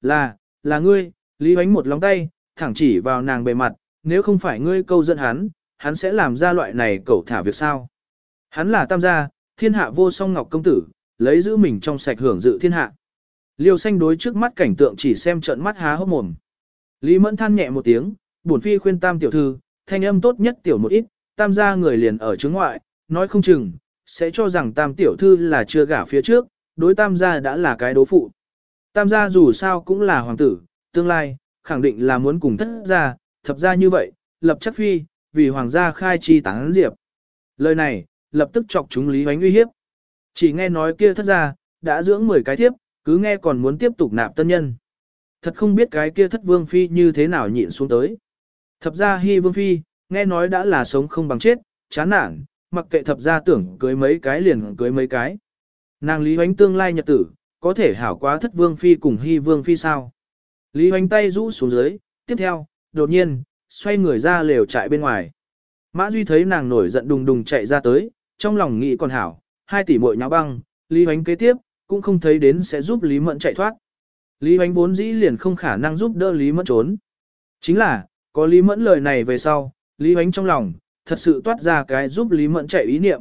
Là, là ngươi, Lý Huánh một lóng tay, thẳng chỉ vào nàng bề mặt, nếu không phải ngươi câu dẫn hắn, hắn sẽ làm ra loại này cẩu thả việc sao. Hắn là tam gia, thiên hạ vô song ngọc công tử, lấy giữ mình trong sạch hưởng dự thiên hạ. Liêu xanh đối trước mắt cảnh tượng chỉ xem trận mắt há hốc mồm. Lý mẫn than nhẹ một tiếng, bổn phi khuyên tam tiểu thư, thanh âm tốt nhất tiểu một ít, tam gia người liền ở trước ngoại, nói không chừng, sẽ cho rằng tam tiểu thư là chưa gả phía trước, đối tam gia đã là cái đố phụ. Tam gia dù sao cũng là hoàng tử, tương lai, khẳng định là muốn cùng thất gia, thập gia như vậy, lập chất phi, vì hoàng gia khai chi tán diệp. Lời này, lập tức chọc chúng Lý Hoánh uy hiếp. Chỉ nghe nói kia thất gia, đã dưỡng 10 cái thiếp, cứ nghe còn muốn tiếp tục nạp tân nhân. Thật không biết cái kia thất vương phi như thế nào nhịn xuống tới. Thập gia hy vương phi, nghe nói đã là sống không bằng chết, chán nản, mặc kệ thập gia tưởng cưới mấy cái liền cưới mấy cái. Nàng Lý Hoánh tương lai nhật tử, có thể hảo quá thất vương phi cùng hy vương phi sao. Lý Hoành tay rũ xuống dưới, tiếp theo, đột nhiên, xoay người ra lều trại bên ngoài. Mã Duy thấy nàng nổi giận đùng đùng chạy ra tới, trong lòng nghĩ còn hảo, hai tỷ muội nháo băng, Lý Hoánh kế tiếp, cũng không thấy đến sẽ giúp Lý Mẫn chạy thoát. Lý Hoánh vốn dĩ liền không khả năng giúp đỡ Lý Mẫn trốn. Chính là, có Lý Mẫn lời này về sau, Lý Hoánh trong lòng, thật sự toát ra cái giúp Lý Mẫn chạy ý niệm.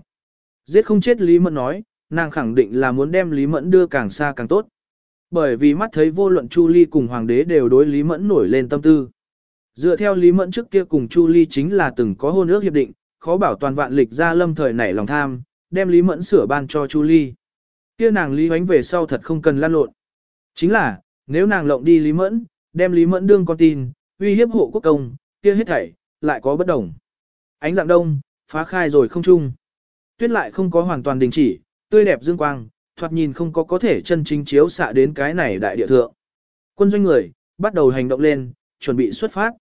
Giết không chết Lý Mẫn nói, nàng khẳng định là muốn đem Lý Mẫn đưa càng xa càng tốt. Bởi vì mắt thấy vô luận Chu Ly cùng Hoàng đế đều đối Lý Mẫn nổi lên tâm tư. Dựa theo Lý Mẫn trước kia cùng Chu Ly chính là từng có hôn ước hiệp định, khó bảo toàn vạn lịch ra lâm thời nảy lòng tham, đem Lý Mẫn sửa ban cho Chu Ly. Kia nàng Lý Hoánh về sau thật không cần lan lộn. Chính là, nếu nàng lộng đi Lý Mẫn, đem Lý Mẫn đương con tin, uy hiếp hộ quốc công, kia hết thảy, lại có bất đồng. Ánh dạng đông, phá khai rồi không chung. Tuyết lại không có hoàn toàn đình chỉ, tươi đẹp dương quang, thoạt nhìn không có có thể chân chính chiếu xạ đến cái này đại địa thượng. Quân doanh người, bắt đầu hành động lên, chuẩn bị xuất phát.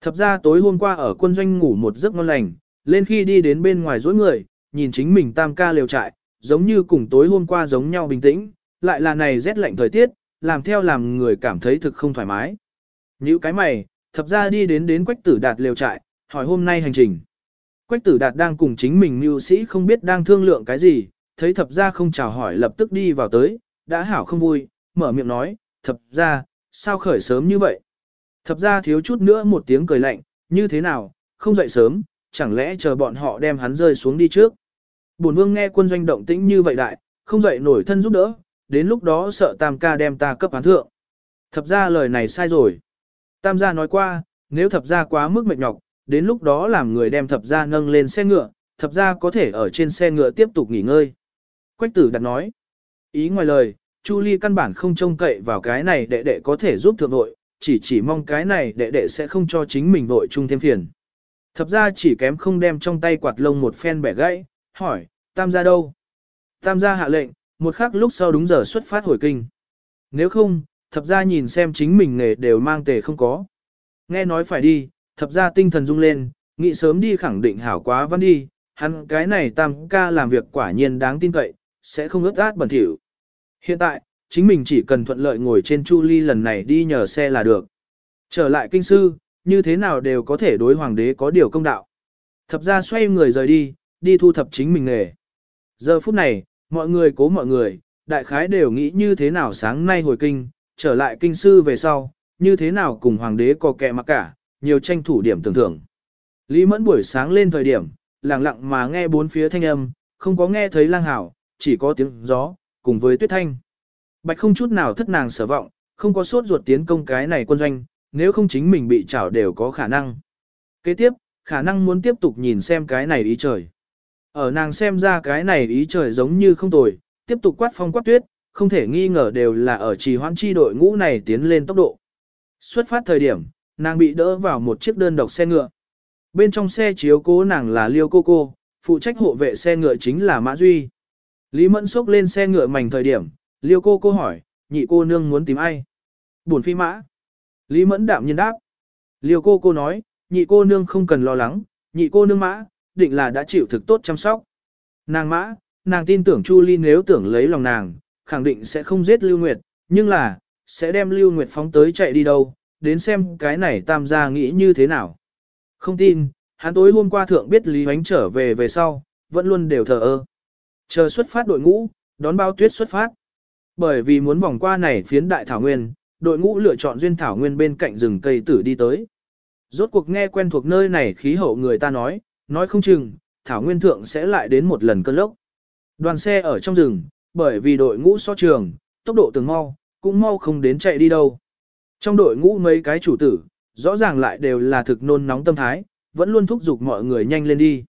Thập ra tối hôm qua ở quân doanh ngủ một giấc ngon lành, lên khi đi đến bên ngoài dối người, nhìn chính mình tam ca liều trại, giống như cùng tối hôm qua giống nhau bình tĩnh, lại là này rét lạnh thời tiết, làm theo làm người cảm thấy thực không thoải mái. Như cái mày, thập ra đi đến đến quách tử đạt liều trại, hỏi hôm nay hành trình. Quách tử đạt đang cùng chính mình mưu sĩ không biết đang thương lượng cái gì, thấy thập gia không chào hỏi lập tức đi vào tới, đã hảo không vui, mở miệng nói, thập gia sao khởi sớm như vậy? Thập gia thiếu chút nữa một tiếng cười lạnh, như thế nào, không dậy sớm, chẳng lẽ chờ bọn họ đem hắn rơi xuống đi trước? Bổn vương nghe quân doanh động tĩnh như vậy đại, không dậy nổi thân giúp đỡ, đến lúc đó sợ tam ca đem ta cấp án thượng. Thập gia lời này sai rồi. Tam gia nói qua, nếu thập gia quá mức mệt nhọc, đến lúc đó làm người đem thập gia nâng lên xe ngựa, thập gia có thể ở trên xe ngựa tiếp tục nghỉ ngơi. Quách tử đặt nói, ý ngoài lời, Chu Ly căn bản không trông cậy vào cái này đệ đệ có thể giúp thượng vội, chỉ chỉ mong cái này đệ đệ sẽ không cho chính mình vội chung thêm phiền. Thập ra chỉ kém không đem trong tay quạt lông một phen bẻ gãy, hỏi, tam gia đâu? Tam gia hạ lệnh, một khắc lúc sau đúng giờ xuất phát hồi kinh. Nếu không, thập gia nhìn xem chính mình nghề đều mang tề không có. Nghe nói phải đi, thập gia tinh thần rung lên, nghĩ sớm đi khẳng định hảo quá văn đi, hắn cái này tam ca làm việc quả nhiên đáng tin cậy, sẽ không ướt át bẩn thỉu. Hiện tại, chính mình chỉ cần thuận lợi ngồi trên chu ly lần này đi nhờ xe là được. Trở lại kinh sư, như thế nào đều có thể đối hoàng đế có điều công đạo. Thập gia xoay người rời đi, đi thu thập chính mình nghề. Giờ phút này, mọi người cố mọi người, đại khái đều nghĩ như thế nào sáng nay hồi kinh, trở lại kinh sư về sau, như thế nào cùng hoàng đế có kẹ mặc cả, nhiều tranh thủ điểm tưởng thưởng. Lý mẫn buổi sáng lên thời điểm, lặng lặng mà nghe bốn phía thanh âm, không có nghe thấy lang hảo, chỉ có tiếng gió, cùng với tuyết thanh. Bạch không chút nào thất nàng sở vọng, không có sốt ruột tiến công cái này quân doanh, nếu không chính mình bị trảo đều có khả năng. Kế tiếp, khả năng muốn tiếp tục nhìn xem cái này ý trời. Ở nàng xem ra cái này ý trời giống như không tồi, tiếp tục quát phong quát tuyết, không thể nghi ngờ đều là ở trì hoãn chi đội ngũ này tiến lên tốc độ. Xuất phát thời điểm, nàng bị đỡ vào một chiếc đơn độc xe ngựa. Bên trong xe chiếu cố nàng là Liêu Cô Cô, phụ trách hộ vệ xe ngựa chính là Mã Duy. Lý Mẫn xốc lên xe ngựa mảnh thời điểm, Liêu Cô Cô hỏi, nhị cô nương muốn tìm ai? Buồn phi mã. Lý Mẫn đạm nhiên đáp. Liêu Cô Cô nói, nhị cô nương không cần lo lắng, nhị cô nương mã, định là đã chịu thực tốt chăm sóc. Nàng mã, nàng tin tưởng Chu Ly nếu tưởng lấy lòng nàng, khẳng định sẽ không giết Lưu Nguyệt, nhưng là, sẽ đem Lưu Nguyệt phóng tới chạy đi đâu, đến xem cái này tam gia nghĩ như thế nào. Không tin, hắn tối hôm qua thượng biết Lý Hoánh trở về về sau, vẫn luôn đều thờ ơ. Chờ xuất phát đội ngũ, đón bao tuyết xuất phát. Bởi vì muốn vòng qua này phiến đại thảo nguyên, đội ngũ lựa chọn duyên thảo nguyên bên cạnh rừng cây tử đi tới. Rốt cuộc nghe quen thuộc nơi này khí hậu người ta nói, nói không chừng, thảo nguyên thượng sẽ lại đến một lần cơn lốc. Đoàn xe ở trong rừng, bởi vì đội ngũ so trường, tốc độ từng mau, cũng mau không đến chạy đi đâu. Trong đội ngũ mấy cái chủ tử, rõ ràng lại đều là thực nôn nóng tâm thái, vẫn luôn thúc giục mọi người nhanh lên đi.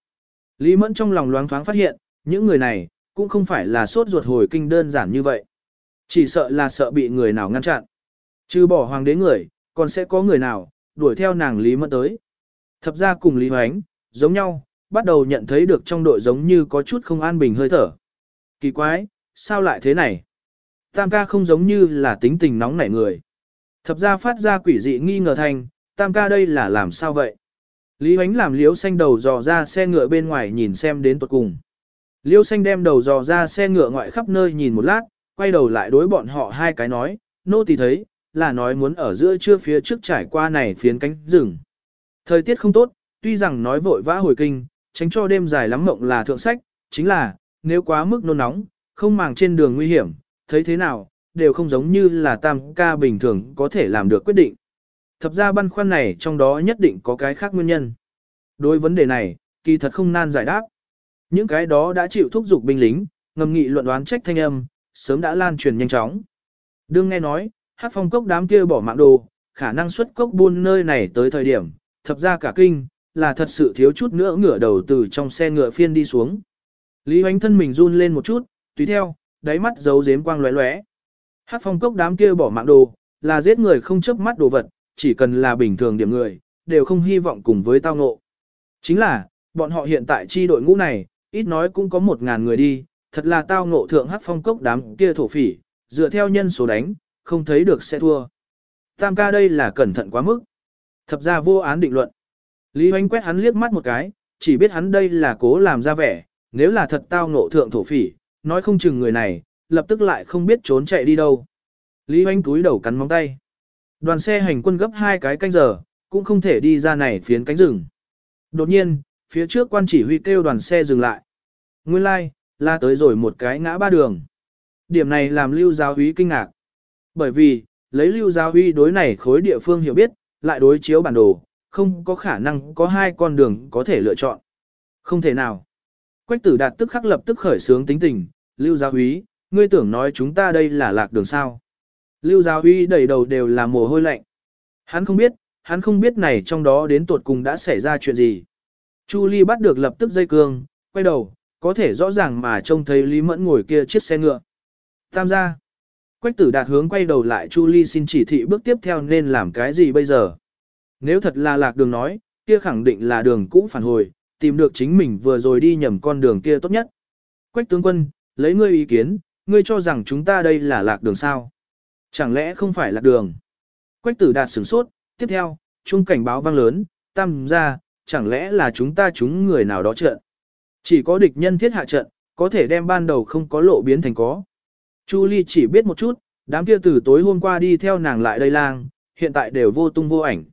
Lý Mẫn trong lòng loáng thoáng phát hiện, những người này, cũng không phải là sốt ruột hồi kinh đơn giản như vậy. Chỉ sợ là sợ bị người nào ngăn chặn. Chứ bỏ hoàng đế người, còn sẽ có người nào, đuổi theo nàng Lý Mẫn tới. Thập ra cùng Lý Hoánh, giống nhau, bắt đầu nhận thấy được trong đội giống như có chút không an bình hơi thở. Kỳ quái, sao lại thế này? Tam ca không giống như là tính tình nóng nảy người. Thập ra phát ra quỷ dị nghi ngờ thành, tam ca đây là làm sao vậy? Lý Hoánh làm liếu xanh đầu dò ra xe ngựa bên ngoài nhìn xem đến tuột cùng. Liêu xanh đem đầu dò ra xe ngựa ngoại khắp nơi nhìn một lát, quay đầu lại đối bọn họ hai cái nói, nô tỳ thấy, là nói muốn ở giữa trưa phía trước trải qua này phiến cánh rừng. Thời tiết không tốt, tuy rằng nói vội vã hồi kinh, tránh cho đêm dài lắm mộng là thượng sách, chính là, nếu quá mức nôn nóng, không màng trên đường nguy hiểm, thấy thế nào, đều không giống như là tam ca bình thường có thể làm được quyết định. Thập ra băn khoăn này trong đó nhất định có cái khác nguyên nhân. Đối vấn đề này, kỳ thật không nan giải đáp. Những cái đó đã chịu thúc giục binh lính, ngầm nghị luận đoán trách thanh âm, sớm đã lan truyền nhanh chóng. Đương nghe nói, hát phong cốc đám kia bỏ mạng đồ, khả năng xuất cốc buôn nơi này tới thời điểm, thập ra cả kinh, là thật sự thiếu chút nữa ngửa đầu từ trong xe ngựa phiên đi xuống. Lý hoánh thân mình run lên một chút, tùy theo, đáy mắt giấu giếm quang lóe lóe. Hát phong cốc đám kia bỏ mạng đồ, là giết người không chấp mắt đồ vật, chỉ cần là bình thường điểm người, đều không hy vọng cùng với tao ngộ. Chính là, bọn họ hiện tại chi đội ngũ này, ít nói cũng có một ngàn người đi, thật là tao ngộ thượng hát phong cốc đám kia thổ phỉ, dựa theo nhân số đánh, không thấy được sẽ thua. Tam ca đây là cẩn thận quá mức. Thập ra vô án định luận. Lý Hoánh quét hắn liếc mắt một cái, chỉ biết hắn đây là cố làm ra vẻ, nếu là thật tao ngộ thượng thổ phỉ, nói không chừng người này, lập tức lại không biết trốn chạy đi đâu. Lý Hoánh túi đầu cắn móng tay. Đoàn xe hành quân gấp hai cái canh giờ, cũng không thể đi ra này phiến cánh rừng. Đột nhiên, phía trước quan chỉ huy kêu đoàn xe dừng lại. Nguyên lai, like, la tới rồi một cái ngã ba đường. Điểm này làm lưu giáo úy kinh ngạc. Bởi vì, lấy lưu giáo úy đối này khối địa phương hiểu biết, lại đối chiếu bản đồ, không có khả năng có hai con đường có thể lựa chọn. Không thể nào. Quách tử đạt tức khắc lập tức khởi sướng tính tình, lưu giáo úy, ngươi tưởng nói chúng ta đây là lạc đường sao. Lưu giáo úy đầy đầu đều là mồ hôi lạnh. Hắn không biết, hắn không biết này trong đó đến tuột cùng đã xảy ra chuyện gì. Chu Ly bắt được lập tức dây cương, quay đầu, có thể rõ ràng mà trông thấy Lý Mẫn ngồi kia chiếc xe ngựa. Tam gia. Quách tử đạt hướng quay đầu lại Chu Ly xin chỉ thị bước tiếp theo nên làm cái gì bây giờ. Nếu thật là lạc đường nói, kia khẳng định là đường cũ phản hồi, tìm được chính mình vừa rồi đi nhầm con đường kia tốt nhất. Quách tướng quân, lấy ngươi ý kiến, ngươi cho rằng chúng ta đây là lạc đường sao? Chẳng lẽ không phải lạc đường? Quách tử đạt sửng sốt, tiếp theo, Chung cảnh báo vang lớn, tam gia, chẳng lẽ là chúng ta chúng người nào đó trận. Chỉ có địch nhân thiết hạ trận, có thể đem ban đầu không có lộ biến thành có. Chu Ly chỉ biết một chút, đám kia từ tối hôm qua đi theo nàng lại đây lang, hiện tại đều vô tung vô ảnh.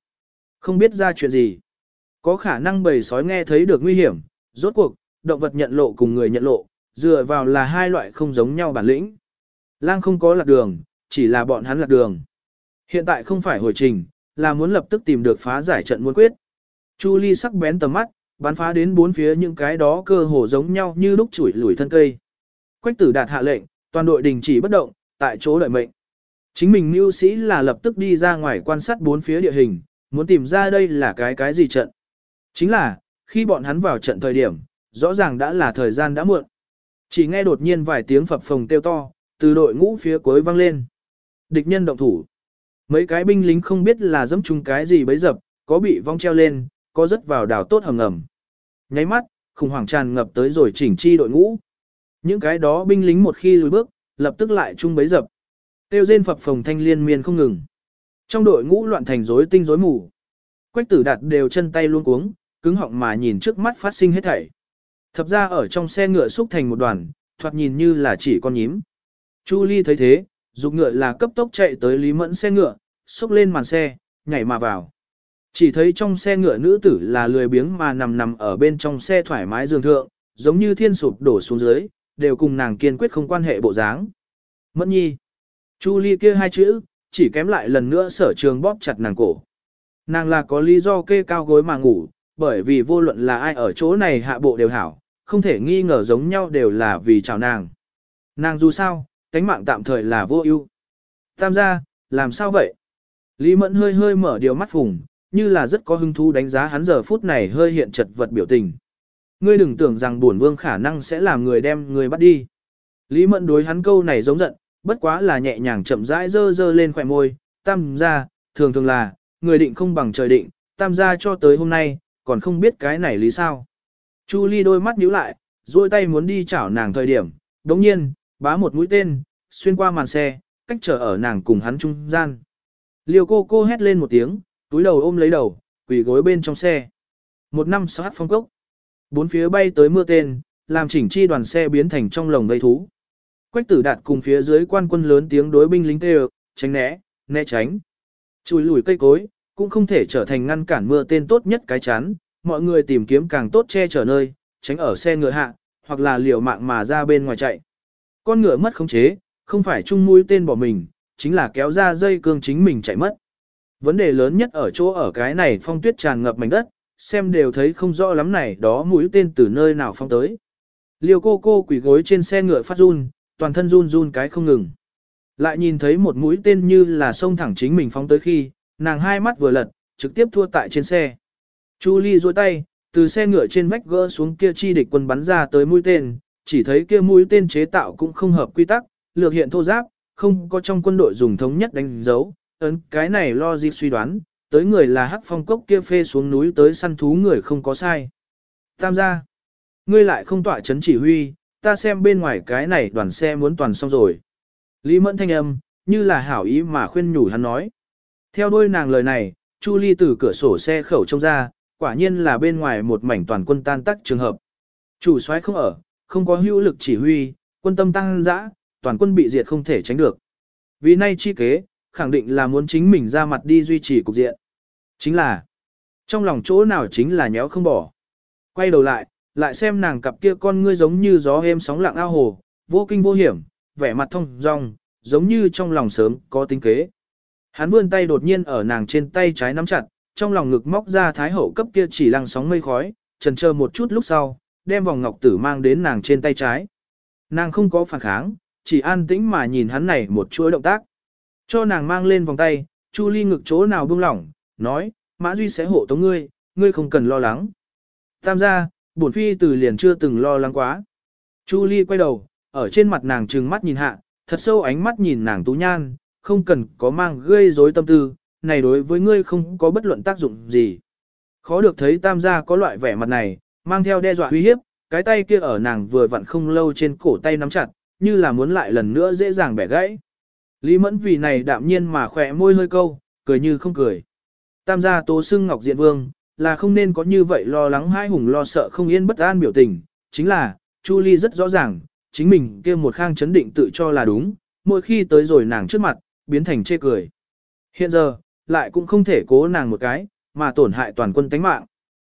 Không biết ra chuyện gì. Có khả năng bầy sói nghe thấy được nguy hiểm, rốt cuộc, động vật nhận lộ cùng người nhận lộ, dựa vào là hai loại không giống nhau bản lĩnh. Lang không có lạc đường, chỉ là bọn hắn lạc đường. Hiện tại không phải hồi trình, là muốn lập tức tìm được phá giải trận muốn quyết. Chu Ly sắc bén tầm mắt, bắn phá đến bốn phía những cái đó cơ hồ giống nhau như lúc chuỗi lùi thân cây. Quách tử đạt hạ lệnh, toàn đội đình chỉ bất động, tại chỗ đợi mệnh. Chính mình mưu sĩ là lập tức đi ra ngoài quan sát bốn phía địa hình, muốn tìm ra đây là cái cái gì trận. Chính là, khi bọn hắn vào trận thời điểm, rõ ràng đã là thời gian đã muộn. Chỉ nghe đột nhiên vài tiếng phập phồng kêu to, từ đội ngũ phía cuối vang lên. Địch nhân động thủ. Mấy cái binh lính không biết là dẫm chung cái gì bấy dập, có bị vong treo lên, có rất vào đào tốt hầm ngầm. Nháy mắt, khủng hoảng tràn ngập tới rồi chỉnh chi đội ngũ. Những cái đó binh lính một khi lùi bước, lập tức lại chung bấy dập. Tiêu rên phập phồng thanh liên miên không ngừng. Trong đội ngũ loạn thành rối tinh rối mù. Quách tử đạt đều chân tay luôn cuống, cứng họng mà nhìn trước mắt phát sinh hết thảy. Thập ra ở trong xe ngựa xúc thành một đoàn, thoạt nhìn như là chỉ con nhím. Chu Ly thấy thế, dục ngựa là cấp tốc chạy tới Lý Mẫn xe ngựa, xúc lên màn xe, nhảy mà vào. Chỉ thấy trong xe ngựa nữ tử là lười biếng mà nằm nằm ở bên trong xe thoải mái giường thượng, giống như thiên sụp đổ xuống dưới, đều cùng nàng kiên quyết không quan hệ bộ dáng. Mẫn nhi. Chu ly kia hai chữ, chỉ kém lại lần nữa sở trường bóp chặt nàng cổ. Nàng là có lý do kê cao gối mà ngủ, bởi vì vô luận là ai ở chỗ này hạ bộ đều hảo, không thể nghi ngờ giống nhau đều là vì chào nàng. Nàng dù sao, cánh mạng tạm thời là vô ưu. Tam gia, làm sao vậy? Lý Mẫn hơi hơi mở điều mắt phùng, như là rất có hứng thú đánh giá hắn giờ phút này hơi hiện chật vật biểu tình. Ngươi đừng tưởng rằng bổn vương khả năng sẽ làm người đem người bắt đi. Lý Mẫn đối hắn câu này giống giận, bất quá là nhẹ nhàng chậm rãi dơ dơ lên khỏe môi, tam gia, thường thường là, người định không bằng trời định, tam gia cho tới hôm nay, còn không biết cái này lý sao. Chu Ly đôi mắt nhíu lại, duỗi tay muốn đi chảo nàng thời điểm, đống nhiên, bá một mũi tên, xuyên qua màn xe, cách trở ở nàng cùng hắn trung gian. Liêu cô cô hét lên một tiếng, túi đầu ôm lấy đầu, quỳ gối bên trong xe. Một năm sát phong cốc. Bốn phía bay tới mưa tên, làm chỉnh chi đoàn xe biến thành trong lồng gây thú. Quách tử đạt cùng phía dưới quan quân lớn tiếng đối binh lính kêu, tránh né, né tránh. Chùi lùi cây cối, cũng không thể trở thành ngăn cản mưa tên tốt nhất cái chán, mọi người tìm kiếm càng tốt che chở nơi, tránh ở xe ngựa hạ, hoặc là liều mạng mà ra bên ngoài chạy. Con ngựa mất khống chế, không phải chung mũi tên bỏ mình, chính là kéo ra dây cương chính mình chạy mất. Vấn đề lớn nhất ở chỗ ở cái này phong tuyết tràn ngập mảnh đất, xem đều thấy không rõ lắm này đó mũi tên từ nơi nào phong tới. Liêu cô cô quỷ gối trên xe ngựa phát run, toàn thân run run cái không ngừng. Lại nhìn thấy một mũi tên như là xông thẳng chính mình phóng tới khi, nàng hai mắt vừa lật, trực tiếp thua tại trên xe. Chu Ly duỗi tay, từ xe ngựa trên vách gỡ xuống kia chi địch quân bắn ra tới mũi tên, chỉ thấy kia mũi tên chế tạo cũng không hợp quy tắc, lược hiện thô giáp, không có trong quân đội dùng thống nhất đánh dấu, ấn cái này lo gì suy đoán, tới người là hắc phong cốc kia phê xuống núi tới săn thú người không có sai. Tam gia, ngươi lại không tỏa chấn chỉ huy, ta xem bên ngoài cái này đoàn xe muốn toàn xong rồi. Lý mẫn thanh âm, như là hảo ý mà khuyên nhủ hắn nói. Theo đôi nàng lời này, Chu Ly từ cửa sổ xe khẩu trông ra, quả nhiên là bên ngoài một mảnh toàn quân tan tác trường hợp. Chủ soái không ở, không có hữu lực chỉ huy, quân tâm tăng dã, toàn quân bị diệt không thể tránh được. Vì nay chi kế, khẳng định là muốn chính mình ra mặt đi duy trì cục diện. Chính là, trong lòng chỗ nào chính là nhéo không bỏ. Quay đầu lại, lại xem nàng cặp kia con ngươi giống như gió êm sóng lặng ao hồ, vô kinh vô hiểm, vẻ mặt thông dong, giống như trong lòng sớm có tính kế. Hắn vươn tay đột nhiên ở nàng trên tay trái nắm chặt, trong lòng ngực móc ra thái hậu cấp kia chỉ lăng sóng mây khói, trần chờ một chút lúc sau, đem vòng ngọc tử mang đến nàng trên tay trái. Nàng không có phản kháng, chỉ an tĩnh mà nhìn hắn này một chuỗi động tác. Cho nàng mang lên vòng tay, Chu Ly ngực chỗ nào buông lỏng, nói, Mã Duy sẽ hộ tống ngươi, ngươi không cần lo lắng. Tam gia, bổn phi từ liền chưa từng lo lắng quá. Chu Ly quay đầu, ở trên mặt nàng trừng mắt nhìn hạ, thật sâu ánh mắt nhìn nàng tú nhan, không cần có mang gây rối tâm tư, này đối với ngươi không có bất luận tác dụng gì. Khó được thấy tam gia có loại vẻ mặt này, mang theo đe dọa uy hiếp, cái tay kia ở nàng vừa vặn không lâu trên cổ tay nắm chặt, như là muốn lại lần nữa dễ dàng bẻ gãy. Lý mẫn vì này đạm nhiên mà khỏe môi hơi câu, cười như không cười. Tam gia tố xưng ngọc diện vương, là không nên có như vậy lo lắng hai hùng lo sợ không yên bất an biểu tình, chính là, Chu Ly rất rõ ràng, chính mình kia một khang chấn định tự cho là đúng, mỗi khi tới rồi nàng trước mặt, biến thành chê cười. Hiện giờ, lại cũng không thể cố nàng một cái, mà tổn hại toàn quân tánh mạng.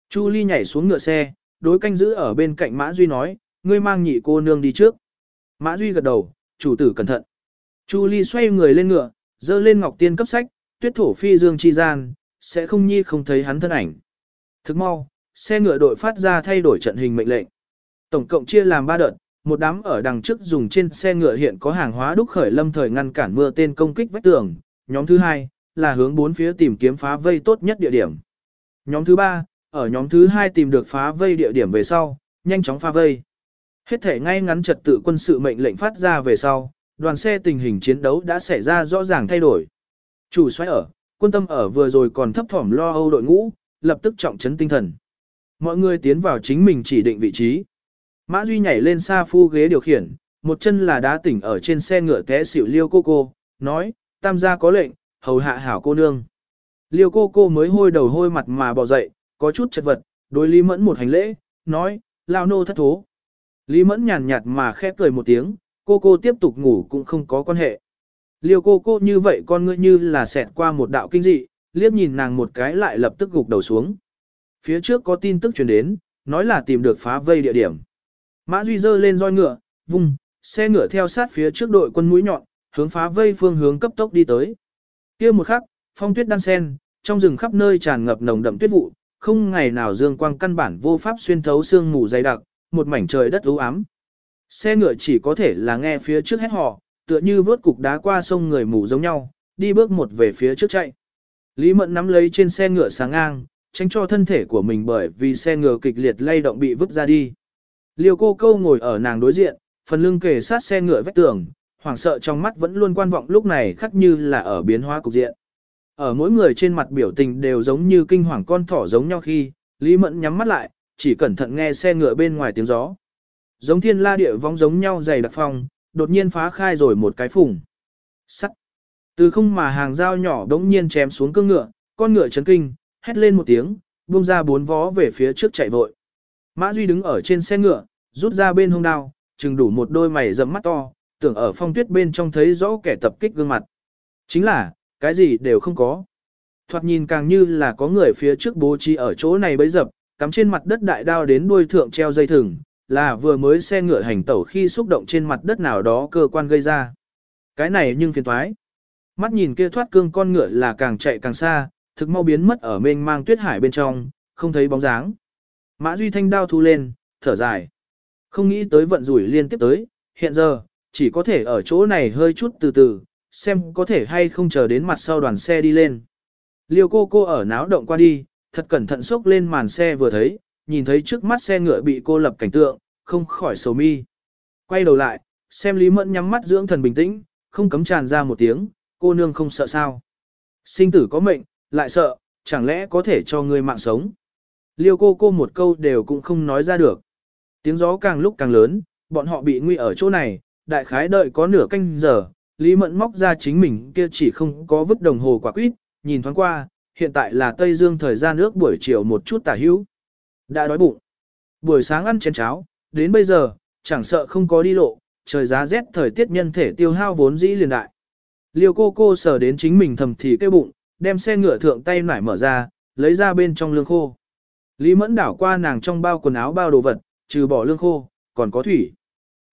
Chu Ly nhảy xuống ngựa xe, đối canh giữ ở bên cạnh Mã Duy nói, ngươi mang nhị cô nương đi trước. Mã Duy gật đầu, chủ tử cẩn thận. Chu Ly xoay người lên ngựa, dơ lên ngọc tiên cấp sách, tuyết thổ phi dương chi gian, sẽ không nhi không thấy hắn thân ảnh. Thức mau, xe ngựa đội phát ra thay đổi trận hình mệnh lệnh. Tổng cộng chia làm 3 đợt, một đám ở đằng trước dùng trên xe ngựa hiện có hàng hóa đúc khởi lâm thời ngăn cản mưa tên công kích vách tường. Nhóm thứ hai là hướng bốn phía tìm kiếm phá vây tốt nhất địa điểm. Nhóm thứ ba, ở nhóm thứ hai tìm được phá vây địa điểm về sau, nhanh chóng phá vây. Hết thể ngay ngắn trật tự quân sự mệnh lệnh phát ra về sau, đoàn xe tình hình chiến đấu đã xảy ra rõ ràng thay đổi. Chủ xoáy ở, quân tâm ở vừa rồi còn thấp thỏm lo âu đội ngũ, lập tức trọng trấn tinh thần. Mọi người tiến vào chính mình chỉ định vị trí. Mã Duy nhảy lên xa phu ghế điều khiển, một chân là đá tỉnh ở trên xe ngựa té xỉu liêu cô cô, nói, tam gia có lệnh, hầu hạ hảo cô nương. Liêu cô cô mới hôi đầu hôi mặt mà bỏ dậy, có chút chật vật, đối Lý Mẫn một hành lễ, nói, lao nô thất thố. Lý Mẫn nhàn nhạt mà khẽ cười một tiếng, cô cô tiếp tục ngủ cũng không có quan hệ. Liêu cô cô như vậy con ngươi như là xẹt qua một đạo kinh dị, liếc nhìn nàng một cái lại lập tức gục đầu xuống. Phía trước có tin tức truyền đến, nói là tìm được phá vây địa điểm. Mã Duy dơ lên roi ngựa, vung, xe ngựa theo sát phía trước đội quân mũi nhọn, hướng phá vây phương hướng cấp tốc đi tới. Kia một khắc, phong tuyết đan sen, trong rừng khắp nơi tràn ngập nồng đậm tuyết vụ, không ngày nào dương quang căn bản vô pháp xuyên thấu sương mù dày đặc, một mảnh trời đất u ám. Xe ngựa chỉ có thể là nghe phía trước hét họ, tựa như vớt cục đá qua sông người mù giống nhau, đi bước một về phía trước chạy. Lý Mẫn nắm lấy trên xe ngựa sáng ngang, tránh cho thân thể của mình bởi vì xe ngựa kịch liệt lay động bị vứt ra đi. Liêu cô câu ngồi ở nàng đối diện, phần lưng kề sát xe ngựa vách tường, hoảng sợ trong mắt vẫn luôn quan vọng lúc này khắc như là ở biến hóa cục diện. Ở mỗi người trên mặt biểu tình đều giống như kinh hoàng con thỏ giống nhau khi, Lý Mẫn nhắm mắt lại, chỉ cẩn thận nghe xe ngựa bên ngoài tiếng gió. Giống thiên la địa vong giống nhau dày đặc phong, đột nhiên phá khai rồi một cái phùng. Sắt. Từ không mà hàng dao nhỏ đống nhiên chém xuống cương ngựa, con ngựa chấn kinh, hét lên một tiếng, buông ra bốn vó về phía trước chạy vội. Mã Duy đứng ở trên xe ngựa, rút ra bên hông đao, chừng đủ một đôi mày rậm mắt to, tưởng ở phong tuyết bên trong thấy rõ kẻ tập kích gương mặt. Chính là, cái gì đều không có. Thoạt nhìn càng như là có người phía trước bố trí ở chỗ này bấy dập, cắm trên mặt đất đại đao đến đuôi thượng treo dây thừng, là vừa mới xe ngựa hành tẩu khi xúc động trên mặt đất nào đó cơ quan gây ra. Cái này nhưng phiền thoái. Mắt nhìn kia thoát cương con ngựa là càng chạy càng xa, thực mau biến mất ở mênh mang tuyết hải bên trong, không thấy bóng dáng. Mã Duy Thanh đao thu lên, thở dài. Không nghĩ tới vận rủi liên tiếp tới, hiện giờ, chỉ có thể ở chỗ này hơi chút từ từ, xem có thể hay không chờ đến mặt sau đoàn xe đi lên. Liêu cô cô ở náo động qua đi, thật cẩn thận xốc lên màn xe vừa thấy, nhìn thấy trước mắt xe ngựa bị cô lập cảnh tượng, không khỏi sầu mi. Quay đầu lại, xem Lý Mẫn nhắm mắt dưỡng thần bình tĩnh, không cấm tràn ra một tiếng, cô nương không sợ sao. Sinh tử có mệnh, lại sợ, chẳng lẽ có thể cho người mạng sống. Liêu cô cô một câu đều cũng không nói ra được. Tiếng gió càng lúc càng lớn, bọn họ bị nguy ở chỗ này, đại khái đợi có nửa canh giờ, Lý Mẫn móc ra chính mình kia chỉ không có vứt đồng hồ quả quýt, nhìn thoáng qua, hiện tại là Tây Dương thời gian nước buổi chiều một chút tả hữu. Đã đói bụng. Buổi sáng ăn chén cháo, đến bây giờ, chẳng sợ không có đi lộ, trời giá rét thời tiết nhân thể tiêu hao vốn dĩ liền đại. Liêu cô cô sờ đến chính mình thầm thì kêu bụng, đem xe ngựa thượng tay nải mở ra, lấy ra bên trong lương khô. Lý Mẫn đảo qua nàng trong bao quần áo bao đồ vật, trừ bỏ lương khô, còn có thủy.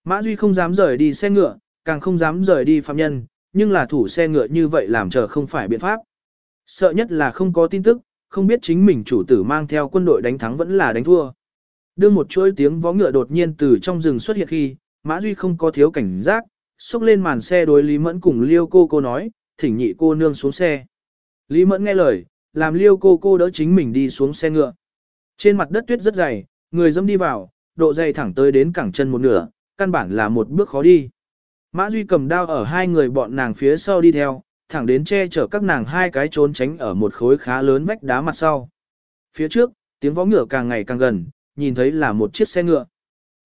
Mã Duy không dám rời đi xe ngựa, càng không dám rời đi phạm nhân, nhưng là thủ xe ngựa như vậy làm chờ không phải biện pháp. Sợ nhất là không có tin tức, không biết chính mình chủ tử mang theo quân đội đánh thắng vẫn là đánh thua. Đưa một chuỗi tiếng vó ngựa đột nhiên từ trong rừng xuất hiện khi, Mã Duy không có thiếu cảnh giác, xúc lên màn xe đối Lý Mẫn cùng Liêu cô cô nói, thỉnh nhị cô nương xuống xe. Lý Mẫn nghe lời, làm Liêu cô cô đỡ chính mình đi xuống xe ngựa. Trên mặt đất tuyết rất dày, người dâm đi vào, độ dày thẳng tới đến cẳng chân một nửa, căn bản là một bước khó đi. Mã Duy cầm đao ở hai người bọn nàng phía sau đi theo, thẳng đến che chở các nàng hai cái trốn tránh ở một khối khá lớn vách đá mặt sau. Phía trước, tiếng vó ngựa càng ngày càng gần, nhìn thấy là một chiếc xe ngựa.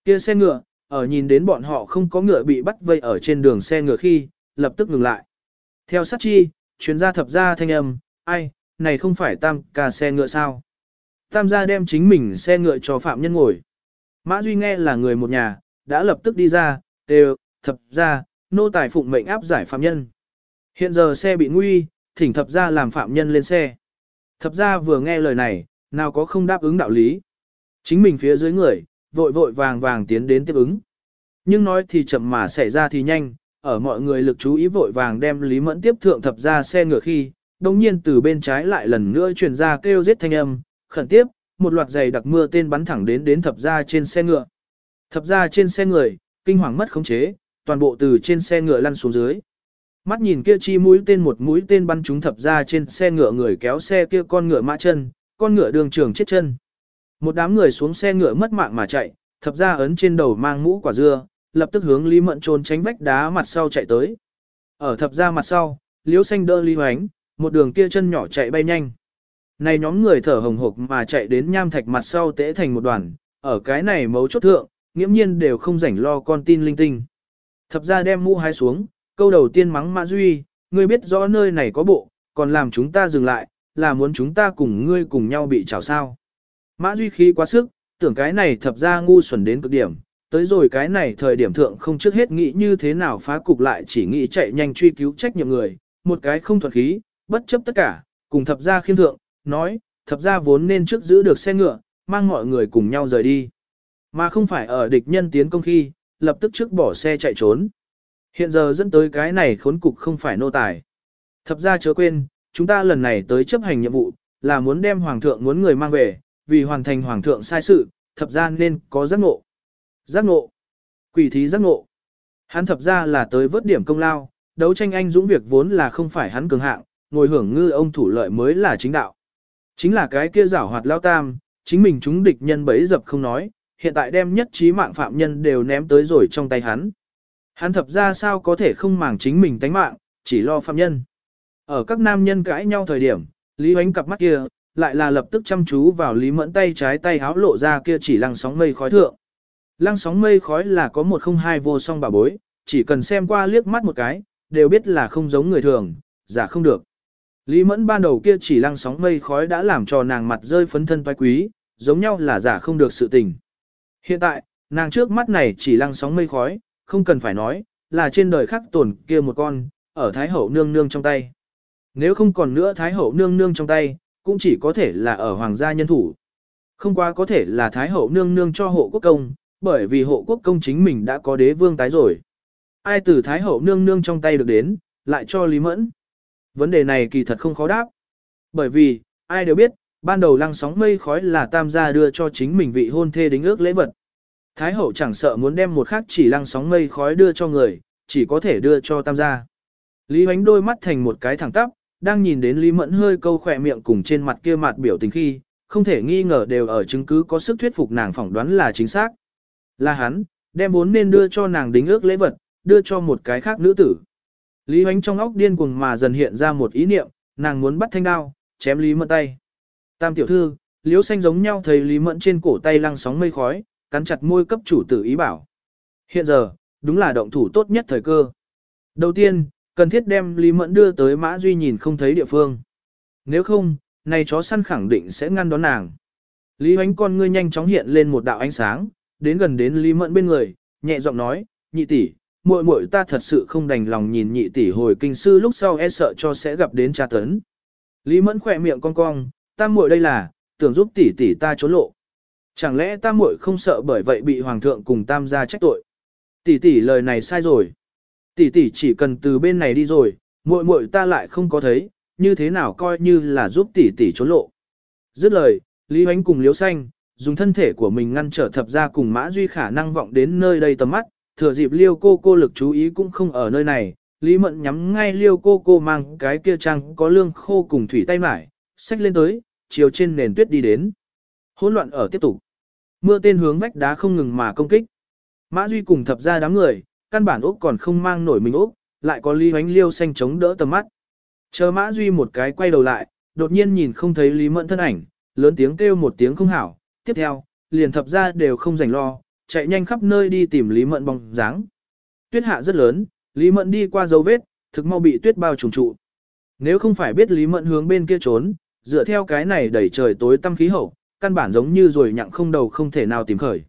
Kia xe ngựa, ở nhìn đến bọn họ không có ngựa bị bắt vây ở trên đường xe ngựa khi, lập tức ngừng lại. Theo sát chi, chuyên gia thập gia thanh âm, ai, này không phải tam ca xe ngựa sao? Tam gia đem chính mình xe ngựa cho phạm nhân ngồi. Mã Duy nghe là người một nhà, đã lập tức đi ra, đều, thập gia, nô tài phụng mệnh áp giải phạm nhân. Hiện giờ xe bị nguy, thỉnh thập gia làm phạm nhân lên xe. Thập gia vừa nghe lời này, nào có không đáp ứng đạo lý. Chính mình phía dưới người, vội vội vàng vàng tiến đến tiếp ứng. Nhưng nói thì chậm mà xảy ra thì nhanh, ở mọi người lực chú ý vội vàng đem Lý Mẫn tiếp thượng thập gia xe ngựa khi, đồng nhiên từ bên trái lại lần nữa truyền ra kêu giết thanh âm, khẩn tiếp, một loạt giày đặc mưa tên bắn thẳng đến đến thập gia trên xe ngựa. Thập gia trên xe người, kinh hoàng mất khống chế, toàn bộ từ trên xe ngựa lăn xuống dưới. Mắt nhìn kia chi mũi tên một mũi tên bắn trúng thập gia trên xe ngựa người kéo xe kia con ngựa mã chân, con ngựa đường trường chết chân. Một đám người xuống xe ngựa mất mạng mà chạy, thập gia ấn trên đầu mang mũ quả dưa, lập tức hướng Lý Mẫn trốn tránh vách đá mặt sau chạy tới. Ở thập gia mặt sau, Liễu Xanh đỡ Lý Hoánh, một đường kia chân nhỏ chạy bay nhanh. Này nhóm người thở hồng hộc mà chạy đến nham thạch mặt sau tễ thành một đoàn, ở cái này mấu chốt thượng, nghiễm nhiên đều không rảnh lo con tin linh tinh. Thập gia đem mũ hai xuống, câu đầu tiên mắng Mã Duy, ngươi biết rõ nơi này có bộ, còn làm chúng ta dừng lại, là muốn chúng ta cùng ngươi cùng nhau bị trào sao. Mã Duy khí quá sức, tưởng cái này thập gia ngu xuẩn đến cực điểm, tới rồi cái này thời điểm thượng không trước hết nghĩ như thế nào phá cục lại chỉ nghĩ chạy nhanh truy cứu trách nhiệm người, một cái không thuật khí, bất chấp tất cả, cùng thập gia khiêm thượng, nói, thập gia vốn nên trước giữ được xe ngựa, mang mọi người cùng nhau rời đi. Mà không phải ở địch nhân tiến công khi, lập tức trước bỏ xe chạy trốn. Hiện giờ dẫn tới cái này khốn cục không phải nô tài. Thập ra chớ quên, chúng ta lần này tới chấp hành nhiệm vụ, là muốn đem hoàng thượng muốn người mang về, vì hoàn thành hoàng thượng sai sự, thập ra nên có giác ngộ. Giác ngộ. Quỷ thí giác ngộ. Hắn thập ra là tới vớt điểm công lao, đấu tranh anh dũng việc vốn là không phải hắn cường hạng, ngồi hưởng ngư ông thủ lợi mới là chính đạo. Chính là cái kia giảo hoạt lao tam, chính mình chúng địch nhân bấy dập không nói, hiện tại đem nhất trí mạng phạm nhân đều ném tới rồi trong tay hắn. Hắn thập ra sao có thể không màng chính mình tánh mạng, chỉ lo phạm nhân. Ở các nam nhân cãi nhau thời điểm, Lý Hoánh cặp mắt kia, lại là lập tức chăm chú vào Lý Mẫn tay trái tay háo lộ ra kia chỉ lăng sóng mây khói thượng. Lăng sóng mây khói là có một không hai vô song bà bối, chỉ cần xem qua liếc mắt một cái, đều biết là không giống người thường, giả không được. Lý Mẫn ban đầu kia chỉ lăng sóng mây khói đã làm cho nàng mặt rơi phấn thân toái quý, giống nhau là giả không được sự tình. Hiện tại, nàng trước mắt này chỉ lăng sóng mây khói, không cần phải nói, là trên đời khắc tổn kia một con, ở Thái Hậu nương nương trong tay. Nếu không còn nữa Thái Hậu nương nương trong tay, cũng chỉ có thể là ở hoàng gia nhân thủ. Không qua có thể là Thái Hậu nương nương cho hộ quốc công, bởi vì hộ quốc công chính mình đã có đế vương tái rồi. Ai từ Thái Hậu nương nương trong tay được đến, lại cho Lý Mẫn. Vấn đề này kỳ thật không khó đáp. Bởi vì, ai đều biết, ban đầu lăng sóng mây khói là tam gia đưa cho chính mình vị hôn thê đính ước lễ vật. Thái hậu chẳng sợ muốn đem một khắc chỉ lăng sóng mây khói đưa cho người, chỉ có thể đưa cho tam gia. Lý Hoánh đôi mắt thành một cái thẳng tắp, đang nhìn đến Lý Mẫn hơi câu khỏe miệng cùng trên mặt kia mặt biểu tình khi, không thể nghi ngờ đều ở chứng cứ có sức thuyết phục nàng phỏng đoán là chính xác. Là hắn, đem vốn nên đưa cho nàng đính ước lễ vật, đưa cho một cái khác nữ tử. Lý Hoánh trong óc điên cuồng mà dần hiện ra một ý niệm, nàng muốn bắt thanh đao, chém Lý Mẫn tay. Tam tiểu thư, liếu xanh giống nhau thấy Lý Mẫn trên cổ tay lăng sóng mây khói, cắn chặt môi cấp chủ tử ý bảo. Hiện giờ, đúng là động thủ tốt nhất thời cơ. Đầu tiên, cần thiết đem Lý Mẫn đưa tới Mã Duy nhìn không thấy địa phương. Nếu không, này chó săn khẳng định sẽ ngăn đón nàng. Lý Hoánh con ngươi nhanh chóng hiện lên một đạo ánh sáng, đến gần đến Lý Mẫn bên người, nhẹ giọng nói, nhị tỷ, muội muội ta thật sự không đành lòng nhìn nhị tỷ hồi kinh sư lúc sau e sợ cho sẽ gặp đến tra tấn. Lý Mẫn khỏe miệng cong cong, ta muội đây là, tưởng giúp tỷ tỷ ta trốn lộ. Chẳng lẽ tam muội không sợ bởi vậy bị hoàng thượng cùng tam gia trách tội? Tỷ tỷ lời này sai rồi. Tỷ tỷ chỉ cần từ bên này đi rồi, muội muội ta lại không có thấy, như thế nào coi như là giúp tỷ tỷ trốn lộ. Dứt lời, Lý Hoánh cùng Liễu Xanh, dùng thân thể của mình ngăn trở thập ra cùng Mã Duy khả năng vọng đến nơi đây tầm mắt, thừa dịp Liêu cô cô lực chú ý cũng không ở nơi này, Lý Mận nhắm ngay Liêu cô cô mang cái kia trang có lương khô cùng thủy tay mải, xách lên tới, chiều trên nền tuyết đi đến. Hỗn loạn ở tiếp tục. Mưa tên hướng vách đá không ngừng mà công kích. Mã Duy cùng thập ra đám người, căn bản Úc còn không mang nổi mình Úc, lại có Lý Hoánh Liêu xanh chống đỡ tầm mắt. Chờ Mã Duy một cái quay đầu lại, đột nhiên nhìn không thấy Lý Mẫn thân ảnh, lớn tiếng kêu một tiếng không hảo, tiếp theo, liền thập ra đều không rảnh lo, chạy nhanh khắp nơi đi tìm Lý Mẫn bóng dáng. Tuyết hạ rất lớn, Lý Mẫn đi qua dấu vết, thực mau bị tuyết bao trùm trụ. Nếu không phải biết Lý Mẫn hướng bên kia trốn, dựa theo cái này đẩy trời tối tăm khí hậu, căn bản giống như rồi nhặng không đầu không thể nào tìm khởi.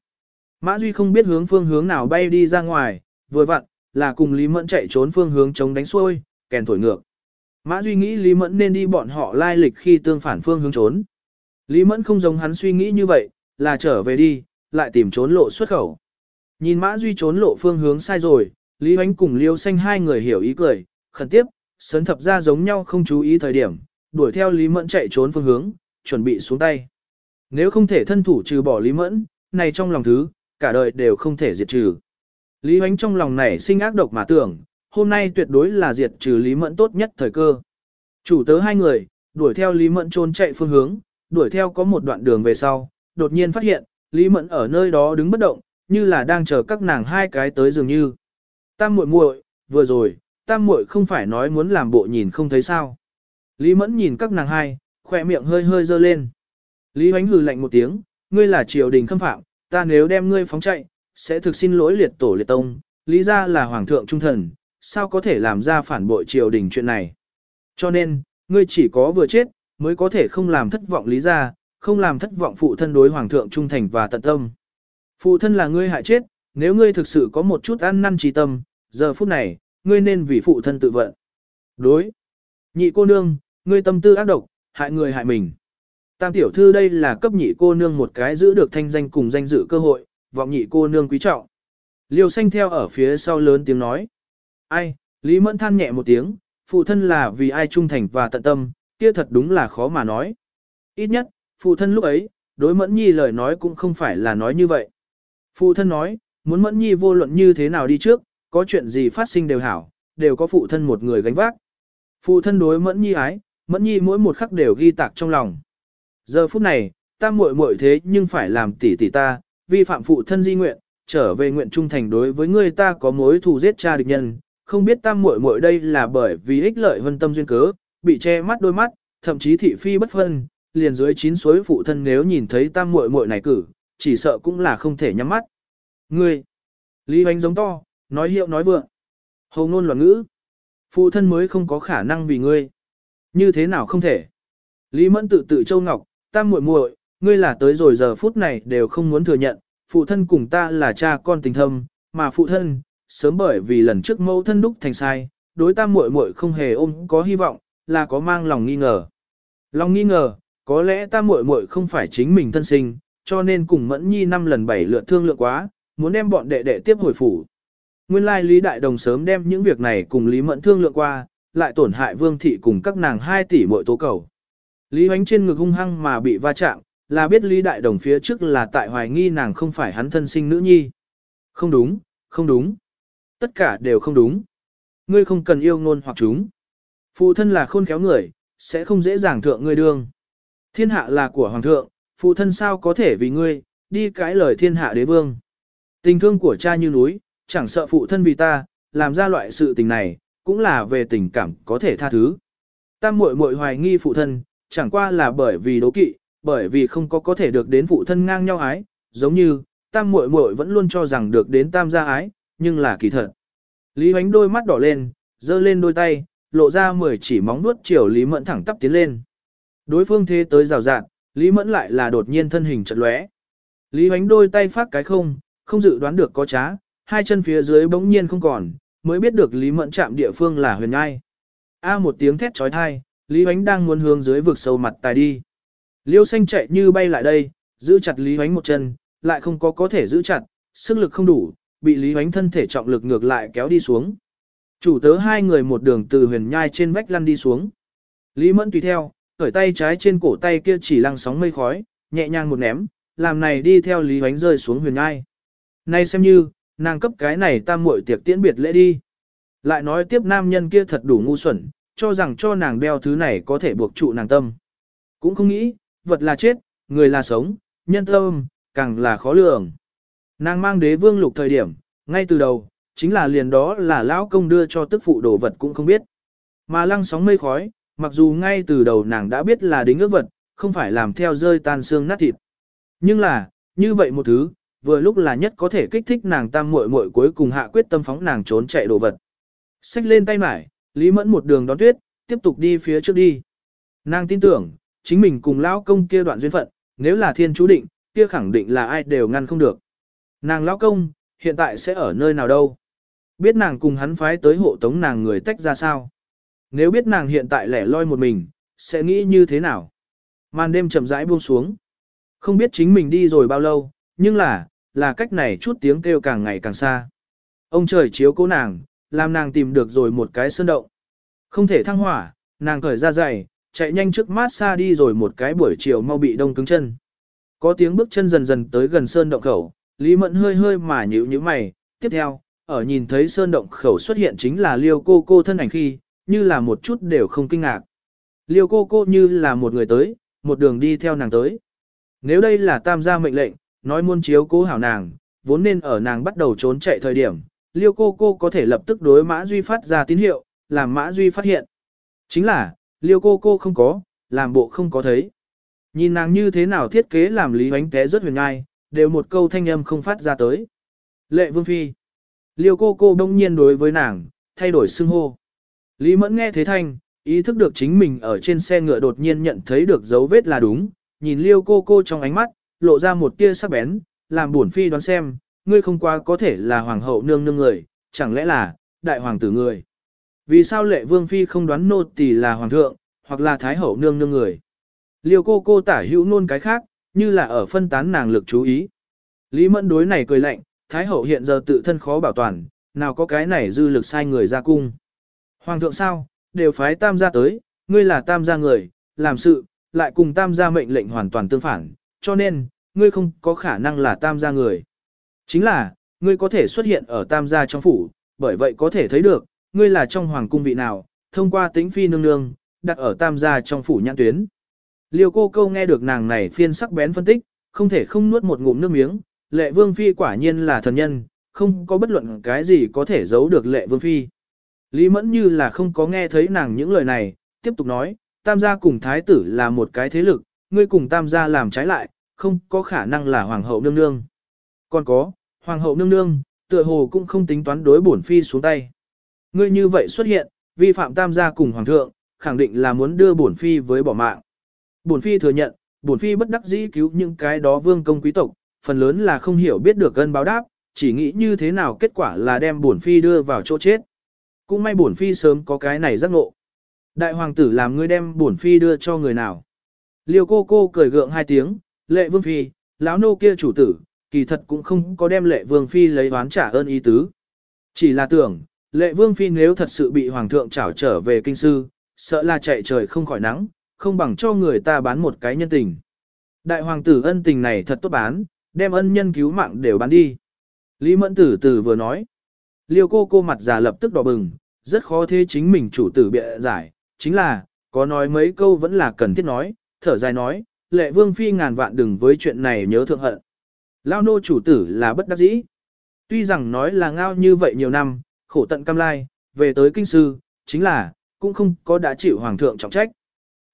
Mã Duy không biết hướng phương hướng nào bay đi ra ngoài, vừa vặn, là cùng Lý Mẫn chạy trốn phương hướng chống đánh xuôi, kèn thổi ngược. Mã Duy nghĩ Lý Mẫn nên đi bọn họ lai lịch khi tương phản phương hướng trốn. Lý Mẫn không giống hắn suy nghĩ như vậy, là trở về đi, lại tìm trốn lộ xuất khẩu. Nhìn Mã Duy trốn lộ phương hướng sai rồi, Lý Hoánh cùng Liêu Xanh hai người hiểu ý cười, khẩn tiếp, sấn thập ra giống nhau không chú ý thời điểm, đuổi theo Lý Mẫn chạy trốn phương hướng, chuẩn bị xuống tay. Nếu không thể thân thủ trừ bỏ Lý Mẫn, này trong lòng thứ, cả đời đều không thể diệt trừ. Lý Hoánh trong lòng này sinh ác độc mà tưởng, hôm nay tuyệt đối là diệt trừ Lý Mẫn tốt nhất thời cơ. Chủ tớ hai người, đuổi theo Lý Mẫn trốn chạy phương hướng, đuổi theo có một đoạn đường về sau, đột nhiên phát hiện, Lý Mẫn ở nơi đó đứng bất động, như là đang chờ các nàng hai cái tới dường như. Tam muội muội, vừa rồi, tam muội không phải nói muốn làm bộ nhìn không thấy sao. Lý Mẫn nhìn các nàng hai, khỏe miệng hơi hơi dơ lên. Lý Hoánh hừ lạnh một tiếng, ngươi là triều đình khâm phạm, ta nếu đem ngươi phóng chạy, sẽ thực xin lỗi liệt tổ liệt tông, lý ra là hoàng thượng trung thần, sao có thể làm ra phản bội triều đình chuyện này. Cho nên, ngươi chỉ có vừa chết, mới có thể không làm thất vọng lý ra, không làm thất vọng phụ thân đối hoàng thượng trung thành và tận tâm. Phụ thân là ngươi hại chết, nếu ngươi thực sự có một chút ăn năn trí tâm, giờ phút này, ngươi nên vì phụ thân tự vận. Đối. Nhị cô nương, ngươi tâm tư ác độc, hại người hại mình. Tam tiểu thư đây là cấp nhị cô nương một cái giữ được thanh danh cùng danh dự cơ hội, vọng nhị cô nương quý trọng. Liêu xanh theo ở phía sau lớn tiếng nói. Ai, Lý Mẫn than nhẹ một tiếng, phụ thân là vì ai trung thành và tận tâm, kia thật đúng là khó mà nói. Ít nhất, phụ thân lúc ấy, đối mẫn nhi lời nói cũng không phải là nói như vậy. Phụ thân nói, muốn mẫn nhi vô luận như thế nào đi trước, có chuyện gì phát sinh đều hảo, đều có phụ thân một người gánh vác. Phụ thân đối mẫn nhi ái, mẫn nhi mỗi một khắc đều ghi tạc trong lòng. Giờ phút này, ta muội muội thế nhưng phải làm tỷ tỷ ta, vi phạm phụ thân di nguyện, trở về nguyện trung thành đối với ngươi ta có mối thù giết cha địch nhân, không biết tam muội muội đây là bởi vì ích lợi vân tâm duyên cớ, bị che mắt đôi mắt, thậm chí thị phi bất phân, liền dưới chín suối phụ thân nếu nhìn thấy tam muội muội này cử, chỉ sợ cũng là không thể nhắm mắt. Ngươi, Lý Hoánh giống to, nói hiệu nói vượng, hầu ngôn loạn ngữ, phụ thân mới không có khả năng vì ngươi. Như thế nào không thể? Lý Mẫn tự tự châu ngọc, tam muội muội, ngươi là tới rồi giờ phút này đều không muốn thừa nhận, phụ thân cùng ta là cha con tình thâm, mà phụ thân, sớm bởi vì lần trước mẫu thân đúc thành sai, đối tam muội muội không hề ôm có hy vọng, là có mang lòng nghi ngờ. Lòng nghi ngờ, có lẽ tam muội muội không phải chính mình thân sinh, cho nên cùng Mẫn Nhi năm lần bảy lượt thương lượng quá, muốn đem bọn đệ đệ tiếp hồi phủ. Nguyên lai Lý Đại Đồng sớm đem những việc này cùng Lý Mẫn thương lượng qua, lại tổn hại Vương thị cùng các nàng hai tỷ muội tố cầu. Lý Hoánh trên ngực hung hăng mà bị va chạm, là biết Lý Đại Đồng phía trước là tại hoài nghi nàng không phải hắn thân sinh nữ nhi. Không đúng, không đúng. Tất cả đều không đúng. Ngươi không cần yêu ngôn hoặc chúng. Phụ thân là khôn khéo người, sẽ không dễ dàng thượng ngươi đương. Thiên hạ là của hoàng thượng, phụ thân sao có thể vì ngươi, đi cãi lời thiên hạ đế vương. Tình thương của cha như núi, chẳng sợ phụ thân vì ta, làm ra loại sự tình này, cũng là về tình cảm có thể tha thứ. Tam muội muội hoài nghi phụ thân, chẳng qua là bởi vì đố kỵ, bởi vì không có có thể được đến phụ thân ngang nhau ái, giống như, tam muội muội vẫn luôn cho rằng được đến tam gia ái, nhưng là kỳ thật. Lý Hoánh đôi mắt đỏ lên, giơ lên đôi tay, lộ ra mười chỉ móng nuốt chiều Lý Mẫn thẳng tắp tiến lên. Đối phương thế tới rào rạn, Lý Mẫn lại là đột nhiên thân hình chật lóe. Lý Hoánh đôi tay phát cái không, không dự đoán được có trá, hai chân phía dưới bỗng nhiên không còn, mới biết được Lý Mẫn chạm địa phương là huyền ngai. A một tiếng thét trói thai, Lý Hoánh đang muốn hướng dưới vực sâu mặt tài đi. Liêu xanh chạy như bay lại đây, giữ chặt Lý Hoánh một chân, lại không có có thể giữ chặt, sức lực không đủ, bị Lý Hoánh thân thể trọng lực ngược lại kéo đi xuống. Chủ tớ hai người một đường từ huyền nhai trên vách lăn đi xuống. Lý Mẫn tùy theo, khởi tay trái trên cổ tay kia chỉ lăng sóng mây khói, nhẹ nhàng một ném, làm này đi theo Lý Hoánh rơi xuống huyền nhai. Nay xem như, nàng cấp cái này tam muội tiệc tiễn biệt lễ đi. Lại nói tiếp nam nhân kia thật đủ ngu xuẩn, cho rằng cho nàng đeo thứ này có thể buộc trụ nàng tâm. Cũng không nghĩ, vật là chết, người là sống, nhân tâm, càng là khó lường. Nàng mang đế vương lục thời điểm, ngay từ đầu, chính là liền đó là lão công đưa cho tức phụ đồ vật cũng không biết. Mà lăng sóng mây khói, mặc dù ngay từ đầu nàng đã biết là đính ước vật, không phải làm theo rơi tan xương nát thịt. Nhưng là, như vậy một thứ, vừa lúc là nhất có thể kích thích nàng tam muội muội cuối cùng hạ quyết tâm phóng nàng trốn chạy đồ vật. Xách lên tay mải, Lý Mẫn một đường đón tuyết, tiếp tục đi phía trước đi. Nàng tin tưởng, chính mình cùng lão công kia đoạn duyên phận, nếu là thiên chú định, kia khẳng định là ai đều ngăn không được. Nàng lão công, hiện tại sẽ ở nơi nào đâu? Biết nàng cùng hắn phái tới hộ tống nàng người tách ra sao? Nếu biết nàng hiện tại lẻ loi một mình, sẽ nghĩ như thế nào? Màn đêm chậm rãi buông xuống. Không biết chính mình đi rồi bao lâu, nhưng là, là cách này chút tiếng kêu càng ngày càng xa. Ông trời chiếu cố nàng, làm nàng tìm được rồi một cái sơn động. Không thể thăng hỏa, nàng cởi ra giày, chạy nhanh trước mát xa đi rồi một cái buổi chiều mau bị đông cứng chân. Có tiếng bước chân dần dần tới gần sơn động khẩu, Lý Mẫn hơi hơi mà nhíu nhíu mày, tiếp theo, ở nhìn thấy sơn động khẩu xuất hiện chính là liêu cô cô thân ảnh khi, như là một chút đều không kinh ngạc. Liêu cô cô như là một người tới, một đường đi theo nàng tới. Nếu đây là tam gia mệnh lệnh, nói muôn chiếu cố hảo nàng, vốn nên ở nàng bắt đầu trốn chạy thời điểm, liêu cô cô có thể lập tức đối Mã Duy phát ra tín hiệu, làm Mã Duy phát hiện. Chính là, liêu cô cô không có, làm bộ không có thấy. Nhìn nàng như thế nào thiết kế làm Lý Hoánh té rất huyền ngai, đều một câu thanh âm không phát ra tới. Lệ Vương Phi. Liêu cô cô đông nhiên đối với nàng, thay đổi xưng hô. Lý Mẫn nghe thế thanh, ý thức được chính mình ở trên xe ngựa đột nhiên nhận thấy được dấu vết là đúng, nhìn liêu cô cô trong ánh mắt, lộ ra một tia sắc bén, làm buồn phi đoán xem, ngươi không qua có thể là hoàng hậu nương nương người, chẳng lẽ là, đại hoàng tử người. Vì sao lệ vương phi không đoán nô tỳ là hoàng thượng, hoặc là thái hậu nương nương người. Liêu cô cô tả hữu nôn cái khác, như là ở phân tán nàng lực chú ý. Lý mẫn đối này cười lạnh, thái hậu hiện giờ tự thân khó bảo toàn, nào có cái này dư lực sai người ra cung. Hoàng thượng sao, đều phái tam gia tới, ngươi là tam gia người, làm sự, lại cùng tam gia mệnh lệnh hoàn toàn tương phản, cho nên, ngươi không có khả năng là tam gia người. Chính là, ngươi có thể xuất hiện ở tam gia trong phủ, bởi vậy có thể thấy được, ngươi là trong hoàng cung vị nào, thông qua tính phi nương nương, đặt ở tam gia trong phủ nhãn tuyến. Liêu cô câu nghe được nàng này phiên sắc bén phân tích, không thể không nuốt một ngụm nước miếng, lệ vương phi quả nhiên là thần nhân, không có bất luận cái gì có thể giấu được lệ vương phi. Lý mẫn như là không có nghe thấy nàng những lời này, tiếp tục nói, tam gia cùng thái tử là một cái thế lực, ngươi cùng tam gia làm trái lại, không có khả năng là hoàng hậu nương nương. Còn có, hoàng hậu nương nương, tựa hồ cũng không tính toán đối bổn phi xuống tay. Ngươi như vậy xuất hiện, vi phạm tam gia cùng hoàng thượng, khẳng định là muốn đưa bổn phi với bỏ mạng. Bổn phi thừa nhận, bổn phi bất đắc dĩ cứu những cái đó vương công quý tộc, phần lớn là không hiểu biết được gân báo đáp, chỉ nghĩ như thế nào kết quả là đem bổn phi đưa vào chỗ chết. Cũng may bổn phi sớm có cái này giác ngộ. Đại hoàng tử làm ngươi đem bổn phi đưa cho người nào. Liêu cô cô cười gượng hai tiếng, lệ vương phi, lão nô kia chủ tử, kỳ thật cũng không có đem lệ vương phi lấy oán trả ơn ý tứ. Chỉ là tưởng, lệ vương phi nếu thật sự bị hoàng thượng trảo trở về kinh sư, sợ là chạy trời không khỏi nắng, không bằng cho người ta bán một cái nhân tình. Đại hoàng tử ân tình này thật tốt bán, đem ân nhân cứu mạng đều bán đi. Lý mẫn tử tử vừa nói, liêu cô cô mặt già lập tức đỏ bừng, rất khó thế chính mình chủ tử bịa giải, chính là, có nói mấy câu vẫn là cần thiết nói, thở dài nói, lệ vương phi ngàn vạn đừng với chuyện này nhớ thượng hận. Lao nô chủ tử là bất đắc dĩ. Tuy rằng nói là ngao như vậy nhiều năm, khổ tận cam lai, về tới kinh sư, chính là, cũng không có đã chịu hoàng thượng trọng trách.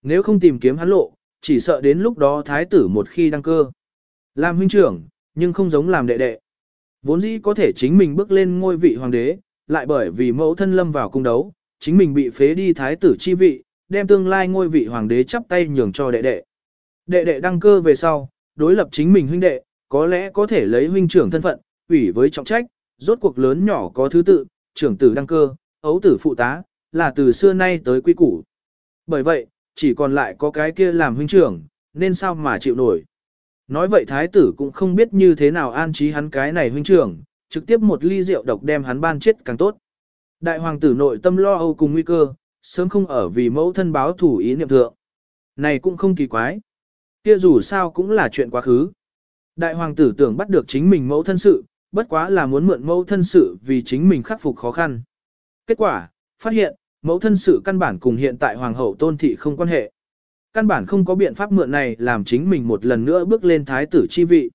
Nếu không tìm kiếm hắn lộ, chỉ sợ đến lúc đó thái tử một khi đăng cơ. Làm huynh trưởng, nhưng không giống làm đệ đệ. Vốn dĩ có thể chính mình bước lên ngôi vị hoàng đế, lại bởi vì mẫu thân lâm vào cung đấu, chính mình bị phế đi thái tử chi vị, đem tương lai ngôi vị hoàng đế chắp tay nhường cho đệ đệ. Đệ đệ đăng cơ về sau, đối lập chính mình huynh đệ, có lẽ có thể lấy huynh trưởng thân phận, ủy với trọng trách, rốt cuộc lớn nhỏ có thứ tự, trưởng tử đăng cơ, ấu tử phụ tá, là từ xưa nay tới quy củ. Bởi vậy, chỉ còn lại có cái kia làm huynh trưởng, nên sao mà chịu nổi. Nói vậy thái tử cũng không biết như thế nào an trí hắn cái này huynh trưởng, trực tiếp một ly rượu độc đem hắn ban chết càng tốt. Đại hoàng tử nội tâm lo âu cùng nguy cơ, sớm không ở vì mẫu thân báo thủ ý niệm thượng. Này cũng không kỳ quái. Kia dù sao cũng là chuyện quá khứ. Đại hoàng tử tưởng bắt được chính mình mẫu thân sự, bất quá là muốn mượn mẫu thân sự vì chính mình khắc phục khó khăn. Kết quả, phát hiện, mẫu thân sự căn bản cùng hiện tại hoàng hậu tôn thị không quan hệ. Căn bản không có biện pháp mượn này làm chính mình một lần nữa bước lên thái tử chi vị.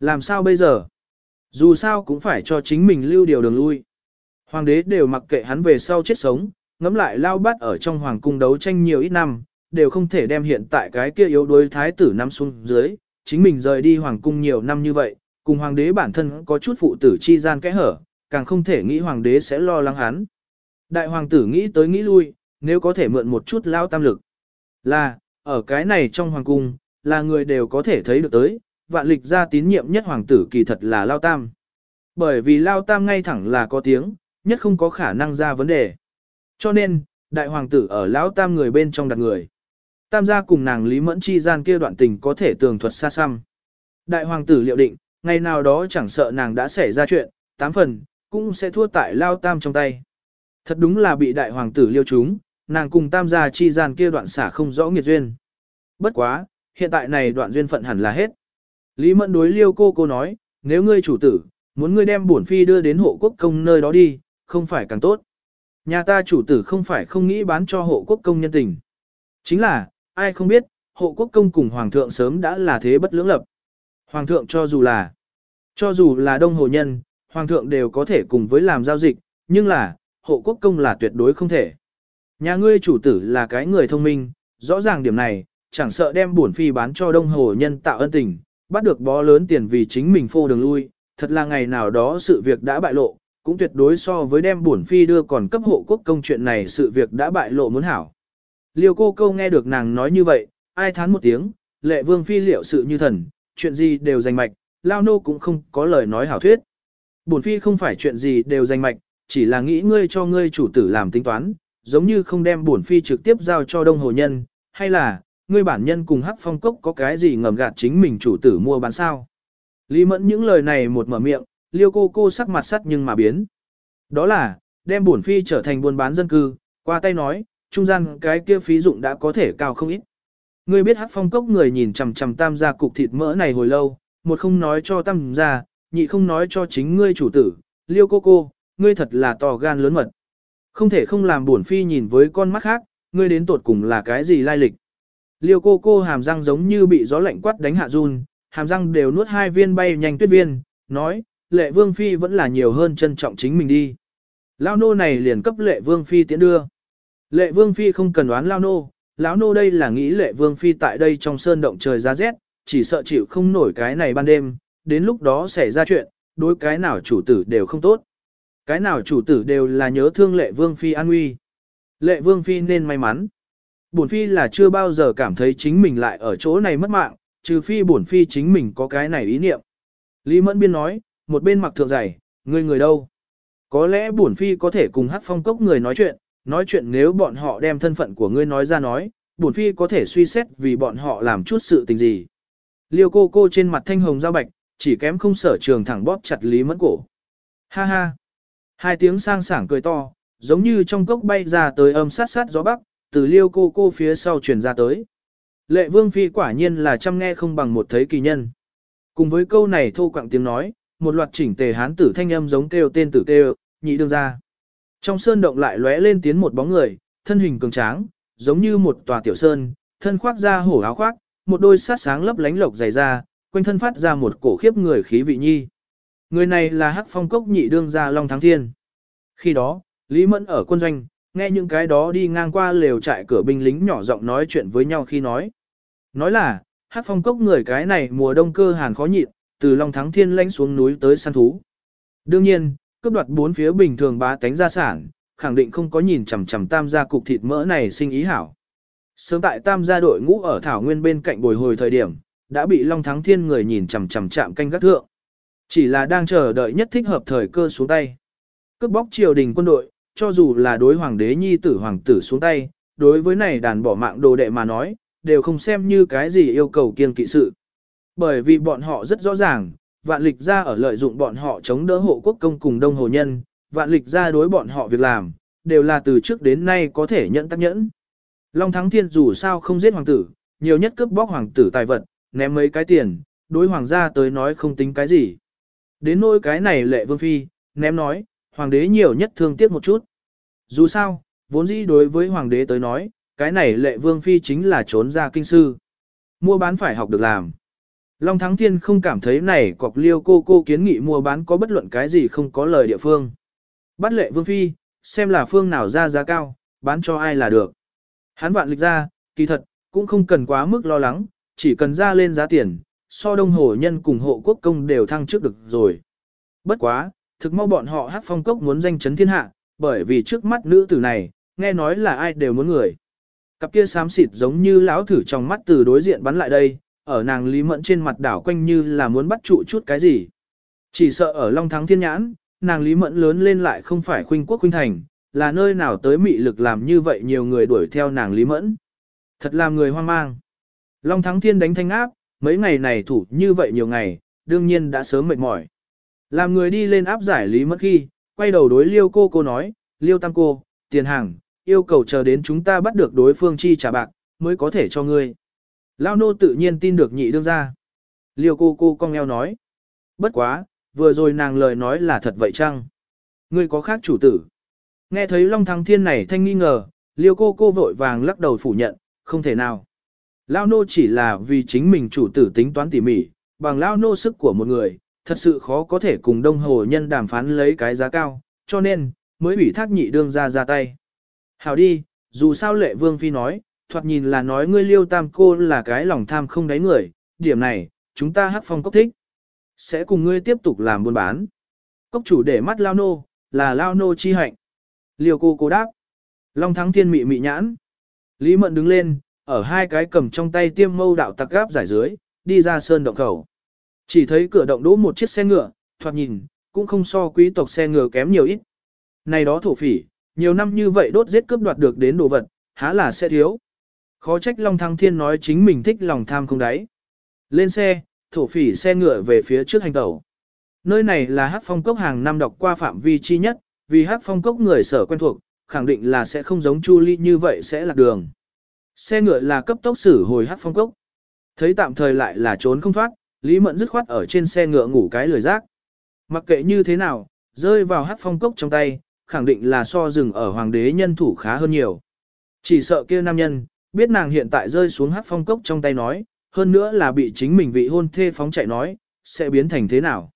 Làm sao bây giờ? Dù sao cũng phải cho chính mình lưu điều đường lui. Hoàng đế đều mặc kệ hắn về sau chết sống, ngẫm lại lao bắt ở trong hoàng cung đấu tranh nhiều ít năm, đều không thể đem hiện tại cái kia yếu đuối thái tử nắm xuống dưới, chính mình rời đi hoàng cung nhiều năm như vậy, cùng hoàng đế bản thân có chút phụ tử chi gian kẽ hở, càng không thể nghĩ hoàng đế sẽ lo lắng hắn. Đại hoàng tử nghĩ tới nghĩ lui, nếu có thể mượn một chút lao tam lực. Là, ở cái này trong hoàng cung, là người đều có thể thấy được tới, vạn lịch ra tín nhiệm nhất hoàng tử kỳ thật là lao tam. Bởi vì lao tam ngay thẳng là có tiếng, nhất không có khả năng ra vấn đề. Cho nên, đại hoàng tử ở lão tam người bên trong đặt người. Tam gia cùng nàng Lý Mẫn chi gian kia đoạn tình có thể tường thuật xa xăm. Đại hoàng tử liệu định, ngày nào đó chẳng sợ nàng đã xảy ra chuyện, tám phần, cũng sẽ thua tại lao tam trong tay. Thật đúng là bị đại hoàng tử liêu chúng, nàng cùng tam gia chi gian kia đoạn xả không rõ nghiệt duyên. Bất quá, hiện tại này đoạn duyên phận hẳn là hết. Lý Mẫn đối liêu cô cô nói, nếu ngươi chủ tử, muốn ngươi đem bổn phi đưa đến hộ quốc công nơi đó đi, không phải càng tốt. Nhà ta chủ tử không phải không nghĩ bán cho hộ quốc công nhân tình. Chính là, ai không biết, hộ quốc công cùng hoàng thượng sớm đã là thế bất lưỡng lập. Hoàng thượng cho dù là, cho dù là đông hồ nhân, hoàng thượng đều có thể cùng với làm giao dịch, nhưng là, hộ quốc công là tuyệt đối không thể. Nhà ngươi chủ tử là cái người thông minh, rõ ràng điểm này, chẳng sợ đem bổn phi bán cho đông hồ nhân tạo ân tình, bắt được bó lớn tiền vì chính mình phô đường lui, thật là ngày nào đó sự việc đã bại lộ, cũng tuyệt đối so với đem bổn phi đưa còn cấp hộ quốc công chuyện này sự việc đã bại lộ muốn hảo. Liêu cô câu nghe được nàng nói như vậy, ai thán một tiếng, lệ vương phi liệu sự như thần, chuyện gì đều danh mạch, lao nô cũng không có lời nói hảo thuyết. Bổn phi không phải chuyện gì đều danh mạch, chỉ là nghĩ ngươi cho ngươi chủ tử làm tính toán, giống như không đem bổn phi trực tiếp giao cho đông hồ nhân, hay là, ngươi bản nhân cùng hắc phong cốc có cái gì ngầm gạt chính mình chủ tử mua bán sao. Lý mẫn những lời này một mở miệng, liêu cô cô sắc mặt sắt nhưng mà biến. Đó là, đem bổn phi trở thành buôn bán dân cư, qua tay nói, trung gian cái kia phí dụng đã có thể cao không ít. Ngươi biết hát phong cốc người nhìn chằm chằm tam gia cục thịt mỡ này hồi lâu, một không nói cho tam gia, nhị không nói cho chính ngươi chủ tử, liêu cô cô, ngươi thật là to gan lớn mật. Không thể không làm buồn phi nhìn với con mắt khác, ngươi đến tột cùng là cái gì lai lịch. Liêu cô cô hàm răng giống như bị gió lạnh quát đánh hạ run, hàm răng đều nuốt hai viên bay nhanh tuyết viên, nói, lệ vương phi vẫn là nhiều hơn trân trọng chính mình đi. Lao nô này liền cấp lệ vương phi tiễn đưa. Lệ vương phi không cần đoán lao nô, lão nô đây là nghĩ lệ vương phi tại đây trong sơn động trời giá rét, chỉ sợ chịu không nổi cái này ban đêm, đến lúc đó xảy ra chuyện, đối cái nào chủ tử đều không tốt. Cái nào chủ tử đều là nhớ thương lệ vương phi an nguy. Lệ vương phi nên may mắn. Bổn phi là chưa bao giờ cảm thấy chính mình lại ở chỗ này mất mạng, trừ phi bổn phi chính mình có cái này ý niệm. Lý Mẫn Biên nói, một bên mặc thượng giày, người người đâu? Có lẽ bổn phi có thể cùng hát phong cốc người nói chuyện, nói chuyện nếu bọn họ đem thân phận của ngươi nói ra nói, bổn phi có thể suy xét vì bọn họ làm chút sự tình gì. Liêu cô cô trên mặt thanh hồng giao bạch, chỉ kém không sở trường thẳng bóp chặt Lý Mẫn cổ. Ha ha! Hai tiếng sang sảng cười to, giống như trong cốc bay ra tới âm sát sát gió bắc, từ liêu cô cô phía sau truyền ra tới. Lệ vương phi quả nhiên là chăm nghe không bằng một thấy kỳ nhân. Cùng với câu này thô quặng tiếng nói, một loạt chỉnh tề hán tử thanh âm giống kêu tên tử kêu, nhị đương ra. Trong sơn động lại lóe lên tiến một bóng người, thân hình cường tráng, giống như một tòa tiểu sơn, thân khoác ra hổ áo khoác, một đôi sát sáng lấp lánh lộc dày ra, quanh thân phát ra một cổ khiếp người khí vị nhi. Người này là Hắc Phong Cốc nhị đương gia Long Thắng Thiên. Khi đó, Lý Mẫn ở quân doanh, nghe những cái đó đi ngang qua lều trại cửa binh lính nhỏ giọng nói chuyện với nhau khi nói. Nói là, Hắc Phong Cốc người cái này mùa đông cơ hàn khó nhịn, từ Long Thắng Thiên lánh xuống núi tới săn thú. Đương nhiên, cướp đoạt bốn phía bình thường bá tánh gia sản, khẳng định không có nhìn chằm chằm tam gia cục thịt mỡ này sinh ý hảo. Sớm tại tam gia đội ngũ ở Thảo Nguyên bên cạnh bồi hồi thời điểm, đã bị Long Thắng Thiên người nhìn chằm chằm chạm canh gác thượng. Chỉ là đang chờ đợi nhất thích hợp thời cơ xuống tay. Cướp bóc triều đình quân đội, cho dù là đối hoàng đế nhi tử hoàng tử xuống tay, đối với này đàn bỏ mạng đồ đệ mà nói, đều không xem như cái gì yêu cầu kiên kỵ sự. Bởi vì bọn họ rất rõ ràng, vạn lịch ra ở lợi dụng bọn họ chống đỡ hộ quốc công cùng đông hồ nhân, vạn lịch ra đối bọn họ việc làm, đều là từ trước đến nay có thể nhận tác nhẫn. Long Thắng Thiên dù sao không giết hoàng tử, nhiều nhất cướp bóc hoàng tử tài vật, ném mấy cái tiền, đối hoàng gia tới nói không tính cái gì. Đến nỗi cái này lệ vương phi, ném nói, hoàng đế nhiều nhất thương tiếc một chút. Dù sao, vốn dĩ đối với hoàng đế tới nói, cái này lệ vương phi chính là trốn ra kinh sư. Mua bán phải học được làm. Long Thắng Thiên không cảm thấy này cọc liêu cô cô kiến nghị mua bán có bất luận cái gì không có lời địa phương. Bắt lệ vương phi, xem là phương nào ra giá cao, bán cho ai là được. Hắn vạn lịch ra, kỳ thật, cũng không cần quá mức lo lắng, chỉ cần ra lên giá tiền, so đông hồ nhân cùng hộ quốc công đều thăng trước được rồi. Bất quá, thực mau bọn họ hát phong cốc muốn danh chấn thiên hạ, bởi vì trước mắt nữ tử này, nghe nói là ai đều muốn người. Cặp kia xám xịt giống như lão thử trong mắt từ đối diện bắn lại đây, ở nàng Lý Mẫn trên mặt đảo quanh như là muốn bắt trụ chút cái gì. Chỉ sợ ở Long Thắng Thiên Nhãn, nàng Lý Mẫn lớn lên lại không phải khuynh quốc khuynh thành, là nơi nào tới mị lực làm như vậy nhiều người đuổi theo nàng Lý Mẫn. Thật làm người hoang mang. Long Thắng Thiên đánh thanh áp, mấy ngày này thủ như vậy nhiều ngày, đương nhiên đã sớm mệt mỏi. Làm người đi lên áp giải Lý Mẫn khi, quay đầu đối Liêu cô cô nói, Liêu tam cô, tiền hàng, yêu cầu chờ đến chúng ta bắt được đối phương chi trả bạc, mới có thể cho ngươi. Lao nô tự nhiên tin được nhị đương ra. Liêu cô cô cong eo nói. Bất quá, vừa rồi nàng lời nói là thật vậy chăng? Ngươi có khác chủ tử. Nghe thấy Long Thắng Thiên này thanh nghi ngờ, liêu cô cô vội vàng lắc đầu phủ nhận, không thể nào. Lao nô chỉ là vì chính mình chủ tử tính toán tỉ mỉ, bằng lao nô sức của một người, thật sự khó có thể cùng đông hồ nhân đàm phán lấy cái giá cao, cho nên, mới ủy thác nhị đương ra ra tay. Hảo đi, dù sao lệ vương phi nói, thoạt nhìn là nói ngươi liêu tam cô là cái lòng tham không đáy người, điểm này, chúng ta hát phong cốc thích. Sẽ cùng ngươi tiếp tục làm buôn bán. Cốc chủ để mắt lao nô, là lao nô chi hạnh. Liêu cô cô đáp. Long thắng thiên mị mị nhãn. Lý mận đứng lên, ở hai cái cầm trong tay tiêm mâu đạo tặc gáp giải dưới, đi ra sơn động khẩu. Chỉ thấy cửa động đỗ một chiếc xe ngựa, thoạt nhìn, cũng không so quý tộc xe ngựa kém nhiều ít. Này đó thổ phỉ, nhiều năm như vậy đốt giết cướp đoạt được đến đồ vật, há là sẽ thiếu. Khó trách Long Thăng Thiên nói chính mình thích lòng tham không đáy. Lên xe, thổ phỉ xe ngựa về phía trước hành tẩu. Nơi này là hát phong cốc hàng năm đọc qua phạm vi chi nhất, vì hát phong cốc người sở quen thuộc, khẳng định là sẽ không giống Chu Ly như vậy sẽ lạc đường. Xe ngựa là cấp tốc xử hồi hát phong cốc. Thấy tạm thời lại là trốn không thoát, Lý Mẫn dứt khoát ở trên xe ngựa ngủ cái lười rác. Mặc kệ như thế nào, rơi vào hát phong cốc trong tay, khẳng định là so rừng ở hoàng đế nhân thủ khá hơn nhiều. Chỉ sợ kia nam nhân, biết nàng hiện tại rơi xuống hát phong cốc trong tay nói, hơn nữa là bị chính mình vị hôn thê phóng chạy nói, sẽ biến thành thế nào.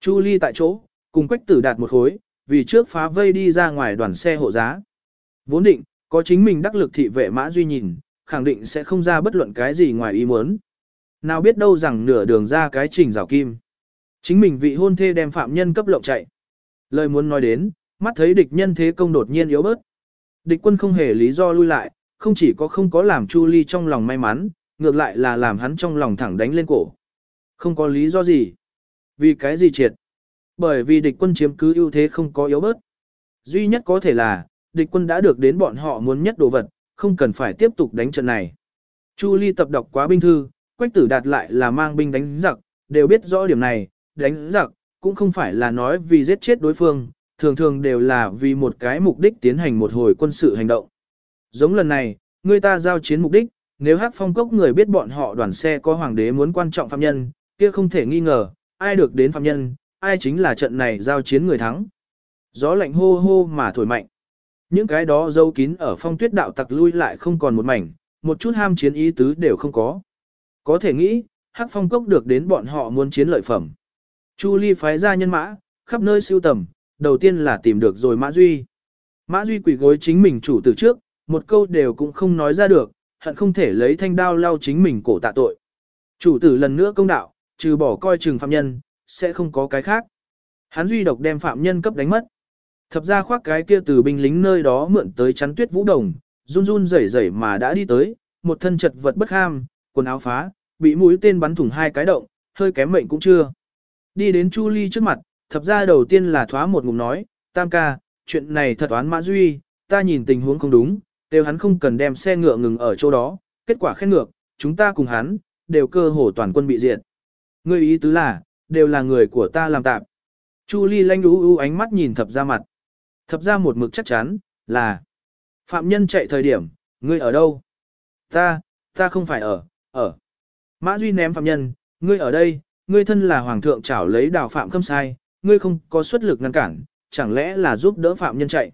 Chu Ly tại chỗ, cùng quách tử đạt một khối, vì trước phá vây đi ra ngoài đoàn xe hộ giá. Vốn định, có chính mình đắc lực thị vệ mã duy nhìn, khẳng định sẽ không ra bất luận cái gì ngoài ý muốn. Nào biết đâu rằng nửa đường ra cái trình rào kim. Chính mình vị hôn thê đem phạm nhân cấp lộng chạy. Lời muốn nói đến, mắt thấy địch nhân thế công đột nhiên yếu bớt. Địch quân không hề lý do lui lại, không chỉ có không có làm Chu Ly trong lòng may mắn, ngược lại là làm hắn trong lòng thẳng đánh lên cổ. Không có lý do gì. Vì cái gì triệt? Bởi vì địch quân chiếm cứ ưu thế không có yếu bớt. Duy nhất có thể là, địch quân đã được đến bọn họ muốn nhất đồ vật, không cần phải tiếp tục đánh trận này. Chu Ly tập đọc quá binh thư, quách tử đạt lại là mang binh đánh giặc, đều biết rõ điểm này, đánh giặc, cũng không phải là nói vì giết chết đối phương, thường thường đều là vì một cái mục đích tiến hành một hồi quân sự hành động. Giống lần này, người ta giao chiến mục đích, nếu hắc phong cốc người biết bọn họ đoàn xe có hoàng đế muốn quan trọng phạm nhân, kia không thể nghi ngờ, ai được đến phạm nhân, ai chính là trận này giao chiến người thắng. Gió lạnh hô hô mà thổi mạnh. Những cái đó dâu kín ở phong tuyết đạo tặc lui lại không còn một mảnh, một chút ham chiến ý tứ đều không có. Có thể nghĩ, hắc phong cốc được đến bọn họ muốn chiến lợi phẩm. Chu Ly phái ra nhân mã, khắp nơi siêu tầm, đầu tiên là tìm được rồi Mã Duy. Mã Duy quỷ gối chính mình chủ từ trước, một câu đều cũng không nói ra được, hận không thể lấy thanh đao lau chính mình cổ tạ tội. Chủ tử lần nữa công đạo, trừ bỏ coi chừng phạm nhân, sẽ không có cái khác. Hắn duy độc đem phạm nhân cấp đánh mất. Thập ra khoác cái kia từ binh lính nơi đó mượn tới chắn tuyết vũ đồng, run run rẩy rẩy mà đã đi tới, một thân chật vật bất ham, quần áo phá, bị mũi tên bắn thủng hai cái động, hơi kém mệnh cũng chưa. Đi đến Chu Ly trước mặt, thập ra đầu tiên là thoá một ngụm nói, tam ca, chuyện này thật oán mã duy, ta nhìn tình huống không đúng, đều hắn không cần đem xe ngựa ngừng ở chỗ đó, kết quả khen ngược, chúng ta cùng hắn, đều cơ hồ toàn quân bị diệt. Ngươi ý tứ là, đều là người của ta làm tạm. Chu Ly lanh ú ú ánh mắt nhìn thập ra mặt. Thập ra một mực chắc chắn, là Phạm nhân chạy thời điểm, ngươi ở đâu? Ta, ta không phải ở, ở. Mã Duy ném phạm nhân, ngươi ở đây, ngươi thân là hoàng thượng trảo lấy đào phạm khâm sai, ngươi không có xuất lực ngăn cản, chẳng lẽ là giúp đỡ phạm nhân chạy?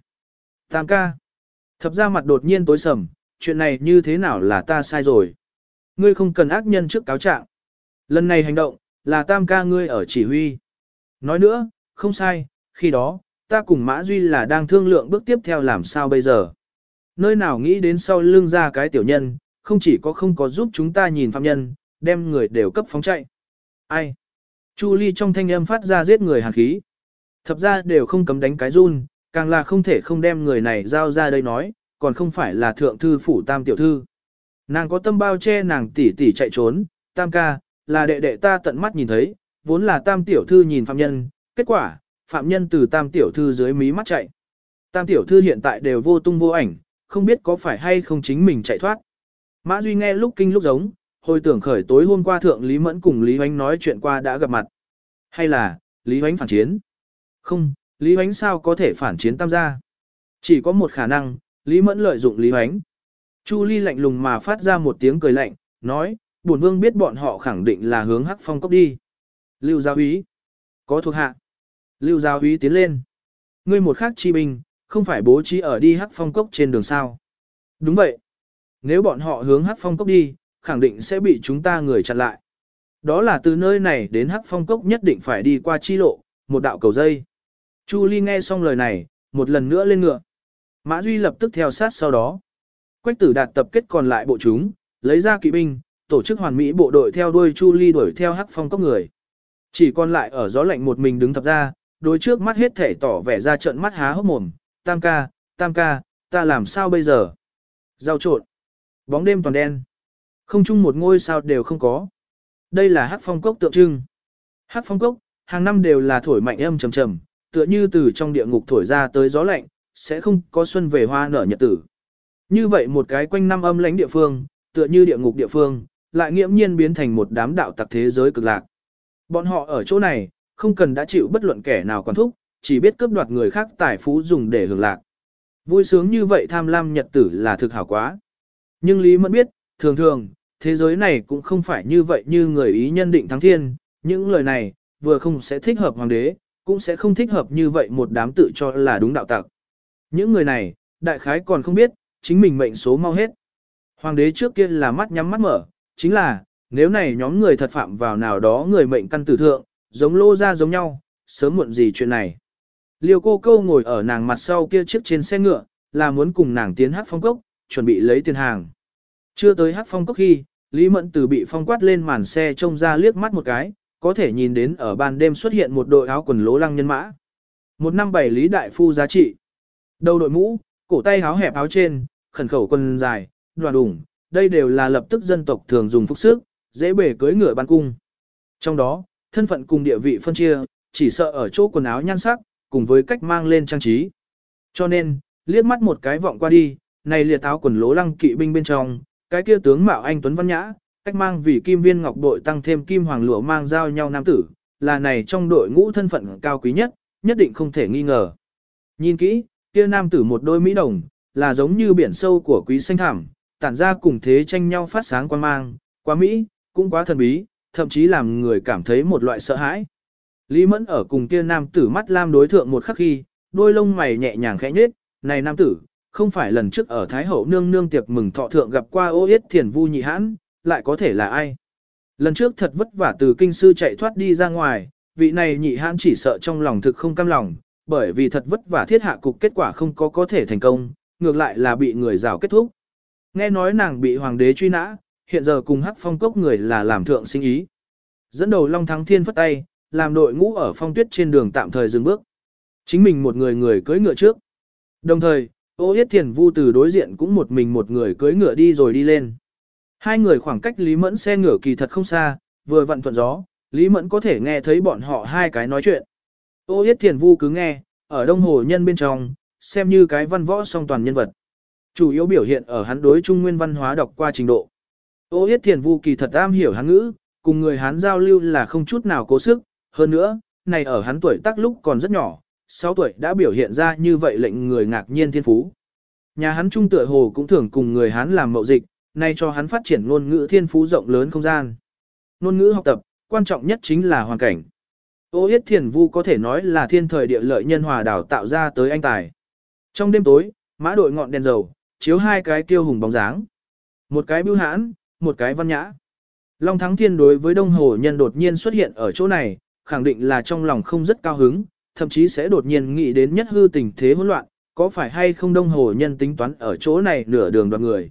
Tam ca. Thập ra mặt đột nhiên tối sầm, chuyện này như thế nào là ta sai rồi? Ngươi không cần ác nhân trước cáo trạng. Lần này hành động, là tam ca ngươi ở chỉ huy. Nói nữa, không sai, khi đó, ta cùng Mã Duy là đang thương lượng bước tiếp theo làm sao bây giờ. Nơi nào nghĩ đến sau lưng ra cái tiểu nhân, không chỉ có không có giúp chúng ta nhìn phạm nhân, đem người đều cấp phóng chạy. Ai? Chu Ly trong thanh âm phát ra giết người hàn khí. Thập ra đều không cấm đánh cái run, càng là không thể không đem người này giao ra đây nói, còn không phải là thượng thư phủ tam tiểu thư. Nàng có tâm bao che nàng tỷ tỷ chạy trốn, tam ca, là đệ đệ ta tận mắt nhìn thấy, vốn là tam tiểu thư nhìn phạm nhân, kết quả, phạm nhân từ tam tiểu thư dưới mí mắt chạy. Tam tiểu thư hiện tại đều vô tung vô ảnh, không biết có phải hay không chính mình chạy thoát. Mã Duy nghe lúc kinh lúc giống, hồi tưởng khởi tối hôm qua thượng Lý Mẫn cùng Lý Hoánh nói chuyện qua đã gặp mặt. Hay là, Lý Hoánh phản chiến? Không, Lý Hoánh sao có thể phản chiến tam gia? Chỉ có một khả năng, Lý Mẫn lợi dụng Lý Hoánh. Chu Ly lạnh lùng mà phát ra một tiếng cười lạnh, nói, bổn vương biết bọn họ khẳng định là hướng hắc phong cốc đi. Lưu Giao Úy. Có thuộc hạ. Lưu Giao Úy tiến lên. Ngươi một khắc chi binh, không phải bố trí ở đi hắc phong cốc trên đường sao. Đúng vậy. Nếu bọn họ hướng hắc phong cốc đi, khẳng định sẽ bị chúng ta người chặn lại. Đó là từ nơi này đến hắc phong cốc nhất định phải đi qua chi lộ, một đạo cầu dây. Chu Ly nghe xong lời này, một lần nữa lên ngựa. Mã Duy lập tức theo sát sau đó. Quách tử đạt tập kết còn lại bộ chúng, lấy ra kỵ binh, tổ chức hoàn mỹ bộ đội theo đuôi Chu Ly đuổi theo hắc phong cốc người. Chỉ còn lại ở gió lạnh một mình đứng thập ra, đối trước mắt hết thể tỏ vẻ ra trận mắt há hốc mồm, tam ca, tam ca, ta làm sao bây giờ? Giao trộn. Bóng đêm toàn đen. Không chung một ngôi sao đều không có. Đây là hắc phong cốc tượng trưng. Hắc phong cốc, hàng năm đều là thổi mạnh âm trầm trầm, tựa như từ trong địa ngục thổi ra tới gió lạnh, sẽ không có xuân về hoa nở nhật tử. Như vậy một cái quanh năm âm lãnh địa phương, tựa như địa ngục địa phương, lại nghiễm nhiên biến thành một đám đạo tặc thế giới cực lạc. Bọn họ ở chỗ này, không cần đã chịu bất luận kẻ nào quản thúc, chỉ biết cướp đoạt người khác tài phú dùng để hưởng lạc. Vui sướng như vậy tham lam nhật tử là thực hảo quá. Nhưng Lý Mẫn biết, thường thường, thế giới này cũng không phải như vậy như người ý nhân định thắng thiên, những lời này, vừa không sẽ thích hợp hoàng đế, cũng sẽ không thích hợp như vậy một đám tự cho là đúng đạo tặc. Những người này, đại khái còn không biết, chính mình mệnh số mau hết. Hoàng đế trước kia là mắt nhắm mắt mở, chính là, nếu này nhóm người thật phạm vào nào đó người mệnh căn tử thượng, giống lô ra giống nhau, sớm muộn gì chuyện này. Liêu cô câu ngồi ở nàng mặt sau kia chiếc trên xe ngựa, là muốn cùng nàng tiến hát phong cốc, chuẩn bị lấy tiền hàng. Chưa tới hát phong cốc khi, Lý Mẫn từ bị phong quát lên màn xe trông ra liếc mắt một cái, có thể nhìn đến ở ban đêm xuất hiện một đội áo quần lố lăng nhân mã. Một năm bảy Lý Đại Phu giá trị. Đầu đội mũ, cổ tay áo hẹp áo trên, khẩn khẩu quần dài, đoàn đủng, đây đều là lập tức dân tộc thường dùng phúc sức, dễ bể cưới ngựa ban cung. Trong đó, thân phận cùng địa vị phân chia, chỉ sợ ở chỗ quần áo nhan sắc, cùng với cách mang lên trang trí. Cho nên, liếc mắt một cái vọng qua đi, này liệt áo quần lố lăng kỵ binh bên trong, cái kia tướng mạo anh Tuấn Văn Nhã, cách mang vì kim viên ngọc đội tăng thêm kim hoàng lụa mang giao nhau nam tử, là này trong đội ngũ thân phận cao quý nhất, nhất định không thể nghi ngờ. Nhìn kỹ, kia nam tử một đôi mỹ đồng, là giống như biển sâu của quý xanh thảm, tản ra cùng thế tranh nhau phát sáng quan mang, quá mỹ, cũng quá thần bí, thậm chí làm người cảm thấy một loại sợ hãi. Lý Mẫn ở cùng kia nam tử mắt lam đối thượng một khắc khi, đôi lông mày nhẹ nhàng khẽ nhếch, này nam tử, không phải lần trước ở Thái Hậu nương nương tiệc mừng thọ thượng gặp qua ô yết thiền vu nhị hãn, lại có thể là ai? Lần trước thật vất vả từ kinh sư chạy thoát đi ra ngoài, vị này nhị hãn chỉ sợ trong lòng thực không cam lòng, bởi vì thật vất vả thiết hạ cục kết quả không có có thể thành công, ngược lại là bị người rào kết thúc. Nghe nói nàng bị hoàng đế truy nã, hiện giờ cùng hắc phong cốc người là làm thượng sinh ý. Dẫn đầu Long Thắng Thiên phất tay, làm đội ngũ ở phong tuyết trên đường tạm thời dừng bước. Chính mình một người người cưỡi ngựa trước. Đồng thời, ô yết thiền vu từ đối diện cũng một mình một người cưỡi ngựa đi rồi đi lên. Hai người khoảng cách Lý Mẫn xe ngửa kỳ thật không xa, vừa vặn thuận gió, Lý Mẫn có thể nghe thấy bọn họ hai cái nói chuyện. Ô yết thiền vu cứ nghe, ở đông hồ nhân bên trong, xem như cái văn võ song toàn nhân vật. Chủ yếu biểu hiện ở hắn đối trung nguyên văn hóa đọc qua trình độ. Ô yết thiền vu kỳ thật am hiểu hán ngữ, cùng người hán giao lưu là không chút nào cố sức, hơn nữa, này ở hắn tuổi tác lúc còn rất nhỏ, 6 tuổi đã biểu hiện ra như vậy lệnh người ngạc nhiên thiên phú. Nhà hắn trung tựa hồ cũng thường cùng người hán làm mậu dịch, nay cho hắn phát triển ngôn ngữ thiên phú rộng lớn không gian. Ngôn ngữ học tập, quan trọng nhất chính là hoàn cảnh. Ô Yết Thiền Vu có thể nói là thiên thời địa lợi nhân hòa đảo tạo ra tới anh tài. Trong đêm tối, mã đội ngọn đèn dầu, chiếu hai cái tiêu hùng bóng dáng. Một cái bưu hãn, một cái văn nhã. Long Thắng Thiên đối với Đông Hồ Nhân đột nhiên xuất hiện ở chỗ này, khẳng định là trong lòng không rất cao hứng, thậm chí sẽ đột nhiên nghĩ đến nhất hư tình thế hỗn loạn, có phải hay không Đông Hồ Nhân tính toán ở chỗ này nửa đường đoàn người.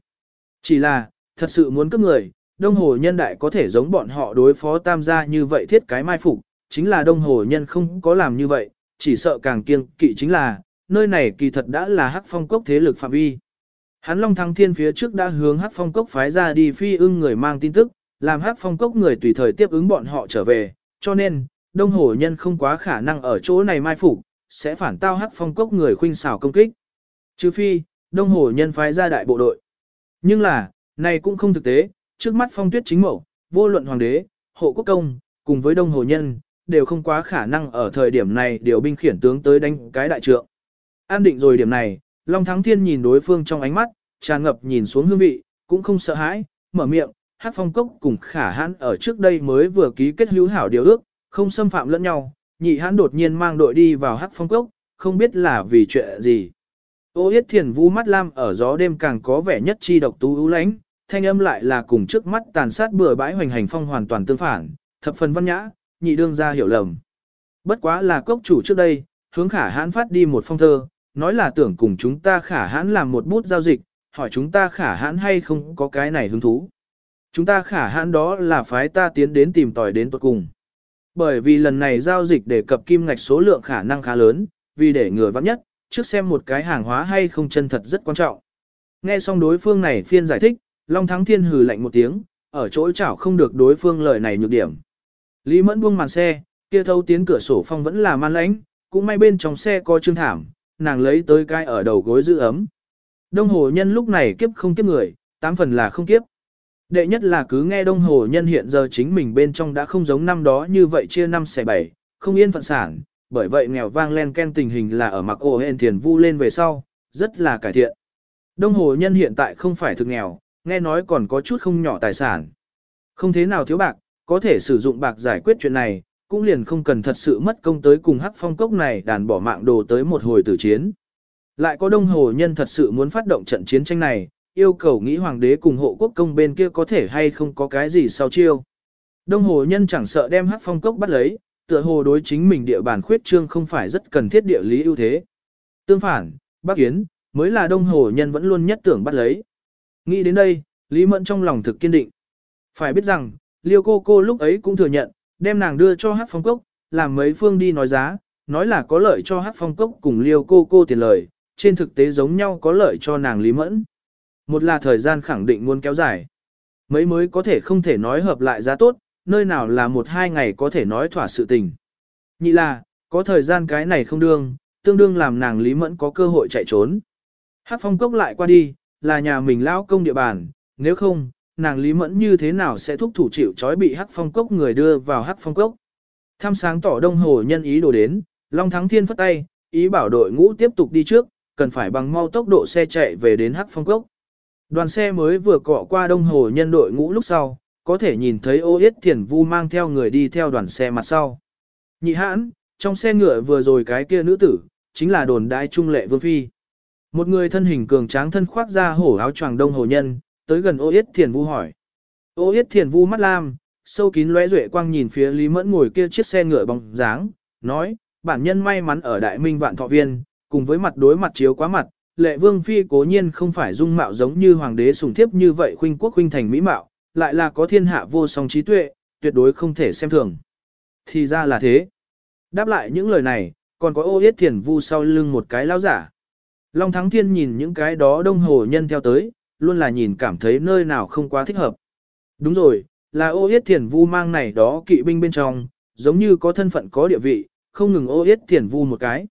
Chỉ là, thật sự muốn cướp người, Đông Hồ Nhân đại có thể giống bọn họ đối phó tam gia như vậy thiết cái mai phục, chính là Đông Hồ Nhân không có làm như vậy, chỉ sợ càng kiêng kỵ chính là, nơi này kỳ thật đã là hắc phong cốc thế lực phạm vi. Hắn Long Thăng Thiên phía trước đã hướng hắc phong cốc phái ra đi phi ưng người mang tin tức, làm hắc phong cốc người tùy thời tiếp ứng bọn họ trở về, cho nên, Đông Hồ Nhân không quá khả năng ở chỗ này mai phục, sẽ phản tao hắc phong cốc người khuynh xảo công kích. Trừ phi, Đông Hồ Nhân phái ra đại bộ đội. Nhưng là, này cũng không thực tế, trước mắt phong tuyết chính mẫu, vô luận hoàng đế, hộ quốc công, cùng với Đông Hồ Nhân, đều không quá khả năng ở thời điểm này điều binh khiển tướng tới đánh cái đại trượng. An định rồi điểm này, Long Thắng Thiên nhìn đối phương trong ánh mắt, tràn ngập nhìn xuống hương vị, cũng không sợ hãi, mở miệng, hát phong cốc cùng khả hãn ở trước đây mới vừa ký kết hữu hảo điều ước, không xâm phạm lẫn nhau, nhị hãn đột nhiên mang đội đi vào hát phong cốc, không biết là vì chuyện gì. Ô yết thiền vu mắt lam ở gió đêm càng có vẻ nhất chi độc tú ưu lãnh, thanh âm lại là cùng trước mắt tàn sát bừa bãi hoành hành phong hoàn toàn tương phản, thập phần văn nhã, nhị đương ra hiểu lầm. Bất quá là cốc chủ trước đây, hướng khả hãn phát đi một phong thơ, nói là tưởng cùng chúng ta khả hãn làm một bút giao dịch, hỏi chúng ta khả hãn hay không có cái này hứng thú. Chúng ta khả hãn đó là phái ta tiến đến tìm tòi đến tuật cùng. Bởi vì lần này giao dịch để cập kim ngạch số lượng khả năng khá lớn, vì để ngừa vắng nhất, trước xem một cái hàng hóa hay không chân thật rất quan trọng. Nghe xong đối phương này phiên giải thích, Long Thắng Thiên hừ lạnh một tiếng, ở chỗ chảo không được đối phương lời này nhược điểm. Lý Mẫn buông màn xe, kia thâu tiến cửa sổ phong vẫn là man lãnh, cũng may bên trong xe có trương thảm, nàng lấy tới cái ở đầu gối giữ ấm. Đông hồ nhân lúc này kiếp không kiếp người, tám phần là không kiếp. Đệ nhất là cứ nghe đông hồ nhân hiện giờ chính mình bên trong đã không giống năm đó như vậy chia năm xẻ bảy, không yên phận sản, bởi vậy nghèo vang len ken tình hình là ở mặc ổ hên thiền vu lên về sau, rất là cải thiện. Đông hồ nhân hiện tại không phải thực nghèo, nghe nói còn có chút không nhỏ tài sản. Không thế nào thiếu bạc, có thể sử dụng bạc giải quyết chuyện này, cũng liền không cần thật sự mất công tới cùng hắc phong cốc này đàn bỏ mạng đồ tới một hồi tử chiến. Lại có đông hồ nhân thật sự muốn phát động trận chiến tranh này, yêu cầu nghĩ hoàng đế cùng hộ quốc công bên kia có thể hay không có cái gì sau chiêu. Đông hồ nhân chẳng sợ đem hắc phong cốc bắt lấy, tựa hồ đối chính mình địa bàn khuyết trương không phải rất cần thiết địa lý ưu thế. Tương phản, Bắc Yến, mới là đông hồ nhân vẫn luôn nhất tưởng bắt lấy. Nghĩ đến đây, Lý Mẫn trong lòng thực kiên định. Phải biết rằng, Liêu cô cô lúc ấy cũng thừa nhận, đem nàng đưa cho hát phong cốc, làm mấy phương đi nói giá, nói là có lợi cho hát phong cốc cùng Liêu cô cô tiền lời, trên thực tế giống nhau có lợi cho nàng Lý Mẫn. Một là thời gian khẳng định muốn kéo dài. Mấy mới có thể không thể nói hợp lại giá tốt, nơi nào là một hai ngày có thể nói thỏa sự tình. Nhị là, có thời gian cái này không đương, tương đương làm nàng Lý Mẫn có cơ hội chạy trốn. Hát phong cốc lại qua đi, là nhà mình lao công địa bàn, nếu không, nàng Lý Mẫn như thế nào sẽ thúc thủ chịu trói bị Hát phong cốc người đưa vào Hát phong cốc. Tham sáng tỏ đông hồ nhân ý đồ đến, Long Thắng Thiên phất tay, ý bảo đội ngũ tiếp tục đi trước, cần phải bằng mau tốc độ xe chạy về đến hắc phong cốc. Đoàn xe mới vừa cọ qua đông hồ nhân đội ngũ lúc sau, có thể nhìn thấy ô yết thiền vu mang theo người đi theo đoàn xe mặt sau. Nhị hãn, trong xe ngựa vừa rồi cái kia nữ tử, chính là đồn đại trung lệ vương phi. Một người thân hình cường tráng thân khoác ra hổ áo choàng đông hồ nhân, tới gần ô yết thiền vu hỏi. Ô yết thiền vu mắt lam, sâu kín lóe duệ quang nhìn phía Lý Mẫn ngồi kia chiếc xe ngựa bóng dáng, nói, bản nhân may mắn ở đại minh vạn thọ viên, cùng với mặt đối mặt chiếu quá mặt, lệ vương phi cố nhiên không phải dung mạo giống như hoàng đế sùng thiếp như vậy khuynh quốc khuynh thành mỹ mạo, lại là có thiên hạ vô song trí tuệ, tuyệt đối không thể xem thường. Thì ra là thế. Đáp lại những lời này, còn có ô yết thiền vu sau lưng một cái lao giả. Long Thắng Thiên nhìn những cái đó đông hồ nhân theo tới, luôn là nhìn cảm thấy nơi nào không quá thích hợp. Đúng rồi, là ô yết thiền vu mang này đó kỵ binh bên trong, giống như có thân phận có địa vị, không ngừng ô yết thiền vu một cái.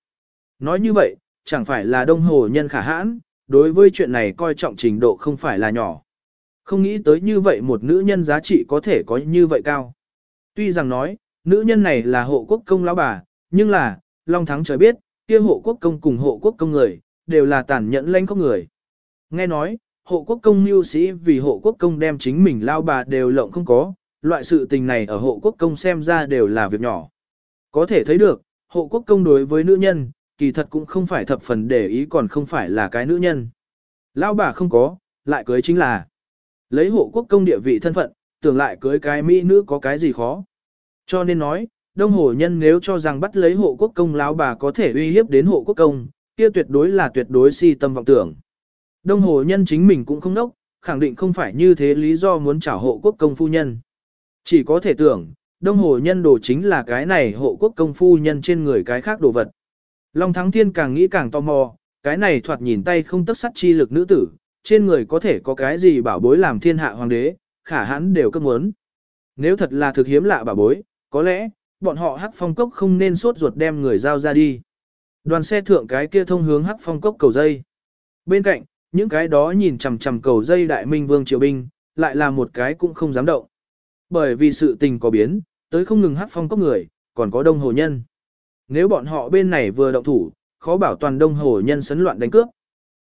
Nói như vậy, chẳng phải là đông hồ nhân khả hãn, đối với chuyện này coi trọng trình độ không phải là nhỏ. Không nghĩ tới như vậy một nữ nhân giá trị có thể có như vậy cao. Tuy rằng nói, nữ nhân này là hộ quốc công lão bà, nhưng là, Long Thắng trời biết, kia hộ quốc công cùng hộ quốc công người, đều là tàn nhẫn lanh không người. Nghe nói, hộ quốc công mưu sĩ vì hộ quốc công đem chính mình lao bà đều lộng không có, loại sự tình này ở hộ quốc công xem ra đều là việc nhỏ. Có thể thấy được, hộ quốc công đối với nữ nhân, kỳ thật cũng không phải thập phần để ý còn không phải là cái nữ nhân. Lao bà không có, lại cưới chính là lấy hộ quốc công địa vị thân phận, tưởng lại cưới cái mỹ nữ có cái gì khó. Cho nên nói, đông hồ nhân nếu cho rằng bắt lấy hộ quốc công lão bà có thể uy hiếp đến hộ quốc công, kia tuyệt đối là tuyệt đối si tâm vọng tưởng. Đông hồ nhân chính mình cũng không đốc, khẳng định không phải như thế lý do muốn trả hộ quốc công phu nhân. Chỉ có thể tưởng, đông hồ nhân đồ chính là cái này hộ quốc công phu nhân trên người cái khác đồ vật. Long Thắng Thiên càng nghĩ càng tò mò, cái này thoạt nhìn tay không tất sắt chi lực nữ tử, trên người có thể có cái gì bảo bối làm thiên hạ hoàng đế, khả hãn đều cấp muốn. Nếu thật là thực hiếm lạ bảo bối, có lẽ, bọn họ hắc phong cốc không nên sốt ruột đem người giao ra đi. Đoàn xe thượng cái kia thông hướng hắc phong cốc cầu dây. Bên cạnh, những cái đó nhìn chằm chằm cầu dây đại minh vương triều binh, lại là một cái cũng không dám động. Bởi vì sự tình có biến, tới không ngừng hắc phong cốc người, còn có đông hồ nhân. Nếu bọn họ bên này vừa động thủ, khó bảo toàn đông hồ nhân sấn loạn đánh cướp.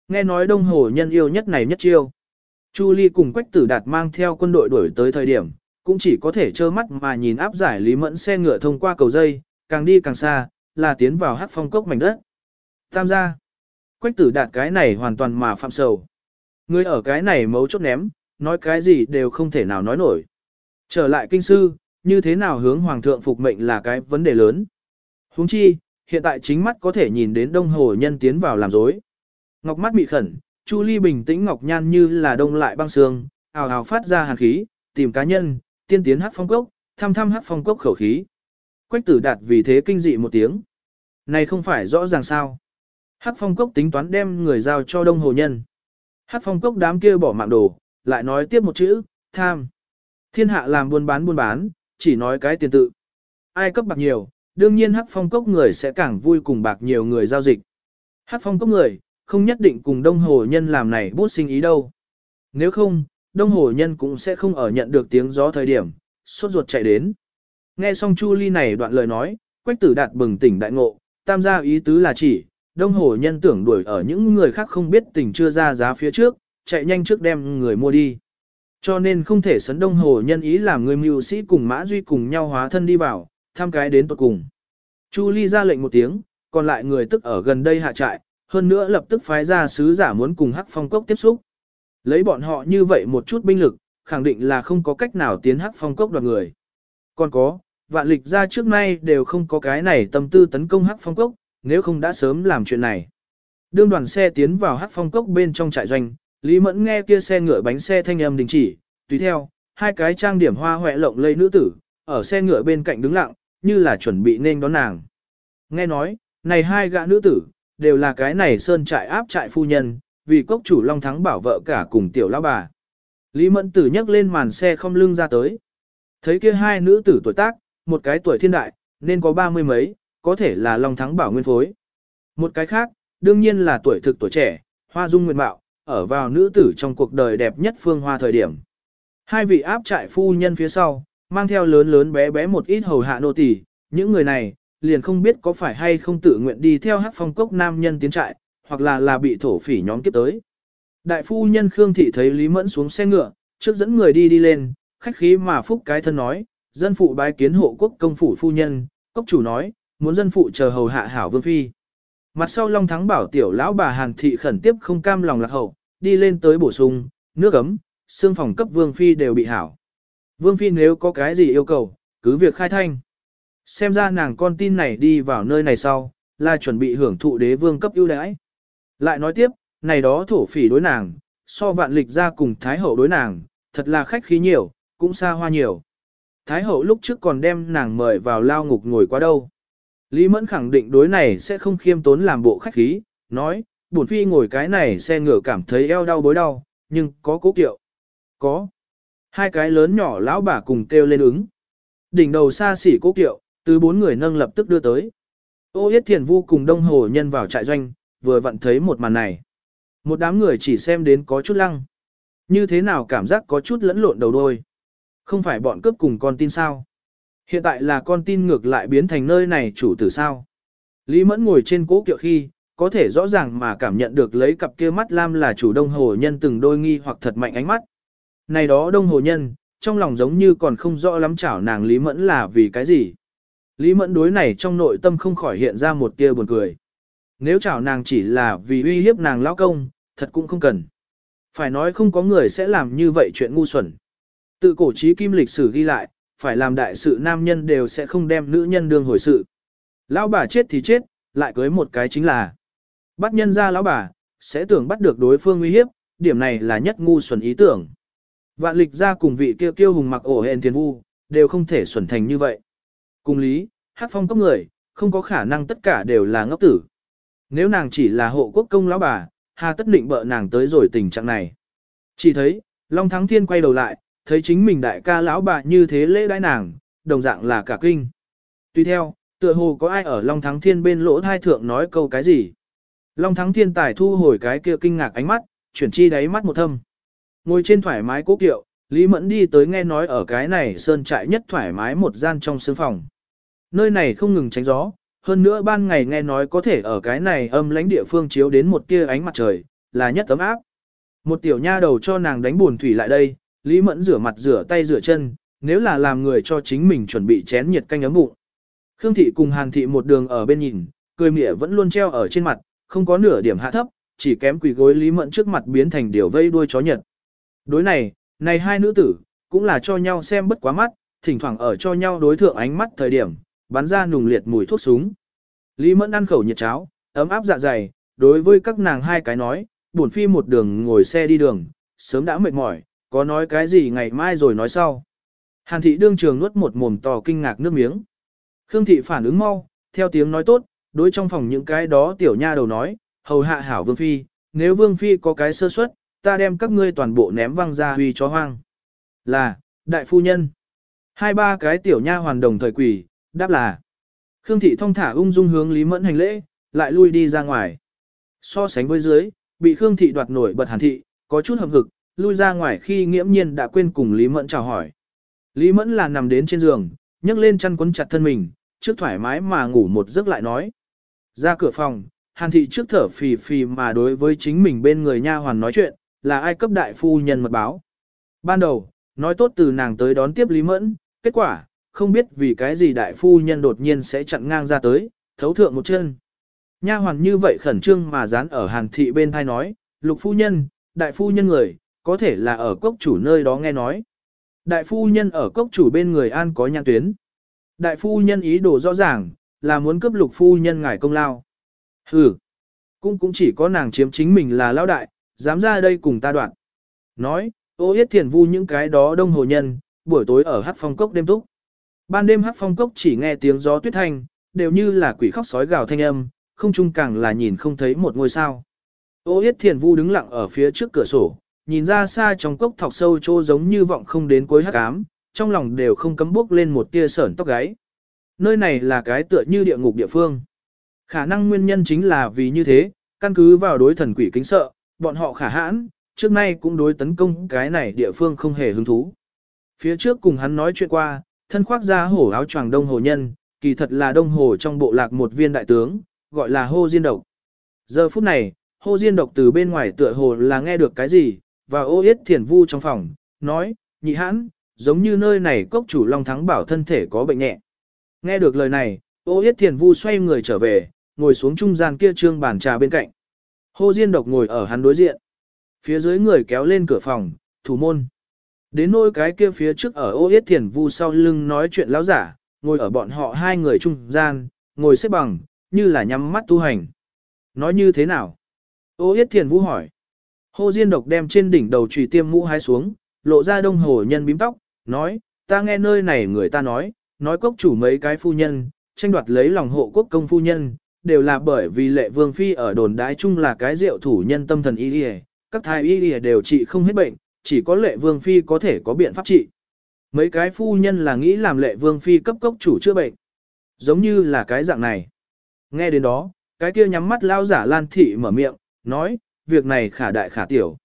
Nghe nói đông hồ nhân yêu nhất này nhất chiêu. Chu Ly cùng Quách Tử Đạt mang theo quân đội đuổi tới thời điểm, cũng chỉ có thể trơ mắt mà nhìn áp giải Lý Mẫn xe ngựa thông qua cầu dây, càng đi càng xa, là tiến vào hắc phong cốc mảnh đất. Tam gia. Quách tử đạt cái này hoàn toàn mà phạm sầu. Người ở cái này mấu chốt ném, nói cái gì đều không thể nào nói nổi. Trở lại kinh sư, như thế nào hướng hoàng thượng phục mệnh là cái vấn đề lớn. Huống chi, hiện tại chính mắt có thể nhìn đến đông hồ nhân tiến vào làm dối. Ngọc mắt bị khẩn, Chu Ly bình tĩnh ngọc nhan như là đông lại băng sương, ào ào phát ra hàn khí, tìm cá nhân, tiên tiến hát phong cốc, thăm thăm hát phong cốc khẩu khí. Quách tử đạt vì thế kinh dị một tiếng. Này không phải rõ ràng sao. Hát phong cốc tính toán đem người giao cho đông hồ nhân. Hát phong cốc đám kia bỏ mạng đồ, lại nói tiếp một chữ, tham. Thiên hạ làm buôn bán buôn bán, chỉ nói cái tiền tự. Ai cấp bạc nhiều, đương nhiên hát phong cốc người sẽ càng vui cùng bạc nhiều người giao dịch. Hát phong cốc người, không nhất định cùng đông hồ nhân làm này bút sinh ý đâu. Nếu không, đông hồ nhân cũng sẽ không ở nhận được tiếng gió thời điểm, sốt ruột chạy đến. Nghe xong Chu Ly này đoạn lời nói, Quách Tử Đạt bừng tỉnh đại ngộ, tam gia ý tứ là chỉ, đông hồ nhân tưởng đuổi ở những người khác không biết tình chưa ra giá phía trước, chạy nhanh trước đem người mua đi. Cho nên không thể sấn đông hồ nhân ý làm người mưu sĩ cùng Mã Duy cùng nhau hóa thân đi vào, tham cái đến tuột cùng. Chu Ly ra lệnh một tiếng, còn lại người tức ở gần đây hạ trại, hơn nữa lập tức phái ra sứ giả muốn cùng Hắc Phong Cốc tiếp xúc. Lấy bọn họ như vậy một chút binh lực, khẳng định là không có cách nào tiến Hắc Phong Cốc đoạt người. Còn có, vạn lịch ra trước nay đều không có cái này tâm tư tấn công Hắc Phong Cốc, nếu không đã sớm làm chuyện này. Đương đoàn xe tiến vào Hắc Phong Cốc bên trong trại doanh, Lý Mẫn nghe kia xe ngựa bánh xe thanh âm đình chỉ, tùy theo, hai cái trang điểm hoa hoẹ lộng lây nữ tử, ở xe ngựa bên cạnh đứng lặng, như là chuẩn bị nên đón nàng. Nghe nói, này hai gã nữ tử, đều là cái này sơn trại áp trại phu nhân, vì cốc chủ Long Thắng bảo vợ cả cùng tiểu lão bà. Lý Mẫn Tử nhấc lên màn xe không lưng ra tới. Thấy kia hai nữ tử tuổi tác, một cái tuổi thiên đại, nên có ba mươi mấy, có thể là Long Thắng bảo nguyên phối. Một cái khác, đương nhiên là tuổi thực tuổi trẻ, hoa dung nguyện bạo, ở vào nữ tử trong cuộc đời đẹp nhất phương hoa thời điểm. Hai vị áp trại phu nhân phía sau, mang theo lớn lớn bé bé một ít hầu hạ nô tỳ, những người này, liền không biết có phải hay không tự nguyện đi theo hát phong cốc nam nhân tiến trại, hoặc là là bị thổ phỉ nhóm kiếp tới. Đại phu nhân Khương Thị thấy Lý Mẫn xuống xe ngựa, trước dẫn người đi đi lên, khách khí mà phúc cái thân nói, dân phụ bái kiến hộ quốc công phủ phu nhân, cốc chủ nói, muốn dân phụ chờ hầu hạ hảo vương phi. Mặt sau Long Thắng bảo tiểu lão bà Hàn Thị khẩn tiếp không cam lòng lạc hậu, đi lên tới bổ sung, nước ấm, xương phòng cấp vương phi đều bị hảo. Vương phi nếu có cái gì yêu cầu, cứ việc khai thanh. Xem ra nàng con tin này đi vào nơi này sau, là chuẩn bị hưởng thụ đế vương cấp ưu đãi. Lại nói tiếp, này đó thổ phỉ đối nàng, so vạn lịch ra cùng Thái Hậu đối nàng, thật là khách khí nhiều, cũng xa hoa nhiều. Thái Hậu lúc trước còn đem nàng mời vào lao ngục ngồi qua đâu. Lý Mẫn khẳng định đối này sẽ không khiêm tốn làm bộ khách khí, nói, bổn phi ngồi cái này xe ngựa cảm thấy eo đau bối đau, nhưng có cố kiệu. Có. Hai cái lớn nhỏ lão bà cùng kêu lên ứng. Đỉnh đầu xa xỉ cố kiệu, từ bốn người nâng lập tức đưa tới. Ô Yết Thiền Vu cùng Đông Hồ Nhân vào trại doanh, vừa vặn thấy một màn này. Một đám người chỉ xem đến có chút lăng. Như thế nào cảm giác có chút lẫn lộn đầu đôi. Không phải bọn cướp cùng con tin sao. Hiện tại là con tin ngược lại biến thành nơi này chủ tử sao. Lý Mẫn ngồi trên cố kiệu khi, có thể rõ ràng mà cảm nhận được lấy cặp kia mắt lam là chủ đông hồ nhân từng đôi nghi hoặc thật mạnh ánh mắt. Này đó đông hồ nhân, trong lòng giống như còn không rõ lắm chảo nàng Lý Mẫn là vì cái gì. Lý Mẫn đối này trong nội tâm không khỏi hiện ra một tia buồn cười. Nếu chảo nàng chỉ là vì uy hiếp nàng lão công, thật cũng không cần. Phải nói không có người sẽ làm như vậy chuyện ngu xuẩn. Tự cổ trí kim lịch sử ghi lại, phải làm đại sự nam nhân đều sẽ không đem nữ nhân đương hồi sự. Lão bà chết thì chết, lại cưới một cái chính là bắt nhân ra lão bà, sẽ tưởng bắt được đối phương uy hiếp, điểm này là nhất ngu xuẩn ý tưởng. Vạn lịch ra cùng vị kia kiêu hùng mặc ổ hèn thiên vu, đều không thể xuẩn thành như vậy. Cùng lý, hát phong cấp người, không có khả năng tất cả đều là ngốc tử. Nếu nàng chỉ là hộ quốc công lão bà, hà tất định bợ nàng tới rồi tình trạng này. Chỉ thấy, Long Thắng Thiên quay đầu lại, thấy chính mình đại ca lão bà như thế lễ đãi nàng, đồng dạng là cả kinh. Tuy theo, tựa hồ có ai ở Long Thắng Thiên bên lỗ thai thượng nói câu cái gì. Long Thắng Thiên tài thu hồi cái kia kinh ngạc ánh mắt, chuyển chi đáy mắt một thâm. Ngồi trên thoải mái cố kiệu, Lý Mẫn đi tới nghe nói ở cái này sơn trại nhất thoải mái một gian trong sương phòng. Nơi này không ngừng tránh gió, hơn nữa ban ngày nghe nói có thể ở cái này âm lãnh địa phương chiếu đến một tia ánh mặt trời, là nhất tấm áp. Một tiểu nha đầu cho nàng đánh buồn thủy lại đây, Lý Mẫn rửa mặt rửa tay rửa chân, nếu là làm người cho chính mình chuẩn bị chén nhiệt canh ấm bụng. Khương thị cùng Hàn thị một đường ở bên nhìn, cười mỉa vẫn luôn treo ở trên mặt, không có nửa điểm hạ thấp, chỉ kém quỳ gối Lý Mẫn trước mặt biến thành điều vây đuôi chó nhật. Đối này, này hai nữ tử, cũng là cho nhau xem bất quá mắt, thỉnh thoảng ở cho nhau đối thượng ánh mắt thời điểm, bắn ra nùng liệt mùi thuốc súng. Lý Mẫn ăn khẩu nhiệt cháo, ấm áp dạ dày, đối với các nàng hai cái nói, buồn phi một đường ngồi xe đi đường, sớm đã mệt mỏi, có nói cái gì ngày mai rồi nói sau. Hàn thị đương trường nuốt một mồm to kinh ngạc nước miếng. Khương thị phản ứng mau, theo tiếng nói tốt, đối trong phòng những cái đó tiểu nha đầu nói, hầu hạ hảo vương phi, nếu vương phi có cái sơ suất, ta đem các ngươi toàn bộ ném văng ra huy chó hoang. Là, đại phu nhân. Hai ba cái tiểu nha hoàn đồng thời quỷ, đáp là. Khương thị thông thả ung dung hướng Lý Mẫn hành lễ, lại lui đi ra ngoài. So sánh với dưới, bị Khương thị đoạt nổi bật hàn thị, có chút hậm hực, lui ra ngoài khi nghiễm nhiên đã quên cùng Lý Mẫn chào hỏi. Lý Mẫn là nằm đến trên giường, nhấc lên chăn quấn chặt thân mình, trước thoải mái mà ngủ một giấc lại nói. Ra cửa phòng, Hàn thị trước thở phì phì mà đối với chính mình bên người nha hoàn nói chuyện, là ai cấp đại phu nhân mật báo. Ban đầu, nói tốt từ nàng tới đón tiếp Lý Mẫn, kết quả, không biết vì cái gì đại phu nhân đột nhiên sẽ chặn ngang ra tới, thấu thượng một chân. Nha hoàn như vậy khẩn trương mà dán ở hàn thị bên thai nói, lục phu nhân, đại phu nhân người, có thể là ở cốc chủ nơi đó nghe nói. Đại phu nhân ở cốc chủ bên người an có nhãn tuyến. Đại phu nhân ý đồ rõ ràng, là muốn cướp lục phu nhân ngài công lao. Hừ, cũng cũng chỉ có nàng chiếm chính mình là lão đại, dám ra đây cùng ta đoạn. Nói, ô yết thiền vu những cái đó đông hồ nhân, buổi tối ở hát phong cốc đêm túc. Ban đêm hát phong cốc chỉ nghe tiếng gió tuyết thanh, đều như là quỷ khóc sói gào thanh âm, không chung càng là nhìn không thấy một ngôi sao. Ô yết thiền vu đứng lặng ở phía trước cửa sổ, nhìn ra xa trong cốc thọc sâu trô giống như vọng không đến cuối hắc ám, trong lòng đều không cấm bước lên một tia sởn tóc gáy. Nơi này là cái tựa như địa ngục địa phương. Khả năng nguyên nhân chính là vì như thế, căn cứ vào đối thần quỷ kính sợ, bọn họ khả hãn, trước nay cũng đối tấn công cái này địa phương không hề hứng thú. Phía trước cùng hắn nói chuyện qua, thân khoác ra hổ áo choàng đông hồ nhân, kỳ thật là đông hồ trong bộ lạc một viên đại tướng, gọi là hô diên độc. Giờ phút này, hô diên độc từ bên ngoài tựa hồ là nghe được cái gì, và ô yết thiền vu trong phòng, nói, nhị hãn, giống như nơi này cốc chủ Long Thắng bảo thân thể có bệnh nhẹ. Nghe được lời này, ô yết thiền vu xoay người trở về, ngồi xuống trung gian kia trương bàn trà bên cạnh. Hô Diên độc ngồi ở hắn đối diện. Phía dưới người kéo lên cửa phòng, thủ môn. Đến nôi cái kia phía trước ở ô yết thiền vu sau lưng nói chuyện lão giả, ngồi ở bọn họ hai người trung gian, ngồi xếp bằng, như là nhắm mắt tu hành. Nói như thế nào? Ô yết thiền vu hỏi. Hô Diên độc đem trên đỉnh đầu trùy tiêm mũ hái xuống, lộ ra đông hồ nhân bím tóc, nói, ta nghe nơi này người ta nói, nói cốc chủ mấy cái phu nhân, tranh đoạt lấy lòng hộ quốc công phu nhân, đều là bởi vì lệ vương phi ở đồn đái chung là cái rượu thủ nhân tâm thần y y, các thái y y đều trị không hết bệnh, chỉ có lệ vương phi có thể có biện pháp trị. Mấy cái phu nhân là nghĩ làm lệ vương phi cấp cốc chủ chữa bệnh. Giống như là cái dạng này. Nghe đến đó, cái kia nhắm mắt lao giả lan thị mở miệng, nói, việc này khả đại khả tiểu.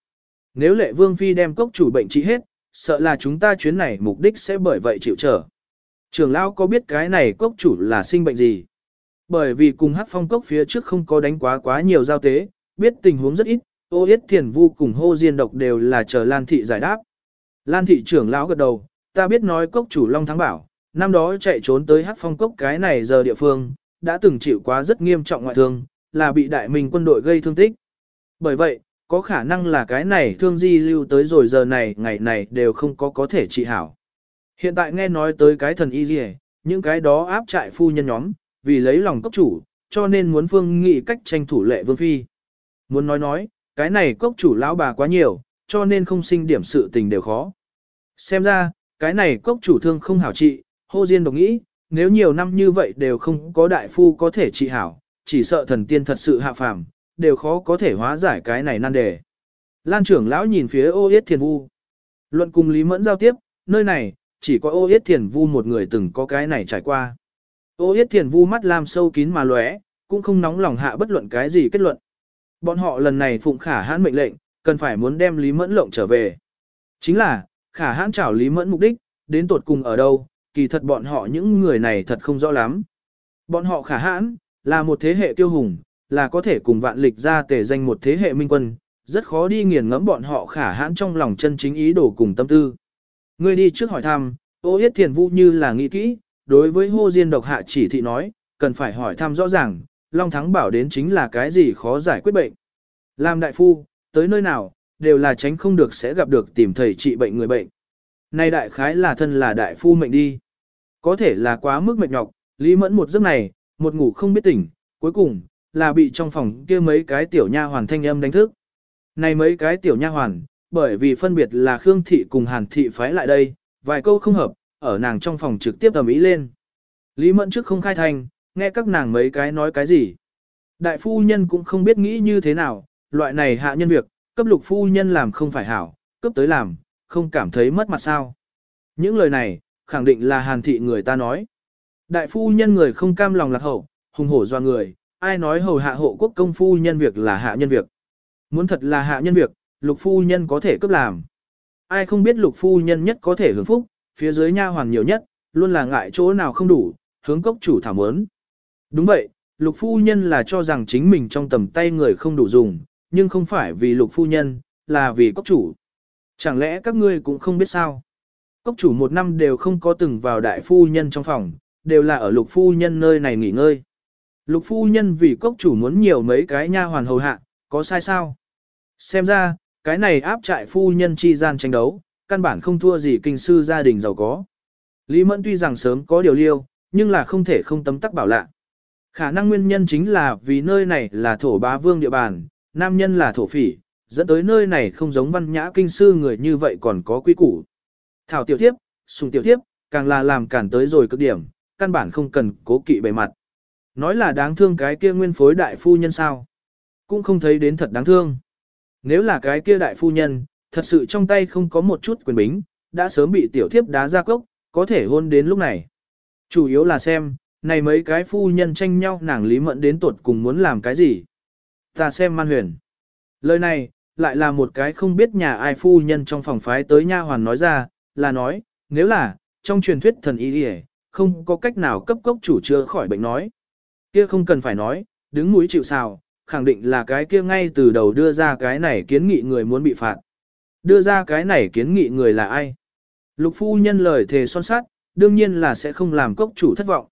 Nếu lệ vương phi đem cốc chủ bệnh trị hết, sợ là chúng ta chuyến này mục đích sẽ bởi vậy chịu trở. Trường lão có biết cái này cốc chủ là sinh bệnh gì? Bởi vì cùng hát phong cốc phía trước không có đánh quá quá nhiều giao tế, biết tình huống rất ít, ô yết thiền vu cùng hô diên độc đều là chờ Lan thị giải đáp. Lan thị trưởng lão gật đầu, ta biết nói cốc chủ Long Thắng bảo, năm đó chạy trốn tới hát phong cốc cái này giờ địa phương, đã từng chịu quá rất nghiêm trọng ngoại thương, là bị đại minh quân đội gây thương tích. Bởi vậy, có khả năng là cái này thương di lưu tới rồi giờ này ngày này đều không có có thể trị hảo. Hiện tại nghe nói tới cái thần y gì những cái đó áp trại phu nhân nhóm, vì lấy lòng cốc chủ, cho nên muốn phương nghị cách tranh thủ lệ vương phi. Muốn nói nói, cái này cốc chủ lão bà quá nhiều, cho nên không sinh điểm sự tình đều khó. Xem ra, cái này cốc chủ thương không hảo trị, hô diên độc nghĩ, nếu nhiều năm như vậy đều không có đại phu có thể trị hảo, chỉ sợ thần tiên thật sự hạ phàm, đều khó có thể hóa giải cái này nan đề. Lan trưởng lão nhìn phía ô yết thiền vu. Luận cùng Lý Mẫn giao tiếp, nơi này, chỉ có ô yết thiền vu một người từng có cái này trải qua. Ô yết thiền vu mắt làm sâu kín mà lóe, cũng không nóng lòng hạ bất luận cái gì kết luận. Bọn họ lần này phụng khả hãn mệnh lệnh, cần phải muốn đem Lý Mẫn lộng trở về. Chính là, khả hãn chảo Lý Mẫn mục đích, đến tột cùng ở đâu, kỳ thật bọn họ những người này thật không rõ lắm. Bọn họ khả hãn, là một thế hệ tiêu hùng, là có thể cùng vạn lịch ra tề danh một thế hệ minh quân, rất khó đi nghiền ngẫm bọn họ khả hãn trong lòng chân chính ý đồ cùng tâm tư. Người đi trước hỏi thăm, ô yết thiền vũ như là nghĩ kỹ, đối với hô diên độc hạ chỉ thị nói, cần phải hỏi thăm rõ ràng, Long Thắng bảo đến chính là cái gì khó giải quyết bệnh. Làm đại phu, tới nơi nào, đều là tránh không được sẽ gặp được tìm thầy trị bệnh người bệnh. Nay đại khái là thân là đại phu mệnh đi. Có thể là quá mức mệt nhọc, Lý Mẫn một giấc này, một ngủ không biết tỉnh, cuối cùng, là bị trong phòng kia mấy cái tiểu nha hoàn thanh âm đánh thức. Này mấy cái tiểu nha hoàn, bởi vì phân biệt là Khương Thị cùng Hàn Thị phái lại đây, vài câu không hợp, ở nàng trong phòng trực tiếp tầm ý lên. Lý Mẫn trước không khai thành, nghe các nàng mấy cái nói cái gì. Đại phu nhân cũng không biết nghĩ như thế nào, loại này hạ nhân việc, cấp lục phu nhân làm không phải hảo, cấp tới làm, không cảm thấy mất mặt sao. Những lời này, khẳng định là hàn thị người ta nói. Đại phu nhân người không cam lòng lạc hậu, hùng hổ do người, ai nói hầu hạ hộ quốc công phu nhân việc là hạ nhân việc. Muốn thật là hạ nhân việc, lục phu nhân có thể cấp làm. Ai không biết lục phu nhân nhất có thể hưởng phúc, phía dưới nha hoàn nhiều nhất, luôn là ngại chỗ nào không đủ, hướng cốc chủ thảm ớn. Đúng vậy, lục phu nhân là cho rằng chính mình trong tầm tay người không đủ dùng, nhưng không phải vì lục phu nhân, là vì cốc chủ. Chẳng lẽ các ngươi cũng không biết sao? Cốc chủ một năm đều không có từng vào đại phu nhân trong phòng, đều là ở lục phu nhân nơi này nghỉ ngơi. Lục phu nhân vì cốc chủ muốn nhiều mấy cái nha hoàn hầu hạ, có sai sao? Xem ra, cái này áp trại phu nhân chi gian tranh đấu, căn bản không thua gì kinh sư gia đình giàu có. Lý Mẫn tuy rằng sớm có điều liêu, nhưng là không thể không tấm tắc bảo lạ. Khả năng nguyên nhân chính là vì nơi này là thổ bá vương địa bàn, nam nhân là thổ phỉ, dẫn tới nơi này không giống văn nhã kinh sư người như vậy còn có quy củ. Thảo tiểu thiếp, sùng tiểu thiếp, càng là làm cản tới rồi cực điểm, căn bản không cần cố kỵ bề mặt. Nói là đáng thương cái kia nguyên phối đại phu nhân sao. Cũng không thấy đến thật đáng thương. Nếu là cái kia đại phu nhân, thật sự trong tay không có một chút quyền bính, đã sớm bị tiểu thiếp đá ra cốc, có thể hôn đến lúc này. Chủ yếu là xem, này mấy cái phu nhân tranh nhau nàng lý mẫn đến tuột cùng muốn làm cái gì. Ta xem man huyền. Lời này, lại là một cái không biết nhà ai phu nhân trong phòng phái tới nha hoàn nói ra, là nói, nếu là, trong truyền thuyết thần y đi không có cách nào cấp cốc chủ chữa khỏi bệnh nói. Kia không cần phải nói, đứng mũi chịu sào, khẳng định là cái kia ngay từ đầu đưa ra cái này kiến nghị người muốn bị phạt. Đưa ra cái này kiến nghị người là ai? Lục phu nhân lời thề son sát, đương nhiên là sẽ không làm cốc chủ thất vọng.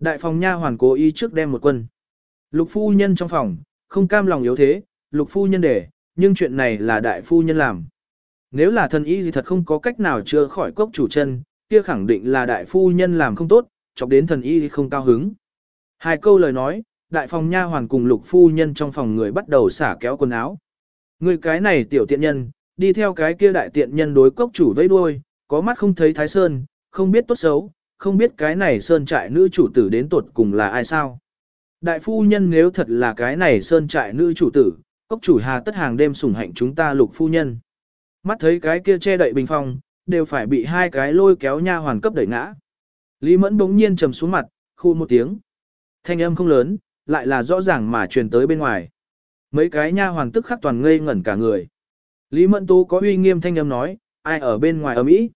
Đại phòng nha hoàn cố ý trước đem một quân. Lục phu nhân trong phòng, không cam lòng yếu thế, lục phu nhân để, nhưng chuyện này là đại phu nhân làm. Nếu là thần y gì thật không có cách nào chữa khỏi cốc chủ chân, kia khẳng định là đại phu nhân làm không tốt, chọc đến thần y thì không cao hứng. Hai câu lời nói, đại phòng nha hoàn cùng lục phu nhân trong phòng người bắt đầu xả kéo quần áo. Người cái này tiểu tiện nhân, đi theo cái kia đại tiện nhân đối cốc chủ vây đuôi, có mắt không thấy thái sơn, không biết tốt xấu, không biết cái này sơn trại nữ chủ tử đến tuột cùng là ai sao. Đại phu nhân nếu thật là cái này sơn trại nữ chủ tử, cốc chủ hà tất hàng đêm sủng hạnh chúng ta lục phu nhân. Mắt thấy cái kia che đậy bình phong, đều phải bị hai cái lôi kéo nha hoàn cấp đẩy ngã. Lý mẫn bỗng nhiên trầm xuống mặt, khu một tiếng. Thanh âm không lớn, lại là rõ ràng mà truyền tới bên ngoài. Mấy cái nha hoàn tức khắc toàn ngây ngẩn cả người. Lý mẫn tố có uy nghiêm thanh âm nói, ai ở bên ngoài ở Mỹ.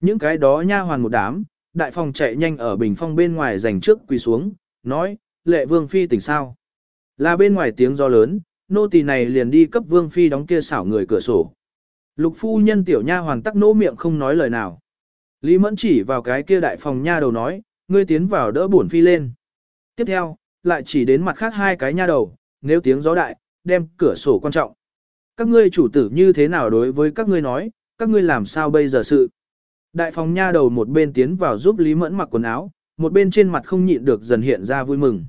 Những cái đó nha hoàn một đám, đại phòng chạy nhanh ở bình phong bên ngoài giành trước quỳ xuống, nói, lệ vương phi tỉnh sao. Là bên ngoài tiếng gió lớn, nô tỳ này liền đi cấp vương phi đóng kia xảo người cửa sổ. Lục phu nhân tiểu nha hoàn tắc nỗ miệng không nói lời nào. Lý mẫn chỉ vào cái kia đại phòng nha đầu nói, ngươi tiến vào đỡ bổn phi lên. Tiếp theo, lại chỉ đến mặt khác hai cái nha đầu, nếu tiếng gió đại, đem cửa sổ quan trọng. Các ngươi chủ tử như thế nào đối với các ngươi nói, các ngươi làm sao bây giờ sự. Đại phòng nha đầu một bên tiến vào giúp Lý Mẫn mặc quần áo, một bên trên mặt không nhịn được dần hiện ra vui mừng.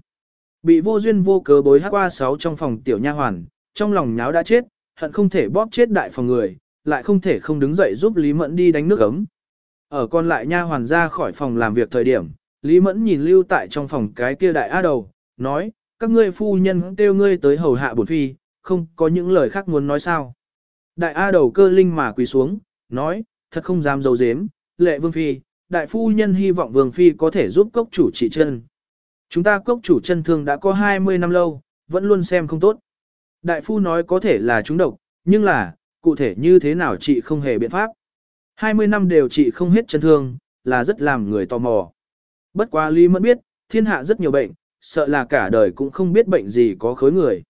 Bị vô duyên vô cớ bối hát qua sáu trong phòng tiểu nha hoàn, trong lòng nháo đã chết, hận không thể bóp chết đại phòng người, lại không thể không đứng dậy giúp Lý Mẫn đi đánh nước ấm. Ở còn lại nha hoàn ra khỏi phòng làm việc thời điểm, Lý Mẫn nhìn lưu tại trong phòng cái kia đại á đầu, nói, các ngươi phu nhân kêu ngươi tới hầu hạ bổn phi, không có những lời khác muốn nói sao. Đại A đầu cơ linh mà quỳ xuống, nói, thật không dám dấu dếm, lệ vương phi, đại phu nhân hy vọng vương phi có thể giúp cốc chủ trị chân. Chúng ta cốc chủ chân thương đã có 20 năm lâu, vẫn luôn xem không tốt. Đại phu nói có thể là chúng độc, nhưng là, cụ thể như thế nào chị không hề biện pháp. 20 năm đều chị không hết chân thương, là rất làm người tò mò. Bất quá Lý Mẫn biết, thiên hạ rất nhiều bệnh, sợ là cả đời cũng không biết bệnh gì có khối người.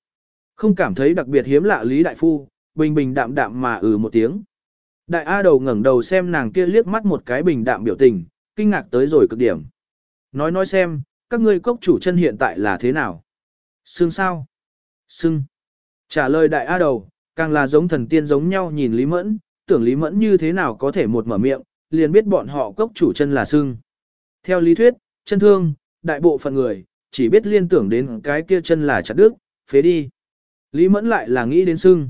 Không cảm thấy đặc biệt hiếm lạ Lý Đại Phu, bình bình đạm đạm mà ừ một tiếng. Đại A đầu ngẩng đầu xem nàng kia liếc mắt một cái bình đạm biểu tình, kinh ngạc tới rồi cực điểm. Nói nói xem, các ngươi cốc chủ chân hiện tại là thế nào? Sưng sao? Sưng. Trả lời đại A đầu, càng là giống thần tiên giống nhau nhìn Lý Mẫn, tưởng Lý Mẫn như thế nào có thể một mở miệng, liền biết bọn họ cốc chủ chân là sưng. Theo lý thuyết, chân thương, đại bộ phận người, chỉ biết liên tưởng đến cái kia chân là chặt đứt, phế đi. Lý Mẫn lại là nghĩ đến sưng.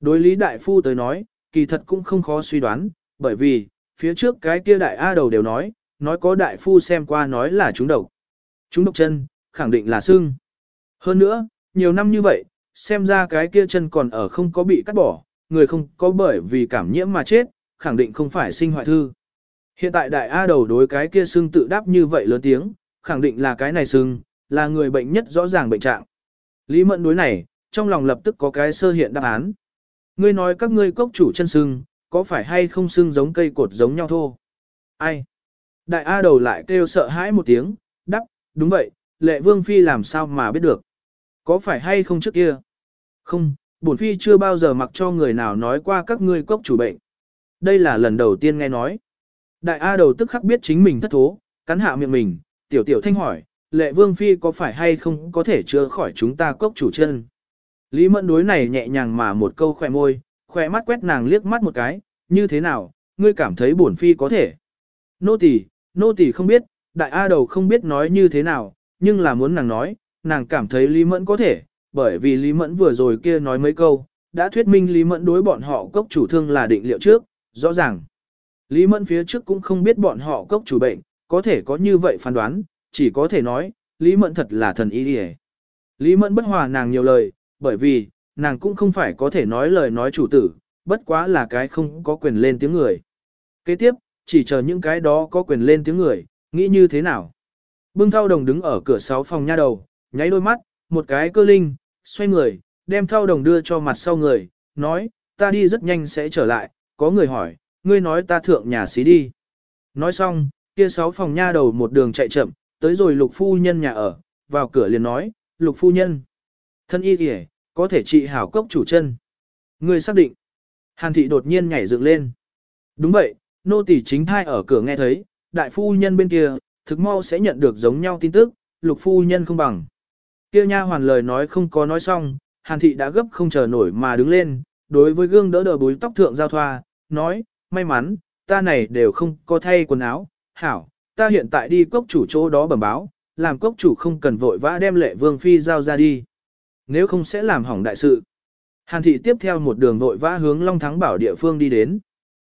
Đối Lý Đại Phu tới nói, kỳ thật cũng không khó suy đoán, bởi vì, phía trước cái kia đại A đầu đều nói, nói có Đại Phu xem qua nói là chúng độc. Chúng độc chân, khẳng định là xương. Hơn nữa, nhiều năm như vậy, xem ra cái kia chân còn ở không có bị cắt bỏ, người không có bởi vì cảm nhiễm mà chết, khẳng định không phải sinh hoại thư. Hiện tại đại A đầu đối cái kia xương tự đáp như vậy lớn tiếng, khẳng định là cái này xương, là người bệnh nhất rõ ràng bệnh trạng. Lý mẫn đối này, trong lòng lập tức có cái sơ hiện đáp án. Ngươi nói các ngươi cốc chủ chân sưng, có phải hay không sưng giống cây cột giống nhau thô? Ai? Đại A đầu lại kêu sợ hãi một tiếng, đắp, đúng vậy, lệ vương phi làm sao mà biết được. Có phải hay không trước kia? Không, bổn phi chưa bao giờ mặc cho người nào nói qua các ngươi cốc chủ bệnh. Đây là lần đầu tiên nghe nói. Đại A đầu tức khắc biết chính mình thất thố, cắn hạ miệng mình, tiểu tiểu thanh hỏi, lệ vương phi có phải hay không có thể chữa khỏi chúng ta cốc chủ chân. Lý mẫn đối này nhẹ nhàng mà một câu khỏe môi, khỏe mắt quét nàng liếc mắt một cái, như thế nào, ngươi cảm thấy bổn phi có thể. Nô tỳ, nô tỳ không biết, đại A đầu không biết nói như thế nào, nhưng là muốn nàng nói, nàng cảm thấy Lý Mẫn có thể, bởi vì Lý Mẫn vừa rồi kia nói mấy câu, đã thuyết minh Lý Mẫn đối bọn họ cốc chủ thương là định liệu trước, rõ ràng. Lý Mẫn phía trước cũng không biết bọn họ cốc chủ bệnh, có thể có như vậy phán đoán, chỉ có thể nói, Lý Mẫn thật là thần ý đi Lý Mẫn bất hòa nàng nhiều lời, bởi vì, nàng cũng không phải có thể nói lời nói chủ tử, bất quá là cái không có quyền lên tiếng người. Kế tiếp, chỉ chờ những cái đó có quyền lên tiếng người, nghĩ như thế nào. Bưng thao đồng đứng ở cửa sáu phòng nha đầu, nháy đôi mắt, một cái cơ linh, xoay người, đem thao đồng đưa cho mặt sau người, nói, ta đi rất nhanh sẽ trở lại, có người hỏi, ngươi nói ta thượng nhà xí đi. Nói xong, kia sáu phòng nha đầu một đường chạy chậm, tới rồi lục phu nhân nhà ở, vào cửa liền nói, lục phu nhân. Thân y kìa, có thể trị hảo cốc chủ chân. Ngươi xác định. Hàn thị đột nhiên nhảy dựng lên. Đúng vậy, nô tỳ chính thai ở cửa nghe thấy, đại phu nhân bên kia, thực mau sẽ nhận được giống nhau tin tức, lục phu nhân không bằng. Kia nha hoàn lời nói không có nói xong, Hàn thị đã gấp không chờ nổi mà đứng lên, đối với gương đỡ đỡ búi tóc thượng giao thoa, nói, may mắn, ta này đều không có thay quần áo, hảo, ta hiện tại đi cốc chủ chỗ đó bẩm báo, làm cốc chủ không cần vội vã đem lệ vương phi giao ra đi. Nếu không sẽ làm hỏng đại sự. Hàn thị tiếp theo một đường vội vã hướng Long Thắng Bảo địa phương đi đến.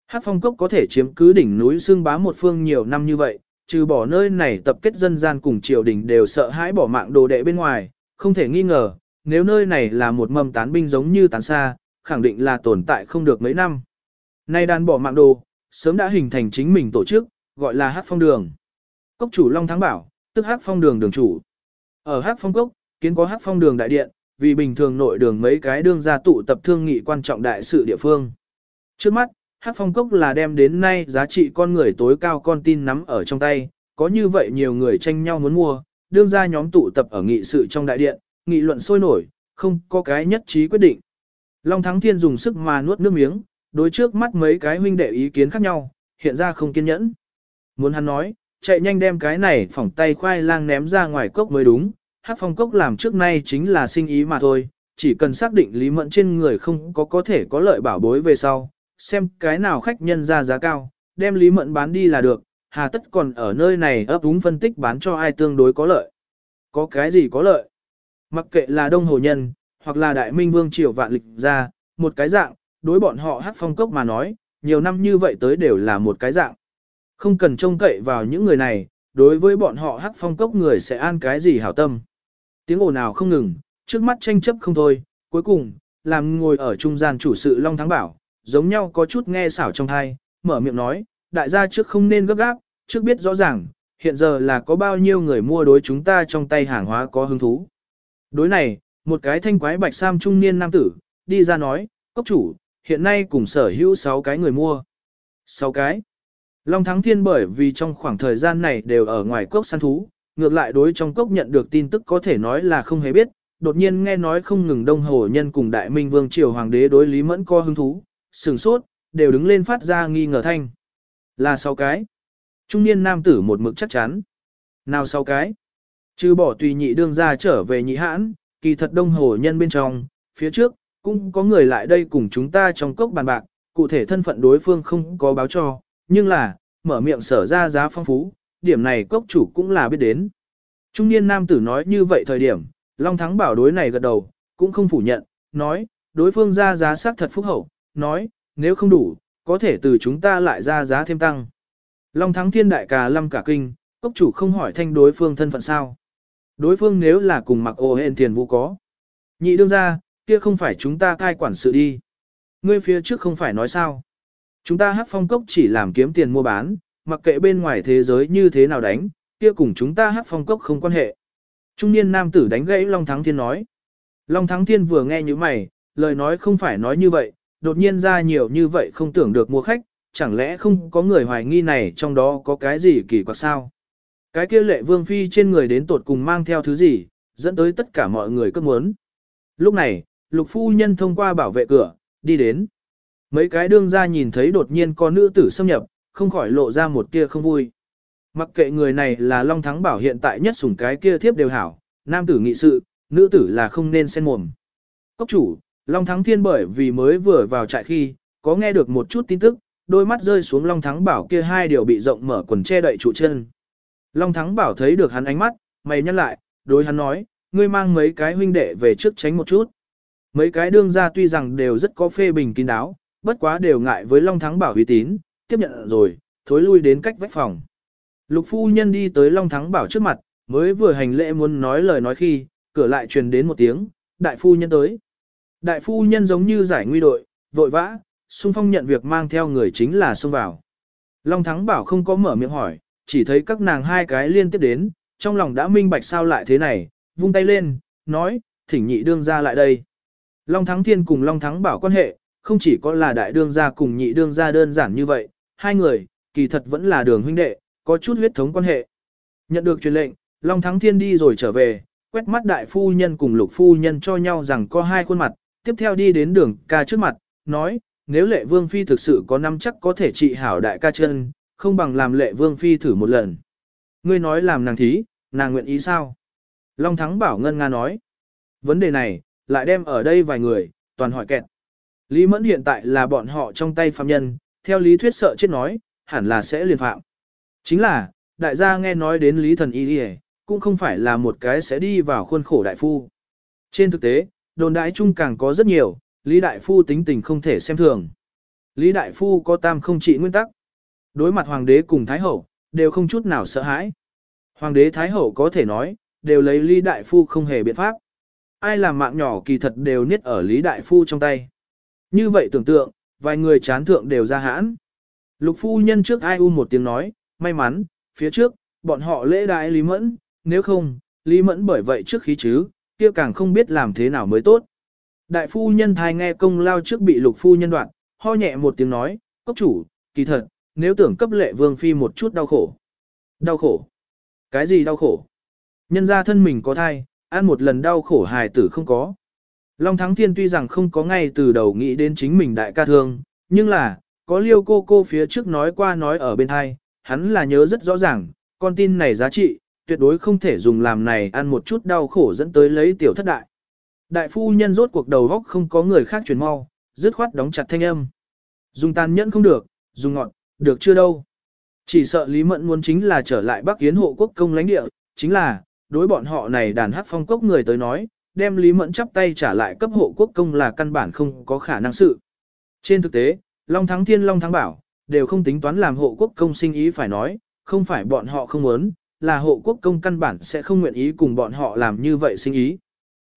Hát phong cốc có thể chiếm cứ đỉnh núi xương bá một phương nhiều năm như vậy, trừ bỏ nơi này tập kết dân gian cùng triều đình đều sợ hãi bỏ mạng đồ đệ bên ngoài, không thể nghi ngờ, nếu nơi này là một mầm tán binh giống như tán xa, khẳng định là tồn tại không được mấy năm. Nay đàn bỏ mạng đồ, sớm đã hình thành chính mình tổ chức, gọi là hát phong đường. Cốc chủ Long Thắng Bảo, tức hát phong đường đường chủ. Ở hát phong cốc, kiến có hát phong đường đại điện, vì bình thường nội đường mấy cái đương gia tụ tập thương nghị quan trọng đại sự địa phương. Trước mắt, hát phong cốc là đem đến nay giá trị con người tối cao con tin nắm ở trong tay, có như vậy nhiều người tranh nhau muốn mua, đương gia nhóm tụ tập ở nghị sự trong đại điện, nghị luận sôi nổi, không có cái nhất trí quyết định. Long Thắng Thiên dùng sức mà nuốt nước miếng, đối trước mắt mấy cái huynh đệ ý kiến khác nhau, hiện ra không kiên nhẫn. Muốn hắn nói, chạy nhanh đem cái này phỏng tay khoai lang ném ra ngoài cốc mới đúng, hát phong cốc làm trước nay chính là sinh ý mà thôi, chỉ cần xác định lý mẫn trên người không có có thể có lợi bảo bối về sau, xem cái nào khách nhân ra giá cao, đem lý mẫn bán đi là được, hà tất còn ở nơi này ấp úng phân tích bán cho ai tương đối có lợi. Có cái gì có lợi? Mặc kệ là đông hồ nhân, hoặc là đại minh vương triều vạn lịch ra, một cái dạng, đối bọn họ hát phong cốc mà nói, nhiều năm như vậy tới đều là một cái dạng. Không cần trông cậy vào những người này, đối với bọn họ hát phong cốc người sẽ an cái gì hảo tâm. Tiếng ồn nào không ngừng, trước mắt tranh chấp không thôi, cuối cùng, làm ngồi ở trung gian chủ sự Long Thắng Bảo, giống nhau có chút nghe xảo trong thai, mở miệng nói, đại gia trước không nên gấp gáp, trước biết rõ ràng, hiện giờ là có bao nhiêu người mua đối chúng ta trong tay hàng hóa có hứng thú. Đối này, một cái thanh quái bạch sam trung niên nam tử, đi ra nói, cốc chủ, hiện nay cùng sở hữu 6 cái người mua. 6 cái. Long Thắng Thiên bởi vì trong khoảng thời gian này đều ở ngoài cốc săn thú, ngược lại đối trong cốc nhận được tin tức có thể nói là không hề biết, đột nhiên nghe nói không ngừng đông hồ nhân cùng đại minh vương triều hoàng đế đối lý mẫn co hứng thú, sừng sốt, đều đứng lên phát ra nghi ngờ thanh. Là sau cái. Trung niên nam tử một mực chắc chắn. Nào sau cái. chứ bỏ tùy nhị đương ra trở về nhị hãn, kỳ thật đông hồ nhân bên trong, phía trước, cũng có người lại đây cùng chúng ta trong cốc bàn bạc, cụ thể thân phận đối phương không có báo cho, nhưng là, mở miệng sở ra giá phong phú, điểm này cốc chủ cũng là biết đến. Trung niên nam tử nói như vậy thời điểm, Long Thắng bảo đối này gật đầu, cũng không phủ nhận, nói, đối phương ra giá xác thật phúc hậu, nói, nếu không đủ, có thể từ chúng ta lại ra giá thêm tăng. Long Thắng thiên đại cà lâm cả kinh, cốc chủ không hỏi thanh đối phương thân phận sao. Đối phương nếu là cùng mặc ô hên tiền vũ có. Nhị đương ra, kia không phải chúng ta cai quản sự đi. Ngươi phía trước không phải nói sao. Chúng ta hát phong cốc chỉ làm kiếm tiền mua bán, mặc kệ bên ngoài thế giới như thế nào đánh, kia cùng chúng ta hát phong cốc không quan hệ. Trung niên nam tử đánh gãy Long Thắng Thiên nói. Long Thắng Thiên vừa nghe như mày, lời nói không phải nói như vậy, đột nhiên ra nhiều như vậy không tưởng được mua khách, chẳng lẽ không có người hoài nghi này trong đó có cái gì kỳ quặc sao? Cái kia lệ vương phi trên người đến tột cùng mang theo thứ gì, dẫn tới tất cả mọi người cất muốn. Lúc này, lục phu nhân thông qua bảo vệ cửa, đi đến. Mấy cái đương ra nhìn thấy đột nhiên có nữ tử xâm nhập, không khỏi lộ ra một tia không vui. Mặc kệ người này là Long Thắng Bảo hiện tại nhất sủng cái kia thiếp đều hảo, nam tử nghị sự, nữ tử là không nên xen mồm. Cốc chủ, Long Thắng Thiên bởi vì mới vừa vào trại khi, có nghe được một chút tin tức, đôi mắt rơi xuống Long Thắng Bảo kia hai điều bị rộng mở quần che đậy trụ chân. Long Thắng Bảo thấy được hắn ánh mắt, mày nhăn lại, đối hắn nói, ngươi mang mấy cái huynh đệ về trước tránh một chút. Mấy cái đương gia tuy rằng đều rất có phê bình kín đáo, bất quá đều ngại với Long Thắng Bảo uy tín, tiếp nhận rồi, thối lui đến cách vách phòng. Lục phu nhân đi tới Long Thắng Bảo trước mặt, mới vừa hành lễ muốn nói lời nói khi, cửa lại truyền đến một tiếng, đại phu nhân tới. Đại phu nhân giống như giải nguy đội, vội vã, xung phong nhận việc mang theo người chính là xông vào. Long Thắng Bảo không có mở miệng hỏi, chỉ thấy các nàng hai cái liên tiếp đến, trong lòng đã minh bạch sao lại thế này, vung tay lên, nói, thỉnh nhị đương ra lại đây. Long Thắng Thiên cùng Long Thắng Bảo quan hệ, không chỉ có là đại đương gia cùng nhị đương gia đơn giản như vậy, hai người, kỳ thật vẫn là đường huynh đệ, có chút huyết thống quan hệ. Nhận được truyền lệnh, Long Thắng Thiên đi rồi trở về, quét mắt đại phu nhân cùng lục phu nhân cho nhau rằng có hai khuôn mặt, tiếp theo đi đến đường ca trước mặt, nói, nếu lệ vương phi thực sự có năm chắc có thể trị hảo đại ca chân, không bằng làm lệ vương phi thử một lần. Ngươi nói làm nàng thí, nàng nguyện ý sao? Long Thắng bảo Ngân Nga nói, vấn đề này, lại đem ở đây vài người, toàn hỏi kẹt. Lý Mẫn hiện tại là bọn họ trong tay phạm nhân, theo lý thuyết sợ chết nói, hẳn là sẽ liền phạm. Chính là, đại gia nghe nói đến Lý Thần Y đi cũng không phải là một cái sẽ đi vào khuôn khổ đại phu. Trên thực tế, đồn đại chung càng có rất nhiều, Lý Đại Phu tính tình không thể xem thường. Lý Đại Phu có tam không trị nguyên tắc. Đối mặt Hoàng đế cùng Thái Hậu, đều không chút nào sợ hãi. Hoàng đế Thái Hậu có thể nói, đều lấy Lý Đại Phu không hề biện pháp. Ai làm mạng nhỏ kỳ thật đều niết ở Lý Đại Phu trong tay. Như vậy tưởng tượng, vài người chán thượng đều ra hãn. Lục phu nhân trước ai u một tiếng nói, may mắn, phía trước, bọn họ lễ đại Lý Mẫn, nếu không, Lý Mẫn bởi vậy trước khí chứ, kia càng không biết làm thế nào mới tốt. Đại phu nhân thai nghe công lao trước bị lục phu nhân đoạn, ho nhẹ một tiếng nói, cốc chủ, kỳ thật, nếu tưởng cấp lệ vương phi một chút đau khổ. Đau khổ? Cái gì đau khổ? Nhân ra thân mình có thai, ăn một lần đau khổ hài tử không có. Long Thắng Thiên tuy rằng không có ngay từ đầu nghĩ đến chính mình đại ca thương, nhưng là, có liêu cô cô phía trước nói qua nói ở bên hai, hắn là nhớ rất rõ ràng, con tin này giá trị, tuyệt đối không thể dùng làm này ăn một chút đau khổ dẫn tới lấy tiểu thất đại. Đại phu nhân rốt cuộc đầu góc không có người khác chuyển mau, dứt khoát đóng chặt thanh âm. Dùng tàn nhẫn không được, dùng ngọn, được chưa đâu. Chỉ sợ Lý Mẫn muốn chính là trở lại Bắc Yến hộ quốc công lãnh địa, chính là, đối bọn họ này đàn hát phong cốc người tới nói, đem Lý Mẫn chắp tay trả lại cấp hộ quốc công là căn bản không có khả năng sự. Trên thực tế, Long Thắng Thiên Long Thắng Bảo, đều không tính toán làm hộ quốc công sinh ý phải nói, không phải bọn họ không muốn, là hộ quốc công căn bản sẽ không nguyện ý cùng bọn họ làm như vậy sinh ý.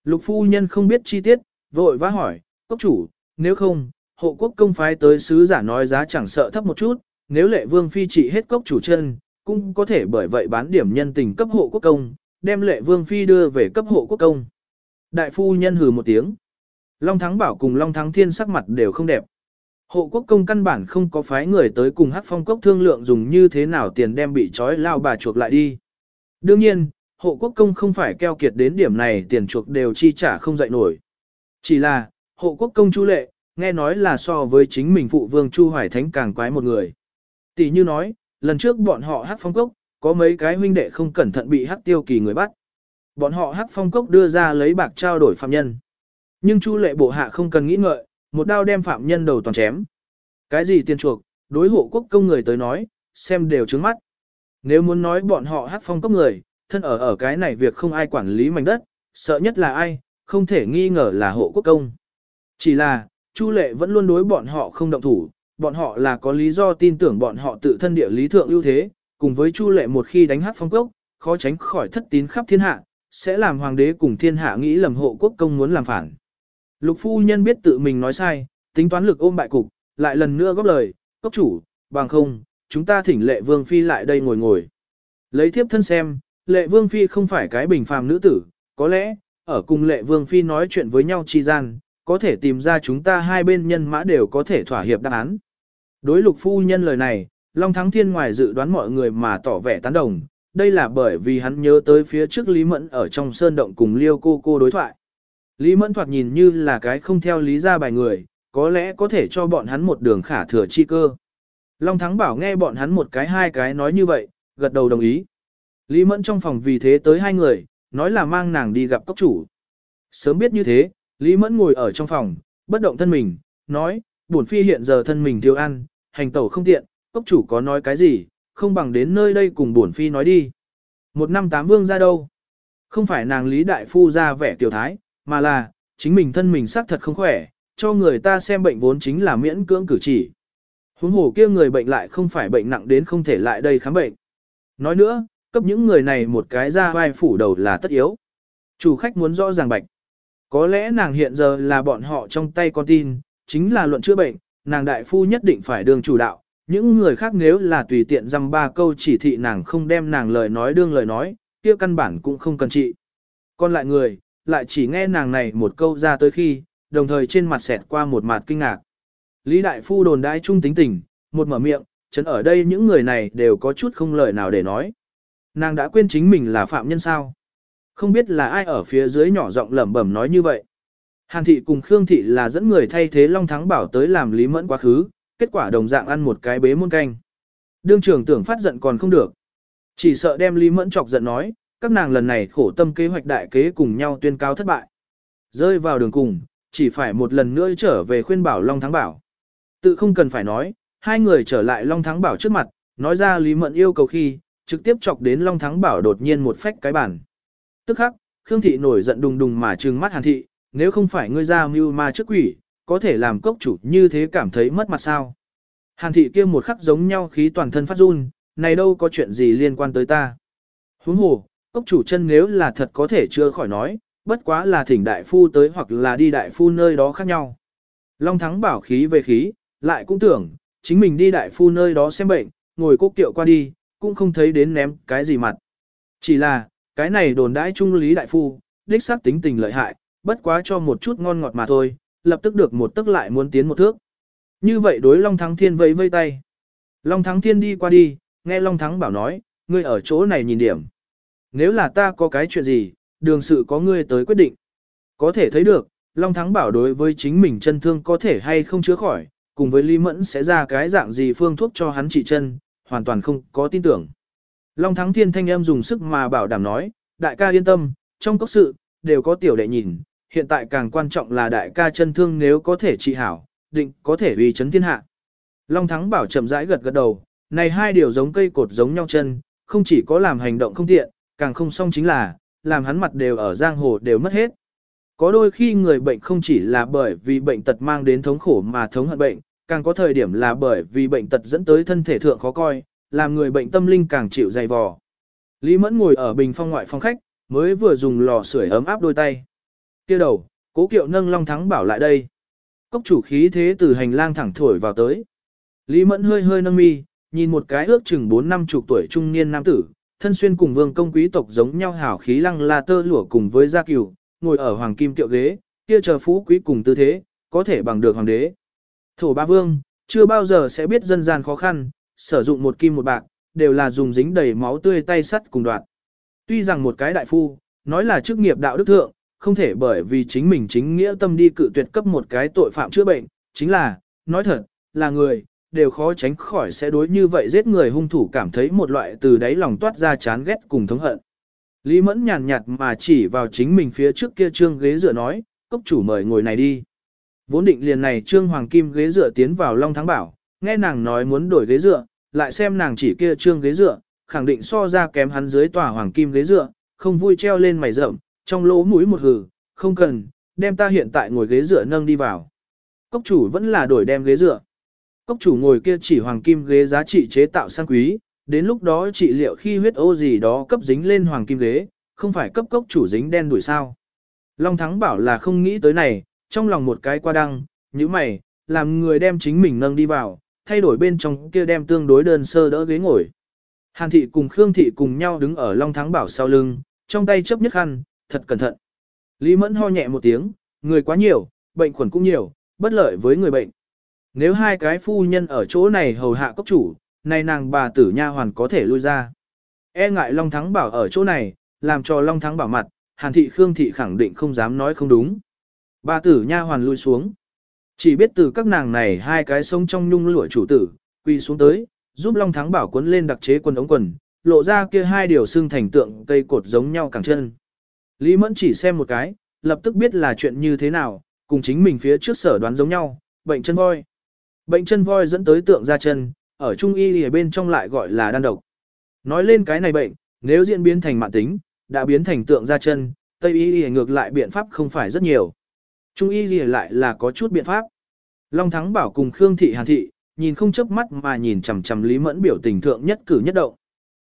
Lục phu nhân không biết chi tiết, vội vã hỏi, cốc chủ, nếu không, hộ quốc công phái tới sứ giả nói giá chẳng sợ thấp một chút, nếu lệ vương phi trị hết cốc chủ chân, cũng có thể bởi vậy bán điểm nhân tình cấp hộ quốc công, đem lệ vương phi đưa về cấp hộ quốc công. Đại phu nhân hừ một tiếng. Long Thắng Bảo cùng Long Thắng Thiên sắc mặt đều không đẹp. Hộ quốc công căn bản không có phái người tới cùng hát phong cốc thương lượng dùng như thế nào tiền đem bị trói lao bà chuộc lại đi. Đương nhiên, hộ quốc công không phải keo kiệt đến điểm này tiền chuộc đều chi trả không dậy nổi. Chỉ là, hộ quốc công chu lệ, nghe nói là so với chính mình phụ vương chu hoài thánh càng quái một người. Tỷ như nói, lần trước bọn họ hát phong cốc, có mấy cái huynh đệ không cẩn thận bị hát tiêu kỳ người bắt. Bọn họ hắc phong cốc đưa ra lấy bạc trao đổi phạm nhân. Nhưng chu lệ bộ hạ không cần nghĩ ngợi, một đao đem phạm nhân đầu toàn chém. Cái gì tiền chuộc, đối hộ quốc công người tới nói, xem đều trứng mắt. Nếu muốn nói bọn họ hắc phong cốc người, thân ở ở cái này việc không ai quản lý mảnh đất, sợ nhất là ai, không thể nghi ngờ là hộ quốc công. Chỉ là, Chu Lệ vẫn luôn đối bọn họ không động thủ, bọn họ là có lý do tin tưởng bọn họ tự thân địa lý thượng ưu thế, cùng với Chu Lệ một khi đánh hát phong cốc, khó tránh khỏi thất tín khắp thiên hạ, sẽ làm hoàng đế cùng thiên hạ nghĩ lầm hộ quốc công muốn làm phản. Lục phu nhân biết tự mình nói sai, tính toán lực ôm bại cục, lại lần nữa góp lời, cốc chủ, bằng không, chúng ta thỉnh lệ vương phi lại đây ngồi ngồi. Lấy thiếp thân xem, lệ vương phi không phải cái bình phàm nữ tử, có lẽ, ở cùng lệ vương phi nói chuyện với nhau chi gian, có thể tìm ra chúng ta hai bên nhân mã đều có thể thỏa hiệp đáp án. Đối lục phu nhân lời này, Long Thắng Thiên ngoài dự đoán mọi người mà tỏ vẻ tán đồng, đây là bởi vì hắn nhớ tới phía trước Lý Mẫn ở trong sơn động cùng Liêu cô cô đối thoại. Lý Mẫn thoạt nhìn như là cái không theo lý ra bài người, có lẽ có thể cho bọn hắn một đường khả thừa chi cơ. Long Thắng bảo nghe bọn hắn một cái hai cái nói như vậy, gật đầu đồng ý. Lý Mẫn trong phòng vì thế tới hai người, nói là mang nàng đi gặp cốc chủ. Sớm biết như thế, Lý Mẫn ngồi ở trong phòng, bất động thân mình, nói, bổn phi hiện giờ thân mình thiếu ăn, hành tẩu không tiện, cốc chủ có nói cái gì, không bằng đến nơi đây cùng bổn phi nói đi. Một năm tám vương ra đâu? Không phải nàng Lý Đại Phu ra vẻ tiểu thái, mà là, chính mình thân mình xác thật không khỏe, cho người ta xem bệnh vốn chính là miễn cưỡng cử chỉ. Huống hồ kia người bệnh lại không phải bệnh nặng đến không thể lại đây khám bệnh. Nói nữa, cấp những người này một cái ra vai phủ đầu là tất yếu. Chủ khách muốn rõ ràng bệnh. Có lẽ nàng hiện giờ là bọn họ trong tay con tin, chính là luận chữa bệnh, nàng đại phu nhất định phải đương chủ đạo. Những người khác nếu là tùy tiện dăm ba câu chỉ thị nàng không đem nàng lời nói đương lời nói, kia căn bản cũng không cần trị. Còn lại người, lại chỉ nghe nàng này một câu ra tới khi, đồng thời trên mặt xẹt qua một mặt kinh ngạc. Lý Đại Phu đồn đãi trung tính tình, một mở miệng, chấn ở đây những người này đều có chút không lời nào để nói. Nàng đã quên chính mình là phạm nhân sao. Không biết là ai ở phía dưới nhỏ giọng lẩm bẩm nói như vậy. Hàn thị cùng Khương thị là dẫn người thay thế Long Thắng Bảo tới làm Lý Mẫn quá khứ, kết quả đồng dạng ăn một cái bế muôn canh. Đương trưởng tưởng phát giận còn không được. Chỉ sợ đem Lý Mẫn chọc giận nói, các nàng lần này khổ tâm kế hoạch đại kế cùng nhau tuyên cáo thất bại. Rơi vào đường cùng, chỉ phải một lần nữa trở về khuyên bảo Long Thắng Bảo. Tự không cần phải nói, hai người trở lại Long Thắng Bảo trước mặt, nói ra Lý Mẫn yêu cầu khi, trực tiếp chọc đến Long Thắng Bảo đột nhiên một phách cái bản. Tức khắc, Khương Thị nổi giận đùng đùng mà trừng mắt Hàn Thị, nếu không phải ngươi ra mưu ma trước quỷ, có thể làm cốc chủ như thế cảm thấy mất mặt sao. Hàn Thị kia một khắc giống nhau khí toàn thân phát run, này đâu có chuyện gì liên quan tới ta. Huống hồ, cốc chủ chân nếu là thật có thể chưa khỏi nói, bất quá là thỉnh đại phu tới hoặc là đi đại phu nơi đó khác nhau. Long Thắng bảo khí về khí, lại cũng tưởng, chính mình đi đại phu nơi đó xem bệnh, ngồi cốc tiệu qua đi, cũng không thấy đến ném cái gì mặt. Chỉ là, cái này đồn đãi trung lý đại phu, đích xác tính tình lợi hại, bất quá cho một chút ngon ngọt mà thôi, lập tức được một tức lại muốn tiến một thước. Như vậy đối Long Thắng Thiên vẫy vây tay. Long Thắng Thiên đi qua đi, nghe Long Thắng bảo nói, ngươi ở chỗ này nhìn điểm. Nếu là ta có cái chuyện gì, đường sự có ngươi tới quyết định. Có thể thấy được, Long Thắng bảo đối với chính mình chân thương có thể hay không chữa khỏi, cùng với Lý Mẫn sẽ ra cái dạng gì phương thuốc cho hắn trị chân, hoàn toàn không có tin tưởng. Long Thắng Thiên thanh em dùng sức mà bảo đảm nói, đại ca yên tâm, trong cốc sự, đều có tiểu đệ nhìn, hiện tại càng quan trọng là đại ca chân thương nếu có thể trị hảo, định có thể uy chấn thiên hạ. Long Thắng bảo chậm rãi gật gật đầu, này hai điều giống cây cột giống nhau chân, không chỉ có làm hành động không tiện, càng không xong chính là, làm hắn mặt đều ở giang hồ đều mất hết. Có đôi khi người bệnh không chỉ là bởi vì bệnh tật mang đến thống khổ mà thống hận bệnh, càng có thời điểm là bởi vì bệnh tật dẫn tới thân thể thượng khó coi, làm người bệnh tâm linh càng chịu dày vò. Lý Mẫn ngồi ở bình phong ngoại phong khách, mới vừa dùng lò sưởi ấm áp đôi tay. Kia đầu, cố kiệu nâng long thắng bảo lại đây. Cốc chủ khí thế từ hành lang thẳng thổi vào tới. Lý Mẫn hơi hơi nâng mi, nhìn một cái ước chừng 4 năm chục tuổi trung niên nam tử, thân xuyên cùng vương công quý tộc giống nhau hảo khí lăng la tơ lụa cùng với gia cửu, ngồi ở hoàng kim kiệu ghế, kia chờ phú quý cùng tư thế, có thể bằng được hoàng đế. Thổ ba vương, chưa bao giờ sẽ biết dân gian khó khăn, sử dụng một kim một bạc, đều là dùng dính đầy máu tươi tay sắt cùng đoạn. Tuy rằng một cái đại phu, nói là chức nghiệp đạo đức thượng, không thể bởi vì chính mình chính nghĩa tâm đi cự tuyệt cấp một cái tội phạm chữa bệnh, chính là, nói thật, là người, đều khó tránh khỏi sẽ đối như vậy giết người hung thủ cảm thấy một loại từ đáy lòng toát ra chán ghét cùng thống hận. Lý Mẫn nhàn nhạt mà chỉ vào chính mình phía trước kia trương ghế dựa nói, cốc chủ mời ngồi này đi. Vốn định liền này trương hoàng kim ghế dựa tiến vào Long Thắng Bảo, nghe nàng nói muốn đổi ghế dựa, lại xem nàng chỉ kia trương ghế dựa, khẳng định so ra kém hắn dưới tòa hoàng kim ghế dựa, không vui treo lên mày rậm, trong lỗ mũi một hừ, không cần, đem ta hiện tại ngồi ghế dựa nâng đi vào. Cốc chủ vẫn là đổi đem ghế dựa. Cốc chủ ngồi kia chỉ hoàng kim ghế giá trị chế tạo sang quý, đến lúc đó trị liệu khi huyết ô gì đó cấp dính lên hoàng kim ghế, không phải cấp cốc chủ dính đen đuổi sao. Long Thắng bảo là không nghĩ tới này, trong lòng một cái qua đăng, như mày, làm người đem chính mình nâng đi vào, thay đổi bên trong kia đem tương đối đơn sơ đỡ ghế ngồi. Hàn thị cùng Khương thị cùng nhau đứng ở Long Thắng bảo sau lưng, trong tay chấp nhất khăn, thật cẩn thận. Lý Mẫn ho nhẹ một tiếng, người quá nhiều, bệnh khuẩn cũng nhiều, bất lợi với người bệnh. Nếu hai cái phu nhân ở chỗ này hầu hạ cốc chủ, nay nàng bà tử nha hoàn có thể lui ra. E ngại Long Thắng bảo ở chỗ này, làm cho Long Thắng bảo mặt, Hàn thị Khương thị khẳng định không dám nói không đúng. Bà tử nha hoàn lui xuống. Chỉ biết từ các nàng này hai cái sông trong nhung lụa chủ tử, quy xuống tới, giúp Long Thắng bảo cuốn lên đặc chế quần ống quần, lộ ra kia hai điều xương thành tượng cây cột giống nhau cẳng chân. Lý Mẫn chỉ xem một cái, lập tức biết là chuyện như thế nào, cùng chính mình phía trước sở đoán giống nhau, bệnh chân voi. Bệnh chân voi dẫn tới tượng ra chân, ở trung y ở bên trong lại gọi là đan độc. Nói lên cái này bệnh, nếu diễn biến thành mạng tính, đã biến thành tượng ra chân, Tây y ngược lại biện pháp không phải rất nhiều. Trung y lại là có chút biện pháp. Long Thắng bảo cùng Khương Thị Hàn Thị, nhìn không chớp mắt mà nhìn chằm chằm Lý Mẫn biểu tình thượng nhất cử nhất động.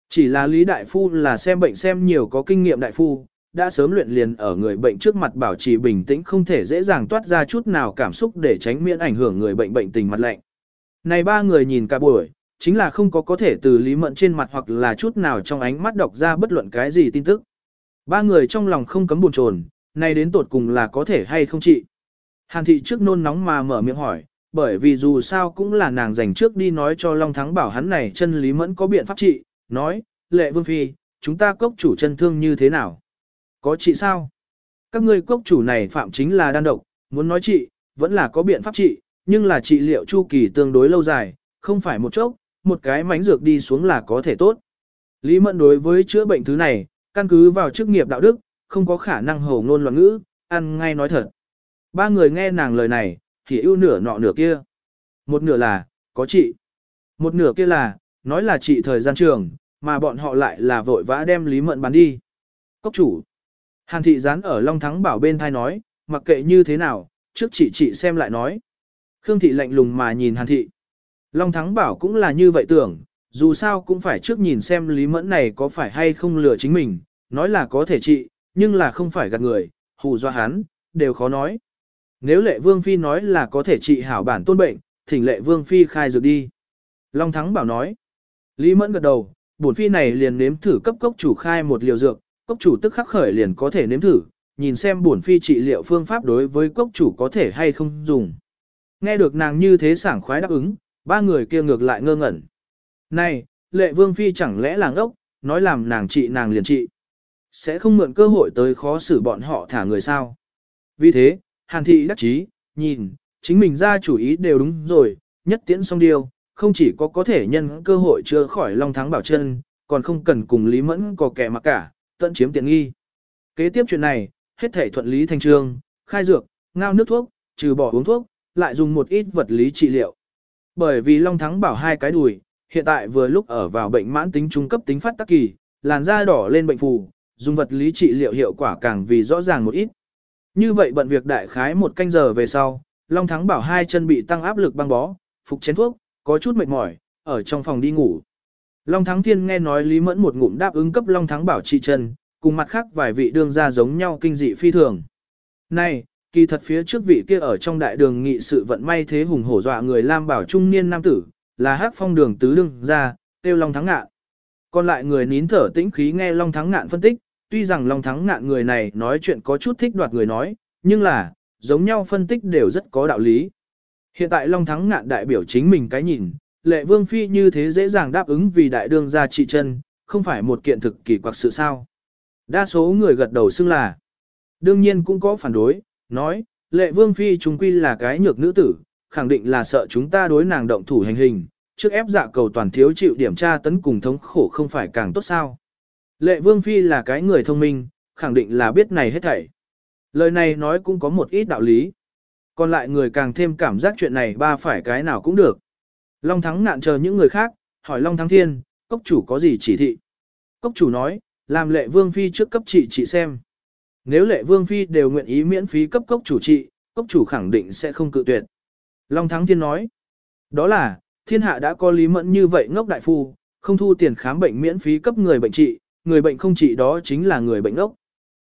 Chỉ là Lý Đại Phu là xem bệnh xem nhiều có kinh nghiệm Đại Phu, đã sớm luyện liền ở người bệnh trước mặt bảo trì bình tĩnh không thể dễ dàng toát ra chút nào cảm xúc để tránh miễn ảnh hưởng người bệnh bệnh tình mặt lạnh. Này ba người nhìn cả buổi, chính là không có có thể từ Lý Mẫn trên mặt hoặc là chút nào trong ánh mắt đọc ra bất luận cái gì tin tức. Ba người trong lòng không cấm buồn chồn, này đến tột cùng là có thể hay không chị. Hàn thị trước nôn nóng mà mở miệng hỏi, bởi vì dù sao cũng là nàng dành trước đi nói cho Long Thắng bảo hắn này chân Lý Mẫn có biện pháp trị, nói, lệ vương phi, chúng ta cốc chủ chân thương như thế nào? Có chị sao? Các ngươi cốc chủ này phạm chính là đan độc, muốn nói chị vẫn là có biện pháp trị, nhưng là trị liệu chu kỳ tương đối lâu dài, không phải một chốc, một cái mánh dược đi xuống là có thể tốt. Lý Mẫn đối với chữa bệnh thứ này, căn cứ vào chức nghiệp đạo đức, không có khả năng hầu ngôn loạn ngữ, ăn ngay nói thật. Ba người nghe nàng lời này, thì ưu nửa nọ nửa kia. Một nửa là, có chị, Một nửa kia là, nói là chị thời gian trường, mà bọn họ lại là vội vã đem Lý Mẫn bán đi. Cốc chủ. Hàn thị dán ở Long Thắng bảo bên thai nói, mặc kệ như thế nào, trước chị chị xem lại nói. Khương thị lạnh lùng mà nhìn Hàn thị. Long Thắng bảo cũng là như vậy tưởng, dù sao cũng phải trước nhìn xem Lý Mẫn này có phải hay không lừa chính mình, nói là có thể trị, nhưng là không phải gạt người, hù do hắn, đều khó nói. Nếu lệ vương phi nói là có thể trị hảo bản tôn bệnh, thỉnh lệ vương phi khai dược đi. Long Thắng bảo nói. Lý Mẫn gật đầu, bổn phi này liền nếm thử cấp cốc chủ khai một liều dược, cốc chủ tức khắc khởi liền có thể nếm thử, nhìn xem bổn phi trị liệu phương pháp đối với cốc chủ có thể hay không dùng. Nghe được nàng như thế sảng khoái đáp ứng, ba người kia ngược lại ngơ ngẩn. Này, lệ vương phi chẳng lẽ làng ốc, nói làm nàng trị nàng liền trị. Sẽ không mượn cơ hội tới khó xử bọn họ thả người sao. Vì thế, hàn thị đắc chí, nhìn, chính mình ra chủ ý đều đúng rồi, nhất tiễn xong điều, không chỉ có có thể nhân cơ hội chữa khỏi long thắng bảo chân, còn không cần cùng Lý Mẫn có kẻ mà cả, tận chiếm tiện nghi. Kế tiếp chuyện này, hết thể thuận lý thành trương, khai dược, ngao nước thuốc, trừ bỏ uống thuốc, lại dùng một ít vật lý trị liệu. Bởi vì Long Thắng bảo hai cái đùi, hiện tại vừa lúc ở vào bệnh mãn tính trung cấp tính phát tắc kỳ, làn da đỏ lên bệnh phù, dùng vật lý trị liệu hiệu quả càng vì rõ ràng một ít. Như vậy bận việc đại khái một canh giờ về sau, Long Thắng bảo hai chân bị tăng áp lực băng bó, phục chén thuốc, có chút mệt mỏi, ở trong phòng đi ngủ. Long Thắng Thiên nghe nói Lý Mẫn một ngụm đáp ứng cấp Long Thắng bảo trị chân, cùng mặt khác vài vị đương gia giống nhau kinh dị phi thường. Này, kỳ thật phía trước vị kia ở trong đại đường nghị sự vận may thế hùng hổ dọa người Lam bảo trung niên nam tử, là hắc phong đường tứ đương gia, tiêu Long Thắng Ngạn. Còn lại người nín thở tĩnh khí nghe Long Thắng Ngạn phân tích, tuy rằng Long Thắng Ngạn người này nói chuyện có chút thích đoạt người nói, nhưng là, giống nhau phân tích đều rất có đạo lý. Hiện tại Long Thắng Ngạn đại biểu chính mình cái nhìn, lệ vương phi như thế dễ dàng đáp ứng vì đại đương gia trị chân, không phải một kiện thực kỳ quặc sự sao. Đa số người gật đầu xưng là, đương nhiên cũng có phản đối, nói, lệ vương phi chúng quy là cái nhược nữ tử, khẳng định là sợ chúng ta đối nàng động thủ hành hình, trước ép dạ cầu toàn thiếu chịu điểm tra tấn cùng thống khổ không phải càng tốt sao. Lệ vương phi là cái người thông minh, khẳng định là biết này hết thảy. Lời này nói cũng có một ít đạo lý. Còn lại người càng thêm cảm giác chuyện này ba phải cái nào cũng được. Long Thắng ngạn chờ những người khác, hỏi Long Thắng Thiên, cốc chủ có gì chỉ thị? Cốc chủ nói, làm lệ vương phi trước cấp trị trị xem. Nếu lệ vương phi đều nguyện ý miễn phí cấp cốc chủ trị, cốc chủ khẳng định sẽ không cự tuyệt. Long Thắng Thiên nói, đó là, thiên hạ đã có lý mẫn như vậy ngốc đại phu, không thu tiền khám bệnh miễn phí cấp người bệnh trị, người bệnh không trị đó chính là người bệnh ngốc.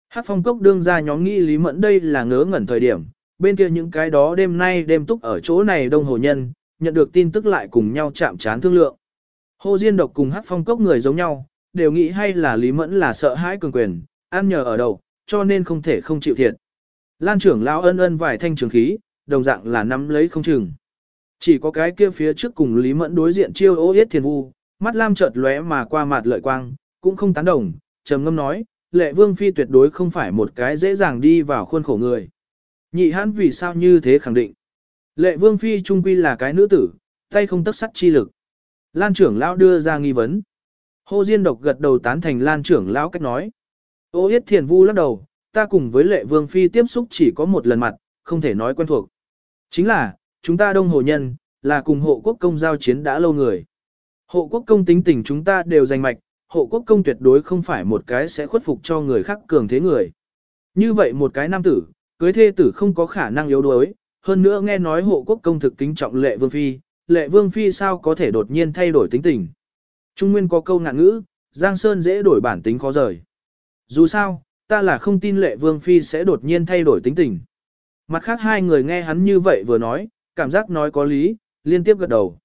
Hát phong cốc đương ra nhóm nghĩ lý mẫn đây là ngớ ngẩn thời điểm, bên kia những cái đó đêm nay đêm túc ở chỗ này đông hồ nhân, nhận được tin tức lại cùng nhau chạm chán thương lượng. Hồ Diên độc cùng Hát phong cốc người giống nhau, đều nghĩ hay là Lý Mẫn là sợ hãi cường quyền, ăn nhờ ở đầu, cho nên không thể không chịu thiệt. Lan trưởng lão ân ân vài thanh trường khí, đồng dạng là nắm lấy không chừng. Chỉ có cái kia phía trước cùng Lý Mẫn đối diện chiêu ô yết thiền vu, mắt lam chợt lóe mà qua mặt lợi quang, cũng không tán đồng, trầm ngâm nói, lệ vương phi tuyệt đối không phải một cái dễ dàng đi vào khuôn khổ người. Nhị hãn vì sao như thế khẳng định. Lệ vương phi trung quy là cái nữ tử, tay không tất sắt chi lực. Lan trưởng lão đưa ra nghi vấn. Hồ Diên độc gật đầu tán thành Lan trưởng lão cách nói. Ô Yết Thiền Vu lắc đầu, ta cùng với lệ vương phi tiếp xúc chỉ có một lần mặt, không thể nói quen thuộc. Chính là, chúng ta đông hồ nhân, là cùng hộ quốc công giao chiến đã lâu người. Hộ quốc công tính tình chúng ta đều danh mạch, hộ quốc công tuyệt đối không phải một cái sẽ khuất phục cho người khác cường thế người. Như vậy một cái nam tử, cưới thê tử không có khả năng yếu đuối, hơn nữa nghe nói hộ quốc công thực kính trọng lệ vương phi, lệ vương phi sao có thể đột nhiên thay đổi tính tình. Trung Nguyên có câu ngạn ngữ, Giang Sơn dễ đổi bản tính khó rời. Dù sao, ta là không tin lệ vương phi sẽ đột nhiên thay đổi tính tình. Mặt khác hai người nghe hắn như vậy vừa nói, cảm giác nói có lý, liên tiếp gật đầu.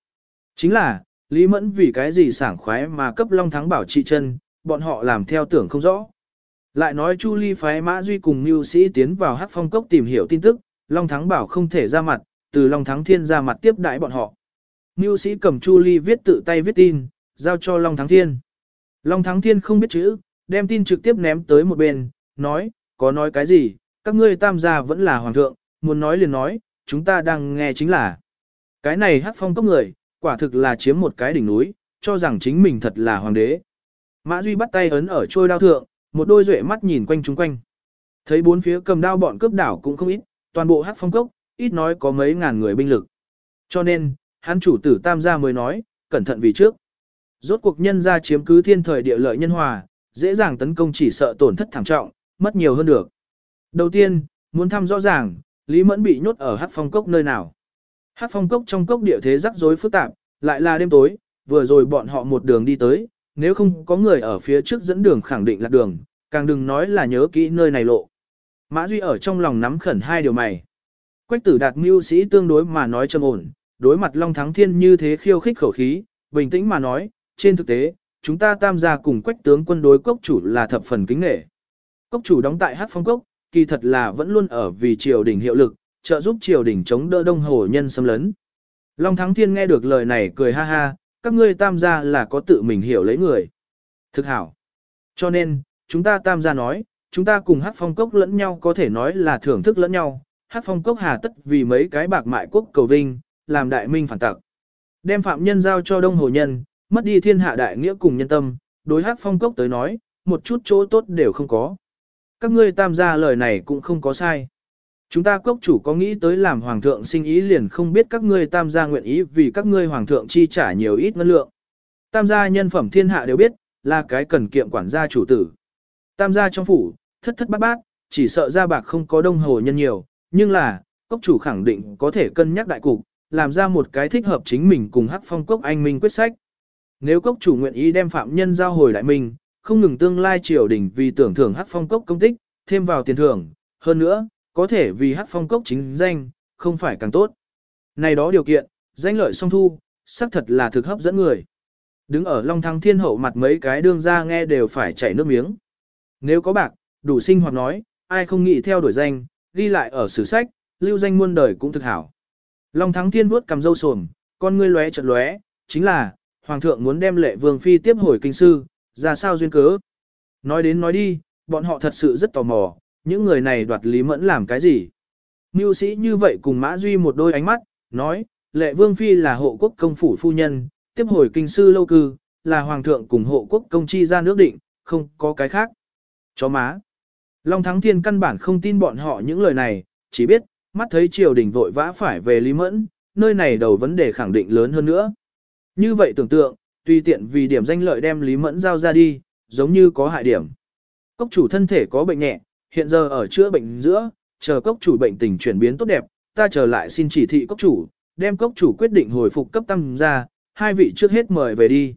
Chính là, Lý Mẫn vì cái gì sảng khoái mà cấp Long Thắng bảo trị chân, bọn họ làm theo tưởng không rõ. Lại nói Chu Ly phái Mã Duy cùng Mưu Sĩ tiến vào Hắc Phong Cốc tìm hiểu tin tức, Long Thắng bảo không thể ra mặt, từ Long Thắng Thiên ra mặt tiếp đãi bọn họ. Mưu Sĩ cầm Chu Ly viết tự tay viết tin, giao cho Long Thắng Thiên. Long Thắng Thiên không biết chữ, đem tin trực tiếp ném tới một bên, nói, có nói cái gì, các ngươi tam gia vẫn là hoàng thượng, muốn nói liền nói, chúng ta đang nghe chính là. Cái này hát Phong Cốc người, quả thực là chiếm một cái đỉnh núi, cho rằng chính mình thật là hoàng đế. Mã Duy bắt tay ấn ở trôi đao thượng, một đôi duệ mắt nhìn quanh chúng quanh. Thấy bốn phía cầm đao bọn cướp đảo cũng không ít, toàn bộ hát phong cốc, ít nói có mấy ngàn người binh lực. Cho nên, hắn chủ tử tam gia mới nói, cẩn thận vì trước. Rốt cuộc nhân gia chiếm cứ thiên thời địa lợi nhân hòa, dễ dàng tấn công chỉ sợ tổn thất thảm trọng, mất nhiều hơn được. Đầu tiên, muốn thăm rõ ràng, Lý Mẫn bị nhốt ở hát phong cốc nơi nào. Hát phong cốc trong cốc địa thế rắc rối phức tạp, lại là đêm tối, vừa rồi bọn họ một đường đi tới, nếu không có người ở phía trước dẫn đường khẳng định là đường, càng đừng nói là nhớ kỹ nơi này lộ. Mã Duy ở trong lòng nắm khẩn hai điều mày. Quách tử đạt mưu sĩ tương đối mà nói trầm ổn, đối mặt Long Thắng Thiên như thế khiêu khích khẩu khí, bình tĩnh mà nói, trên thực tế, chúng ta tam gia cùng quách tướng quân đối cốc chủ là thập phần kính nghệ. Cốc chủ đóng tại Hát Phong Cốc, kỳ thật là vẫn luôn ở vì triều đình hiệu lực, trợ giúp triều đình chống đỡ đông hồ nhân xâm lấn. Long Thắng Thiên nghe được lời này cười ha ha, các ngươi tam gia là có tự mình hiểu lấy người. Thực hảo. Cho nên, chúng ta tam gia nói, chúng ta cùng hát phong cốc lẫn nhau có thể nói là thưởng thức lẫn nhau. Hát phong cốc hà tất vì mấy cái bạc mại quốc cầu vinh, làm đại minh phản tặc. Đem phạm nhân giao cho đông hồ nhân, mất đi thiên hạ đại nghĩa cùng nhân tâm, đối hát phong cốc tới nói, một chút chỗ tốt đều không có. Các ngươi tam gia lời này cũng không có sai. Chúng ta cốc chủ có nghĩ tới làm hoàng thượng sinh ý liền không biết các ngươi tam gia nguyện ý vì các ngươi hoàng thượng chi trả nhiều ít ngân lượng. Tam gia nhân phẩm thiên hạ đều biết, là cái cần kiệm quản gia chủ tử. Tam gia trong phủ, thất thất bát bát, chỉ sợ ra bạc không có đông hồ nhân nhiều, nhưng là, cốc chủ khẳng định có thể cân nhắc đại cục, làm ra một cái thích hợp chính mình cùng hắc phong cốc anh minh quyết sách. Nếu cốc chủ nguyện ý đem phạm nhân giao hồi đại minh, không ngừng tương lai triều đình vì tưởng thưởng hắc phong cốc công tích, thêm vào tiền thưởng, hơn nữa, có thể vì hắc phong cốc chính danh, không phải càng tốt. Này đó điều kiện, danh lợi song thu, xác thật là thực hấp dẫn người. Đứng ở Long Thăng Thiên Hậu mặt mấy cái đương ra nghe đều phải chảy nước miếng. Nếu có bạc, đủ sinh hoạt nói, ai không nghĩ theo đuổi danh, ghi lại ở sử sách, lưu danh muôn đời cũng thực hảo. Long Thắng Thiên vuốt cầm dâu sồm, con ngươi lóe chợt lóe, chính là, Hoàng thượng muốn đem lệ vương phi tiếp hồi kinh sư, ra sao duyên cớ. Nói đến nói đi, bọn họ thật sự rất tò mò, những người này đoạt Lý Mẫn làm cái gì? Mưu sĩ như vậy cùng Mã Duy một đôi ánh mắt, nói, lệ vương phi là hộ quốc công phủ phu nhân, tiếp hồi kinh sư lâu cư, là hoàng thượng cùng hộ quốc công chi ra nước định, không có cái khác. Chó má. Long Thắng Thiên căn bản không tin bọn họ những lời này, chỉ biết, mắt thấy triều đình vội vã phải về Lý Mẫn, nơi này đầu vấn đề khẳng định lớn hơn nữa. Như vậy tưởng tượng, tùy tiện vì điểm danh lợi đem Lý Mẫn giao ra đi, giống như có hại điểm. Cốc chủ thân thể có bệnh nhẹ, hiện giờ ở chữa bệnh giữa, chờ cốc chủ bệnh tình chuyển biến tốt đẹp, ta trở lại xin chỉ thị cốc chủ, đem cốc chủ quyết định hồi phục cấp tâm ra, hai vị trước hết mời về đi.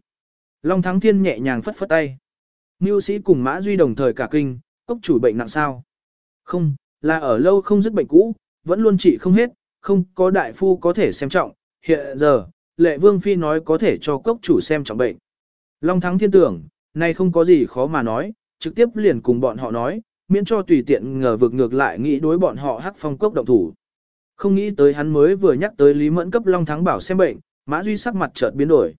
Long Thắng Thiên nhẹ nhàng phất phất tay. Mưu sĩ cùng Mã Duy đồng thời cả kinh, cốc chủ bệnh nặng sao? Không, là ở lâu không dứt bệnh cũ, vẫn luôn trị không hết, không có đại phu có thể xem trọng, hiện giờ, lệ vương phi nói có thể cho cốc chủ xem trọng bệnh. Long Thắng Thiên tưởng, nay không có gì khó mà nói, trực tiếp liền cùng bọn họ nói, miễn cho tùy tiện ngờ vực ngược lại nghĩ đối bọn họ hắc phong cốc động thủ. Không nghĩ tới hắn mới vừa nhắc tới Lý Mẫn cấp Long Thắng bảo xem bệnh, Mã Duy sắc mặt chợt biến đổi.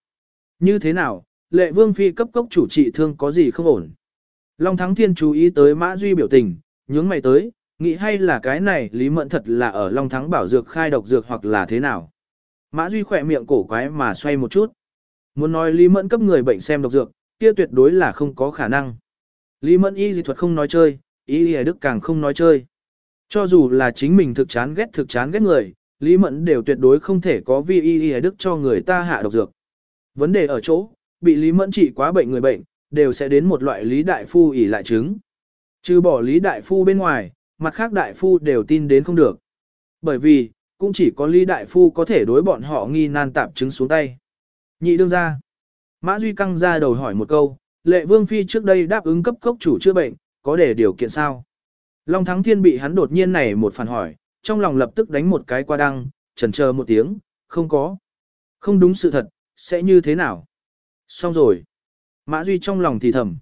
Như thế nào, lệ vương phi cấp cốc chủ trị thương có gì không ổn. Long Thắng Thiên chú ý tới Mã Duy biểu tình, nhướng mày tới, nghĩ hay là cái này Lý Mẫn thật là ở Long Thắng bảo dược khai độc dược hoặc là thế nào. Mã Duy khỏe miệng cổ quái mà xoay một chút. Muốn nói Lý Mẫn cấp người bệnh xem độc dược, kia tuyệt đối là không có khả năng. Lý Mẫn y dị thuật không nói chơi, y y đức càng không nói chơi. Cho dù là chính mình thực chán ghét thực chán ghét người, Lý Mẫn đều tuyệt đối không thể có vi y y đức cho người ta hạ độc dược. Vấn đề ở chỗ, bị Lý Mẫn trị quá bệnh người bệnh, đều sẽ đến một loại Lý Đại Phu ỉ lại chứng. Trừ bỏ Lý Đại Phu bên ngoài, mặt khác Đại Phu đều tin đến không được. Bởi vì, cũng chỉ có Lý Đại Phu có thể đối bọn họ nghi nan tạp chứng xuống tay. Nhị đương ra. Mã Duy căng ra đầu hỏi một câu, lệ vương phi trước đây đáp ứng cấp cốc chủ chữa bệnh, có để điều kiện sao? Long Thắng Thiên bị hắn đột nhiên này một phản hỏi, trong lòng lập tức đánh một cái qua đăng, chần chờ một tiếng, không có. Không đúng sự thật, sẽ như thế nào? Xong rồi. Mã Duy trong lòng thì thầm.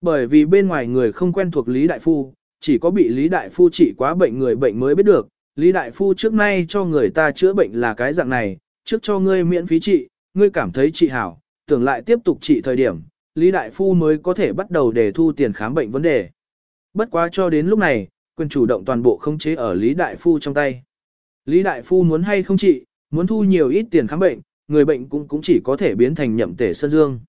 Bởi vì bên ngoài người không quen thuộc Lý Đại Phu, chỉ có bị Lý Đại Phu trị quá bệnh người bệnh mới biết được. Lý Đại Phu trước nay cho người ta chữa bệnh là cái dạng này, trước cho ngươi miễn phí trị, ngươi cảm thấy trị hảo, tưởng lại tiếp tục trị thời điểm, Lý Đại Phu mới có thể bắt đầu để thu tiền khám bệnh vấn đề. Bất quá cho đến lúc này, quyền chủ động toàn bộ không chế ở Lý Đại Phu trong tay. Lý Đại Phu muốn hay không trị, muốn thu nhiều ít tiền khám bệnh, người bệnh cũng cũng chỉ có thể biến thành nhậm tể sân dương.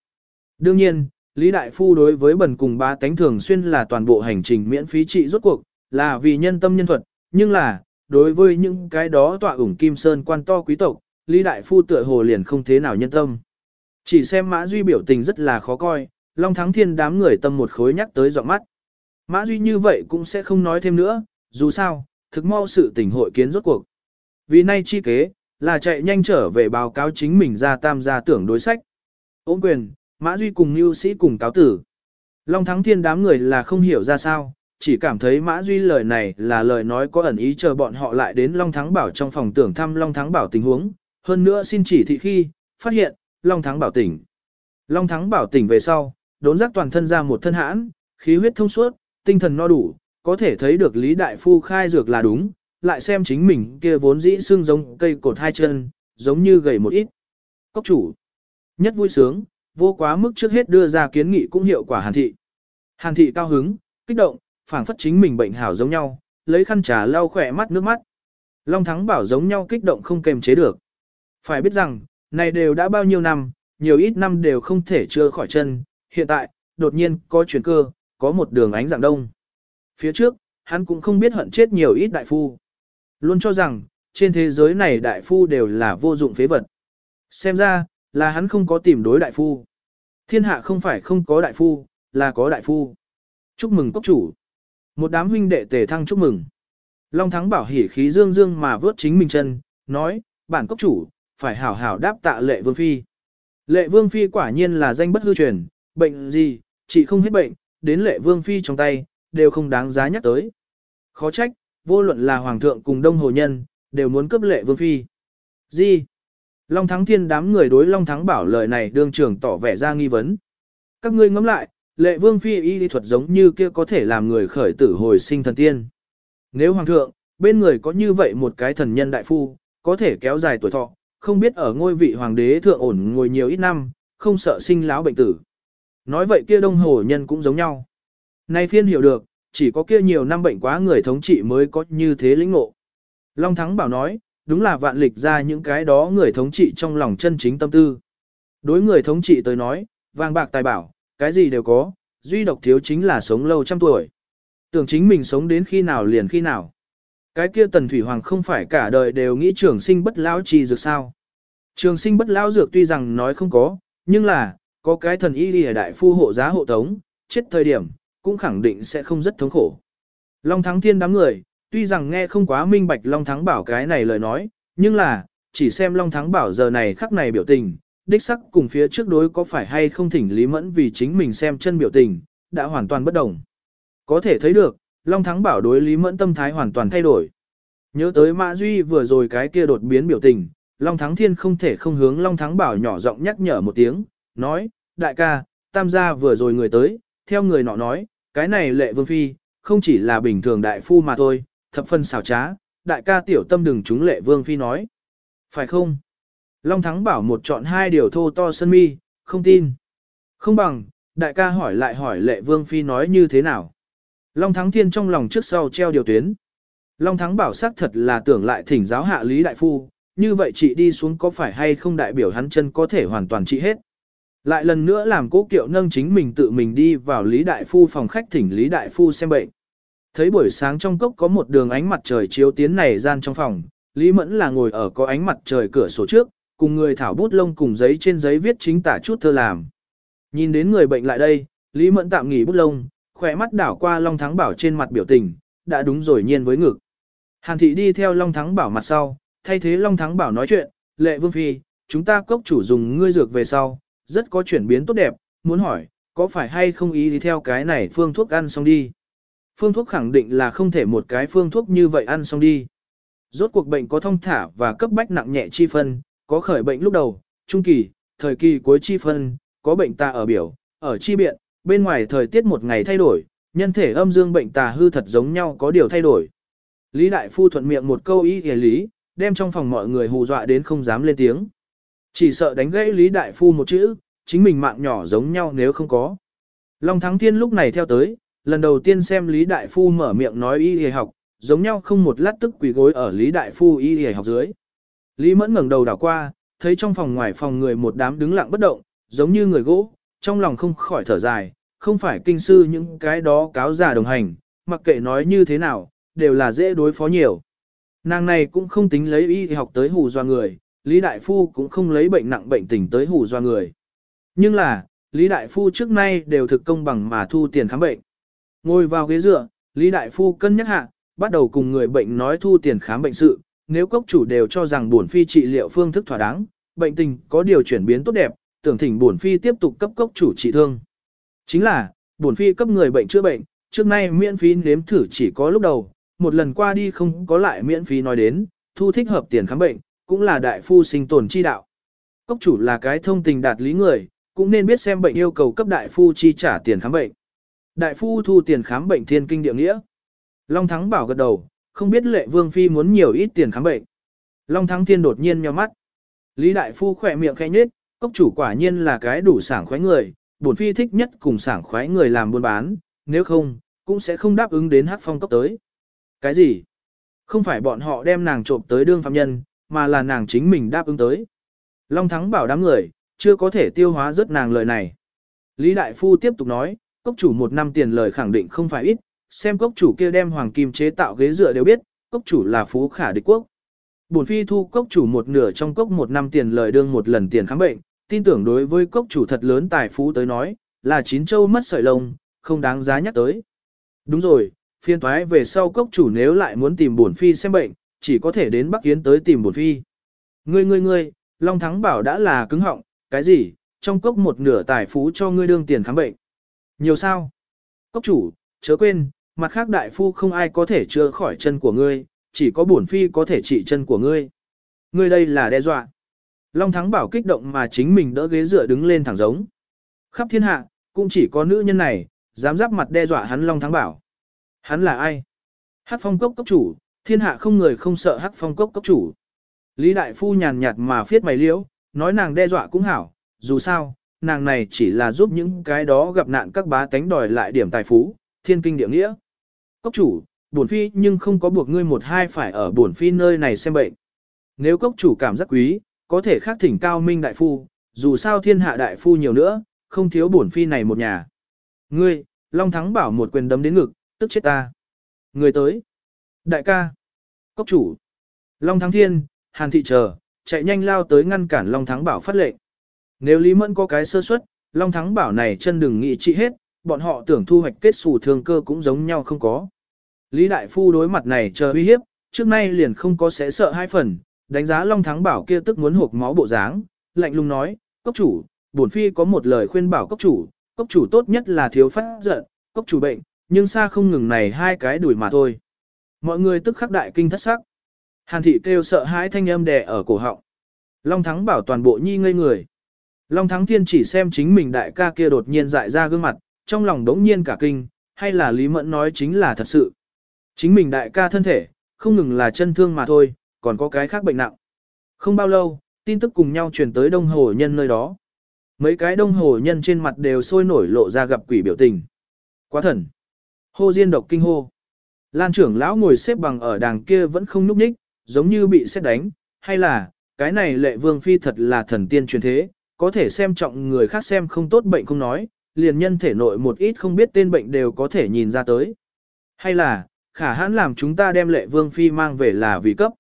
Đương nhiên, Lý Đại Phu đối với bần cùng ba tánh thường xuyên là toàn bộ hành trình miễn phí trị rốt cuộc, là vì nhân tâm nhân thuật, nhưng là, đối với những cái đó tọa ủng Kim Sơn quan to quý tộc, Lý Đại Phu tựa hồ liền không thế nào nhân tâm. Chỉ xem Mã Duy biểu tình rất là khó coi, Long Thắng Thiên đám người tâm một khối nhắc tới giọng mắt. Mã Duy như vậy cũng sẽ không nói thêm nữa, dù sao, thực mau sự tình hội kiến rốt cuộc. Vì nay chi kế, là chạy nhanh trở về báo cáo chính mình ra tam gia tưởng đối sách. Ôn quyền, Mã Duy cùng Nưu Sĩ cùng cáo tử. Long Thắng Thiên đám người là không hiểu ra sao, chỉ cảm thấy Mã Duy lời này là lời nói có ẩn ý chờ bọn họ lại đến Long Thắng Bảo trong phòng tưởng thăm Long Thắng Bảo tình huống, hơn nữa xin chỉ thị khi, phát hiện, Long Thắng Bảo tỉnh. Long Thắng Bảo tỉnh về sau, đốn giác toàn thân ra một thân hãn, khí huyết thông suốt, tinh thần no đủ, có thể thấy được Lý Đại Phu khai dược là đúng, lại xem chính mình kia vốn dĩ xương giống cây cột hai chân, giống như gầy một ít. Cốc chủ. Nhất vui sướng, vô quá mức trước hết đưa ra kiến nghị cũng hiệu quả hàn thị. Hàn thị cao hứng, kích động, phảng phất chính mình bệnh hảo giống nhau, lấy khăn trà lau khỏe mắt nước mắt. Long Thắng bảo giống nhau kích động không kềm chế được. Phải biết rằng, này đều đã bao nhiêu năm, nhiều ít năm đều không thể chưa khỏi chân, hiện tại, đột nhiên có chuyển cơ, có một đường ánh dạng đông. Phía trước, hắn cũng không biết hận chết nhiều ít đại phu. Luôn cho rằng, trên thế giới này đại phu đều là vô dụng phế vật. Xem ra, là hắn không có tìm đối đại phu. Thiên hạ không phải không có đại phu, là có đại phu. Chúc mừng cốc chủ. Một đám huynh đệ tề thăng chúc mừng. Long thắng bảo hỉ khí dương dương mà vớt chính mình chân, nói, bản cốc chủ, phải hảo hảo đáp tạ lệ vương phi. Lệ vương phi quả nhiên là danh bất hư truyền, bệnh gì, chỉ không hết bệnh, đến lệ vương phi trong tay, đều không đáng giá nhắc tới. Khó trách, vô luận là hoàng thượng cùng đông hồ nhân, đều muốn cấp lệ vương phi. Gì? Long Thắng Thiên đám người đối Long Thắng bảo lời này đương trưởng tỏ vẻ ra nghi vấn. Các ngươi ngẫm lại, lệ vương phi y lý thuật giống như kia có thể làm người khởi tử hồi sinh thần tiên. Nếu hoàng thượng, bên người có như vậy một cái thần nhân đại phu, có thể kéo dài tuổi thọ, không biết ở ngôi vị hoàng đế thượng ổn ngồi nhiều ít năm, không sợ sinh lão bệnh tử. Nói vậy kia đông hồ nhân cũng giống nhau. Nay phiên hiểu được, chỉ có kia nhiều năm bệnh quá người thống trị mới có như thế lĩnh ngộ. Long Thắng bảo nói, đúng là vạn lịch ra những cái đó người thống trị trong lòng chân chính tâm tư. Đối người thống trị tới nói, vàng bạc tài bảo, cái gì đều có, duy độc thiếu chính là sống lâu trăm tuổi. Tưởng chính mình sống đến khi nào liền khi nào. Cái kia tần thủy hoàng không phải cả đời đều nghĩ trường sinh bất lão trì dược sao. Trường sinh bất lão dược tuy rằng nói không có, nhưng là, có cái thần y lìa đại phu hộ giá hộ tống, chết thời điểm, cũng khẳng định sẽ không rất thống khổ. Long thắng thiên đám người, tuy rằng nghe không quá minh bạch Long thắng bảo cái này lời nói, nhưng là, chỉ xem Long thắng bảo giờ này khắc này biểu tình, đích sắc cùng phía trước đối có phải hay không thỉnh Lý Mẫn vì chính mình xem chân biểu tình, đã hoàn toàn bất đồng. Có thể thấy được, Long Thắng bảo đối Lý Mẫn tâm thái hoàn toàn thay đổi. Nhớ tới Mã Duy vừa rồi cái kia đột biến biểu tình, Long Thắng Thiên không thể không hướng Long Thắng bảo nhỏ giọng nhắc nhở một tiếng, nói, đại ca, tam gia vừa rồi người tới, theo người nọ nói, cái này lệ vương phi, không chỉ là bình thường đại phu mà thôi, thập phân xảo trá, đại ca tiểu tâm đừng chúng lệ vương phi nói. Phải không? Long Thắng bảo một chọn hai điều thô to sân mi, không tin. Không bằng, đại ca hỏi lại hỏi lệ vương phi nói như thế nào. Long Thắng Thiên trong lòng trước sau treo điều tuyến. Long Thắng bảo xác thật là tưởng lại thỉnh giáo hạ Lý Đại Phu, như vậy chị đi xuống có phải hay không đại biểu hắn chân có thể hoàn toàn trị hết. Lại lần nữa làm cố kiệu nâng chính mình tự mình đi vào Lý Đại Phu phòng khách thỉnh Lý Đại Phu xem bệnh. Thấy buổi sáng trong cốc có một đường ánh mặt trời chiếu tiến này gian trong phòng, Lý Mẫn là ngồi ở có ánh mặt trời cửa sổ trước, cùng người thảo bút lông cùng giấy trên giấy viết chính tả chút thơ làm. Nhìn đến người bệnh lại đây, Lý Mẫn tạm nghỉ bút lông, khỏe mắt đảo qua Long Thắng Bảo trên mặt biểu tình, đã đúng rồi nhiên với ngực. Hàn thị đi theo Long Thắng Bảo mặt sau, thay thế Long Thắng Bảo nói chuyện, lệ vương phi, chúng ta cốc chủ dùng ngươi dược về sau, rất có chuyển biến tốt đẹp, muốn hỏi, có phải hay không ý đi theo cái này phương thuốc ăn xong đi. Phương thuốc khẳng định là không thể một cái phương thuốc như vậy ăn xong đi. Rốt cuộc bệnh có thông thả và cấp bách nặng nhẹ chi phân, có khởi bệnh lúc đầu, trung kỳ, thời kỳ cuối chi phân, có bệnh tà ở biểu, ở chi biện, bên ngoài thời tiết một ngày thay đổi, nhân thể âm dương bệnh tà hư thật giống nhau có điều thay đổi. Lý Đại Phu thuận miệng một câu ý hề lý, đem trong phòng mọi người hù dọa đến không dám lên tiếng. Chỉ sợ đánh gãy Lý Đại Phu một chữ, chính mình mạng nhỏ giống nhau nếu không có. Long Thắng Thiên lúc này theo tới, lần đầu tiên xem Lý Đại Phu mở miệng nói y y học, giống nhau không một lát tức quỳ gối ở Lý Đại Phu y y học dưới. Lý Mẫn ngẩng đầu đảo qua, thấy trong phòng ngoài phòng người một đám đứng lặng bất động, giống như người gỗ, trong lòng không khỏi thở dài, không phải kinh sư những cái đó cáo giả đồng hành, mặc kệ nói như thế nào, đều là dễ đối phó nhiều. Nàng này cũng không tính lấy y học tới hù doa người, Lý Đại Phu cũng không lấy bệnh nặng bệnh tình tới hù doa người. Nhưng là, Lý Đại Phu trước nay đều thực công bằng mà thu tiền khám bệnh. Ngồi vào ghế dựa, Lý Đại Phu cân nhắc hạ, bắt đầu cùng người bệnh nói thu tiền khám bệnh sự, nếu cốc chủ đều cho rằng bổn phi trị liệu phương thức thỏa đáng, bệnh tình có điều chuyển biến tốt đẹp, tưởng thỉnh bổn phi tiếp tục cấp cốc chủ trị thương. Chính là, bổn phi cấp người bệnh chữa bệnh, trước nay miễn phí nếm thử chỉ có lúc đầu, một lần qua đi không có lại miễn phí nói đến, thu thích hợp tiền khám bệnh, cũng là đại phu sinh tồn chi đạo. Cốc chủ là cái thông tình đạt lý người, cũng nên biết xem bệnh yêu cầu cấp đại phu chi trả tiền khám bệnh. Đại phu thu tiền khám bệnh thiên kinh địa nghĩa. Long Thắng bảo gật đầu, không biết lệ vương phi muốn nhiều ít tiền khám bệnh. Long Thắng thiên đột nhiên nhíu mắt. Lý đại phu khỏe miệng khẽ nhếch, cốc chủ quả nhiên là cái đủ sảng khoái người, bổn phi thích nhất cùng sảng khoái người làm buôn bán, nếu không, cũng sẽ không đáp ứng đến hát phong cốc tới. Cái gì? Không phải bọn họ đem nàng trộm tới đương phạm nhân, mà là nàng chính mình đáp ứng tới. Long Thắng bảo đám người, chưa có thể tiêu hóa rất nàng lời này. Lý Đại Phu tiếp tục nói, cốc chủ một năm tiền lời khẳng định không phải ít, xem cốc chủ kia đem hoàng kim chế tạo ghế dựa đều biết, cốc chủ là phú khả địch quốc. Bổn phi thu cốc chủ một nửa trong cốc một năm tiền lời đương một lần tiền khám bệnh, tin tưởng đối với cốc chủ thật lớn tài phú tới nói, là chín châu mất sợi lông, không đáng giá nhắc tới. Đúng rồi, phiên thoái về sau cốc chủ nếu lại muốn tìm bổn phi xem bệnh, chỉ có thể đến Bắc Yến tới tìm bổn phi. Ngươi ngươi ngươi, Long Thắng bảo đã là cứng họng, cái gì, trong cốc một nửa tài phú cho ngươi đương tiền khám bệnh. Nhiều sao? Cốc chủ, chớ quên, mặt khác đại phu không ai có thể chữa khỏi chân của ngươi, chỉ có bổn phi có thể trị chân của ngươi. Ngươi đây là đe dọa. Long Thắng Bảo kích động mà chính mình đỡ ghế dựa đứng lên thẳng giống. Khắp thiên hạ, cũng chỉ có nữ nhân này, dám giáp mặt đe dọa hắn Long Thắng Bảo. Hắn là ai? Hắc phong cốc cốc chủ, thiên hạ không người không sợ hắc phong cốc cốc chủ. Lý Đại Phu nhàn nhạt mà phiết mày liễu, nói nàng đe dọa cũng hảo, dù sao, nàng này chỉ là giúp những cái đó gặp nạn các bá tánh đòi lại điểm tài phú, thiên kinh địa nghĩa. Cốc chủ, bổn phi nhưng không có buộc ngươi một hai phải ở bổn phi nơi này xem bệnh. Nếu cốc chủ cảm giác quý, có thể khác thỉnh cao minh đại phu, dù sao thiên hạ đại phu nhiều nữa, không thiếu bổn phi này một nhà. Ngươi, Long Thắng bảo một quyền đấm đến ngực, tức chết ta. Người tới. Đại ca. Cốc chủ. Long Thắng Thiên, Hàn Thị chờ, chạy nhanh lao tới ngăn cản Long Thắng bảo phát lệnh. Nếu Lý Mẫn có cái sơ suất, Long Thắng bảo này chân đừng nghĩ trị hết, bọn họ tưởng thu hoạch kết xù thương cơ cũng giống nhau không có. Lý Đại Phu đối mặt này chờ uy hiếp, trước nay liền không có sẽ sợ hai phần, đánh giá Long Thắng Bảo kia tức muốn hộp máu bộ dáng, lạnh lùng nói, cốc chủ, bổn phi có một lời khuyên bảo cốc chủ, cốc chủ tốt nhất là thiếu phát giận, cốc chủ bệnh, nhưng xa không ngừng này hai cái đuổi mà thôi. Mọi người tức khắc đại kinh thất sắc. Hàn thị kêu sợ hãi thanh âm đè ở cổ họng. Long Thắng Bảo toàn bộ nhi ngây người. Long Thắng Thiên chỉ xem chính mình đại ca kia đột nhiên dại ra gương mặt, trong lòng đống nhiên cả kinh, hay là Lý Mẫn nói chính là thật sự. Chính mình đại ca thân thể, không ngừng là chân thương mà thôi, còn có cái khác bệnh nặng. Không bao lâu, tin tức cùng nhau truyền tới Đông Hồ Nhân nơi đó. Mấy cái đông hồ nhân trên mặt đều sôi nổi lộ ra gặp quỷ biểu tình. Quá thần. Hô Diên độc kinh hô. Lan trưởng lão ngồi xếp bằng ở đàng kia vẫn không núp ních, giống như bị xét đánh, hay là, cái này lệ vương phi thật là thần tiên truyền thế, có thể xem trọng người khác xem không tốt bệnh không nói, liền nhân thể nội một ít không biết tên bệnh đều có thể nhìn ra tới. Hay là, khả hãn làm chúng ta đem lệ vương phi mang về là vì cấp.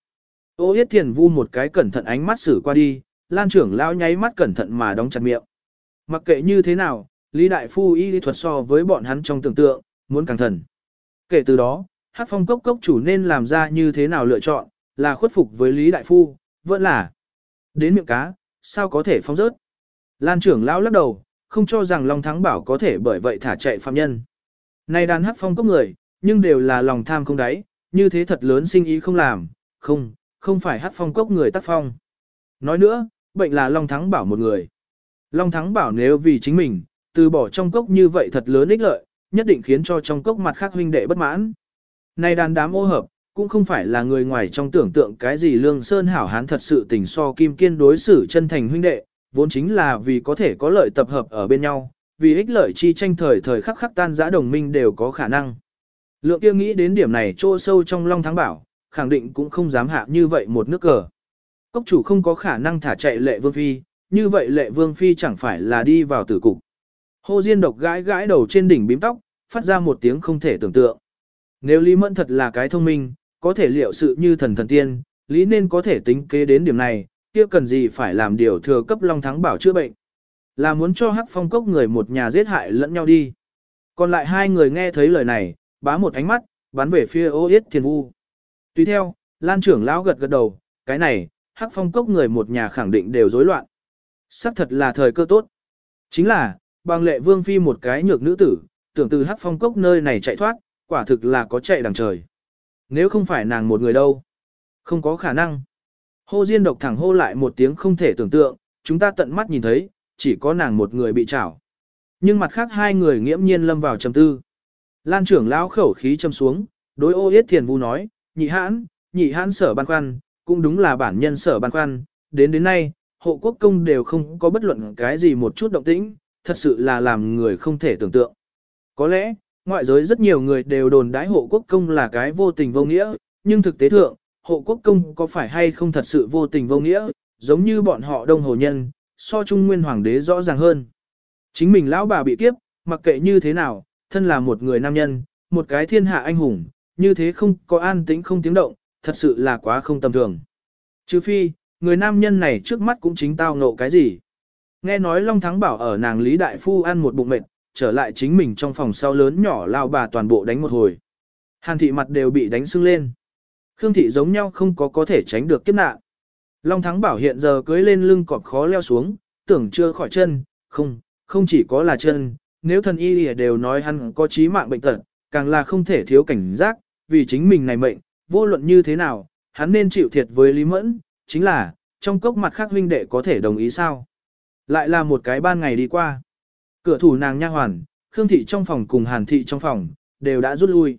Ô yết thiền vu một cái cẩn thận ánh mắt xử qua đi, lan trưởng lão nháy mắt cẩn thận mà đóng chặt miệng. Mặc kệ như thế nào, Lý Đại Phu y lý thuật so với bọn hắn trong tưởng tượng, muốn càng thần. Kể từ đó, hát phong cốc cốc chủ nên làm ra như thế nào lựa chọn, là khuất phục với Lý Đại Phu, vẫn là đến miệng cá, sao có thể phong rớt. Lan trưởng lão lắc đầu, không cho rằng Long Thắng Bảo có thể bởi vậy thả chạy phạm nhân. Này đàn hát phong cốc người, nhưng đều là lòng tham không đáy, như thế thật lớn sinh ý không làm, không, không phải hát phong cốc người tác phong. Nói nữa, bệnh là Long Thắng Bảo một người. Long Thắng Bảo nếu vì chính mình, từ bỏ trong cốc như vậy thật lớn ích lợi, nhất định khiến cho trong cốc mặt khác huynh đệ bất mãn. Này đàn đám ô hợp, cũng không phải là người ngoài trong tưởng tượng cái gì lương sơn hảo hán thật sự tình so kim kiên đối xử chân thành huynh đệ, vốn chính là vì có thể có lợi tập hợp ở bên nhau, vì ích lợi chi tranh thời thời khắc khắc tan giã đồng minh đều có khả năng. Lượng kia nghĩ đến điểm này trô sâu trong long thắng bảo, khẳng định cũng không dám hạ như vậy một nước cờ. Cốc chủ không có khả năng thả chạy lệ vương phi, như vậy lệ vương phi chẳng phải là đi vào tử cục. Hồ Diên độc gãi gãi đầu trên đỉnh bím tóc, phát ra một tiếng không thể tưởng tượng. Nếu Lý Mẫn thật là cái thông minh, có thể liệu sự như thần thần tiên, Lý nên có thể tính kế đến điểm này, kia cần gì phải làm điều thừa cấp Long Thắng bảo chữa bệnh. Là muốn cho Hắc Phong Cốc người một nhà giết hại lẫn nhau đi. Còn lại hai người nghe thấy lời này, bá một ánh mắt, bắn về phía ô yết thiền vu. Tuy theo, Lan trưởng lão gật gật đầu, cái này, Hắc Phong Cốc người một nhà khẳng định đều rối loạn. Sắc thật là thời cơ tốt. Chính là, bằng lệ vương phi một cái nhược nữ tử, tưởng từ Hắc Phong Cốc nơi này chạy thoát, quả thực là có chạy đằng trời. Nếu không phải nàng một người đâu, không có khả năng. Hô Diên độc thẳng hô lại một tiếng không thể tưởng tượng, chúng ta tận mắt nhìn thấy, chỉ có nàng một người bị chảo. Nhưng mặt khác hai người nghiễm nhiên lâm vào trầm tư. Lan trưởng lão khẩu khí châm xuống, đối ô yết thiền vu nói, nhị hãn, nhị hãn sở ban khoăn, cũng đúng là bản nhân sở ban khoăn, đến đến nay, hộ quốc công đều không có bất luận cái gì một chút động tĩnh, thật sự là làm người không thể tưởng tượng. Có lẽ, ngoại giới rất nhiều người đều đồn đái hộ quốc công là cái vô tình vô nghĩa, nhưng thực tế thượng, hộ quốc công có phải hay không thật sự vô tình vô nghĩa, giống như bọn họ đông hồ nhân, so trung nguyên hoàng đế rõ ràng hơn. Chính mình lão bà bị kiếp, mặc kệ như thế nào, thân là một người nam nhân, một cái thiên hạ anh hùng, như thế không có an tĩnh không tiếng động, thật sự là quá không tầm thường. Chứ phi, người nam nhân này trước mắt cũng chính tao ngộ cái gì. Nghe nói Long Thắng bảo ở nàng Lý Đại Phu ăn một bụng mệt, trở lại chính mình trong phòng sau lớn nhỏ lao bà toàn bộ đánh một hồi. Hàn thị mặt đều bị đánh sưng lên. Khương thị giống nhau không có có thể tránh được kiếp nạn. Long Thắng bảo hiện giờ cưới lên lưng cọp khó leo xuống, tưởng chưa khỏi chân, không, không chỉ có là chân, nếu thần y đều nói hắn có trí mạng bệnh tật, càng là không thể thiếu cảnh giác, vì chính mình này mệnh, vô luận như thế nào, hắn nên chịu thiệt với Lý Mẫn, chính là, trong cốc mặt khác huynh đệ có thể đồng ý sao. Lại là một cái ban ngày đi qua. Cửa thủ nàng nha hoàn, Khương thị trong phòng cùng Hàn thị trong phòng, đều đã rút lui.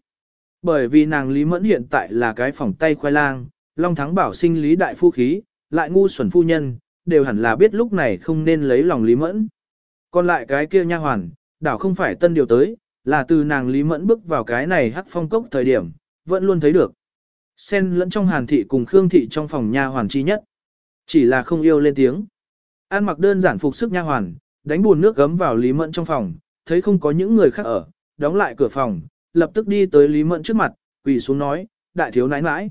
Bởi vì nàng Lý Mẫn hiện tại là cái phòng tay khoai lang, Long Thắng bảo sinh Lý Đại Phu Khí, lại ngu xuẩn phu nhân, đều hẳn là biết lúc này không nên lấy lòng Lý Mẫn. Còn lại cái kia nha hoàn, đảo không phải tân điều tới, là từ nàng Lý Mẫn bước vào cái này hắc phong cốc thời điểm, vẫn luôn thấy được. Xen lẫn trong hàn thị cùng Khương thị trong phòng nha hoàn chi nhất. Chỉ là không yêu lên tiếng. An mặc đơn giản phục sức nha hoàn, đánh buồn nước gấm vào Lý Mẫn trong phòng, thấy không có những người khác ở, đóng lại cửa phòng, lập tức đi tới Lý Mẫn trước mặt, quỳ xuống nói, đại thiếu nãi nãi.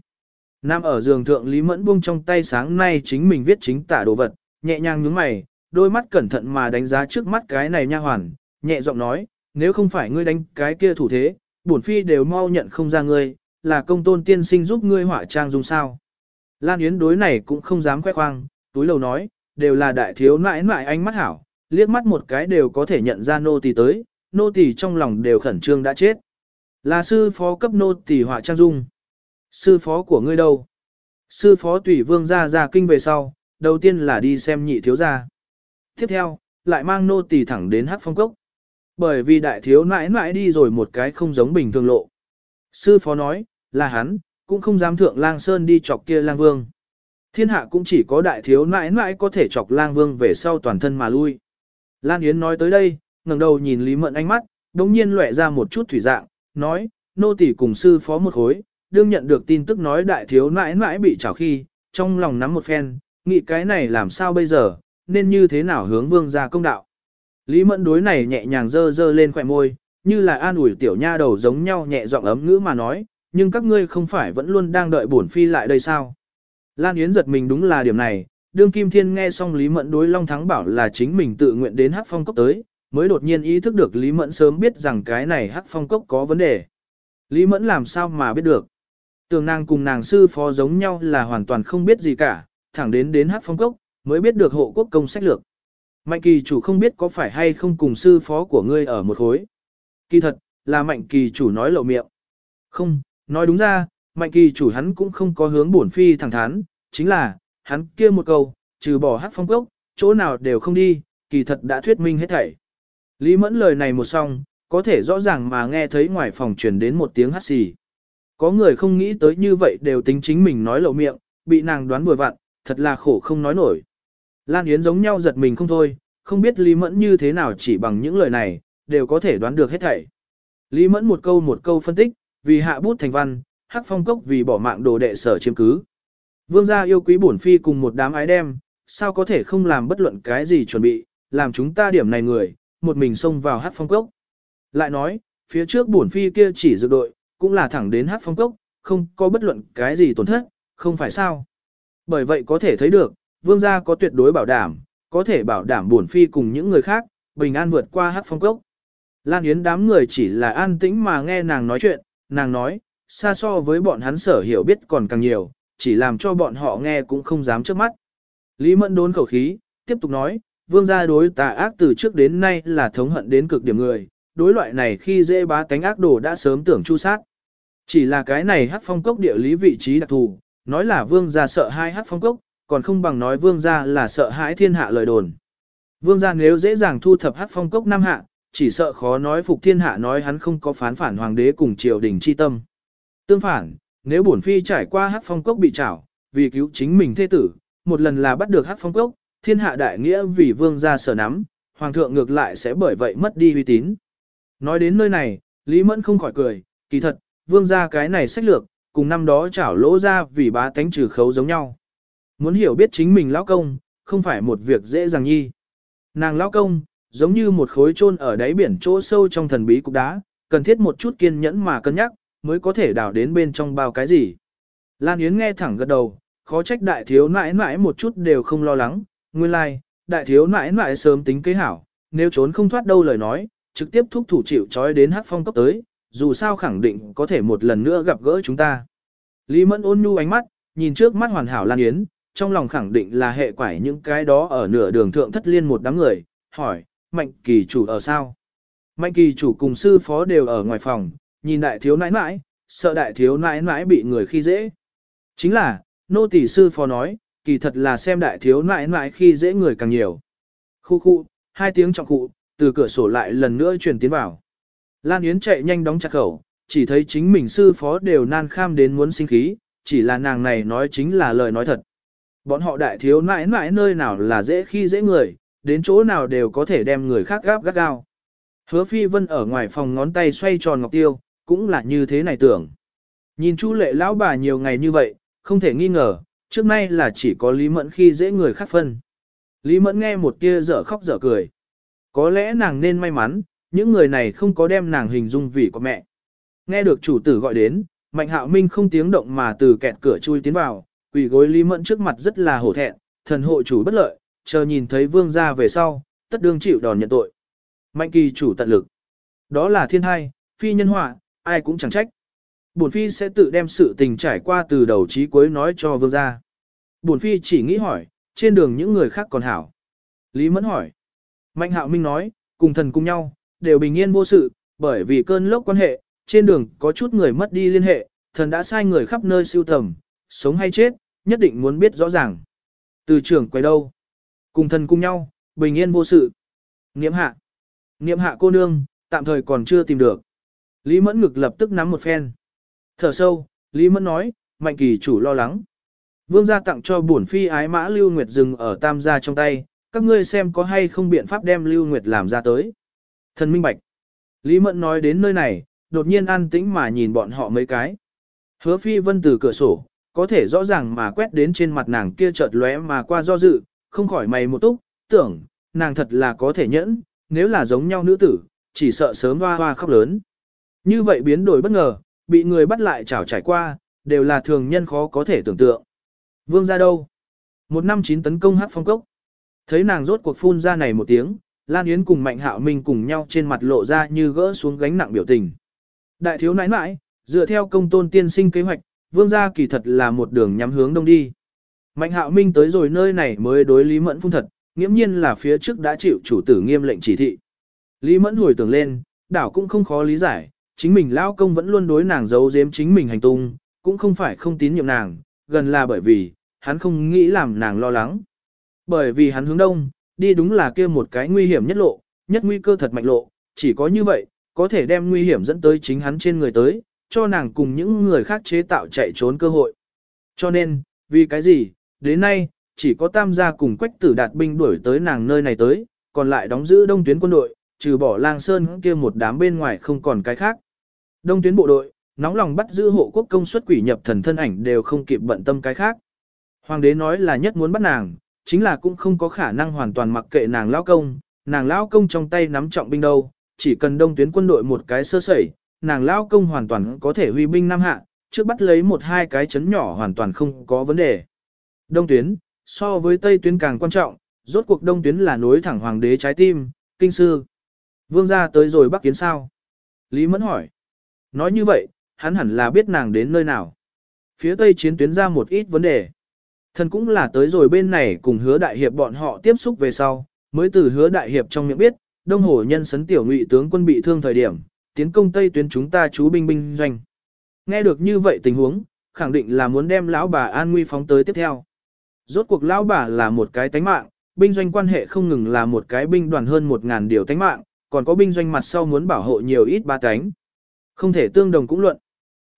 Nam ở giường thượng Lý Mẫn buông trong tay sáng nay chính mình viết chính tả đồ vật, nhẹ nhàng nhướng mày, đôi mắt cẩn thận mà đánh giá trước mắt cái này nha hoàn, nhẹ giọng nói, nếu không phải ngươi đánh cái kia thủ thế, bổn phi đều mau nhận không ra ngươi, là công tôn tiên sinh giúp ngươi hỏa trang dùng sao. Lan Yến đối này cũng không dám khoe khoang, túi lầu nói, đều là đại thiếu nãi nãi ánh mắt hảo, liếc mắt một cái đều có thể nhận ra nô tỳ tới, nô tỳ trong lòng đều khẩn trương đã chết. Là sư phó cấp nô tỳ họa trang dung. Sư phó của ngươi đâu? Sư phó tùy vương ra ra kinh về sau, đầu tiên là đi xem nhị thiếu gia. Tiếp theo, lại mang nô tỳ thẳng đến hát phong cốc. Bởi vì đại thiếu nãi nãi đi rồi một cái không giống bình thường lộ. Sư phó nói, là hắn, cũng không dám thượng lang sơn đi chọc kia lang vương. Thiên hạ cũng chỉ có đại thiếu nãi nãi có thể chọc lang vương về sau toàn thân mà lui. Lan Yến nói tới đây, ngẩng đầu nhìn Lý Mẫn ánh mắt, đống nhiên lóe ra một chút thủy dạng, nói, nô tỳ cùng sư phó một khối, đương nhận được tin tức nói đại thiếu nãi nãi bị trảo khi, trong lòng nắm một phen, nghĩ cái này làm sao bây giờ, nên như thế nào hướng vương ra công đạo. Lý Mẫn đối này nhẹ nhàng dơ dơ lên khỏe môi, như là an ủi tiểu nha đầu giống nhau nhẹ giọng ấm ngữ mà nói, nhưng các ngươi không phải vẫn luôn đang đợi bổn phi lại đây sao? Lan Yến giật mình đúng là điểm này, đương Kim Thiên nghe xong Lý Mẫn đối Long Thắng bảo là chính mình tự nguyện đến Hắc Phong Cốc tới, mới đột nhiên ý thức được Lý Mẫn sớm biết rằng cái này Hắc Phong Cốc có vấn đề. Lý Mẫn làm sao mà biết được? Tường nàng cùng nàng sư phó giống nhau là hoàn toàn không biết gì cả, thẳng đến đến Hắc Phong Cốc, mới biết được hộ quốc công sách lược. Mạnh kỳ chủ không biết có phải hay không cùng sư phó của ngươi ở một khối. Kỳ thật, là mạnh kỳ chủ nói lộ miệng. Không, nói đúng ra, mạnh kỳ chủ hắn cũng không có hướng bổn phi thẳng thắn, chính là, hắn kia một câu, trừ bỏ hát phong cốc, chỗ nào đều không đi, kỳ thật đã thuyết minh hết thảy. Lý mẫn lời này một xong, có thể rõ ràng mà nghe thấy ngoài phòng truyền đến một tiếng hát xì. Có người không nghĩ tới như vậy đều tính chính mình nói lộ miệng, bị nàng đoán vừa vặn, thật là khổ không nói nổi. Lan Yến giống nhau giật mình không thôi, không biết Lý Mẫn như thế nào chỉ bằng những lời này, đều có thể đoán được hết thảy. Lý Mẫn một câu một câu phân tích, vì hạ bút thành văn, hắc phong cốc vì bỏ mạng đồ đệ sở chiếm cứ. Vương gia yêu quý bổn phi cùng một đám ái đem, sao có thể không làm bất luận cái gì chuẩn bị, làm chúng ta điểm này người, một mình xông vào hát phong cốc. Lại nói, phía trước bổn phi kia chỉ dự đội, cũng là thẳng đến hát phong cốc, không có bất luận cái gì tổn thất, không phải sao. Bởi vậy có thể thấy được, vương gia có tuyệt đối bảo đảm, có thể bảo đảm bổn phi cùng những người khác, bình an vượt qua hát phong cốc. Lan Yến đám người chỉ là an tĩnh mà nghe nàng nói chuyện, nàng nói, xa so với bọn hắn sở hiểu biết còn càng nhiều, chỉ làm cho bọn họ nghe cũng không dám trước mắt. Lý Mẫn đốn khẩu khí, tiếp tục nói, vương gia đối tà ác từ trước đến nay là thống hận đến cực điểm người, đối loại này khi dễ bá tánh ác đồ đã sớm tưởng chu sát. Chỉ là cái này Hát phong cốc địa lý vị trí đặc thù, nói là vương gia sợ hai Hát phong cốc, còn không bằng nói vương gia là sợ hãi thiên hạ lời đồn. Vương gia nếu dễ dàng thu thập Hát phong cốc năm hạ, chỉ sợ khó nói phục thiên hạ nói hắn không có phán phản hoàng đế cùng triều đình chi tâm. Tương phản, nếu bổn phi trải qua Hát phong cốc bị trảo, vì cứu chính mình thế tử, một lần là bắt được Hát phong cốc, thiên hạ đại nghĩa vì vương gia sở nắm, hoàng thượng ngược lại sẽ bởi vậy mất đi uy tín. Nói đến nơi này, Lý Mẫn không khỏi cười, kỳ thật, vương gia cái này sách lược, cùng năm đó chảo lỗ ra vì bá tánh trừ khấu giống nhau. Muốn hiểu biết chính mình lão công, không phải một việc dễ dàng nhi. Nàng lão công, giống như một khối chôn ở đáy biển chỗ sâu trong thần bí cục đá, cần thiết một chút kiên nhẫn mà cân nhắc, mới có thể đào đến bên trong bao cái gì. Lan Yến nghe thẳng gật đầu, khó trách đại thiếu nãi nãi một chút đều không lo lắng, nguyên lai, like, đại thiếu nãi nãi sớm tính kế hảo, nếu trốn không thoát đâu lời nói, trực tiếp thúc thủ chịu trói đến hát phong cấp tới, dù sao khẳng định có thể một lần nữa gặp gỡ chúng ta. Lý Mẫn ôn nhu ánh mắt, nhìn trước mắt hoàn hảo Lan Yến, trong lòng khẳng định là hệ quải những cái đó ở nửa đường thượng thất liên một đám người, hỏi, mạnh kỳ chủ ở sao? Mạnh kỳ chủ cùng sư phó đều ở ngoài phòng, nhìn đại thiếu nãi nãi, sợ đại thiếu nãi nãi bị người khi dễ. Chính là, nô tỷ sư phó nói, kỳ thật là xem đại thiếu nãi nãi khi dễ người càng nhiều. Khu khu, hai tiếng trọng cụ, từ cửa sổ lại lần nữa truyền tiến vào. Lan Yến chạy nhanh đóng chặt khẩu, chỉ thấy chính mình sư phó đều nan kham đến muốn sinh khí, chỉ là nàng này nói chính là lời nói thật. Bọn họ đại thiếu nãi nãi nơi nào là dễ khi dễ người, đến chỗ nào đều có thể đem người khác gáp gắt gao. Hứa phi vân ở ngoài phòng ngón tay xoay tròn ngọc tiêu, cũng là như thế này tưởng. Nhìn chu lệ lão bà nhiều ngày như vậy, không thể nghi ngờ, trước nay là chỉ có Lý Mẫn khi dễ người khác phân. Lý Mẫn nghe một tia dở khóc dở cười. Có lẽ nàng nên may mắn, những người này không có đem nàng hình dung vì có mẹ. Nghe được chủ tử gọi đến, Mạnh Hạo Minh không tiếng động mà từ kẹt cửa chui tiến vào, quỳ gối Lý Mẫn trước mặt rất là hổ thẹn, thần hộ chủ bất lợi, chờ nhìn thấy vương gia về sau, tất đương chịu đòn nhận tội. Mạnh kỳ chủ tận lực. Đó là thiên hai, phi nhân họa, ai cũng chẳng trách. Bổn phi sẽ tự đem sự tình trải qua từ đầu chí cuối nói cho vương gia. Bổn phi chỉ nghĩ hỏi, trên đường những người khác còn hảo. Lý Mẫn hỏi. Mạnh hạo minh nói, cùng thần cùng nhau, đều bình yên vô sự, bởi vì cơn lốc quan hệ, trên đường có chút người mất đi liên hệ, thần đã sai người khắp nơi siêu tầm, sống hay chết, nhất định muốn biết rõ ràng. Từ trưởng quay đâu? Cùng thần cùng nhau, bình yên vô sự. Niệm hạ. Niệm hạ cô nương, tạm thời còn chưa tìm được. Lý Mẫn ngực lập tức nắm một phen. Thở sâu, Lý Mẫn nói, mạnh kỳ chủ lo lắng. Vương gia tặng cho bổn phi ái mã lưu nguyệt dừng ở tam gia trong tay, các ngươi xem có hay không biện pháp đem Lưu Nguyệt làm ra tới. Thần minh bạch. Lý Mẫn nói đến nơi này, đột nhiên an tĩnh mà nhìn bọn họ mấy cái. Hứa phi vân từ cửa sổ, có thể rõ ràng mà quét đến trên mặt nàng kia chợt lóe mà qua do dự, không khỏi mày một túc, tưởng, nàng thật là có thể nhẫn, nếu là giống nhau nữ tử, chỉ sợ sớm hoa hoa khóc lớn. Như vậy biến đổi bất ngờ, bị người bắt lại chảo trải qua, đều là thường nhân khó có thể tưởng tượng. Vương ra đâu? Một năm chín tấn công hát phong cốc. Thấy nàng rốt cuộc phun ra này một tiếng, Lan Yến cùng Mạnh Hạo Minh cùng nhau trên mặt lộ ra như gỡ xuống gánh nặng biểu tình. Đại thiếu nãi nãi, dựa theo công tôn tiên sinh kế hoạch, vương gia kỳ thật là một đường nhắm hướng đông đi. Mạnh Hạo Minh tới rồi nơi này mới đối Lý Mẫn phun thật, nghiễm nhiên là phía trước đã chịu chủ tử nghiêm lệnh chỉ thị. Lý Mẫn hồi tưởng lên, đảo cũng không khó lý giải, chính mình lao công vẫn luôn đối nàng giấu giếm chính mình hành tung, cũng không phải không tín nhiệm nàng, gần là bởi vì, hắn không nghĩ làm nàng lo lắng. Bởi vì hắn hướng đông, đi đúng là kia một cái nguy hiểm nhất lộ, nhất nguy cơ thật mạnh lộ, chỉ có như vậy, có thể đem nguy hiểm dẫn tới chính hắn trên người tới, cho nàng cùng những người khác chế tạo chạy trốn cơ hội. Cho nên, vì cái gì, đến nay, chỉ có tam gia cùng quách tử đạt binh đuổi tới nàng nơi này tới, còn lại đóng giữ đông tuyến quân đội, trừ bỏ lang sơn kia một đám bên ngoài không còn cái khác. Đông tuyến bộ đội, nóng lòng bắt giữ hộ quốc công suất quỷ nhập thần thân ảnh đều không kịp bận tâm cái khác. Hoàng đế nói là nhất muốn bắt nàng, chính là cũng không có khả năng hoàn toàn mặc kệ nàng lão công, nàng lão công trong tay nắm trọng binh đâu, chỉ cần đông tuyến quân đội một cái sơ sẩy, nàng lão công hoàn toàn có thể huy binh năm hạ, trước bắt lấy một hai cái chấn nhỏ hoàn toàn không có vấn đề. Đông tuyến, so với tây tuyến càng quan trọng, rốt cuộc đông tuyến là nối thẳng hoàng đế trái tim, kinh sư. Vương gia tới rồi bắc kiến sao? Lý Mẫn hỏi. Nói như vậy, hắn hẳn là biết nàng đến nơi nào. Phía tây chiến tuyến ra một ít vấn đề. Thần cũng là tới rồi bên này cùng hứa đại hiệp bọn họ tiếp xúc về sau, mới từ hứa đại hiệp trong miệng biết, đông hồ nhân sấn tiểu ngụy tướng quân bị thương thời điểm, tiến công tây tuyến chúng ta chú binh binh doanh. Nghe được như vậy tình huống, khẳng định là muốn đem lão bà an nguy phóng tới tiếp theo. Rốt cuộc lão bà là một cái tánh mạng, binh doanh quan hệ không ngừng là một cái binh đoàn hơn một ngàn điều tánh mạng, còn có binh doanh mặt sau muốn bảo hộ nhiều ít ba tánh. Không thể tương đồng cũng luận.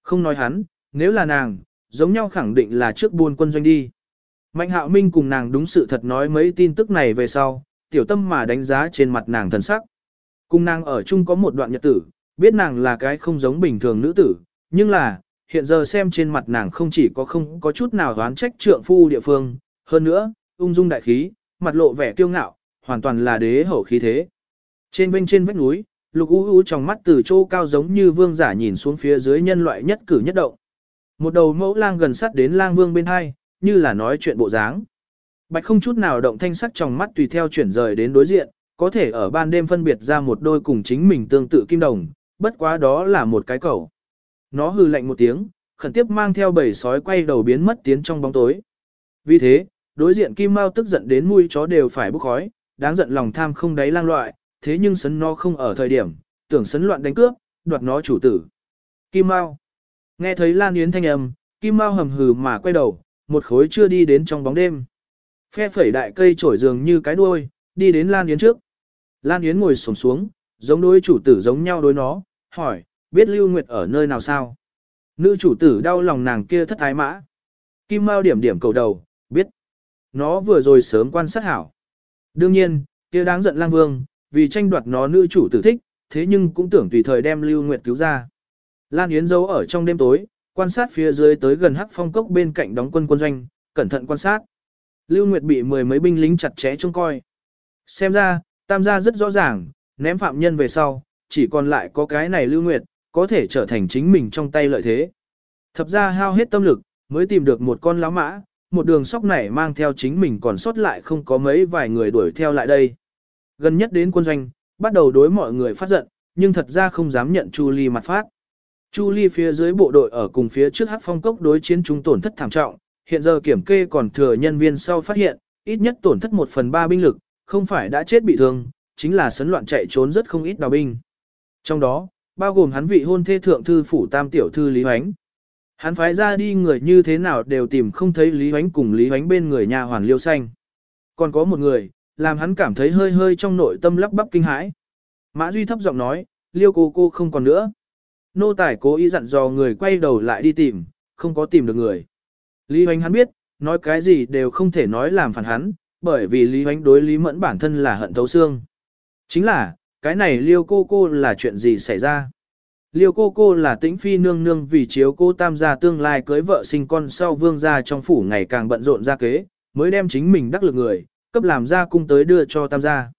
Không nói hắn, nếu là nàng, giống nhau khẳng định là trước buôn quân doanh đi. Mạnh hạo minh cùng nàng đúng sự thật nói mấy tin tức này về sau, tiểu tâm mà đánh giá trên mặt nàng thần sắc. Cùng nàng ở chung có một đoạn nhật tử, biết nàng là cái không giống bình thường nữ tử, nhưng là, hiện giờ xem trên mặt nàng không chỉ có không có chút nào đoán trách trượng phu địa phương, hơn nữa, ung dung đại khí, mặt lộ vẻ kiêu ngạo, hoàn toàn là đế hậu khí thế. Trên bên trên vách núi, lục u u trong mắt từ chỗ cao giống như vương giả nhìn xuống phía dưới nhân loại nhất cử nhất động. Một đầu mẫu lang gần sát đến lang vương bên hai, như là nói chuyện bộ dáng. Bạch không chút nào động thanh sắc trong mắt tùy theo chuyển rời đến đối diện, có thể ở ban đêm phân biệt ra một đôi cùng chính mình tương tự kim đồng, bất quá đó là một cái cầu. Nó hư lạnh một tiếng, khẩn tiếp mang theo bầy sói quay đầu biến mất tiến trong bóng tối. Vì thế, đối diện kim mau tức giận đến mũi chó đều phải bốc khói, đáng giận lòng tham không đáy lang loại, thế nhưng sấn nó không ở thời điểm, tưởng sấn loạn đánh cướp, đoạt nó chủ tử. Kim Mao Nghe thấy Lan Yến thanh âm, Kim Mao hầm hừ mà quay đầu, một khối chưa đi đến trong bóng đêm. Phe phẩy đại cây trổi dường như cái đuôi, đi đến Lan Yến trước. Lan Yến ngồi xổm xuống, giống đối chủ tử giống nhau đối nó, hỏi, biết Lưu Nguyệt ở nơi nào sao? Nữ chủ tử đau lòng nàng kia thất ái mã. Kim Mao điểm điểm cầu đầu, biết. Nó vừa rồi sớm quan sát hảo. Đương nhiên, kia đáng giận lang vương, vì tranh đoạt nó nữ chủ tử thích, thế nhưng cũng tưởng tùy thời đem Lưu Nguyệt cứu ra. Lan Yến giấu ở trong đêm tối, quan sát phía dưới tới gần hắc phong cốc bên cạnh đóng quân quân doanh, cẩn thận quan sát. Lưu Nguyệt bị mười mấy binh lính chặt chẽ trông coi. Xem ra, tam gia rất rõ ràng, ném phạm nhân về sau, chỉ còn lại có cái này Lưu Nguyệt, có thể trở thành chính mình trong tay lợi thế. Thập ra hao hết tâm lực, mới tìm được một con láo mã, một đường sóc này mang theo chính mình còn sót lại không có mấy vài người đuổi theo lại đây. Gần nhất đến quân doanh, bắt đầu đối mọi người phát giận, nhưng thật ra không dám nhận Chu Ly mặt phát. Chu Ly phía dưới bộ đội ở cùng phía trước Hắc Phong Cốc đối chiến chúng tổn thất thảm trọng, hiện giờ kiểm kê còn thừa nhân viên sau phát hiện, ít nhất tổn thất 1 phần 3 binh lực, không phải đã chết bị thương, chính là sấn loạn chạy trốn rất không ít đào binh. Trong đó, bao gồm hắn vị hôn thê thượng thư phủ tam tiểu thư Lý Hoánh. Hắn phái ra đi người như thế nào đều tìm không thấy Lý Hoánh cùng Lý Hoánh bên người nhà hoàn liêu xanh. Còn có một người, làm hắn cảm thấy hơi hơi trong nội tâm lắp bắp kinh hãi. Mã Duy thấp giọng nói, liêu cô cô không còn nữa. Nô tài cố ý dặn dò người quay đầu lại đi tìm, không có tìm được người. Lý Hoánh hắn biết, nói cái gì đều không thể nói làm phản hắn, bởi vì Lý Hoánh đối Lý Mẫn bản thân là hận thấu xương. Chính là, cái này liêu cô cô là chuyện gì xảy ra? Liêu cô cô là tĩnh phi nương nương vì chiếu cô tam gia tương lai cưới vợ sinh con sau vương gia trong phủ ngày càng bận rộn ra kế, mới đem chính mình đắc lực người, cấp làm ra cung tới đưa cho tam gia.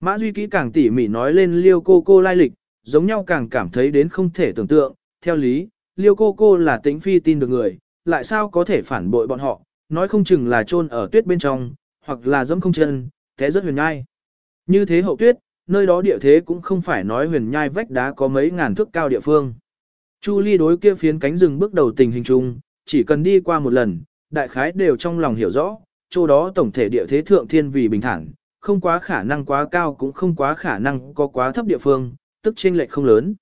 Mã Duy kỹ càng tỉ mỉ nói lên liêu cô cô lai lịch, giống nhau càng cảm thấy đến không thể tưởng tượng, theo lý, liêu cô cô là tính phi tin được người, lại sao có thể phản bội bọn họ, nói không chừng là chôn ở tuyết bên trong, hoặc là dẫm không chân, thế rất huyền nhai. Như thế hậu tuyết, nơi đó địa thế cũng không phải nói huyền nhai vách đá có mấy ngàn thước cao địa phương. Chu Ly đối kia phiến cánh rừng bước đầu tình hình chung, chỉ cần đi qua một lần, đại khái đều trong lòng hiểu rõ, chỗ đó tổng thể địa thế thượng thiên vì bình thản, không quá khả năng quá cao cũng không quá khả năng có quá thấp địa phương, tức chênh lệch không lớn.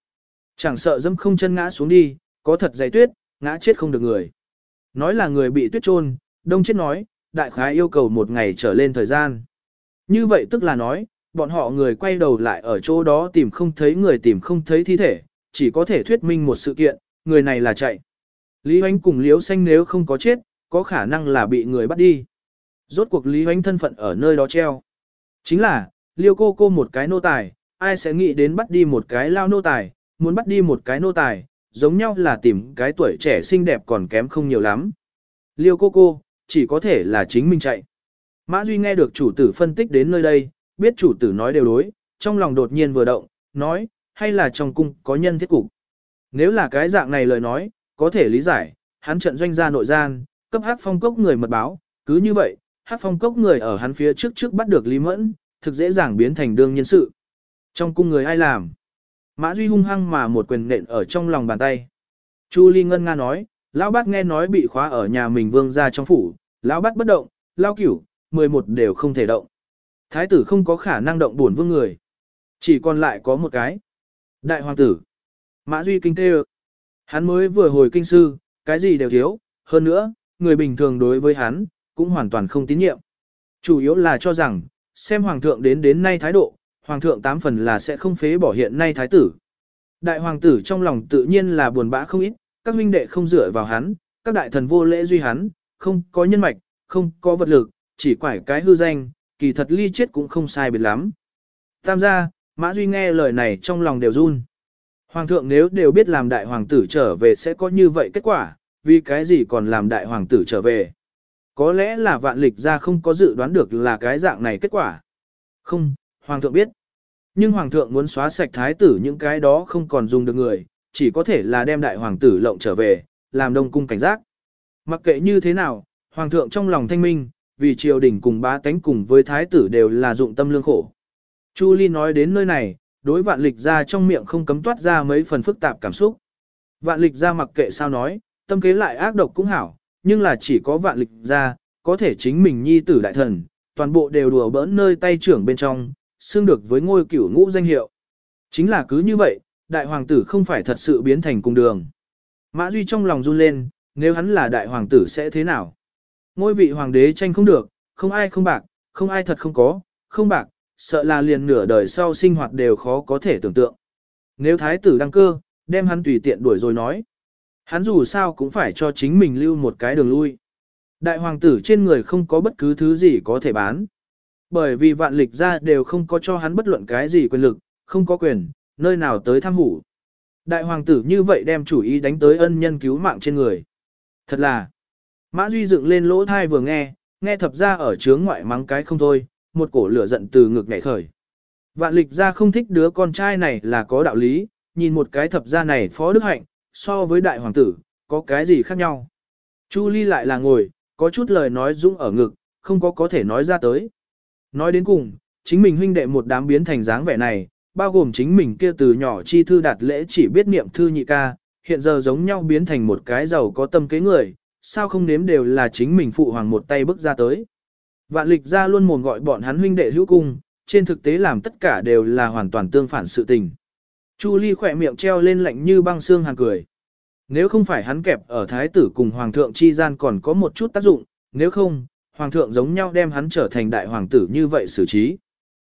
Chẳng sợ dâm không chân ngã xuống đi, có thật dày tuyết, ngã chết không được người. Nói là người bị tuyết trôn, đông chết nói, đại khái yêu cầu một ngày trở lên thời gian. Như vậy tức là nói, bọn họ người quay đầu lại ở chỗ đó tìm không thấy người tìm không thấy thi thể, chỉ có thể thuyết minh một sự kiện, người này là chạy. Lý Hoánh cùng Liễu Xanh nếu không có chết, có khả năng là bị người bắt đi. Rốt cuộc Lý Hoánh thân phận ở nơi đó treo. Chính là, liêu cô cô một cái nô tài, ai sẽ nghĩ đến bắt đi một cái lao nô tài, muốn bắt đi một cái nô tài, giống nhau là tìm cái tuổi trẻ xinh đẹp còn kém không nhiều lắm. Liêu cô cô, chỉ có thể là chính mình chạy. Mã Duy nghe được chủ tử phân tích đến nơi đây, biết chủ tử nói đều đối, trong lòng đột nhiên vừa động, nói, hay là trong cung có nhân thiết cục. Nếu là cái dạng này lời nói, có thể lý giải, hắn trận doanh gia nội gian, cấp hát phong cốc người mật báo, cứ như vậy, hát phong cốc người ở hắn phía trước trước bắt được Lý Mẫn, thực dễ dàng biến thành đương nhân sự. Trong cung người ai làm? Mã Duy hung hăng mà một quyền nện ở trong lòng bàn tay. Chu Ly Ngân Nga nói, Lão bát nghe nói bị khóa ở nhà mình vương ra trong phủ, Lão bát bất động, Lão cửu, 11 đều không thể động. Thái tử không có khả năng động buồn vương người. Chỉ còn lại có một cái. Đại hoàng tử. Mã Duy kinh tê Hắn mới vừa hồi kinh sư, cái gì đều thiếu, hơn nữa, người bình thường đối với hắn, cũng hoàn toàn không tín nhiệm. Chủ yếu là cho rằng, xem hoàng thượng đến đến nay thái độ, hoàng thượng tám phần là sẽ không phế bỏ hiện nay thái tử. Đại hoàng tử trong lòng tự nhiên là buồn bã không ít, các huynh đệ không dựa vào hắn, các đại thần vô lễ duy hắn, không có nhân mạch, không có vật lực, chỉ quải cái hư danh, kỳ thật ly chết cũng không sai biệt lắm. Tam gia, Mã Duy nghe lời này trong lòng đều run. Hoàng thượng nếu đều biết làm đại hoàng tử trở về sẽ có như vậy kết quả, vì cái gì còn làm đại hoàng tử trở về. Có lẽ là vạn lịch ra không có dự đoán được là cái dạng này kết quả. Không, hoàng thượng biết. Nhưng hoàng thượng muốn xóa sạch thái tử những cái đó không còn dùng được người, chỉ có thể là đem đại hoàng tử lộng trở về, làm đông cung cảnh giác. Mặc kệ như thế nào, hoàng thượng trong lòng thanh minh, vì triều đình cùng bá tánh cùng với thái tử đều là dụng tâm lương khổ. Chu Ly nói đến nơi này, đối vạn lịch ra trong miệng không cấm toát ra mấy phần phức tạp cảm xúc. Vạn lịch ra mặc kệ sao nói, tâm kế lại ác độc cũng hảo, nhưng là chỉ có vạn lịch ra, có thể chính mình nhi tử đại thần, toàn bộ đều đùa bỡn nơi tay trưởng bên trong, xương được với ngôi cửu ngũ danh hiệu. Chính là cứ như vậy, đại hoàng tử không phải thật sự biến thành cung đường. Mã Duy trong lòng run lên, nếu hắn là đại hoàng tử sẽ thế nào? Ngôi vị hoàng đế tranh không được, không ai không bạc, không ai thật không có, không bạc, sợ là liền nửa đời sau sinh hoạt đều khó có thể tưởng tượng. Nếu thái tử đăng cơ, đem hắn tùy tiện đuổi rồi nói. Hắn dù sao cũng phải cho chính mình lưu một cái đường lui. Đại hoàng tử trên người không có bất cứ thứ gì có thể bán. Bởi vì vạn lịch ra đều không có cho hắn bất luận cái gì quyền lực, không có quyền, nơi nào tới tham hủ. Đại hoàng tử như vậy đem chủ ý đánh tới ân nhân cứu mạng trên người. Thật là, Mã Duy dựng lên lỗ thai vừa nghe, nghe thập ra ở trướng ngoại mắng cái không thôi, một cổ lửa giận từ ngực nhảy khởi. Vạn lịch ra không thích đứa con trai này là có đạo lý, nhìn một cái thập ra này phó đức hạnh, so với đại hoàng tử, có cái gì khác nhau. Chu Ly lại là ngồi, có chút lời nói dũng ở ngực, không có có thể nói ra tới. Nói đến cùng, chính mình huynh đệ một đám biến thành dáng vẻ này, bao gồm chính mình kia từ nhỏ chi thư đạt lễ chỉ biết niệm thư nhị ca, hiện giờ giống nhau biến thành một cái giàu có tâm kế người, sao không nếm đều là chính mình phụ hoàng một tay bước ra tới. Vạn lịch ra luôn mồm gọi bọn hắn huynh đệ hữu cung, trên thực tế làm tất cả đều là hoàn toàn tương phản sự tình. Chu Ly khỏe miệng treo lên lạnh như băng xương hàng cười. Nếu không phải hắn kẹp ở thái tử cùng hoàng thượng chi gian còn có một chút tác dụng, nếu không, hoàng thượng giống nhau đem hắn trở thành đại hoàng tử như vậy xử trí.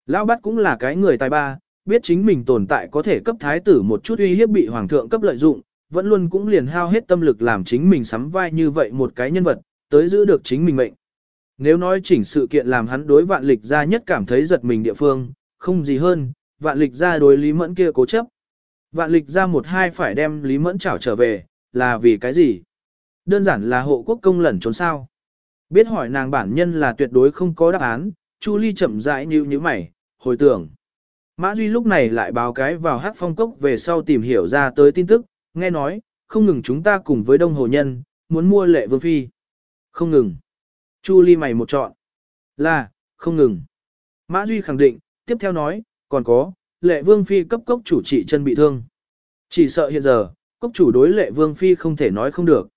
Lão bắt cũng là cái người tài ba, biết chính mình tồn tại có thể cấp thái tử một chút uy hiếp bị hoàng thượng cấp lợi dụng, vẫn luôn cũng liền hao hết tâm lực làm chính mình sắm vai như vậy một cái nhân vật, tới giữ được chính mình mệnh. Nếu nói chỉnh sự kiện làm hắn đối vạn lịch ra nhất cảm thấy giật mình địa phương, không gì hơn, vạn lịch ra đối Lý Mẫn kia cố chấp. Vạn lịch ra một hai phải đem Lý Mẫn chảo trở về, là vì cái gì? Đơn giản là hộ quốc công lẩn trốn sao. Biết hỏi nàng bản nhân là tuyệt đối không có đáp án, Chu Ly chậm rãi như như mày, hồi tưởng. Mã Duy lúc này lại báo cái vào hát phong cốc về sau tìm hiểu ra tới tin tức, nghe nói, không ngừng chúng ta cùng với đông hồ nhân, muốn mua lệ vương phi. Không ngừng. Chu Ly mày một chọn. Là, không ngừng. Mã Duy khẳng định, tiếp theo nói, còn có, lệ vương phi cấp cốc chủ trị chân bị thương. Chỉ sợ hiện giờ, cốc chủ đối lệ vương phi không thể nói không được.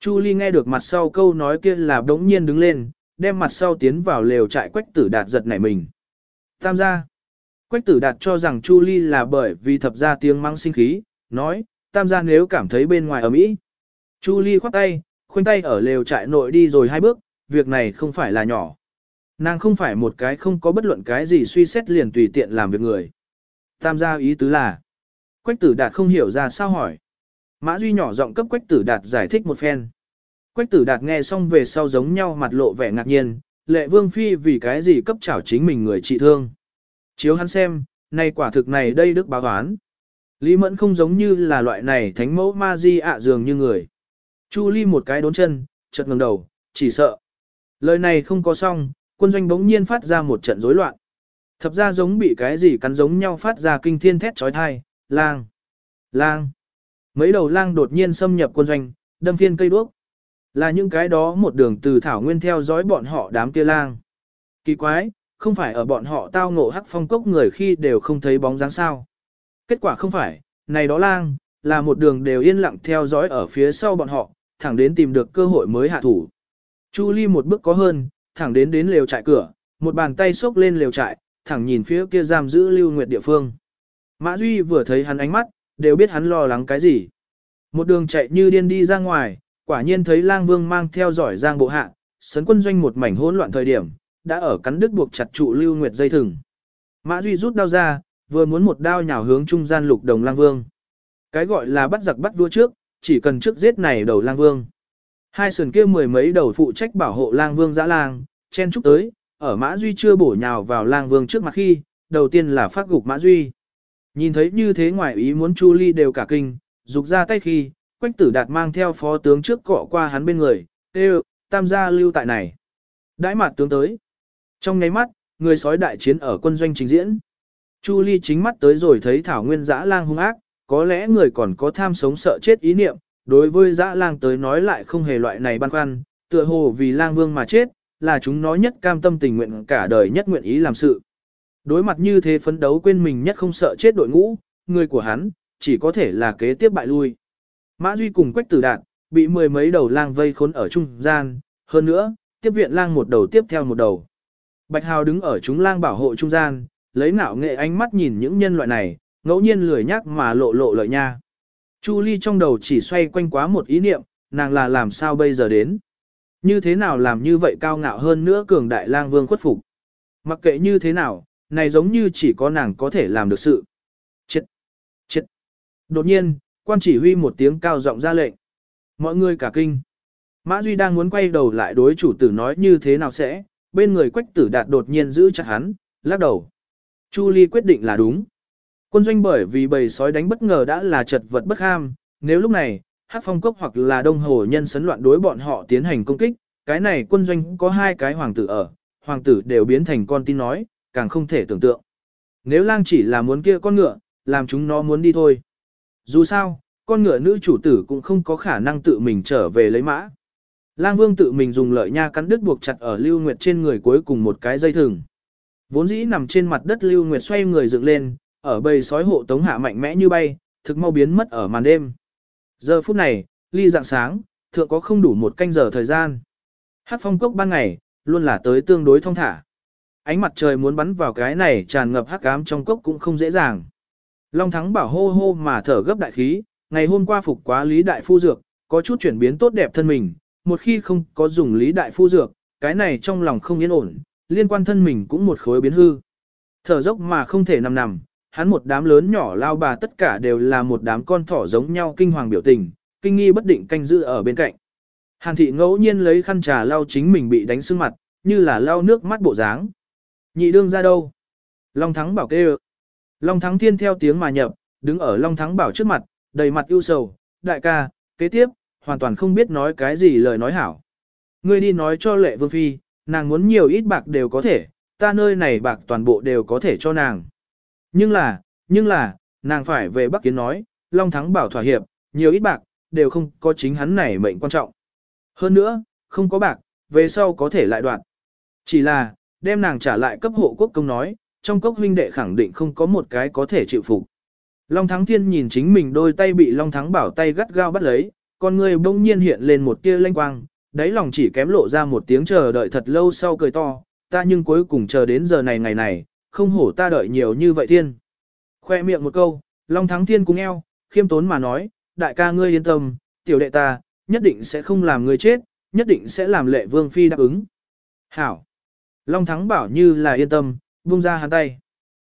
Chu Ly nghe được mặt sau câu nói kia là đống nhiên đứng lên, đem mặt sau tiến vào lều trại quách tử đạt giật nảy mình. Tam gia. Quách tử đạt cho rằng Chu Ly là bởi vì thập gia tiếng mang sinh khí, nói, tam gia nếu cảm thấy bên ngoài ở mỹ. Chu Ly khoát tay, khoanh tay ở lều trại nội đi rồi hai bước, việc này không phải là nhỏ. Nàng không phải một cái không có bất luận cái gì suy xét liền tùy tiện làm việc người. Tam gia ý tứ là, Quách tử đạt không hiểu ra sao hỏi. Mã Duy nhỏ giọng cấp Quách tử đạt giải thích một phen. Quách tử đạt nghe xong về sau giống nhau mặt lộ vẻ ngạc nhiên, lệ vương phi vì cái gì cấp chảo chính mình người trị thương. Chiếu hắn xem, này quả thực này đây đức báo toán. Lý Mẫn không giống như là loại này thánh mẫu ma di ạ dường như người. Chu Ly một cái đốn chân, chợt ngẩng đầu, chỉ sợ. Lời này không có xong, quân doanh bỗng nhiên phát ra một trận rối loạn. Thập ra giống bị cái gì cắn giống nhau phát ra kinh thiên thét trói thai, lang, lang. Mấy đầu lang đột nhiên xâm nhập quân doanh, đâm phiên cây đuốc. Là những cái đó một đường từ thảo nguyên theo dõi bọn họ đám kia lang. Kỳ quái, không phải ở bọn họ tao ngộ hắc phong cốc người khi đều không thấy bóng dáng sao. Kết quả không phải, này đó lang, là một đường đều yên lặng theo dõi ở phía sau bọn họ, thẳng đến tìm được cơ hội mới hạ thủ. Chu Ly một bước có hơn, thẳng đến đến lều trại cửa, một bàn tay xốc lên lều trại, thẳng nhìn phía kia giam giữ Lưu Nguyệt địa phương. Mã Duy vừa thấy hắn ánh mắt, đều biết hắn lo lắng cái gì. Một đường chạy như điên đi ra ngoài, quả nhiên thấy lang vương mang theo giỏi giang bộ hạ, sấn quân doanh một mảnh hỗn loạn thời điểm, đã ở cắn đứt buộc chặt trụ lưu nguyệt dây thừng. Mã Duy rút đao ra, vừa muốn một đao nhào hướng trung gian lục đồng lang vương. Cái gọi là bắt giặc bắt vua trước, chỉ cần trước giết này đầu lang vương. Hai sườn kia mười mấy đầu phụ trách bảo hộ lang vương dã lang, chen chúc tới, ở Mã Duy chưa bổ nhào vào lang vương trước mặt khi, đầu tiên là phát gục Mã Duy. Nhìn thấy như thế ngoài ý muốn Chu Ly đều cả kinh, rục ra tay khi, Quách Tử Đạt mang theo phó tướng trước cọ qua hắn bên người, kêu, tam gia lưu tại này. Đãi mặt tướng tới. Trong nháy mắt, người sói đại chiến ở quân doanh trình diễn. Chu Ly chính mắt tới rồi thấy Thảo Nguyên dã lang hung ác, có lẽ người còn có tham sống sợ chết ý niệm, đối với dã lang tới nói lại không hề loại này băn khoăn, tựa hồ vì lang vương mà chết, là chúng nó nhất cam tâm tình nguyện cả đời nhất nguyện ý làm sự. Đối mặt như thế phấn đấu quên mình nhất không sợ chết đội ngũ, người của hắn, chỉ có thể là kế tiếp bại lui. Mã Duy cùng Quách Tử Đạt, bị mười mấy đầu lang vây khốn ở trung gian, hơn nữa, tiếp viện lang một đầu tiếp theo một đầu. Bạch Hào đứng ở chúng lang bảo hộ trung gian, lấy nạo nghệ ánh mắt nhìn những nhân loại này, ngẫu nhiên lười nhắc mà lộ lộ lợi nha. Chu Ly trong đầu chỉ xoay quanh quá một ý niệm, nàng là làm sao bây giờ đến. Như thế nào làm như vậy cao ngạo hơn nữa cường đại lang vương khuất phục. Mặc kệ như thế nào, này giống như chỉ có nàng có thể làm được sự. Chết! Chết! Đột nhiên, quan chỉ huy một tiếng cao giọng ra lệnh. Mọi người cả kinh. Mã Duy đang muốn quay đầu lại đối chủ tử nói như thế nào sẽ, bên người quách tử đạt đột nhiên giữ chặt hắn, lắc đầu. Chu Ly quyết định là đúng. Quân doanh bởi vì bầy sói đánh bất ngờ đã là chật vật bất ham, nếu lúc này, Hắc Phong Cốc hoặc là Đông Hồ nhân sấn loạn đối bọn họ tiến hành công kích, cái này quân doanh có hai cái hoàng tử ở, hoàng tử đều biến thành con tin nói, càng không thể tưởng tượng. Nếu lang chỉ là muốn kia con ngựa, làm chúng nó muốn đi thôi. Dù sao, con ngựa nữ chủ tử cũng không có khả năng tự mình trở về lấy mã. Lang Vương tự mình dùng lợi nha cắn đứt buộc chặt ở Lưu Nguyệt trên người cuối cùng một cái dây thừng. Vốn dĩ nằm trên mặt đất Lưu Nguyệt xoay người dựng lên, ở bầy sói hộ tống hạ mạnh mẽ như bay, thực mau biến mất ở màn đêm. Giờ phút này, ly dạng sáng, thượng có không đủ một canh giờ thời gian. Hát phong cốc ban ngày, luôn là tới tương đối thông thả. Ánh mặt trời muốn bắn vào cái này tràn ngập hắc ám trong cốc cũng không dễ dàng. Long Thắng bảo hô hô mà thở gấp đại khí, ngày hôm qua phục quá Lý Đại Phu Dược, có chút chuyển biến tốt đẹp thân mình, một khi không có dùng Lý Đại Phu Dược, cái này trong lòng không yên ổn, liên quan thân mình cũng một khối biến hư. Thở dốc mà không thể nằm nằm, hắn một đám lớn nhỏ lao bà tất cả đều là một đám con thỏ giống nhau kinh hoàng biểu tình, kinh nghi bất định canh giữ ở bên cạnh. Hàn thị ngẫu nhiên lấy khăn trà lau chính mình bị đánh sưng mặt, như là lau nước mắt bộ dáng. Nhị đương ra đâu? Long Thắng bảo kêu. Long Thắng Thiên theo tiếng mà nhập, đứng ở Long Thắng bảo trước mặt, đầy mặt ưu sầu, đại ca, kế tiếp, hoàn toàn không biết nói cái gì lời nói hảo. Ngươi đi nói cho lệ vương phi, nàng muốn nhiều ít bạc đều có thể, ta nơi này bạc toàn bộ đều có thể cho nàng. Nhưng là, nhưng là, nàng phải về Bắc Kiến nói, Long Thắng bảo thỏa hiệp, nhiều ít bạc, đều không có chính hắn này mệnh quan trọng. Hơn nữa, không có bạc, về sau có thể lại đoạn. Chỉ là, đem nàng trả lại cấp hộ quốc công nói, trong cốc huynh đệ khẳng định không có một cái có thể chịu phục. Long Thắng Thiên nhìn chính mình đôi tay bị Long Thắng bảo tay gắt gao bắt lấy, con người bỗng nhiên hiện lên một tia lanh quang, đáy lòng chỉ kém lộ ra một tiếng chờ đợi thật lâu sau cười to, ta nhưng cuối cùng chờ đến giờ này ngày này, không hổ ta đợi nhiều như vậy thiên. Khoe miệng một câu, Long Thắng Thiên cũng eo, khiêm tốn mà nói, đại ca ngươi yên tâm, tiểu đệ ta, nhất định sẽ không làm ngươi chết, nhất định sẽ làm lệ vương phi đáp ứng. Hảo! Long Thắng bảo như là yên tâm, buông ra hắn tay.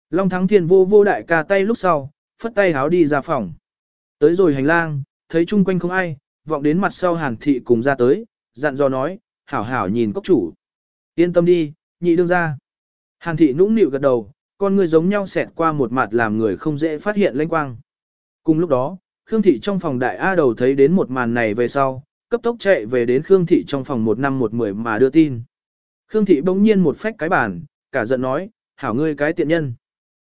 Long Thắng Thiên vô vô đại ca tay lúc sau, phất tay háo đi ra phòng. Tới rồi hành lang, thấy chung quanh không ai, vọng đến mặt sau hàn thị cùng ra tới, dặn dò nói, hảo hảo nhìn cốc chủ. Yên tâm đi, nhị đương ra. Hàn thị nũng nịu gật đầu, con người giống nhau xẹt qua một mặt làm người không dễ phát hiện lênh quang. Cùng lúc đó, Khương thị trong phòng đại A đầu thấy đến một màn này về sau, cấp tốc chạy về đến Khương thị trong phòng một năm một mười mà đưa tin. Khương thị bỗng nhiên một phách cái bàn, cả giận nói, hảo ngươi cái tiện nhân.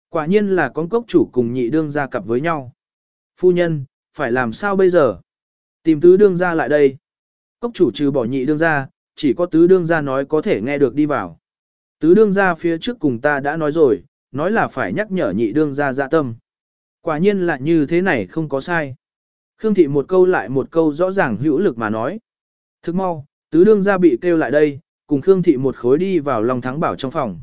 Quả nhiên là con cốc chủ cùng nhị đương ra cặp với nhau. Phu nhân, phải làm sao bây giờ? Tìm tứ đương ra lại đây. Cốc chủ trừ bỏ nhị đương ra, chỉ có tứ đương ra nói có thể nghe được đi vào. Tứ đương ra phía trước cùng ta đã nói rồi, nói là phải nhắc nhở nhị đương ra dạ tâm. Quả nhiên là như thế này không có sai. Khương thị một câu lại một câu rõ ràng hữu lực mà nói. Thức mau, tứ đương ra bị kêu lại đây, cùng Khương thị một khối đi vào Long Thắng Bảo trong phòng.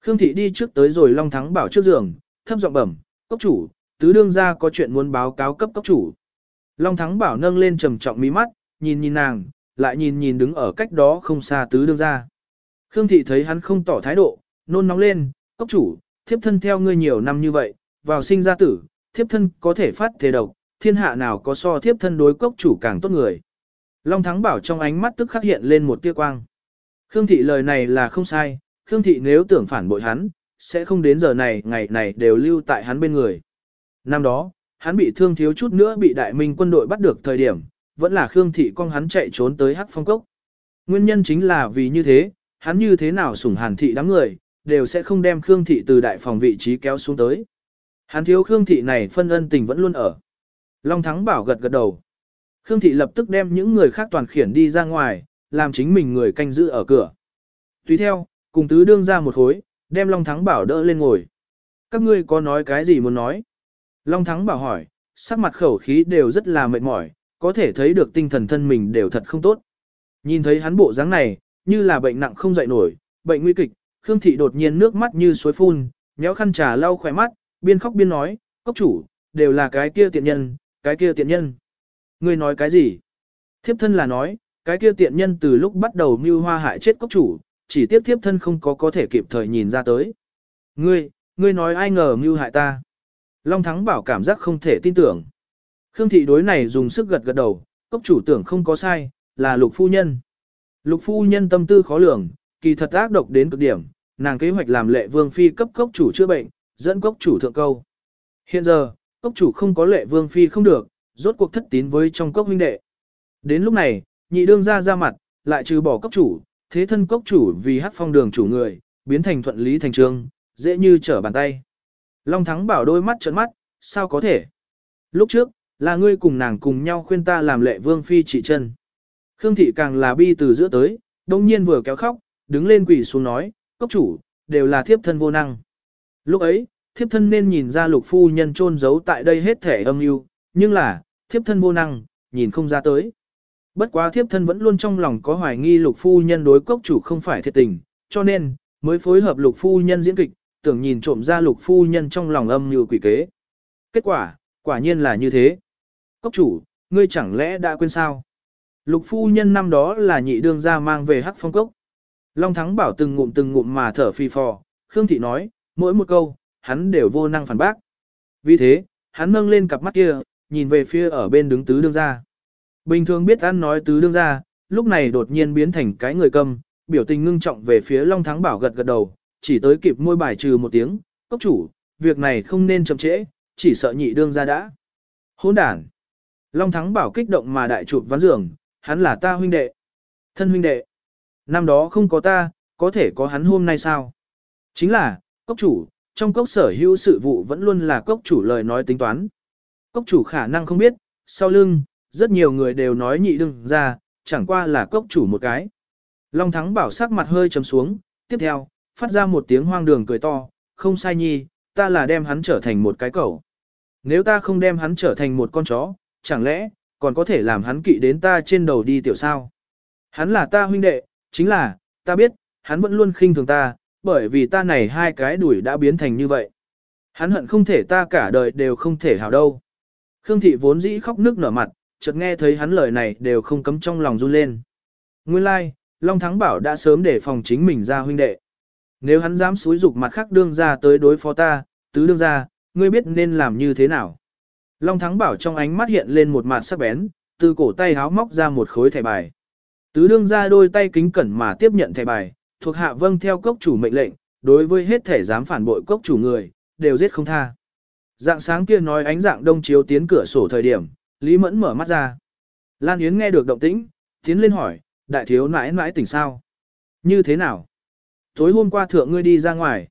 Khương thị đi trước tới rồi Long Thắng Bảo trước giường, thấp giọng bẩm, cốc chủ, tứ đương ra có chuyện muốn báo cáo cấp cốc chủ. Long Thắng Bảo nâng lên trầm trọng mí mắt, nhìn nhìn nàng, lại nhìn nhìn đứng ở cách đó không xa tứ đương ra. Khương thị thấy hắn không tỏ thái độ, nôn nóng lên, cốc chủ, thiếp thân theo ngươi nhiều năm như vậy, vào sinh ra tử, thiếp thân có thể phát thế độc, thiên hạ nào có so thiếp thân đối cốc chủ càng tốt người. Long Thắng Bảo trong ánh mắt tức khắc hiện lên một tia quang. Khương thị lời này là không sai, Khương thị nếu tưởng phản bội hắn, sẽ không đến giờ này ngày này đều lưu tại hắn bên người. Năm đó, hắn bị thương thiếu chút nữa bị đại minh quân đội bắt được thời điểm, vẫn là Khương thị con hắn chạy trốn tới Hắc Phong Cốc. Nguyên nhân chính là vì như thế, hắn như thế nào sủng hàn thị đám người, đều sẽ không đem Khương thị từ đại phòng vị trí kéo xuống tới. Hắn thiếu Khương thị này phân ân tình vẫn luôn ở. Long Thắng bảo gật gật đầu. Khương thị lập tức đem những người khác toàn khiển đi ra ngoài, làm chính mình người canh giữ ở cửa. Tùy theo, cùng tứ đương ra một khối, đem Long Thắng bảo đỡ lên ngồi. Các ngươi có nói cái gì muốn nói? Long Thắng bảo hỏi, sắc mặt khẩu khí đều rất là mệt mỏi, có thể thấy được tinh thần thân mình đều thật không tốt. Nhìn thấy hắn bộ dáng này, như là bệnh nặng không dậy nổi, bệnh nguy kịch, Khương Thị đột nhiên nước mắt như suối phun, nhéo khăn trà lau khỏe mắt, biên khóc biên nói, cốc chủ, đều là cái kia tiện nhân, cái kia tiện nhân. Ngươi nói cái gì? Thiếp thân là nói, cái kia tiện nhân từ lúc bắt đầu mưu hoa hại chết cốc chủ, chỉ tiếp thiếp thân không có có thể kịp thời nhìn ra tới. Ngươi, ngươi nói ai ngờ mưu hại ta. Long Thắng bảo cảm giác không thể tin tưởng. Khương thị đối này dùng sức gật gật đầu, cốc chủ tưởng không có sai, là lục phu nhân. Lục phu nhân tâm tư khó lường, kỳ thật ác độc đến cực điểm, nàng kế hoạch làm lệ vương phi cấp cốc chủ chữa bệnh, dẫn cốc chủ thượng câu. Hiện giờ, cốc chủ không có lệ vương phi không được, rốt cuộc thất tín với trong cốc huynh đệ. Đến lúc này, nhị đương ra ra mặt, lại trừ bỏ cốc chủ, thế thân cốc chủ vì hát phong đường chủ người, biến thành thuận lý thành trương, dễ như trở bàn tay. Long Thắng bảo đôi mắt trợn mắt, sao có thể? Lúc trước, là ngươi cùng nàng cùng nhau khuyên ta làm lệ vương phi trị chân. Khương thị càng là bi từ giữa tới, đông nhiên vừa kéo khóc, đứng lên quỳ xuống nói, cốc chủ, đều là thiếp thân vô năng. Lúc ấy, thiếp thân nên nhìn ra lục phu nhân trôn giấu tại đây hết thể âm mưu, nhưng là, thiếp thân vô năng, nhìn không ra tới. Bất quá thiếp thân vẫn luôn trong lòng có hoài nghi lục phu nhân đối cốc chủ không phải thiệt tình, cho nên, mới phối hợp lục phu nhân diễn kịch, tưởng nhìn trộm ra lục phu nhân trong lòng âm như quỷ kế. Kết quả, quả nhiên là như thế. Cốc chủ, ngươi chẳng lẽ đã quên sao? Lục phu nhân năm đó là nhị đương gia mang về hắc phong cốc. Long Thắng bảo từng ngụm từng ngụm mà thở phì phò, Khương Thị nói, mỗi một câu, hắn đều vô năng phản bác. Vì thế, hắn nâng lên cặp mắt kia, nhìn về phía ở bên đứng tứ đương gia. Bình thường biết ăn nói tứ đương gia, lúc này đột nhiên biến thành cái người câm, biểu tình ngưng trọng về phía Long Thắng Bảo gật gật đầu, chỉ tới kịp môi bài trừ một tiếng, cốc chủ, việc này không nên chậm trễ, chỉ sợ nhị đương gia đã. Hỗn đản. Long Thắng Bảo kích động mà đại chụp ván giường, hắn là ta huynh đệ. Thân huynh đệ. Năm đó không có ta, có thể có hắn hôm nay sao? Chính là, cốc chủ, trong cốc sở hữu sự vụ vẫn luôn là cốc chủ lời nói tính toán. Cốc chủ khả năng không biết, sau lưng, rất nhiều người đều nói nhị đương ra, chẳng qua là cốc chủ một cái. Long Thắng Bảo sắc mặt hơi trầm xuống, tiếp theo, phát ra một tiếng hoang đường cười to, không sai nhi, ta là đem hắn trở thành một cái cẩu. Nếu ta không đem hắn trở thành một con chó, chẳng lẽ, còn có thể làm hắn kỵ đến ta trên đầu đi tiểu sao? Hắn là ta huynh đệ, chính là, ta biết, hắn vẫn luôn khinh thường ta, bởi vì ta này hai cái đuổi đã biến thành như vậy. Hắn hận không thể ta cả đời đều không thể hảo đâu. Khương thị vốn dĩ khóc nước nở mặt, chợt nghe thấy hắn lời này đều không cấm trong lòng run lên. Nguyên lai, like, Long Thắng Bảo đã sớm để phòng chính mình ra huynh đệ. Nếu hắn dám xúi dục mặt khác đương ra tới đối phó ta, tứ đương ra, ngươi biết nên làm như thế nào. Long Thắng Bảo trong ánh mắt hiện lên một mặt sắc bén, từ cổ tay háo móc ra một khối thẻ bài. Tứ đương ra đôi tay kính cẩn mà tiếp nhận thẻ bài, thuộc hạ vâng theo cốc chủ mệnh lệnh, đối với hết thể dám phản bội cốc chủ người, đều giết không tha. Dạng sáng kia nói ánh dạng đông chiếu tiến cửa sổ thời điểm, Lý Mẫn mở mắt ra. Lan Yến nghe được động tĩnh, tiến lên hỏi, đại thiếu nãi nãi tỉnh sao? Như thế nào? Tối hôm qua thượng ngươi đi ra ngoài.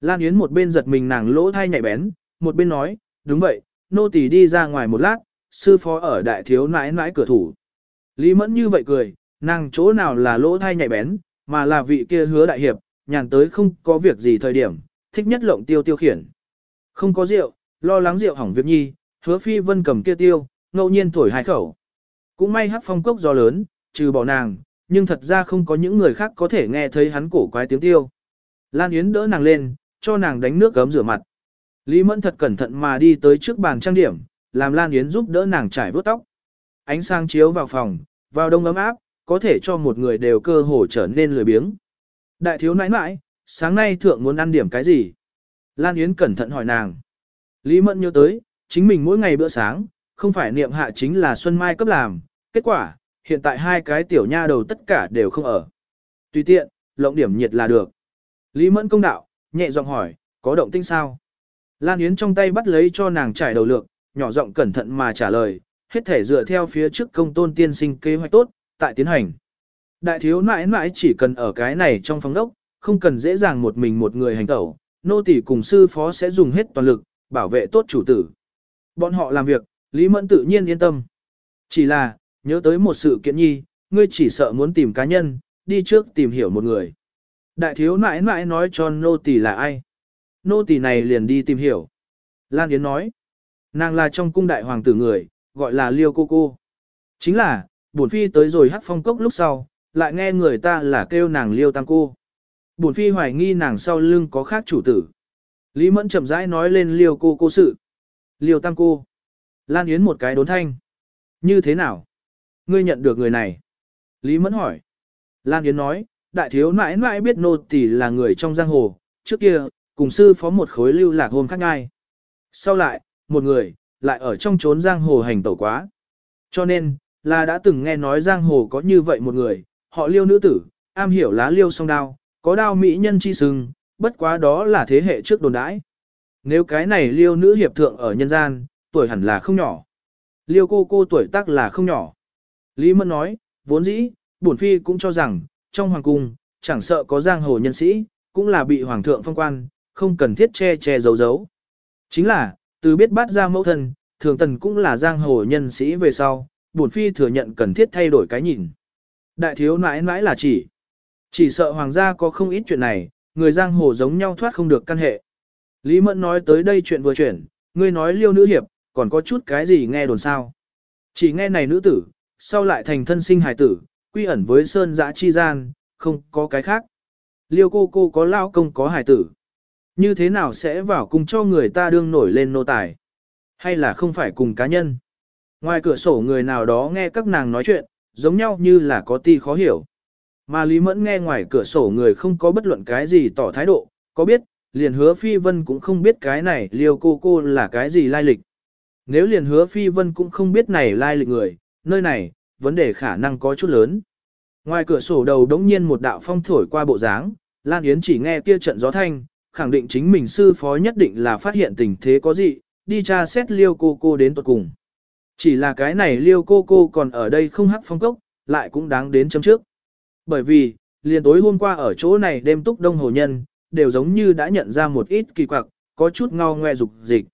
Lan Yến một bên giật mình nàng lỗ thai nhạy bén, một bên nói, đúng vậy, nô tỳ đi ra ngoài một lát, sư phó ở đại thiếu nãi nãi cửa thủ. Lý Mẫn như vậy cười, nàng chỗ nào là lỗ thai nhạy bén, mà là vị kia hứa đại hiệp, nhàn tới không có việc gì thời điểm, thích nhất lộng tiêu tiêu khiển. Không có rượu, lo lắng rượu hỏng việc nhi, hứa phi vân cầm kia tiêu, ngẫu nhiên thổi hai khẩu. Cũng may hát phong cốc do lớn, trừ bỏ nàng, nhưng thật ra không có những người khác có thể nghe thấy hắn cổ quái tiếng tiêu. Lan Yến đỡ nàng lên, cho nàng đánh nước gấm rửa mặt. Lý Mẫn thật cẩn thận mà đi tới trước bàn trang điểm, làm Lan Yến giúp đỡ nàng trải vuốt tóc. Ánh sáng chiếu vào phòng, vào đông ấm áp, có thể cho một người đều cơ hồ trở nên lười biếng. Đại thiếu nãi nãi, sáng nay thượng muốn ăn điểm cái gì? Lan Yến cẩn thận hỏi nàng. Lý Mẫn nhớ tới, chính mình mỗi ngày bữa sáng, không phải niệm hạ chính là Xuân Mai cấp làm, kết quả, hiện tại hai cái tiểu nha đầu tất cả đều không ở. Tùy tiện, lộng điểm nhiệt là được. Lý Mẫn công đạo, nhẹ giọng hỏi, có động tinh sao? Lan Yến trong tay bắt lấy cho nàng trải đầu lược, nhỏ giọng cẩn thận mà trả lời, hết thể dựa theo phía trước công tôn tiên sinh kế hoạch tốt, tại tiến hành. Đại thiếu nãi nãi chỉ cần ở cái này trong phòng đốc, không cần dễ dàng một mình một người hành tẩu, nô tỳ cùng sư phó sẽ dùng hết toàn lực, bảo vệ tốt chủ tử. Bọn họ làm việc, Lý Mẫn tự nhiên yên tâm. Chỉ là, nhớ tới một sự kiện nhi, ngươi chỉ sợ muốn tìm cá nhân, đi trước tìm hiểu một người. Đại thiếu nãi nãi nói cho nô tỳ là ai. Nô tỳ này liền đi tìm hiểu. Lan Yến nói, nàng là trong cung đại hoàng tử người, gọi là Liêu Cô Cô. Chính là, bổn phi tới rồi hát phong cốc lúc sau, lại nghe người ta là kêu nàng Liêu Tam Cô. Bổn phi hoài nghi nàng sau lưng có khác chủ tử. Lý Mẫn chậm rãi nói lên Liêu Cô Cô sự. Liêu Tam Cô. Lan Yến một cái đốn thanh. Như thế nào? Ngươi nhận được người này. Lý Mẫn hỏi. Lan Yến nói, đại thiếu nãi nãi biết nô tỳ là người trong giang hồ, trước kia, cùng sư phó một khối lưu lạc hôm khác ngai. Sau lại, một người, lại ở trong trốn giang hồ hành tẩu quá. Cho nên, là đã từng nghe nói giang hồ có như vậy một người, họ liêu nữ tử, am hiểu lá liêu song đao, có đao mỹ nhân chi sừng, bất quá đó là thế hệ trước đồn đãi. Nếu cái này liêu nữ hiệp thượng ở nhân gian, tuổi hẳn là không nhỏ. Liêu cô cô tuổi tác là không nhỏ. Lý Mẫn nói, vốn dĩ, bổn phi cũng cho rằng, trong hoàng cung, chẳng sợ có giang hồ nhân sĩ, cũng là bị hoàng thượng phong quan, không cần thiết che che giấu giấu. Chính là, từ biết bắt ra mẫu thân, thường tần cũng là giang hồ nhân sĩ về sau, bổn phi thừa nhận cần thiết thay đổi cái nhìn. Đại thiếu nãi nãi là chỉ, chỉ sợ hoàng gia có không ít chuyện này, người giang hồ giống nhau thoát không được căn hệ. Lý Mẫn nói tới đây chuyện vừa chuyển, ngươi nói liêu nữ hiệp, còn có chút cái gì nghe đồn sao. Chỉ nghe này nữ tử, sau lại thành thân sinh hài tử, quy ẩn với sơn dã chi gian, không có cái khác. Liêu cô cô có lao công có hài tử. Như thế nào sẽ vào cùng cho người ta đương nổi lên nô tài? Hay là không phải cùng cá nhân? Ngoài cửa sổ người nào đó nghe các nàng nói chuyện, giống nhau như là có ti khó hiểu. Mà Lý Mẫn nghe ngoài cửa sổ người không có bất luận cái gì tỏ thái độ, có biết, liền hứa phi vân cũng không biết cái này liêu cô cô là cái gì lai lịch. Nếu liền hứa phi vân cũng không biết này lai lịch người, nơi này, vấn đề khả năng có chút lớn. Ngoài cửa sổ đầu đống nhiên một đạo phong thổi qua bộ dáng, Lan Yến chỉ nghe kia trận gió thanh, khẳng định chính mình sư phó nhất định là phát hiện tình thế có gì, đi tra xét liêu cô cô đến tuật cùng. Chỉ là cái này liêu cô cô còn ở đây không hắc phong cốc, lại cũng đáng đến chấm trước. Bởi vì, liền tối hôm qua ở chỗ này đêm túc đông hồ nhân, đều giống như đã nhận ra một ít kỳ quặc, có chút ngao ngoe dục dịch.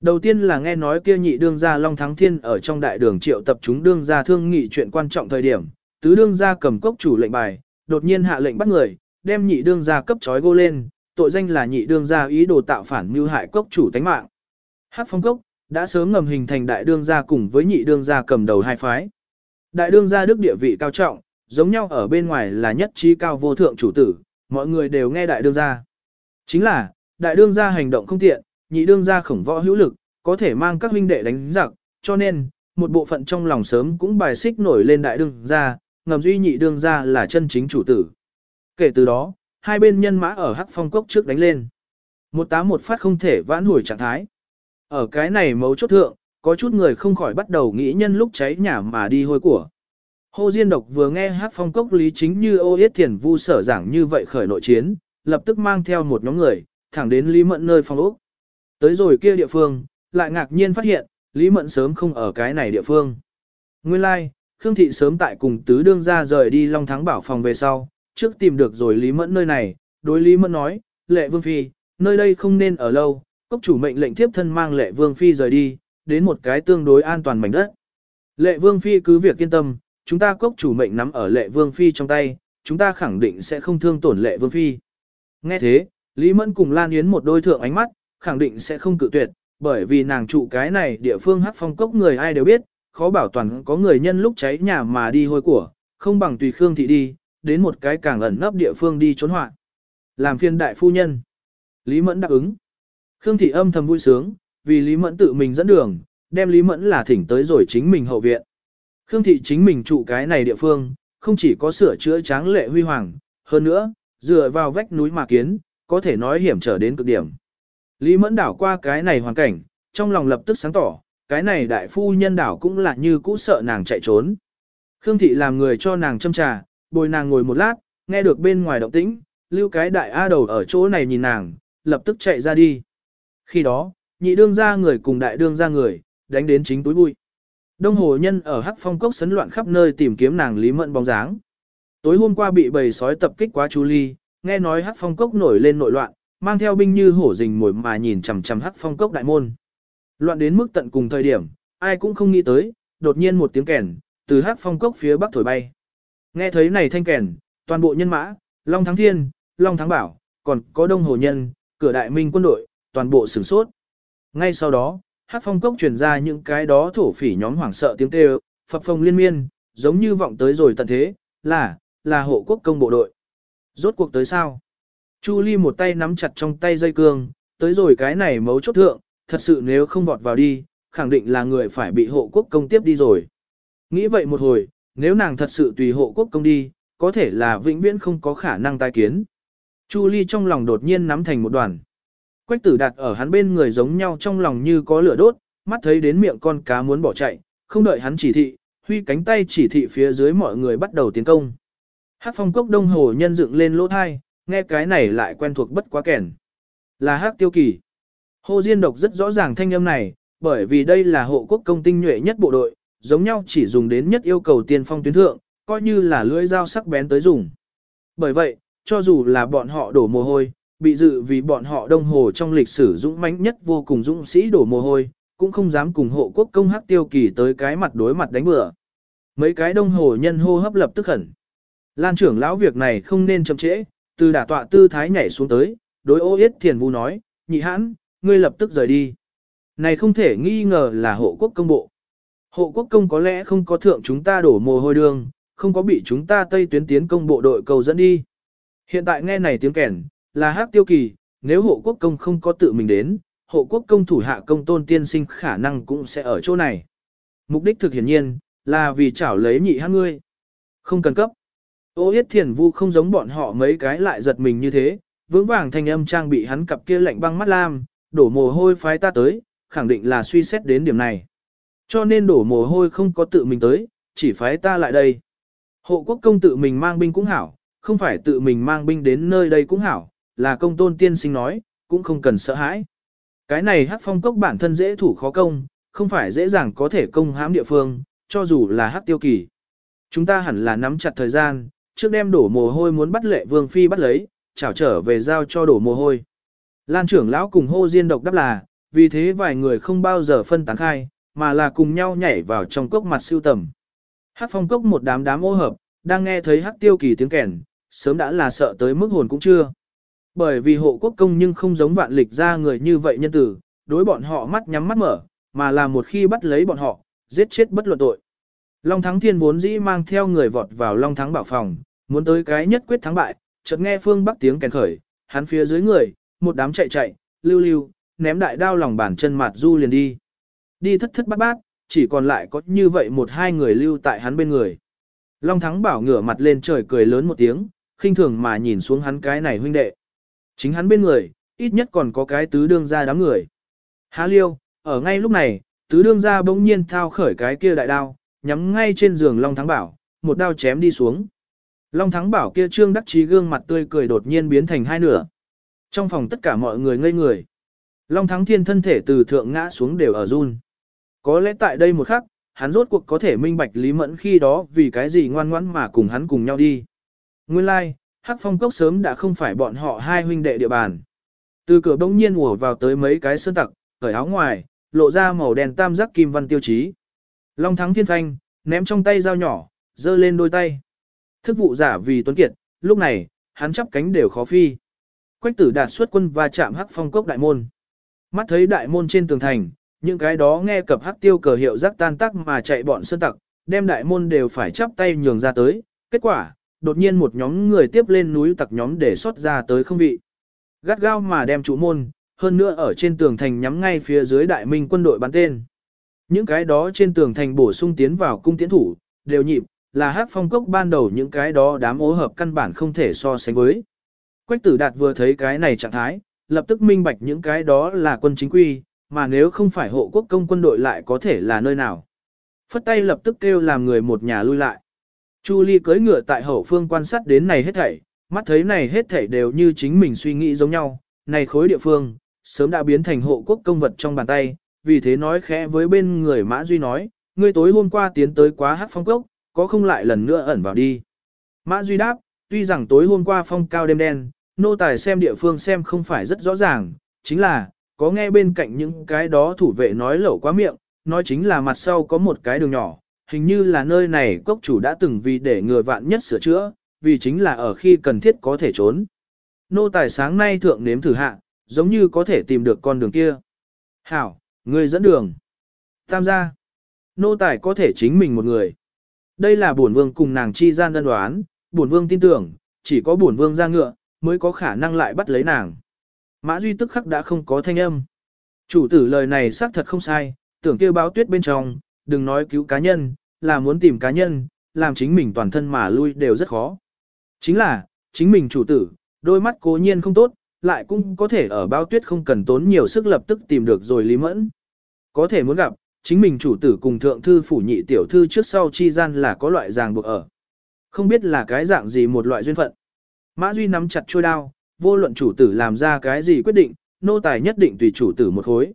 Đầu tiên là nghe nói kia nhị đương gia Long Thắng Thiên ở trong đại đường triệu tập chúng đương gia thương nghị chuyện quan trọng thời điểm, tứ đương gia cầm cốc chủ lệnh bài, đột nhiên hạ lệnh bắt người, đem nhị đương gia cấp trói gô lên, tội danh là nhị đương gia ý đồ tạo phản mưu hại cốc chủ tánh mạng. Hắc phong cốc, đã sớm ngầm hình thành đại đương gia cùng với nhị đương gia cầm đầu hai phái. Đại đương gia đức địa vị cao trọng, giống nhau ở bên ngoài là nhất trí cao vô thượng chủ tử, mọi người đều nghe đại đương gia. Chính là, đại đương gia hành động không tiện, nhị đương gia khổng võ hữu lực, có thể mang các huynh đệ đánh giặc, cho nên, một bộ phận trong lòng sớm cũng bài xích nổi lên đại đương gia, ngầm duy nhị đương gia là chân chính chủ tử. Kể từ đó, hai bên nhân mã ở hắc phong cốc trước đánh lên. Một tá một phát không thể vãn hồi trạng thái. Ở cái này mấu chốt thượng, có chút người không khỏi bắt đầu nghĩ nhân lúc cháy nhà mà đi hôi của. Hồ Diên Độc vừa nghe hát phong cốc lý chính như ô yết thiền vu sở giảng như vậy khởi nội chiến, lập tức mang theo một nhóm người, thẳng đến Lý Mận nơi phong ốc. Tới rồi kia địa phương, lại ngạc nhiên phát hiện, Lý Mận sớm không ở cái này địa phương. Nguyên lai, like, Khương Thị sớm tại cùng tứ đương ra rời đi Long Thắng bảo phòng về sau, trước tìm được rồi Lý Mẫn nơi này, đối Lý Mẫn nói, lệ vương phi, nơi đây không nên ở lâu, cốc chủ mệnh lệnh thiếp thân mang lệ vương phi rời đi, đến một cái tương đối an toàn mảnh đất. Lệ vương phi cứ việc yên tâm, chúng ta cốc chủ mệnh nắm ở lệ vương phi trong tay, chúng ta khẳng định sẽ không thương tổn lệ vương phi. Nghe thế, Lý Mẫn cùng Lan Yến một đôi thượng ánh mắt, khẳng định sẽ không cự tuyệt, bởi vì nàng trụ cái này địa phương hắc phong cốc người ai đều biết, khó bảo toàn có người nhân lúc cháy nhà mà đi hôi của, không bằng tùy Khương Thị đi, đến một cái càng ẩn nấp địa phương đi trốn họa. Làm phiên đại phu nhân. Lý Mẫn đáp ứng. Khương Thị âm thầm vui sướng, vì Lý Mẫn tự mình dẫn đường, đem Lý Mẫn là thỉnh tới rồi chính mình hậu viện. Khương Thị chính mình trụ cái này địa phương, không chỉ có sửa chữa tráng lệ huy hoàng, hơn nữa, dựa vào vách núi mà kiến, có thể nói hiểm trở đến cực điểm. Lý Mẫn đảo qua cái này hoàn cảnh, trong lòng lập tức sáng tỏ, cái này đại phu nhân đảo cũng là như cũ sợ nàng chạy trốn. Khương Thị làm người cho nàng châm trà, bồi nàng ngồi một lát, nghe được bên ngoài động tĩnh, lưu cái đại A đầu ở chỗ này nhìn nàng, lập tức chạy ra đi. Khi đó, nhị đương ra người cùng đại đương ra người, đánh đến chính túi bụi. Đông hồ nhân ở hắc phong cốc sấn loạn khắp nơi tìm kiếm nàng Lý Mẫn bóng dáng. Tối hôm qua bị bầy sói tập kích quá chú ly, nghe nói hắc phong cốc nổi lên nội loạn, mang theo binh như hổ rình mồi mà nhìn chằm chằm hắc phong cốc đại môn. Loạn đến mức tận cùng thời điểm, ai cũng không nghĩ tới, đột nhiên một tiếng kèn, từ hắc phong cốc phía bắc thổi bay. Nghe thấy này thanh kèn, toàn bộ nhân mã, Long Thắng Thiên, Long Thắng Bảo, còn có Đông Hồ Nhân, cửa đại minh quân đội, toàn bộ sửng sốt. Ngay sau đó, hát phong cốc truyền ra những cái đó thổ phỉ nhóm hoảng sợ tiếng kêu, phập phong liên miên, giống như vọng tới rồi tận thế, là, là hộ quốc công bộ đội. Rốt cuộc tới sao? Chu Ly một tay nắm chặt trong tay dây cương, tới rồi cái này mấu chốt thượng, thật sự nếu không vọt vào đi, khẳng định là người phải bị hộ quốc công tiếp đi rồi. Nghĩ vậy một hồi, nếu nàng thật sự tùy hộ quốc công đi, có thể là vĩnh viễn không có khả năng tai kiến. Chu Ly trong lòng đột nhiên nắm thành một đoàn. Quách tử đặt ở hắn bên người giống nhau trong lòng như có lửa đốt, mắt thấy đến miệng con cá muốn bỏ chạy, không đợi hắn chỉ thị, huy cánh tay chỉ thị phía dưới mọi người bắt đầu tiến công. Hát phong cốc đông hồ nhân dựng lên lỗ thai, nghe cái này lại quen thuộc bất quá kẻn. Là hát tiêu kỳ. Hồ Diên độc rất rõ ràng thanh âm này, bởi vì đây là hộ quốc công tinh nhuệ nhất bộ đội, giống nhau chỉ dùng đến nhất yêu cầu tiên phong tuyến thượng, coi như là lưỡi dao sắc bén tới dùng. Bởi vậy, cho dù là bọn họ đổ mồ hôi, bị dự vì bọn họ đông hồ trong lịch sử dũng mãnh nhất vô cùng dũng sĩ đổ mồ hôi, cũng không dám cùng hộ quốc công hắc tiêu kỳ tới cái mặt đối mặt đánh bừa. Mấy cái đông hồ nhân hô hấp lập tức khẩn. Lan trưởng lão việc này không nên chậm trễ, từ đả tọa tư thái nhảy xuống tới, đối ô yết thiền vu nói, nhị hãn, ngươi lập tức rời đi. Này không thể nghi ngờ là hộ quốc công bộ. Hộ quốc công có lẽ không có thượng chúng ta đổ mồ hôi đường, không có bị chúng ta tây tuyến tiến công bộ đội cầu dẫn đi. Hiện tại nghe này tiếng kèn, là hát tiêu kỳ, nếu hộ quốc công không có tự mình đến, hộ quốc công thủ hạ công tôn tiên sinh khả năng cũng sẽ ở chỗ này. Mục đích thực hiển nhiên, là vì chảo lấy nhị hát ngươi. Không cần cấp. Ô yết thiền vu không giống bọn họ mấy cái lại giật mình như thế, vững vàng thanh âm trang bị hắn cặp kia lạnh băng mắt lam, đổ mồ hôi phái ta tới, khẳng định là suy xét đến điểm này. Cho nên đổ mồ hôi không có tự mình tới, chỉ phái ta lại đây. Hộ quốc công tự mình mang binh cũng hảo, không phải tự mình mang binh đến nơi đây cũng hảo, là công tôn tiên sinh nói, cũng không cần sợ hãi. Cái này hắc phong cốc bản thân dễ thủ khó công, không phải dễ dàng có thể công hãm địa phương, cho dù là hắc tiêu kỳ. Chúng ta hẳn là nắm chặt thời gian, trước đem đổ mồ hôi muốn bắt lệ vương phi bắt lấy, chảo trở về giao cho đổ mồ hôi. Lan trưởng lão cùng hô diên độc đáp là, vì thế vài người không bao giờ phân tán khai, mà là cùng nhau nhảy vào trong cốc mặt siêu tầm. Hắc phong cốc một đám đám ô hợp, đang nghe thấy hắc tiêu kỳ tiếng kèn, sớm đã là sợ tới mức hồn cũng chưa. Bởi vì hộ quốc công nhưng không giống vạn lịch ra người như vậy nhân tử, đối bọn họ mắt nhắm mắt mở, mà là một khi bắt lấy bọn họ, giết chết bất luận tội. Long Thắng Thiên vốn dĩ mang theo người vọt vào Long Thắng bảo phòng, muốn tới cái nhất quyết thắng bại, chợt nghe phương bắc tiếng kèn khởi, hắn phía dưới người, một đám chạy chạy, lưu lưu, ném đại đao lòng bàn chân mặt du liền đi. Đi thất thất bát bát, chỉ còn lại có như vậy một hai người lưu tại hắn bên người. Long Thắng bảo ngửa mặt lên trời cười lớn một tiếng, khinh thường mà nhìn xuống hắn cái này huynh đệ. Chính hắn bên người, ít nhất còn có cái tứ đương ra đám người. Há liêu, ở ngay lúc này, tứ đương ra bỗng nhiên thao khởi cái kia đại đao, nhắm ngay trên giường Long Thắng Bảo, một đao chém đi xuống. Long Thắng Bảo kia trương đắc chí gương mặt tươi cười đột nhiên biến thành hai nửa. Trong phòng tất cả mọi người ngây người. Long Thắng Thiên thân thể từ thượng ngã xuống đều ở run. Có lẽ tại đây một khắc, hắn rốt cuộc có thể minh bạch Lý Mẫn khi đó vì cái gì ngoan ngoãn mà cùng hắn cùng nhau đi. Nguyên lai, like, Hắc Phong Cốc sớm đã không phải bọn họ hai huynh đệ địa bàn. Từ cửa bỗng nhiên ùa vào tới mấy cái sơn tặc, cởi áo ngoài, lộ ra màu đen tam giác kim văn tiêu chí. Long thắng thiên phanh, ném trong tay dao nhỏ, giơ lên đôi tay. Thức vụ giả vì tuấn kiệt, lúc này, hắn chắp cánh đều khó phi. Quách tử đạt xuất quân và chạm hắc phong cốc đại môn. Mắt thấy đại môn trên tường thành, những cái đó nghe cập hắc tiêu cờ hiệu rắc tan tác mà chạy bọn sơn tặc, đem đại môn đều phải chắp tay nhường ra tới. Kết quả, đột nhiên một nhóm người tiếp lên núi tặc nhóm để xuất ra tới không vị. Gắt gao mà đem trụ môn, hơn nữa ở trên tường thành nhắm ngay phía dưới đại minh quân đội bắn tên. Những cái đó trên tường thành bổ sung tiến vào cung tiến thủ, đều nhịp, là hát phong cốc ban đầu những cái đó đám ố hợp căn bản không thể so sánh với. Quách tử đạt vừa thấy cái này trạng thái, lập tức minh bạch những cái đó là quân chính quy, mà nếu không phải hộ quốc công quân đội lại có thể là nơi nào. Phất tay lập tức kêu làm người một nhà lui lại. Chu Ly cưỡi ngựa tại hậu phương quan sát đến này hết thảy, mắt thấy này hết thảy đều như chính mình suy nghĩ giống nhau, này khối địa phương, sớm đã biến thành hộ quốc công vật trong bàn tay, vì thế nói khẽ với bên người Mã Duy nói, ngươi tối hôm qua tiến tới quá hát phong cốc, có không lại lần nữa ẩn vào đi. Mã Duy đáp, tuy rằng tối hôm qua phong cao đêm đen, nô tài xem địa phương xem không phải rất rõ ràng, chính là, có nghe bên cạnh những cái đó thủ vệ nói lẩu quá miệng, nói chính là mặt sau có một cái đường nhỏ, hình như là nơi này cốc chủ đã từng vì để người vạn nhất sửa chữa, vì chính là ở khi cần thiết có thể trốn. Nô tài sáng nay thượng nếm thử hạ, giống như có thể tìm được con đường kia. Hảo, người dẫn đường. Tam gia. Nô tài có thể chính mình một người. Đây là bổn vương cùng nàng chi gian đơn đoán, bổn vương tin tưởng, chỉ có bổn vương ra ngựa, mới có khả năng lại bắt lấy nàng. Mã Duy tức khắc đã không có thanh âm. Chủ tử lời này xác thật không sai, tưởng kêu báo tuyết bên trong, đừng nói cứu cá nhân, là muốn tìm cá nhân, làm chính mình toàn thân mà lui đều rất khó. Chính là, chính mình chủ tử, đôi mắt cố nhiên không tốt, lại cũng có thể ở bao tuyết không cần tốn nhiều sức lập tức tìm được rồi Lý Mẫn. Có thể muốn gặp, chính mình chủ tử cùng thượng thư phủ nhị tiểu thư trước sau chi gian là có loại ràng buộc ở. Không biết là cái dạng gì một loại duyên phận. Mã Duy nắm chặt trôi đao, vô luận chủ tử làm ra cái gì quyết định, nô tài nhất định tùy chủ tử một khối.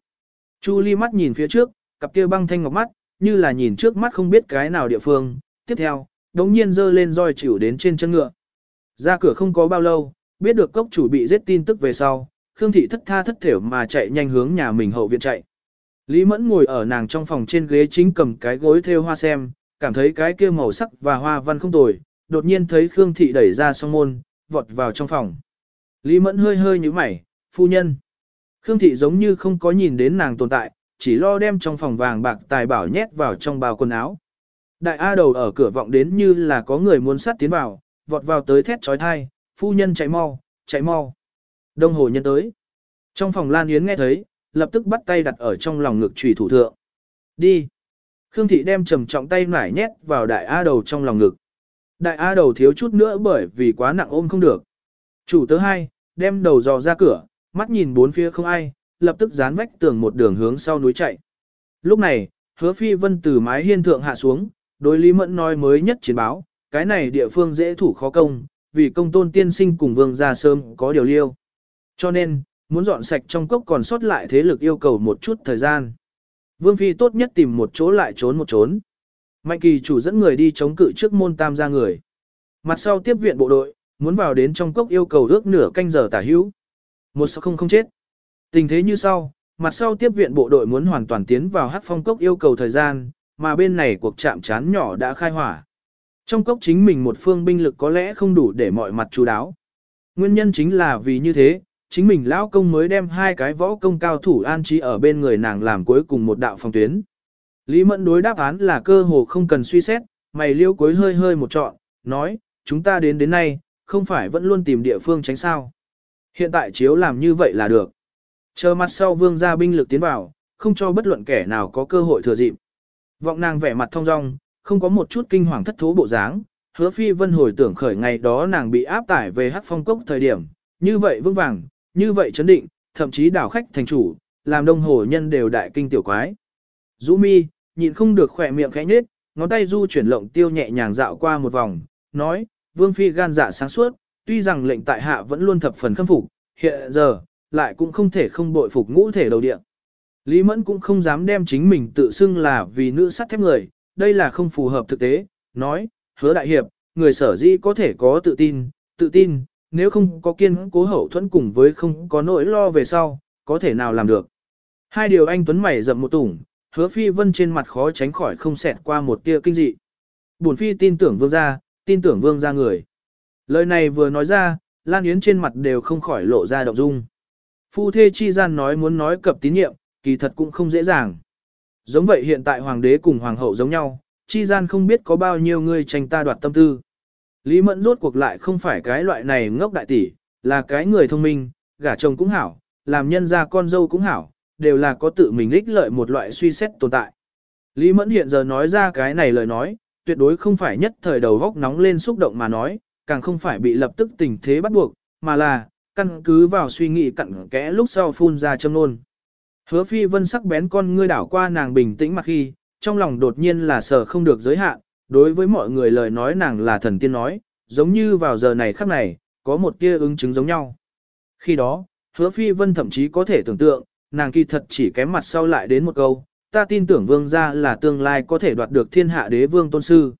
Chu Ly mắt nhìn phía trước, cặp kia băng thanh ngọc mắt, như là nhìn trước mắt không biết cái nào địa phương. Tiếp theo, đống nhiên dơ lên roi chịu đến trên chân ngựa. Ra cửa không có bao lâu, biết được cốc chủ bị giết tin tức về sau, Khương Thị thất tha thất thểu mà chạy nhanh hướng nhà mình hậu viện chạy. Lý Mẫn ngồi ở nàng trong phòng trên ghế chính cầm cái gối theo hoa xem, cảm thấy cái kia màu sắc và hoa văn không tồi, đột nhiên thấy Khương Thị đẩy ra song môn, vọt vào trong phòng. Lý Mẫn hơi hơi như mày, phu nhân. Khương Thị giống như không có nhìn đến nàng tồn tại, chỉ lo đem trong phòng vàng bạc tài bảo nhét vào trong bao quần áo. Đại A đầu ở cửa vọng đến như là có người muốn sát tiến vào, vọt vào tới thét trói thai, phu nhân chạy mau, chạy mau. Đông hồ nhân tới. Trong phòng Lan Yến nghe thấy, lập tức bắt tay đặt ở trong lòng ngực trùy thủ thượng. Đi. Khương thị đem trầm trọng tay nải nhét vào đại A đầu trong lòng ngực. Đại A đầu thiếu chút nữa bởi vì quá nặng ôm không được. Chủ tớ hai, đem đầu dò ra cửa, mắt nhìn bốn phía không ai, lập tức dán vách tường một đường hướng sau núi chạy. Lúc này, hứa phi vân từ mái hiên thượng hạ xuống, đối Lý Mẫn nói mới nhất chiến báo, cái này địa phương dễ thủ khó công, vì công tôn tiên sinh cùng vương gia sớm có điều liêu. Cho nên, muốn dọn sạch trong cốc còn sót lại thế lực yêu cầu một chút thời gian. Vương Phi tốt nhất tìm một chỗ lại trốn một trốn. Mạnh kỳ chủ dẫn người đi chống cự trước môn tam gia người. Mặt sau tiếp viện bộ đội, muốn vào đến trong cốc yêu cầu ước nửa canh giờ tả hữu. Một sao không không chết. Tình thế như sau, mặt sau tiếp viện bộ đội muốn hoàn toàn tiến vào hắc phong cốc yêu cầu thời gian, mà bên này cuộc chạm chán nhỏ đã khai hỏa. Trong cốc chính mình một phương binh lực có lẽ không đủ để mọi mặt chú đáo. Nguyên nhân chính là vì như thế, chính mình lão công mới đem hai cái võ công cao thủ an trí ở bên người nàng làm cuối cùng một đạo phòng tuyến. Lý Mẫn đối đáp án là cơ hồ không cần suy xét, mày liêu cuối hơi hơi một trọn, nói, chúng ta đến đến nay, không phải vẫn luôn tìm địa phương tránh sao. Hiện tại chiếu làm như vậy là được. Chờ mặt sau vương gia binh lực tiến vào, không cho bất luận kẻ nào có cơ hội thừa dịp. Vọng nàng vẻ mặt thông dong, không có một chút kinh hoàng thất thố bộ dáng, hứa phi vân hồi tưởng khởi ngày đó nàng bị áp tải về hát phong cốc thời điểm, như vậy vững vàng, như vậy chấn định, thậm chí đảo khách thành chủ, làm đông hồ nhân đều đại kinh tiểu quái. Dũ mi, nhịn không được khỏe miệng khẽ nhết, ngón tay du chuyển lộng tiêu nhẹ nhàng dạo qua một vòng, nói, vương phi gan dạ sáng suốt, tuy rằng lệnh tại hạ vẫn luôn thập phần khâm phục, hiện giờ, lại cũng không thể không bội phục ngũ thể đầu địa. Lý Mẫn cũng không dám đem chính mình tự xưng là vì nữ sắt thép người, đây là không phù hợp thực tế, nói, hứa đại hiệp, người sở dĩ có thể có tự tin, tự tin, nếu không có kiên cố hậu thuẫn cùng với không có nỗi lo về sau, có thể nào làm được. Hai điều anh Tuấn mày rậm một tủng, hứa phi vân trên mặt khó tránh khỏi không xẹt qua một tia kinh dị. Bổn phi tin tưởng vương gia, tin tưởng vương gia người. Lời này vừa nói ra, Lan Yến trên mặt đều không khỏi lộ ra động dung. Phu thê chi gian nói muốn nói cập tín nhiệm, kỳ thật cũng không dễ dàng. Giống vậy hiện tại hoàng đế cùng hoàng hậu giống nhau, chi gian không biết có bao nhiêu người tranh ta đoạt tâm tư. Lý Mẫn rốt cuộc lại không phải cái loại này ngốc đại tỷ, là cái người thông minh, gả chồng cũng hảo, làm nhân ra con dâu cũng hảo, đều là có tự mình ích lợi một loại suy xét tồn tại. Lý Mẫn hiện giờ nói ra cái này lời nói, tuyệt đối không phải nhất thời đầu góc nóng lên xúc động mà nói, càng không phải bị lập tức tình thế bắt buộc, mà là, căn cứ vào suy nghĩ cặn kẽ lúc sau phun ra châm nôn. Hứa phi vân sắc bén con ngươi đảo qua nàng bình tĩnh mặc khi, trong lòng đột nhiên là sợ không được giới hạn, đối với mọi người lời nói nàng là thần tiên nói, giống như vào giờ này khắc này, có một tia ứng chứng giống nhau. Khi đó, hứa phi vân thậm chí có thể tưởng tượng, nàng kỳ thật chỉ kém mặt sau lại đến một câu, ta tin tưởng vương gia là tương lai có thể đoạt được thiên hạ đế vương tôn sư.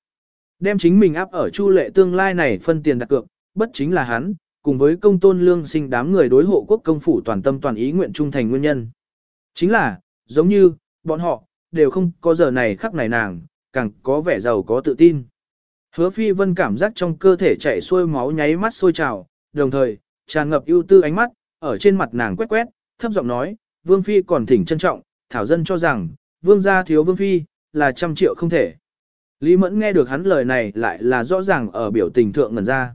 Đem chính mình áp ở chu lệ tương lai này phân tiền đặt cược, bất chính là hắn, cùng với công tôn lương sinh đám người đối hộ quốc công phủ toàn tâm toàn ý nguyện trung thành nguyên nhân. Chính là, giống như, bọn họ, đều không có giờ này khắc này nàng, càng có vẻ giàu có tự tin. Hứa phi vân cảm giác trong cơ thể chảy xuôi máu nháy mắt sôi trào, đồng thời, tràn ngập ưu tư ánh mắt, ở trên mặt nàng quét quét, thấp giọng nói, vương phi còn thỉnh trân trọng, thảo dân cho rằng, vương gia thiếu vương phi, là trăm triệu không thể. Lý mẫn nghe được hắn lời này lại là rõ ràng ở biểu tình thượng ngần ra.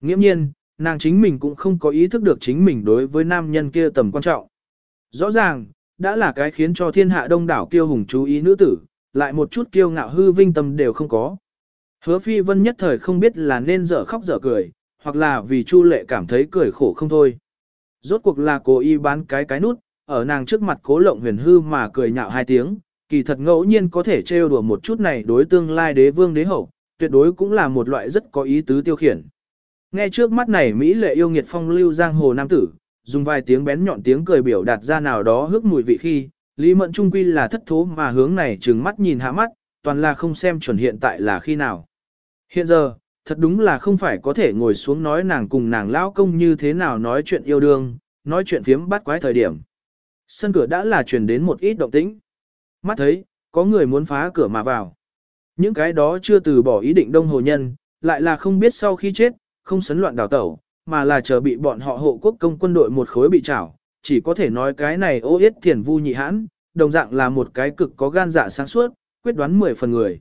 Nghiễm nhiên, nàng chính mình cũng không có ý thức được chính mình đối với nam nhân kia tầm quan trọng. Rõ ràng, đã là cái khiến cho thiên hạ đông đảo kiêu hùng chú ý nữ tử, lại một chút kiêu ngạo hư vinh tâm đều không có. Hứa phi vân nhất thời không biết là nên dở khóc dở cười, hoặc là vì chu lệ cảm thấy cười khổ không thôi. Rốt cuộc là cố ý bán cái cái nút, ở nàng trước mặt cố lộng huyền hư mà cười nhạo hai tiếng, kỳ thật ngẫu nhiên có thể trêu đùa một chút này đối tương lai đế vương đế hậu, tuyệt đối cũng là một loại rất có ý tứ tiêu khiển. Nghe trước mắt này Mỹ lệ yêu nghiệt phong lưu giang hồ nam tử, dùng vài tiếng bén nhọn tiếng cười biểu đạt ra nào đó hước mùi vị khi, Lý Mẫn Trung Quy là thất thố mà hướng này trừng mắt nhìn hạ mắt, toàn là không xem chuẩn hiện tại là khi nào. Hiện giờ, thật đúng là không phải có thể ngồi xuống nói nàng cùng nàng lão công như thế nào nói chuyện yêu đương, nói chuyện phiếm bắt quái thời điểm. Sân cửa đã là truyền đến một ít động tĩnh. Mắt thấy, có người muốn phá cửa mà vào. Những cái đó chưa từ bỏ ý định đông hồ nhân, lại là không biết sau khi chết, không sấn loạn đào tẩu, mà là chờ bị bọn họ hộ quốc công quân đội một khối bị trảo, chỉ có thể nói cái này ô yết thiền vu nhị hãn, đồng dạng là một cái cực có gan dạ sáng suốt, quyết đoán mười phần người.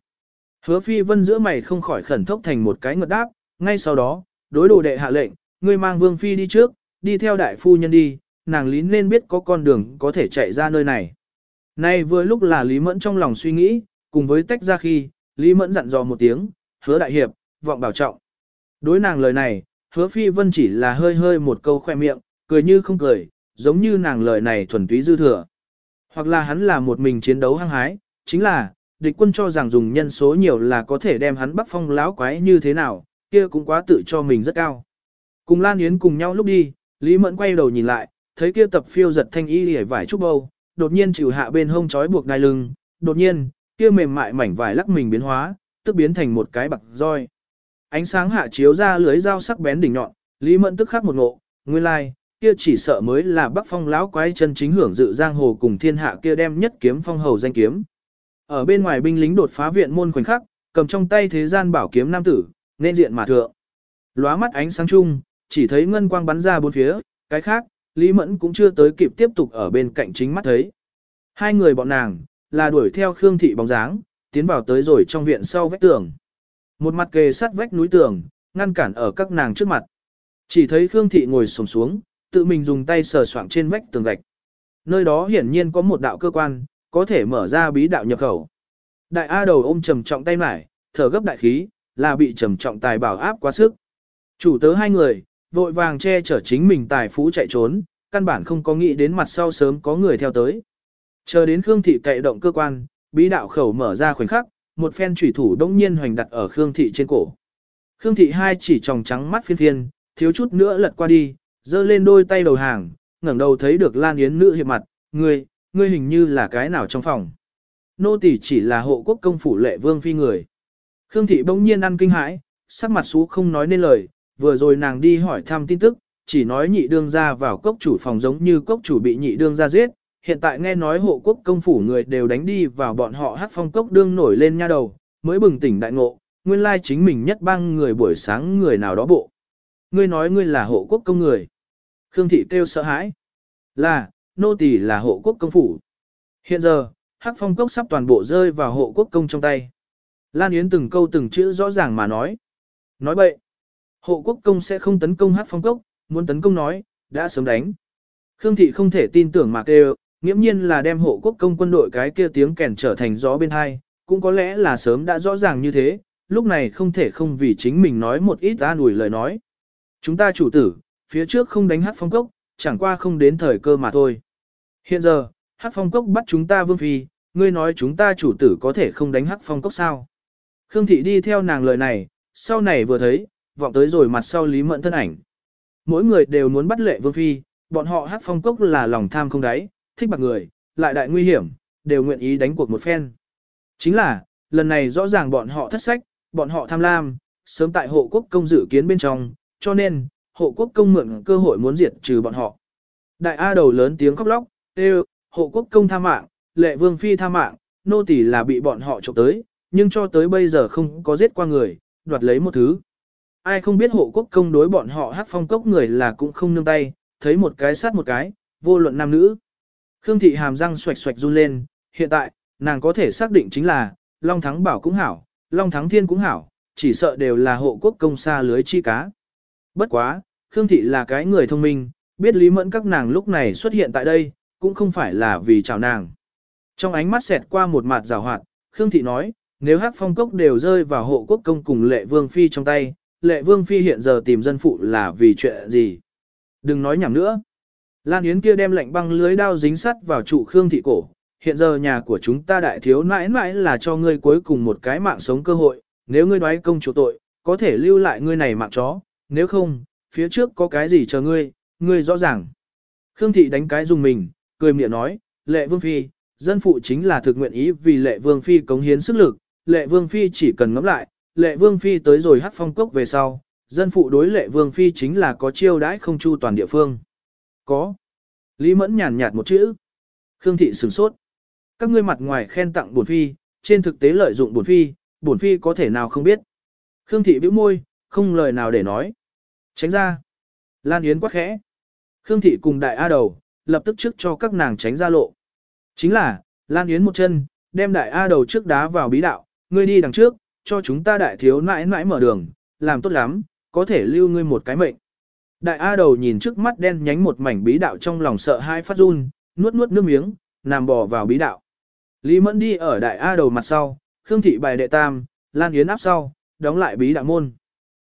Hứa phi vân giữa mày không khỏi khẩn thốc thành một cái ngợt đáp, ngay sau đó, đối đồ đệ hạ lệnh, ngươi mang vương phi đi trước, đi theo đại phu nhân đi, nàng lý nên biết có con đường có thể chạy ra nơi này. Nay vừa lúc là Lý Mẫn trong lòng suy nghĩ, cùng với tách ra khi, Lý Mẫn dặn dò một tiếng, hứa đại hiệp, vọng bảo trọng. Đối nàng lời này, hứa phi vân chỉ là hơi hơi một câu khoe miệng, cười như không cười, giống như nàng lời này thuần túy dư thừa. Hoặc là hắn là một mình chiến đấu hăng hái, chính là, địch quân cho rằng dùng nhân số nhiều là có thể đem hắn bắc phong láo quái như thế nào, kia cũng quá tự cho mình rất cao. Cùng Lan Yến cùng nhau lúc đi, Lý Mẫn quay đầu nhìn lại, thấy kia tập phiêu giật thanh y hề vải trúc bâu, đột nhiên chịu hạ bên hông trói buộc đai lưng, đột nhiên, kia mềm mại mảnh vải lắc mình biến hóa, tức biến thành một cái bạc roi. Ánh sáng hạ chiếu ra lưới dao sắc bén đỉnh nhọn, Lý Mẫn tức khắc một ngộ, nguyên lai, like, kia chỉ sợ mới là Bắc Phong lão quái chân chính hưởng dự giang hồ cùng thiên hạ kia đem nhất kiếm phong hầu danh kiếm. Ở bên ngoài binh lính đột phá viện môn khoảnh khắc, cầm trong tay thế gian bảo kiếm nam tử, nên diện mà thượng. Lóa mắt ánh sáng chung, chỉ thấy ngân quang bắn ra bốn phía, cái khác, Lý Mẫn cũng chưa tới kịp tiếp tục ở bên cạnh chính mắt thấy. Hai người bọn nàng, là đuổi theo Khương Thị bóng dáng, tiến vào tới rồi trong viện sau vách tường. Một mặt kề sát vách núi tường, ngăn cản ở các nàng trước mặt. Chỉ thấy Khương Thị ngồi sồm xuống, tự mình dùng tay sờ soạng trên vách tường gạch. Nơi đó hiển nhiên có một đạo cơ quan, có thể mở ra bí đạo nhập khẩu. Đại A đầu ôm trầm trọng tay mải, thở gấp đại khí, là bị trầm trọng tài bảo áp quá sức. Chủ tớ hai người, vội vàng che chở chính mình tài phú chạy trốn, căn bản không có nghĩ đến mặt sau sớm có người theo tới. Chờ đến Khương Thị cậy động cơ quan, bí đạo khẩu mở ra khoảnh khắc, một phen chủy thủ đông nhiên hoành đặt ở Khương Thị trên cổ. Khương Thị hai chỉ tròng trắng mắt phiên phiên, thiếu chút nữa lật qua đi, giơ lên đôi tay đầu hàng, ngẩng đầu thấy được Lan Yến nữ hiệp mặt, ngươi, ngươi hình như là cái nào trong phòng. Nô tỳ chỉ là hộ quốc công phủ lệ vương phi người. Khương Thị bỗng nhiên ăn kinh hãi, sắc mặt xú không nói nên lời, vừa rồi nàng đi hỏi thăm tin tức, chỉ nói nhị đương ra vào cốc chủ phòng giống như cốc chủ bị nhị đương ra giết, hiện tại nghe nói hộ quốc công phủ người đều đánh đi vào bọn họ hát phong cốc đương nổi lên nha đầu, mới bừng tỉnh đại ngộ, nguyên lai chính mình nhất bang người buổi sáng người nào đó bộ. Ngươi nói ngươi là hộ quốc công người. Khương thị kêu sợ hãi. Là, nô tỳ là hộ quốc công phủ. Hiện giờ, hắc phong cốc sắp toàn bộ rơi vào hộ quốc công trong tay. Lan Yến từng câu từng chữ rõ ràng mà nói. Nói bậy. Hộ quốc công sẽ không tấn công Hát phong cốc, muốn tấn công nói, đã sớm đánh. Khương thị không thể tin tưởng mà kêu, nghiễm nhiên là đem hộ quốc công quân đội cái kia tiếng kèn trở thành gió bên hai, cũng có lẽ là sớm đã rõ ràng như thế, lúc này không thể không vì chính mình nói một ít an ủi lời nói. Chúng ta chủ tử, phía trước không đánh hát phong cốc, chẳng qua không đến thời cơ mà thôi. Hiện giờ, hát phong cốc bắt chúng ta vương phi, ngươi nói chúng ta chủ tử có thể không đánh hát phong cốc sao. Khương thị đi theo nàng lời này, sau này vừa thấy, vọng tới rồi mặt sau Lý Mẫn thân ảnh. Mỗi người đều muốn bắt lệ vương phi, bọn họ hát phong cốc là lòng tham không đáy, thích bạc người, lại đại nguy hiểm, đều nguyện ý đánh cuộc một phen. Chính là, lần này rõ ràng bọn họ thất sách, bọn họ tham lam, sớm tại hộ quốc công dự kiến bên trong, cho nên, hộ quốc công mượn cơ hội muốn diệt trừ bọn họ. Đại A đầu lớn tiếng khóc lóc, kêu, hộ quốc công tha mạng, lệ vương phi tha mạng, nô tỳ là bị bọn họ trộm tới, nhưng cho tới bây giờ không có giết qua người, đoạt lấy một thứ. Ai không biết hộ quốc công đối bọn họ hát phong cốc người là cũng không nương tay, thấy một cái sát một cái, vô luận nam nữ. Khương thị hàm răng xoạch xoạch run lên, hiện tại, nàng có thể xác định chính là, Long Thắng Bảo cũng hảo, Long Thắng Thiên cũng hảo, chỉ sợ đều là hộ quốc công xa lưới chi cá. Bất quá, Khương thị là cái người thông minh, biết Lý Mẫn các nàng lúc này xuất hiện tại đây, cũng không phải là vì chào nàng. Trong ánh mắt xẹt qua một mặt rào hoạt, Khương thị nói, nếu hắc phong cốc đều rơi vào hộ quốc công cùng lệ vương phi trong tay, lệ vương phi hiện giờ tìm dân phụ là vì chuyện gì? Đừng nói nhảm nữa. Lan Yến kia đem lạnh băng lưới đao dính sắt vào trụ Khương thị cổ. Hiện giờ nhà của chúng ta đại thiếu nãi nãi là cho ngươi cuối cùng một cái mạng sống cơ hội. Nếu ngươi đoái công chủ tội, có thể lưu lại ngươi này mạng chó. Nếu không, phía trước có cái gì chờ ngươi, ngươi rõ ràng. Khương thị đánh cái dùng mình, cười miệng nói, lệ vương phi, dân phụ chính là thực nguyện ý vì lệ vương phi cống hiến sức lực. Lệ vương phi chỉ cần ngẫm lại, lệ vương phi tới rồi hát phong cốc về sau, dân phụ đối lệ vương phi chính là có chiêu đãi không chu toàn địa phương. Có. Lý Mẫn nhàn nhạt một chữ. Khương thị sửng sốt. Các ngươi mặt ngoài khen tặng bổn phi, trên thực tế lợi dụng bổn phi, bổn phi có thể nào không biết. Khương thị bĩu môi, không lời nào để nói. Tránh ra. Lan Yến quá khẽ. Khương thị cùng đại A đầu, lập tức trước cho các nàng tránh ra lộ. Chính là, Lan Yến một chân, đem đại A đầu trước đá vào bí đạo, ngươi đi đằng trước, cho chúng ta đại thiếu nãi nãi mở đường, làm tốt lắm, có thể lưu ngươi một cái mệnh. Đại A đầu nhìn trước mắt đen nhánh một mảnh bí đạo trong lòng sợ hai phát run, nuốt nuốt nước miếng, nằm bò vào bí đạo. Lý Mẫn đi ở đại A đầu mặt sau, Khương thị bài đệ tam, Lan Yến áp sau, đóng lại bí đạo môn.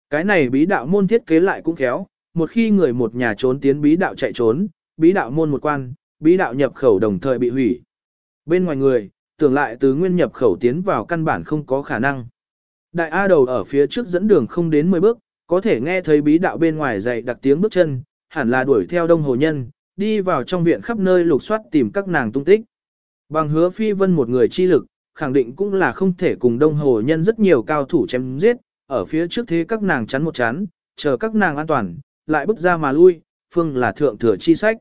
Cái này bí đạo môn thiết kế lại cũng khéo, một khi người một nhà trốn tiến bí đạo chạy trốn, bí đạo môn một quan, bí đạo nhập khẩu đồng thời bị hủy. Bên ngoài người, tưởng lại từ nguyên nhập khẩu tiến vào căn bản không có khả năng. Đại A đầu ở phía trước dẫn đường không đến 10 bước, có thể nghe thấy bí đạo bên ngoài dậy đặc tiếng bước chân, hẳn là đuổi theo đông hồ nhân, đi vào trong viện khắp nơi lục soát tìm các nàng tung tích. Bằng hứa phi vân một người chi lực, khẳng định cũng là không thể cùng đông hồ nhân rất nhiều cao thủ chém giết, ở phía trước thế các nàng chắn một chắn, chờ các nàng an toàn, lại bước ra mà lui, phương là thượng thừa chi sách.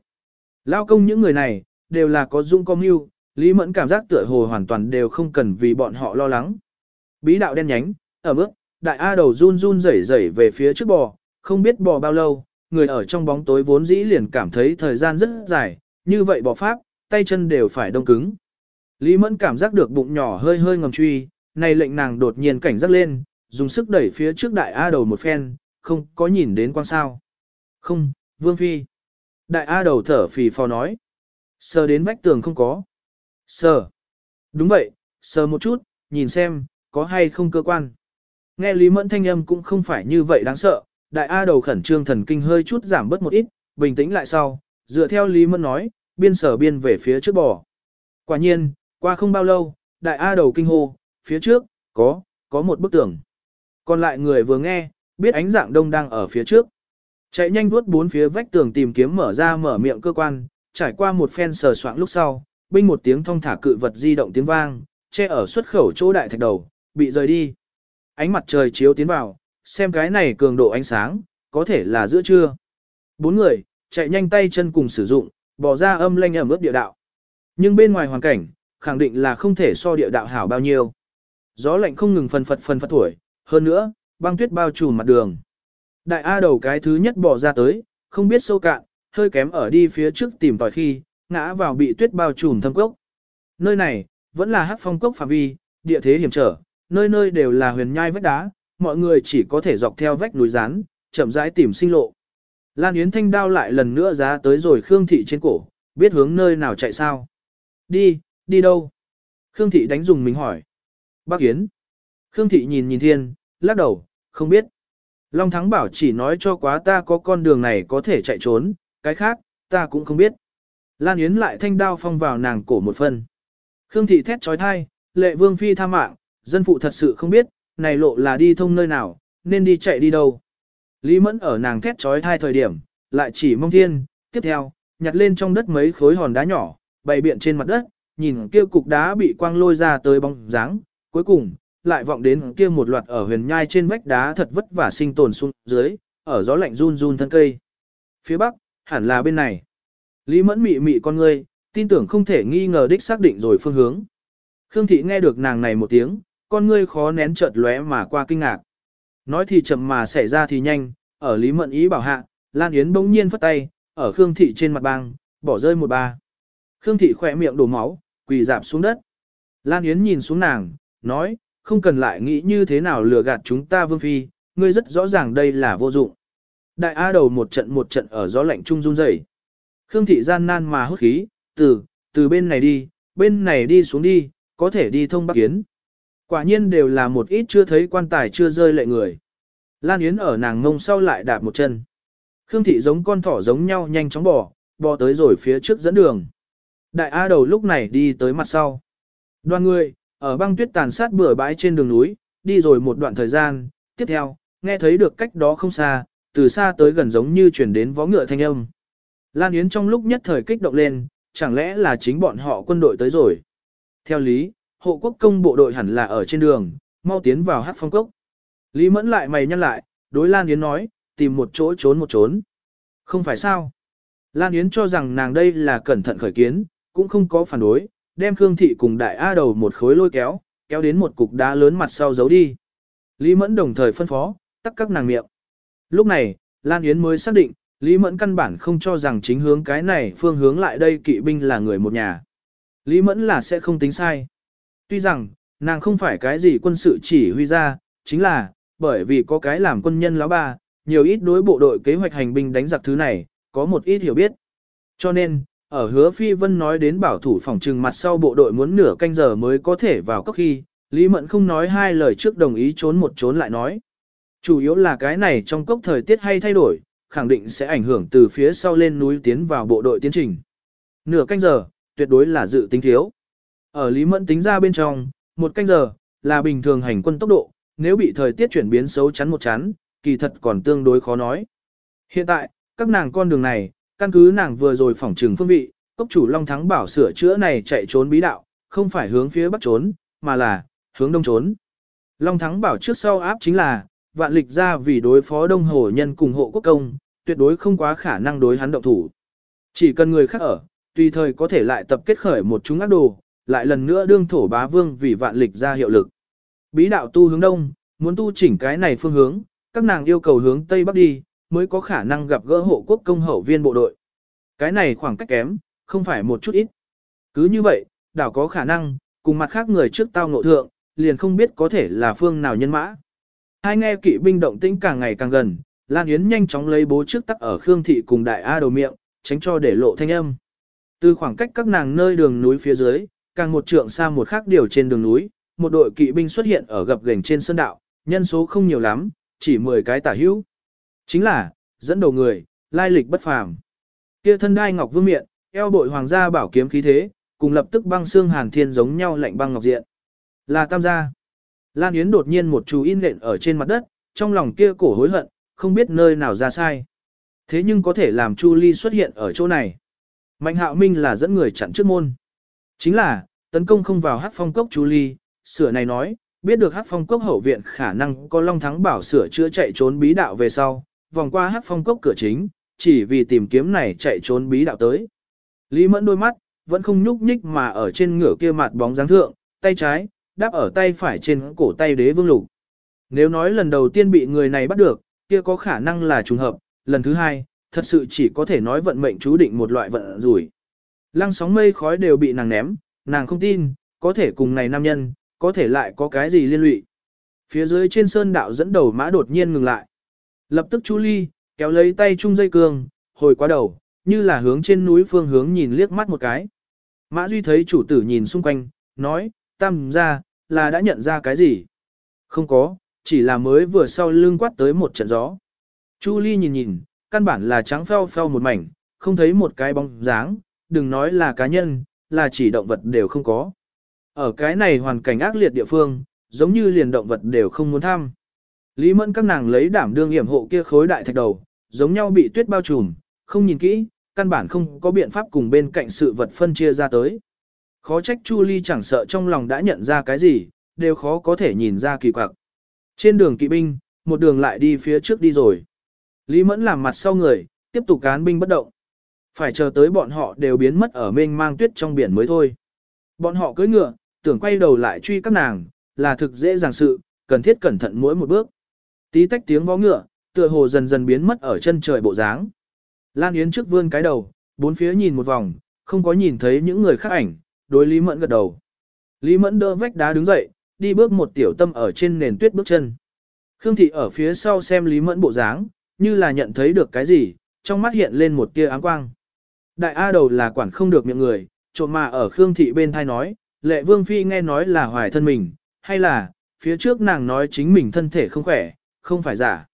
Lao công những người này, đều là có dung công hưu, Lý Mẫn cảm giác tựa hồ hoàn toàn đều không cần vì bọn họ lo lắng. Bí đạo đen nhánh, ở bước, đại A đầu run run rẩy rẩy về phía trước bò, không biết bò bao lâu, người ở trong bóng tối vốn dĩ liền cảm thấy thời gian rất dài, như vậy bò pháp, tay chân đều phải đông cứng. Lý Mẫn cảm giác được bụng nhỏ hơi hơi ngầm truy, này lệnh nàng đột nhiên cảnh giác lên, dùng sức đẩy phía trước đại A đầu một phen, không có nhìn đến quan sao. Không, Vương Phi. Đại A đầu thở phì phò nói. Sờ đến vách tường không có. Sờ. Đúng vậy, sờ một chút, nhìn xem, có hay không cơ quan. Nghe Lý Mẫn thanh âm cũng không phải như vậy đáng sợ, đại A đầu khẩn trương thần kinh hơi chút giảm bớt một ít, bình tĩnh lại sau, dựa theo Lý Mẫn nói, biên sở biên về phía trước bò. Quả nhiên, qua không bao lâu, đại A đầu kinh hô, phía trước, có, có một bức tường. Còn lại người vừa nghe, biết ánh dạng đông đang ở phía trước. Chạy nhanh vuốt bốn phía vách tường tìm kiếm mở ra mở miệng cơ quan, trải qua một phen sờ soạng lúc sau, binh một tiếng thong thả cự vật di động tiếng vang, che ở xuất khẩu chỗ đại thạch đầu, bị rời đi. Ánh mặt trời chiếu tiến vào, xem cái này cường độ ánh sáng, có thể là giữa trưa. Bốn người, chạy nhanh tay chân cùng sử dụng, bỏ ra âm lanh ẩm ướt địa đạo. Nhưng bên ngoài hoàn cảnh, khẳng định là không thể so địa đạo hảo bao nhiêu. Gió lạnh không ngừng phần phật phần phật thổi, hơn nữa, băng tuyết bao trùm mặt đường. Đại A đầu cái thứ nhất bỏ ra tới, không biết sâu cạn, hơi kém ở đi phía trước tìm tòi khi, ngã vào bị tuyết bao trùm thâm cốc. Nơi này, vẫn là hát phong cốc phạm vi, địa thế hiểm trở, nơi nơi đều là huyền nhai vách đá, mọi người chỉ có thể dọc theo vách núi rán, chậm rãi tìm sinh lộ. Lan Yến Thanh đao lại lần nữa giá tới rồi Khương Thị trên cổ, biết hướng nơi nào chạy sao. Đi, đi đâu? Khương Thị đánh dùng mình hỏi. Bác Yến. Khương Thị nhìn nhìn thiên, lắc đầu, không biết. Long Thắng bảo chỉ nói cho quá ta có con đường này có thể chạy trốn, cái khác, ta cũng không biết. Lan Yến lại thanh đao phong vào nàng cổ một phần. Khương Thị thét trói thai, lệ vương phi tha mạng, dân phụ thật sự không biết, này lộ là đi thông nơi nào, nên đi chạy đi đâu. Lý Mẫn ở nàng thét trói thai thời điểm, lại chỉ mong thiên, tiếp theo, nhặt lên trong đất mấy khối hòn đá nhỏ, bày biện trên mặt đất, nhìn kia cục đá bị quang lôi ra tới bóng dáng, cuối cùng, lại vọng đến kia một loạt ở huyền nhai trên vách đá thật vất vả sinh tồn xuống dưới, ở gió lạnh run run thân cây. Phía bắc, hẳn là bên này. Lý Mẫn mị mị con ngươi, tin tưởng không thể nghi ngờ đích xác định rồi phương hướng. Khương Thị nghe được nàng này một tiếng, con ngươi khó nén chợt lóe mà qua kinh ngạc. Nói thì chậm mà xảy ra thì nhanh, ở Lý Mẫn ý bảo hạ, Lan Yến bỗng nhiên phất tay, ở Khương Thị trên mặt băng, bỏ rơi một ba. Khương Thị khỏe miệng đổ máu, quỳ dạp xuống đất. Lan Yến nhìn xuống nàng, nói, không cần lại nghĩ như thế nào lừa gạt chúng ta Vương Phi, ngươi rất rõ ràng đây là vô dụng. Đại A đầu một trận một trận ở gió lạnh trung run rẩy. Khương Thị gian nan mà hốt khí, từ, từ bên này đi, bên này đi xuống đi, có thể đi thông Bắc Yến. Quả nhiên đều là một ít chưa thấy quan tài chưa rơi lệ người. Lan Yến ở nàng ngông sau lại đạp một chân. Khương Thị giống con thỏ giống nhau nhanh chóng bỏ, bỏ tới rồi phía trước dẫn đường. Đại A đầu lúc này đi tới mặt sau. Đoàn người, ở băng tuyết tàn sát bừa bãi trên đường núi, đi rồi một đoạn thời gian, tiếp theo, nghe thấy được cách đó không xa, từ xa tới gần giống như chuyển đến vó ngựa thanh âm. Lan Yến trong lúc nhất thời kích động lên, chẳng lẽ là chính bọn họ quân đội tới rồi. Theo lý, hộ quốc công bộ đội hẳn là ở trên đường, mau tiến vào hát phong cốc. Lý Mẫn lại mày nhăn lại, đối Lan Yến nói, tìm một chỗ trốn một trốn. Không phải sao. Lan Yến cho rằng nàng đây là cẩn thận khởi kiến, cũng không có phản đối, đem Khương Thị cùng đại A đầu một khối lôi kéo, kéo đến một cục đá lớn mặt sau giấu đi. Lý Mẫn đồng thời phân phó, tắt các nàng miệng. Lúc này, Lan Yến mới xác định, Lý Mẫn căn bản không cho rằng chính hướng cái này phương hướng lại đây kỵ binh là người một nhà. Lý Mẫn là sẽ không tính sai. Tuy rằng, nàng không phải cái gì quân sự chỉ huy ra, chính là, bởi vì có cái làm quân nhân lão ba, nhiều ít đối bộ đội kế hoạch hành binh đánh giặc thứ này, có một ít hiểu biết. Cho nên, ở hứa phi vân nói đến bảo thủ phòng trừng mặt sau bộ đội muốn nửa canh giờ mới có thể vào cốc khi, Lý Mẫn không nói hai lời trước đồng ý trốn một trốn lại nói. Chủ yếu là cái này trong cốc thời tiết hay thay đổi, khẳng định sẽ ảnh hưởng từ phía sau lên núi tiến vào bộ đội tiến trình. Nửa canh giờ, tuyệt đối là dự tính thiếu. Ở Lý Mẫn tính ra bên trong, một canh giờ, là bình thường hành quân tốc độ, nếu bị thời tiết chuyển biến xấu chắn một chắn, kỳ thật còn tương đối khó nói. Hiện tại, các nàng con đường này, căn cứ nàng vừa rồi phỏng trừng phương vị, cốc chủ Long Thắng bảo sửa chữa này chạy trốn bí đạo, không phải hướng phía bắc trốn, mà là hướng đông trốn. Long Thắng bảo trước sau áp chính là, vạn lịch ra vì đối phó đông hồ nhân cùng hộ quốc công, tuyệt đối không quá khả năng đối hắn động thủ. Chỉ cần người khác ở, tùy thời có thể lại tập kết khởi một chúng ác đồ, lại lần nữa đương thổ bá vương vì vạn lịch ra hiệu lực. Bí đạo tu hướng đông, muốn tu chỉnh cái này phương hướng, các nàng yêu cầu hướng tây bắc đi, mới có khả năng gặp gỡ hộ quốc công hậu viên bộ đội. Cái này khoảng cách kém, không phải một chút ít. Cứ như vậy, đảo có khả năng, cùng mặt khác người trước tao ngộ thượng, liền không biết có thể là phương nào nhân mã. Hai nghe kỵ binh động tĩnh càng ngày càng gần, Lan Yến nhanh chóng lấy bố trước tắc ở Khương Thị cùng Đại A đầu miệng, tránh cho để lộ thanh âm. Từ khoảng cách các nàng nơi đường núi phía dưới, càng một trượng xa một khác điều trên đường núi, một đội kỵ binh xuất hiện ở gập gành trên sơn đạo, nhân số không nhiều lắm, chỉ 10 cái tả hữu. Chính là, dẫn đầu người, lai lịch bất phàm. Kia thân đai ngọc vương miện, eo bội hoàng gia bảo kiếm khí thế, cùng lập tức băng xương hàn thiên giống nhau lạnh băng ngọc diện. Là tam gia. Lan Yến đột nhiên một chú in lệnh ở trên mặt đất, trong lòng kia cổ hối hận, không biết nơi nào ra sai. Thế nhưng có thể làm Chu Ly xuất hiện ở chỗ này. Mạnh hạo minh là dẫn người chặn trước môn. Chính là, tấn công không vào hát phong cốc chú Ly, sửa này nói, biết được hát phong cốc hậu viện khả năng có long thắng bảo sửa chữa chạy trốn bí đạo về sau, vòng qua hát phong cốc cửa chính, chỉ vì tìm kiếm này chạy trốn bí đạo tới. Lý mẫn đôi mắt, vẫn không nhúc nhích mà ở trên ngửa kia mặt bóng dáng thượng, tay trái, đáp ở tay phải trên cổ tay đế vương lục. Nếu nói lần đầu tiên bị người này bắt được, kia có khả năng là trùng hợp, lần thứ hai, thật sự chỉ có thể nói vận mệnh chú định một loại vận rủi. Lăng sóng mây khói đều bị nàng ném, nàng không tin, có thể cùng này nam nhân, có thể lại có cái gì liên lụy. Phía dưới trên sơn đạo dẫn đầu mã đột nhiên ngừng lại. Lập tức Chu Ly, kéo lấy tay chung dây cương, hồi qua đầu, như là hướng trên núi phương hướng nhìn liếc mắt một cái. Mã Duy thấy chủ tử nhìn xung quanh, nói, tam ra, là đã nhận ra cái gì? Không có, chỉ là mới vừa sau lưng quát tới một trận gió. Chu Ly nhìn nhìn, căn bản là trắng pheo pheo một mảnh, không thấy một cái bóng dáng, đừng nói là cá nhân, là chỉ động vật đều không có. Ở cái này hoàn cảnh ác liệt địa phương, giống như liền động vật đều không muốn thăm. Lý mẫn các nàng lấy đảm đương hiểm hộ kia khối đại thạch đầu, giống nhau bị tuyết bao trùm, không nhìn kỹ, căn bản không có biện pháp cùng bên cạnh sự vật phân chia ra tới. Khó trách Chu Ly chẳng sợ trong lòng đã nhận ra cái gì, đều khó có thể nhìn ra kỳ quặc. Trên đường kỵ binh, một đường lại đi phía trước đi rồi. Lý Mẫn làm mặt sau người, tiếp tục cán binh bất động. Phải chờ tới bọn họ đều biến mất ở mênh mang tuyết trong biển mới thôi. Bọn họ cưỡi ngựa, tưởng quay đầu lại truy các nàng, là thực dễ dàng sự, cần thiết cẩn thận mỗi một bước. Tí tách tiếng vó ngựa, tựa hồ dần dần biến mất ở chân trời bộ dáng. Lan Yến trước vươn cái đầu, bốn phía nhìn một vòng, không có nhìn thấy những người khác ảnh, đối Lý Mẫn gật đầu. Lý Mẫn đỡ vách đá đứng dậy, đi bước một tiểu tâm ở trên nền tuyết bước chân. Khương Thị ở phía sau xem Lý Mẫn bộ dáng, như là nhận thấy được cái gì, trong mắt hiện lên một tia áng quang. Đại A đầu là quản không được miệng người, trộm mà ở Khương Thị bên thai nói, lệ vương phi nghe nói là hoài thân mình, hay là, phía trước nàng nói chính mình thân thể không khỏe, không phải giả.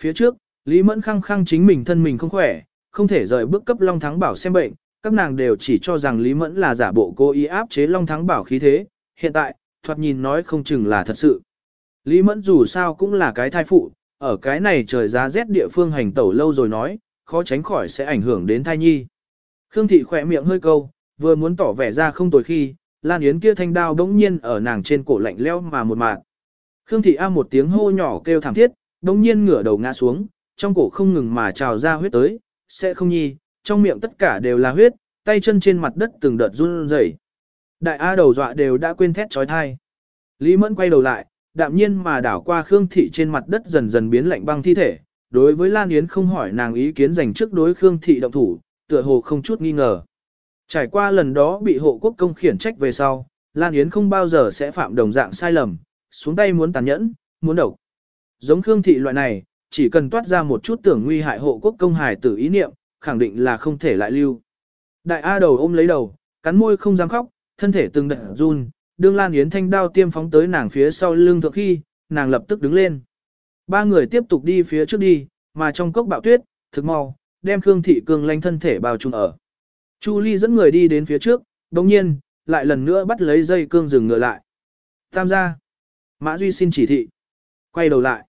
Phía trước, Lý Mẫn khăng khăng chính mình thân mình không khỏe, không thể rời bước cấp Long Thắng Bảo xem bệnh, các nàng đều chỉ cho rằng Lý Mẫn là giả bộ cố ý áp chế Long Thắng Bảo khí thế, hiện tại, thoạt nhìn nói không chừng là thật sự. Lý Mẫn dù sao cũng là cái thai phụ, ở cái này trời giá rét địa phương hành tẩu lâu rồi nói, khó tránh khỏi sẽ ảnh hưởng đến thai nhi. Khương Thị khỏe miệng hơi câu, vừa muốn tỏ vẻ ra không tồi khi, Lan Yến kia thanh đao đống nhiên ở nàng trên cổ lạnh leo mà một mạt. Khương Thị A một tiếng hô nhỏ kêu thảm thiết, đống nhiên ngửa đầu ngã xuống, trong cổ không ngừng mà trào ra huyết tới, sẽ không nhi, trong miệng tất cả đều là huyết, tay chân trên mặt đất từng đợt run rẩy. Đại A đầu dọa đều đã quên thét trói thai. Lý Mẫn quay đầu lại, đạm nhiên mà đảo qua Khương Thị trên mặt đất dần dần biến lạnh băng thi thể. Đối với Lan Yến không hỏi nàng ý kiến dành trước đối Khương Thị động thủ, tựa hồ không chút nghi ngờ. Trải qua lần đó bị hộ quốc công khiển trách về sau, Lan Yến không bao giờ sẽ phạm đồng dạng sai lầm, xuống tay muốn tàn nhẫn, muốn độc. Giống Khương Thị loại này, chỉ cần toát ra một chút tưởng nguy hại hộ quốc công hài tử ý niệm, khẳng định là không thể lại lưu. Đại A đầu ôm lấy đầu, cắn môi không dám khóc, thân thể từng đợt run, đương Lan Yến thanh đao tiêm phóng tới nàng phía sau lưng thượng khi, nàng lập tức đứng lên. Ba người tiếp tục đi phía trước đi, mà trong cốc bạo tuyết, thực mau, đem Khương Thị cương lanh thân thể bao trùm ở. Chu Ly dẫn người đi đến phía trước, đồng nhiên, lại lần nữa bắt lấy dây cương dừng ngựa lại. Tam gia. Mã Duy xin chỉ thị. Quay đầu lại.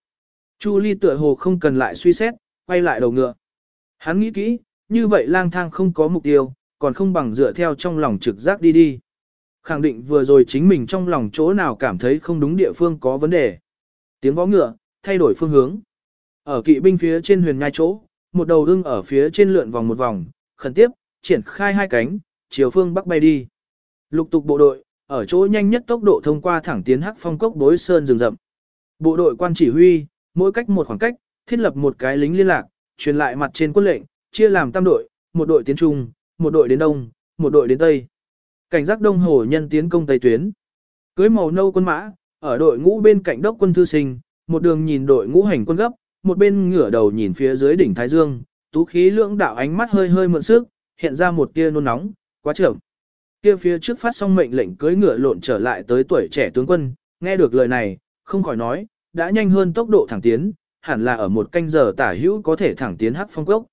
Chu Ly tựa hồ không cần lại suy xét, quay lại đầu ngựa. Hắn nghĩ kỹ, như vậy lang thang không có mục tiêu, còn không bằng dựa theo trong lòng trực giác đi đi. Khẳng định vừa rồi chính mình trong lòng chỗ nào cảm thấy không đúng địa phương có vấn đề. Tiếng vó ngựa, thay đổi phương hướng. Ở kỵ binh phía trên huyền ngai chỗ, một đầu ưng ở phía trên lượn vòng một vòng, khẩn tiếp, triển khai hai cánh, chiều phương bắc bay đi. Lục tục bộ đội, ở chỗ nhanh nhất tốc độ thông qua thẳng tiến hắc phong cốc đối sơn rừng rậm. Bộ đội quan chỉ huy, mỗi cách một khoảng cách, thiết lập một cái lính liên lạc, truyền lại mặt trên quân lệnh, chia làm tam đội, một đội tiến trung, một đội đến đông, một đội đến tây. Cảnh giác đông hồ nhân tiến công tây tuyến. Cưới màu nâu quân mã, ở đội ngũ bên cạnh đốc quân thư sinh, một đường nhìn đội ngũ hành quân gấp, một bên ngửa đầu nhìn phía dưới đỉnh Thái Dương, tú khí lưỡng đạo ánh mắt hơi hơi mượn sức, hiện ra một tia nôn nóng, quá trưởng. Kia phía trước phát xong mệnh lệnh cưỡi ngựa lộn trở lại tới tuổi trẻ tướng quân, nghe được lời này, không khỏi nói, đã nhanh hơn tốc độ thẳng tiến, hẳn là ở một canh giờ tả hữu có thể thẳng tiến hắc phong cốc.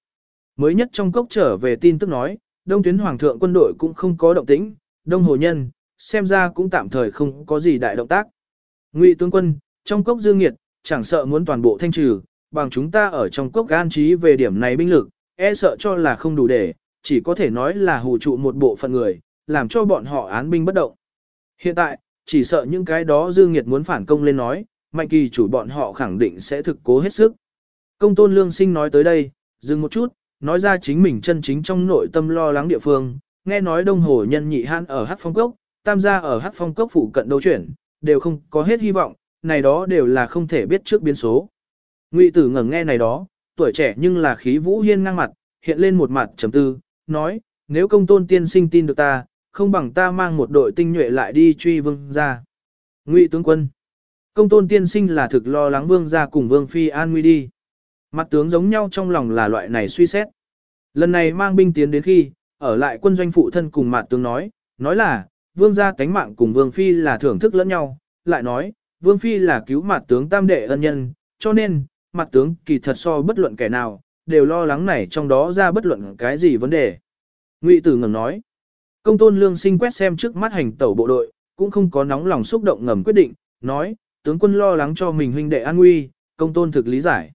Mới nhất trong cốc trở về tin tức nói, đông tuyến hoàng thượng quân đội cũng không có động tĩnh, đông hồ nhân, xem ra cũng tạm thời không có gì đại động tác. Ngụy tướng quân, trong cốc dương nghiệt, chẳng sợ muốn toàn bộ thanh trừ, bằng chúng ta ở trong quốc gan trí về điểm này binh lực, e sợ cho là không đủ để, chỉ có thể nói là hù trụ một bộ phận người, làm cho bọn họ án binh bất động. Hiện tại, chỉ sợ những cái đó dương nghiệt muốn phản công lên nói, mạnh kỳ chủ bọn họ khẳng định sẽ thực cố hết sức. Công tôn lương sinh nói tới đây, dừng một chút, nói ra chính mình chân chính trong nội tâm lo lắng địa phương, nghe nói đông hồ nhân nhị han ở hát phong cốc, tam gia ở hát phong cốc phụ cận đấu chuyển, đều không có hết hy vọng, này đó đều là không thể biết trước biến số. Ngụy tử ngẩng nghe này đó, tuổi trẻ nhưng là khí vũ hiên ngang mặt, hiện lên một mặt trầm tư, nói, nếu công tôn tiên sinh tin được ta, không bằng ta mang một đội tinh nhuệ lại đi truy vương ra. Ngụy tướng quân, công tôn tiên sinh là thực lo lắng vương ra cùng vương phi an nguy đi. Mặt tướng giống nhau trong lòng là loại này suy xét. Lần này mang binh tiến đến khi, ở lại quân doanh phụ thân cùng mặt tướng nói, nói là, vương gia tánh mạng cùng vương phi là thưởng thức lẫn nhau, lại nói, vương phi là cứu mặt tướng tam đệ ân nhân, cho nên, mặt tướng kỳ thật so bất luận kẻ nào, đều lo lắng này trong đó ra bất luận cái gì vấn đề. Ngụy tử ngầm nói, công tôn lương sinh quét xem trước mắt hành tẩu bộ đội, cũng không có nóng lòng xúc động ngầm quyết định, nói, tướng quân lo lắng cho mình huynh đệ an nguy, công tôn thực lý giải.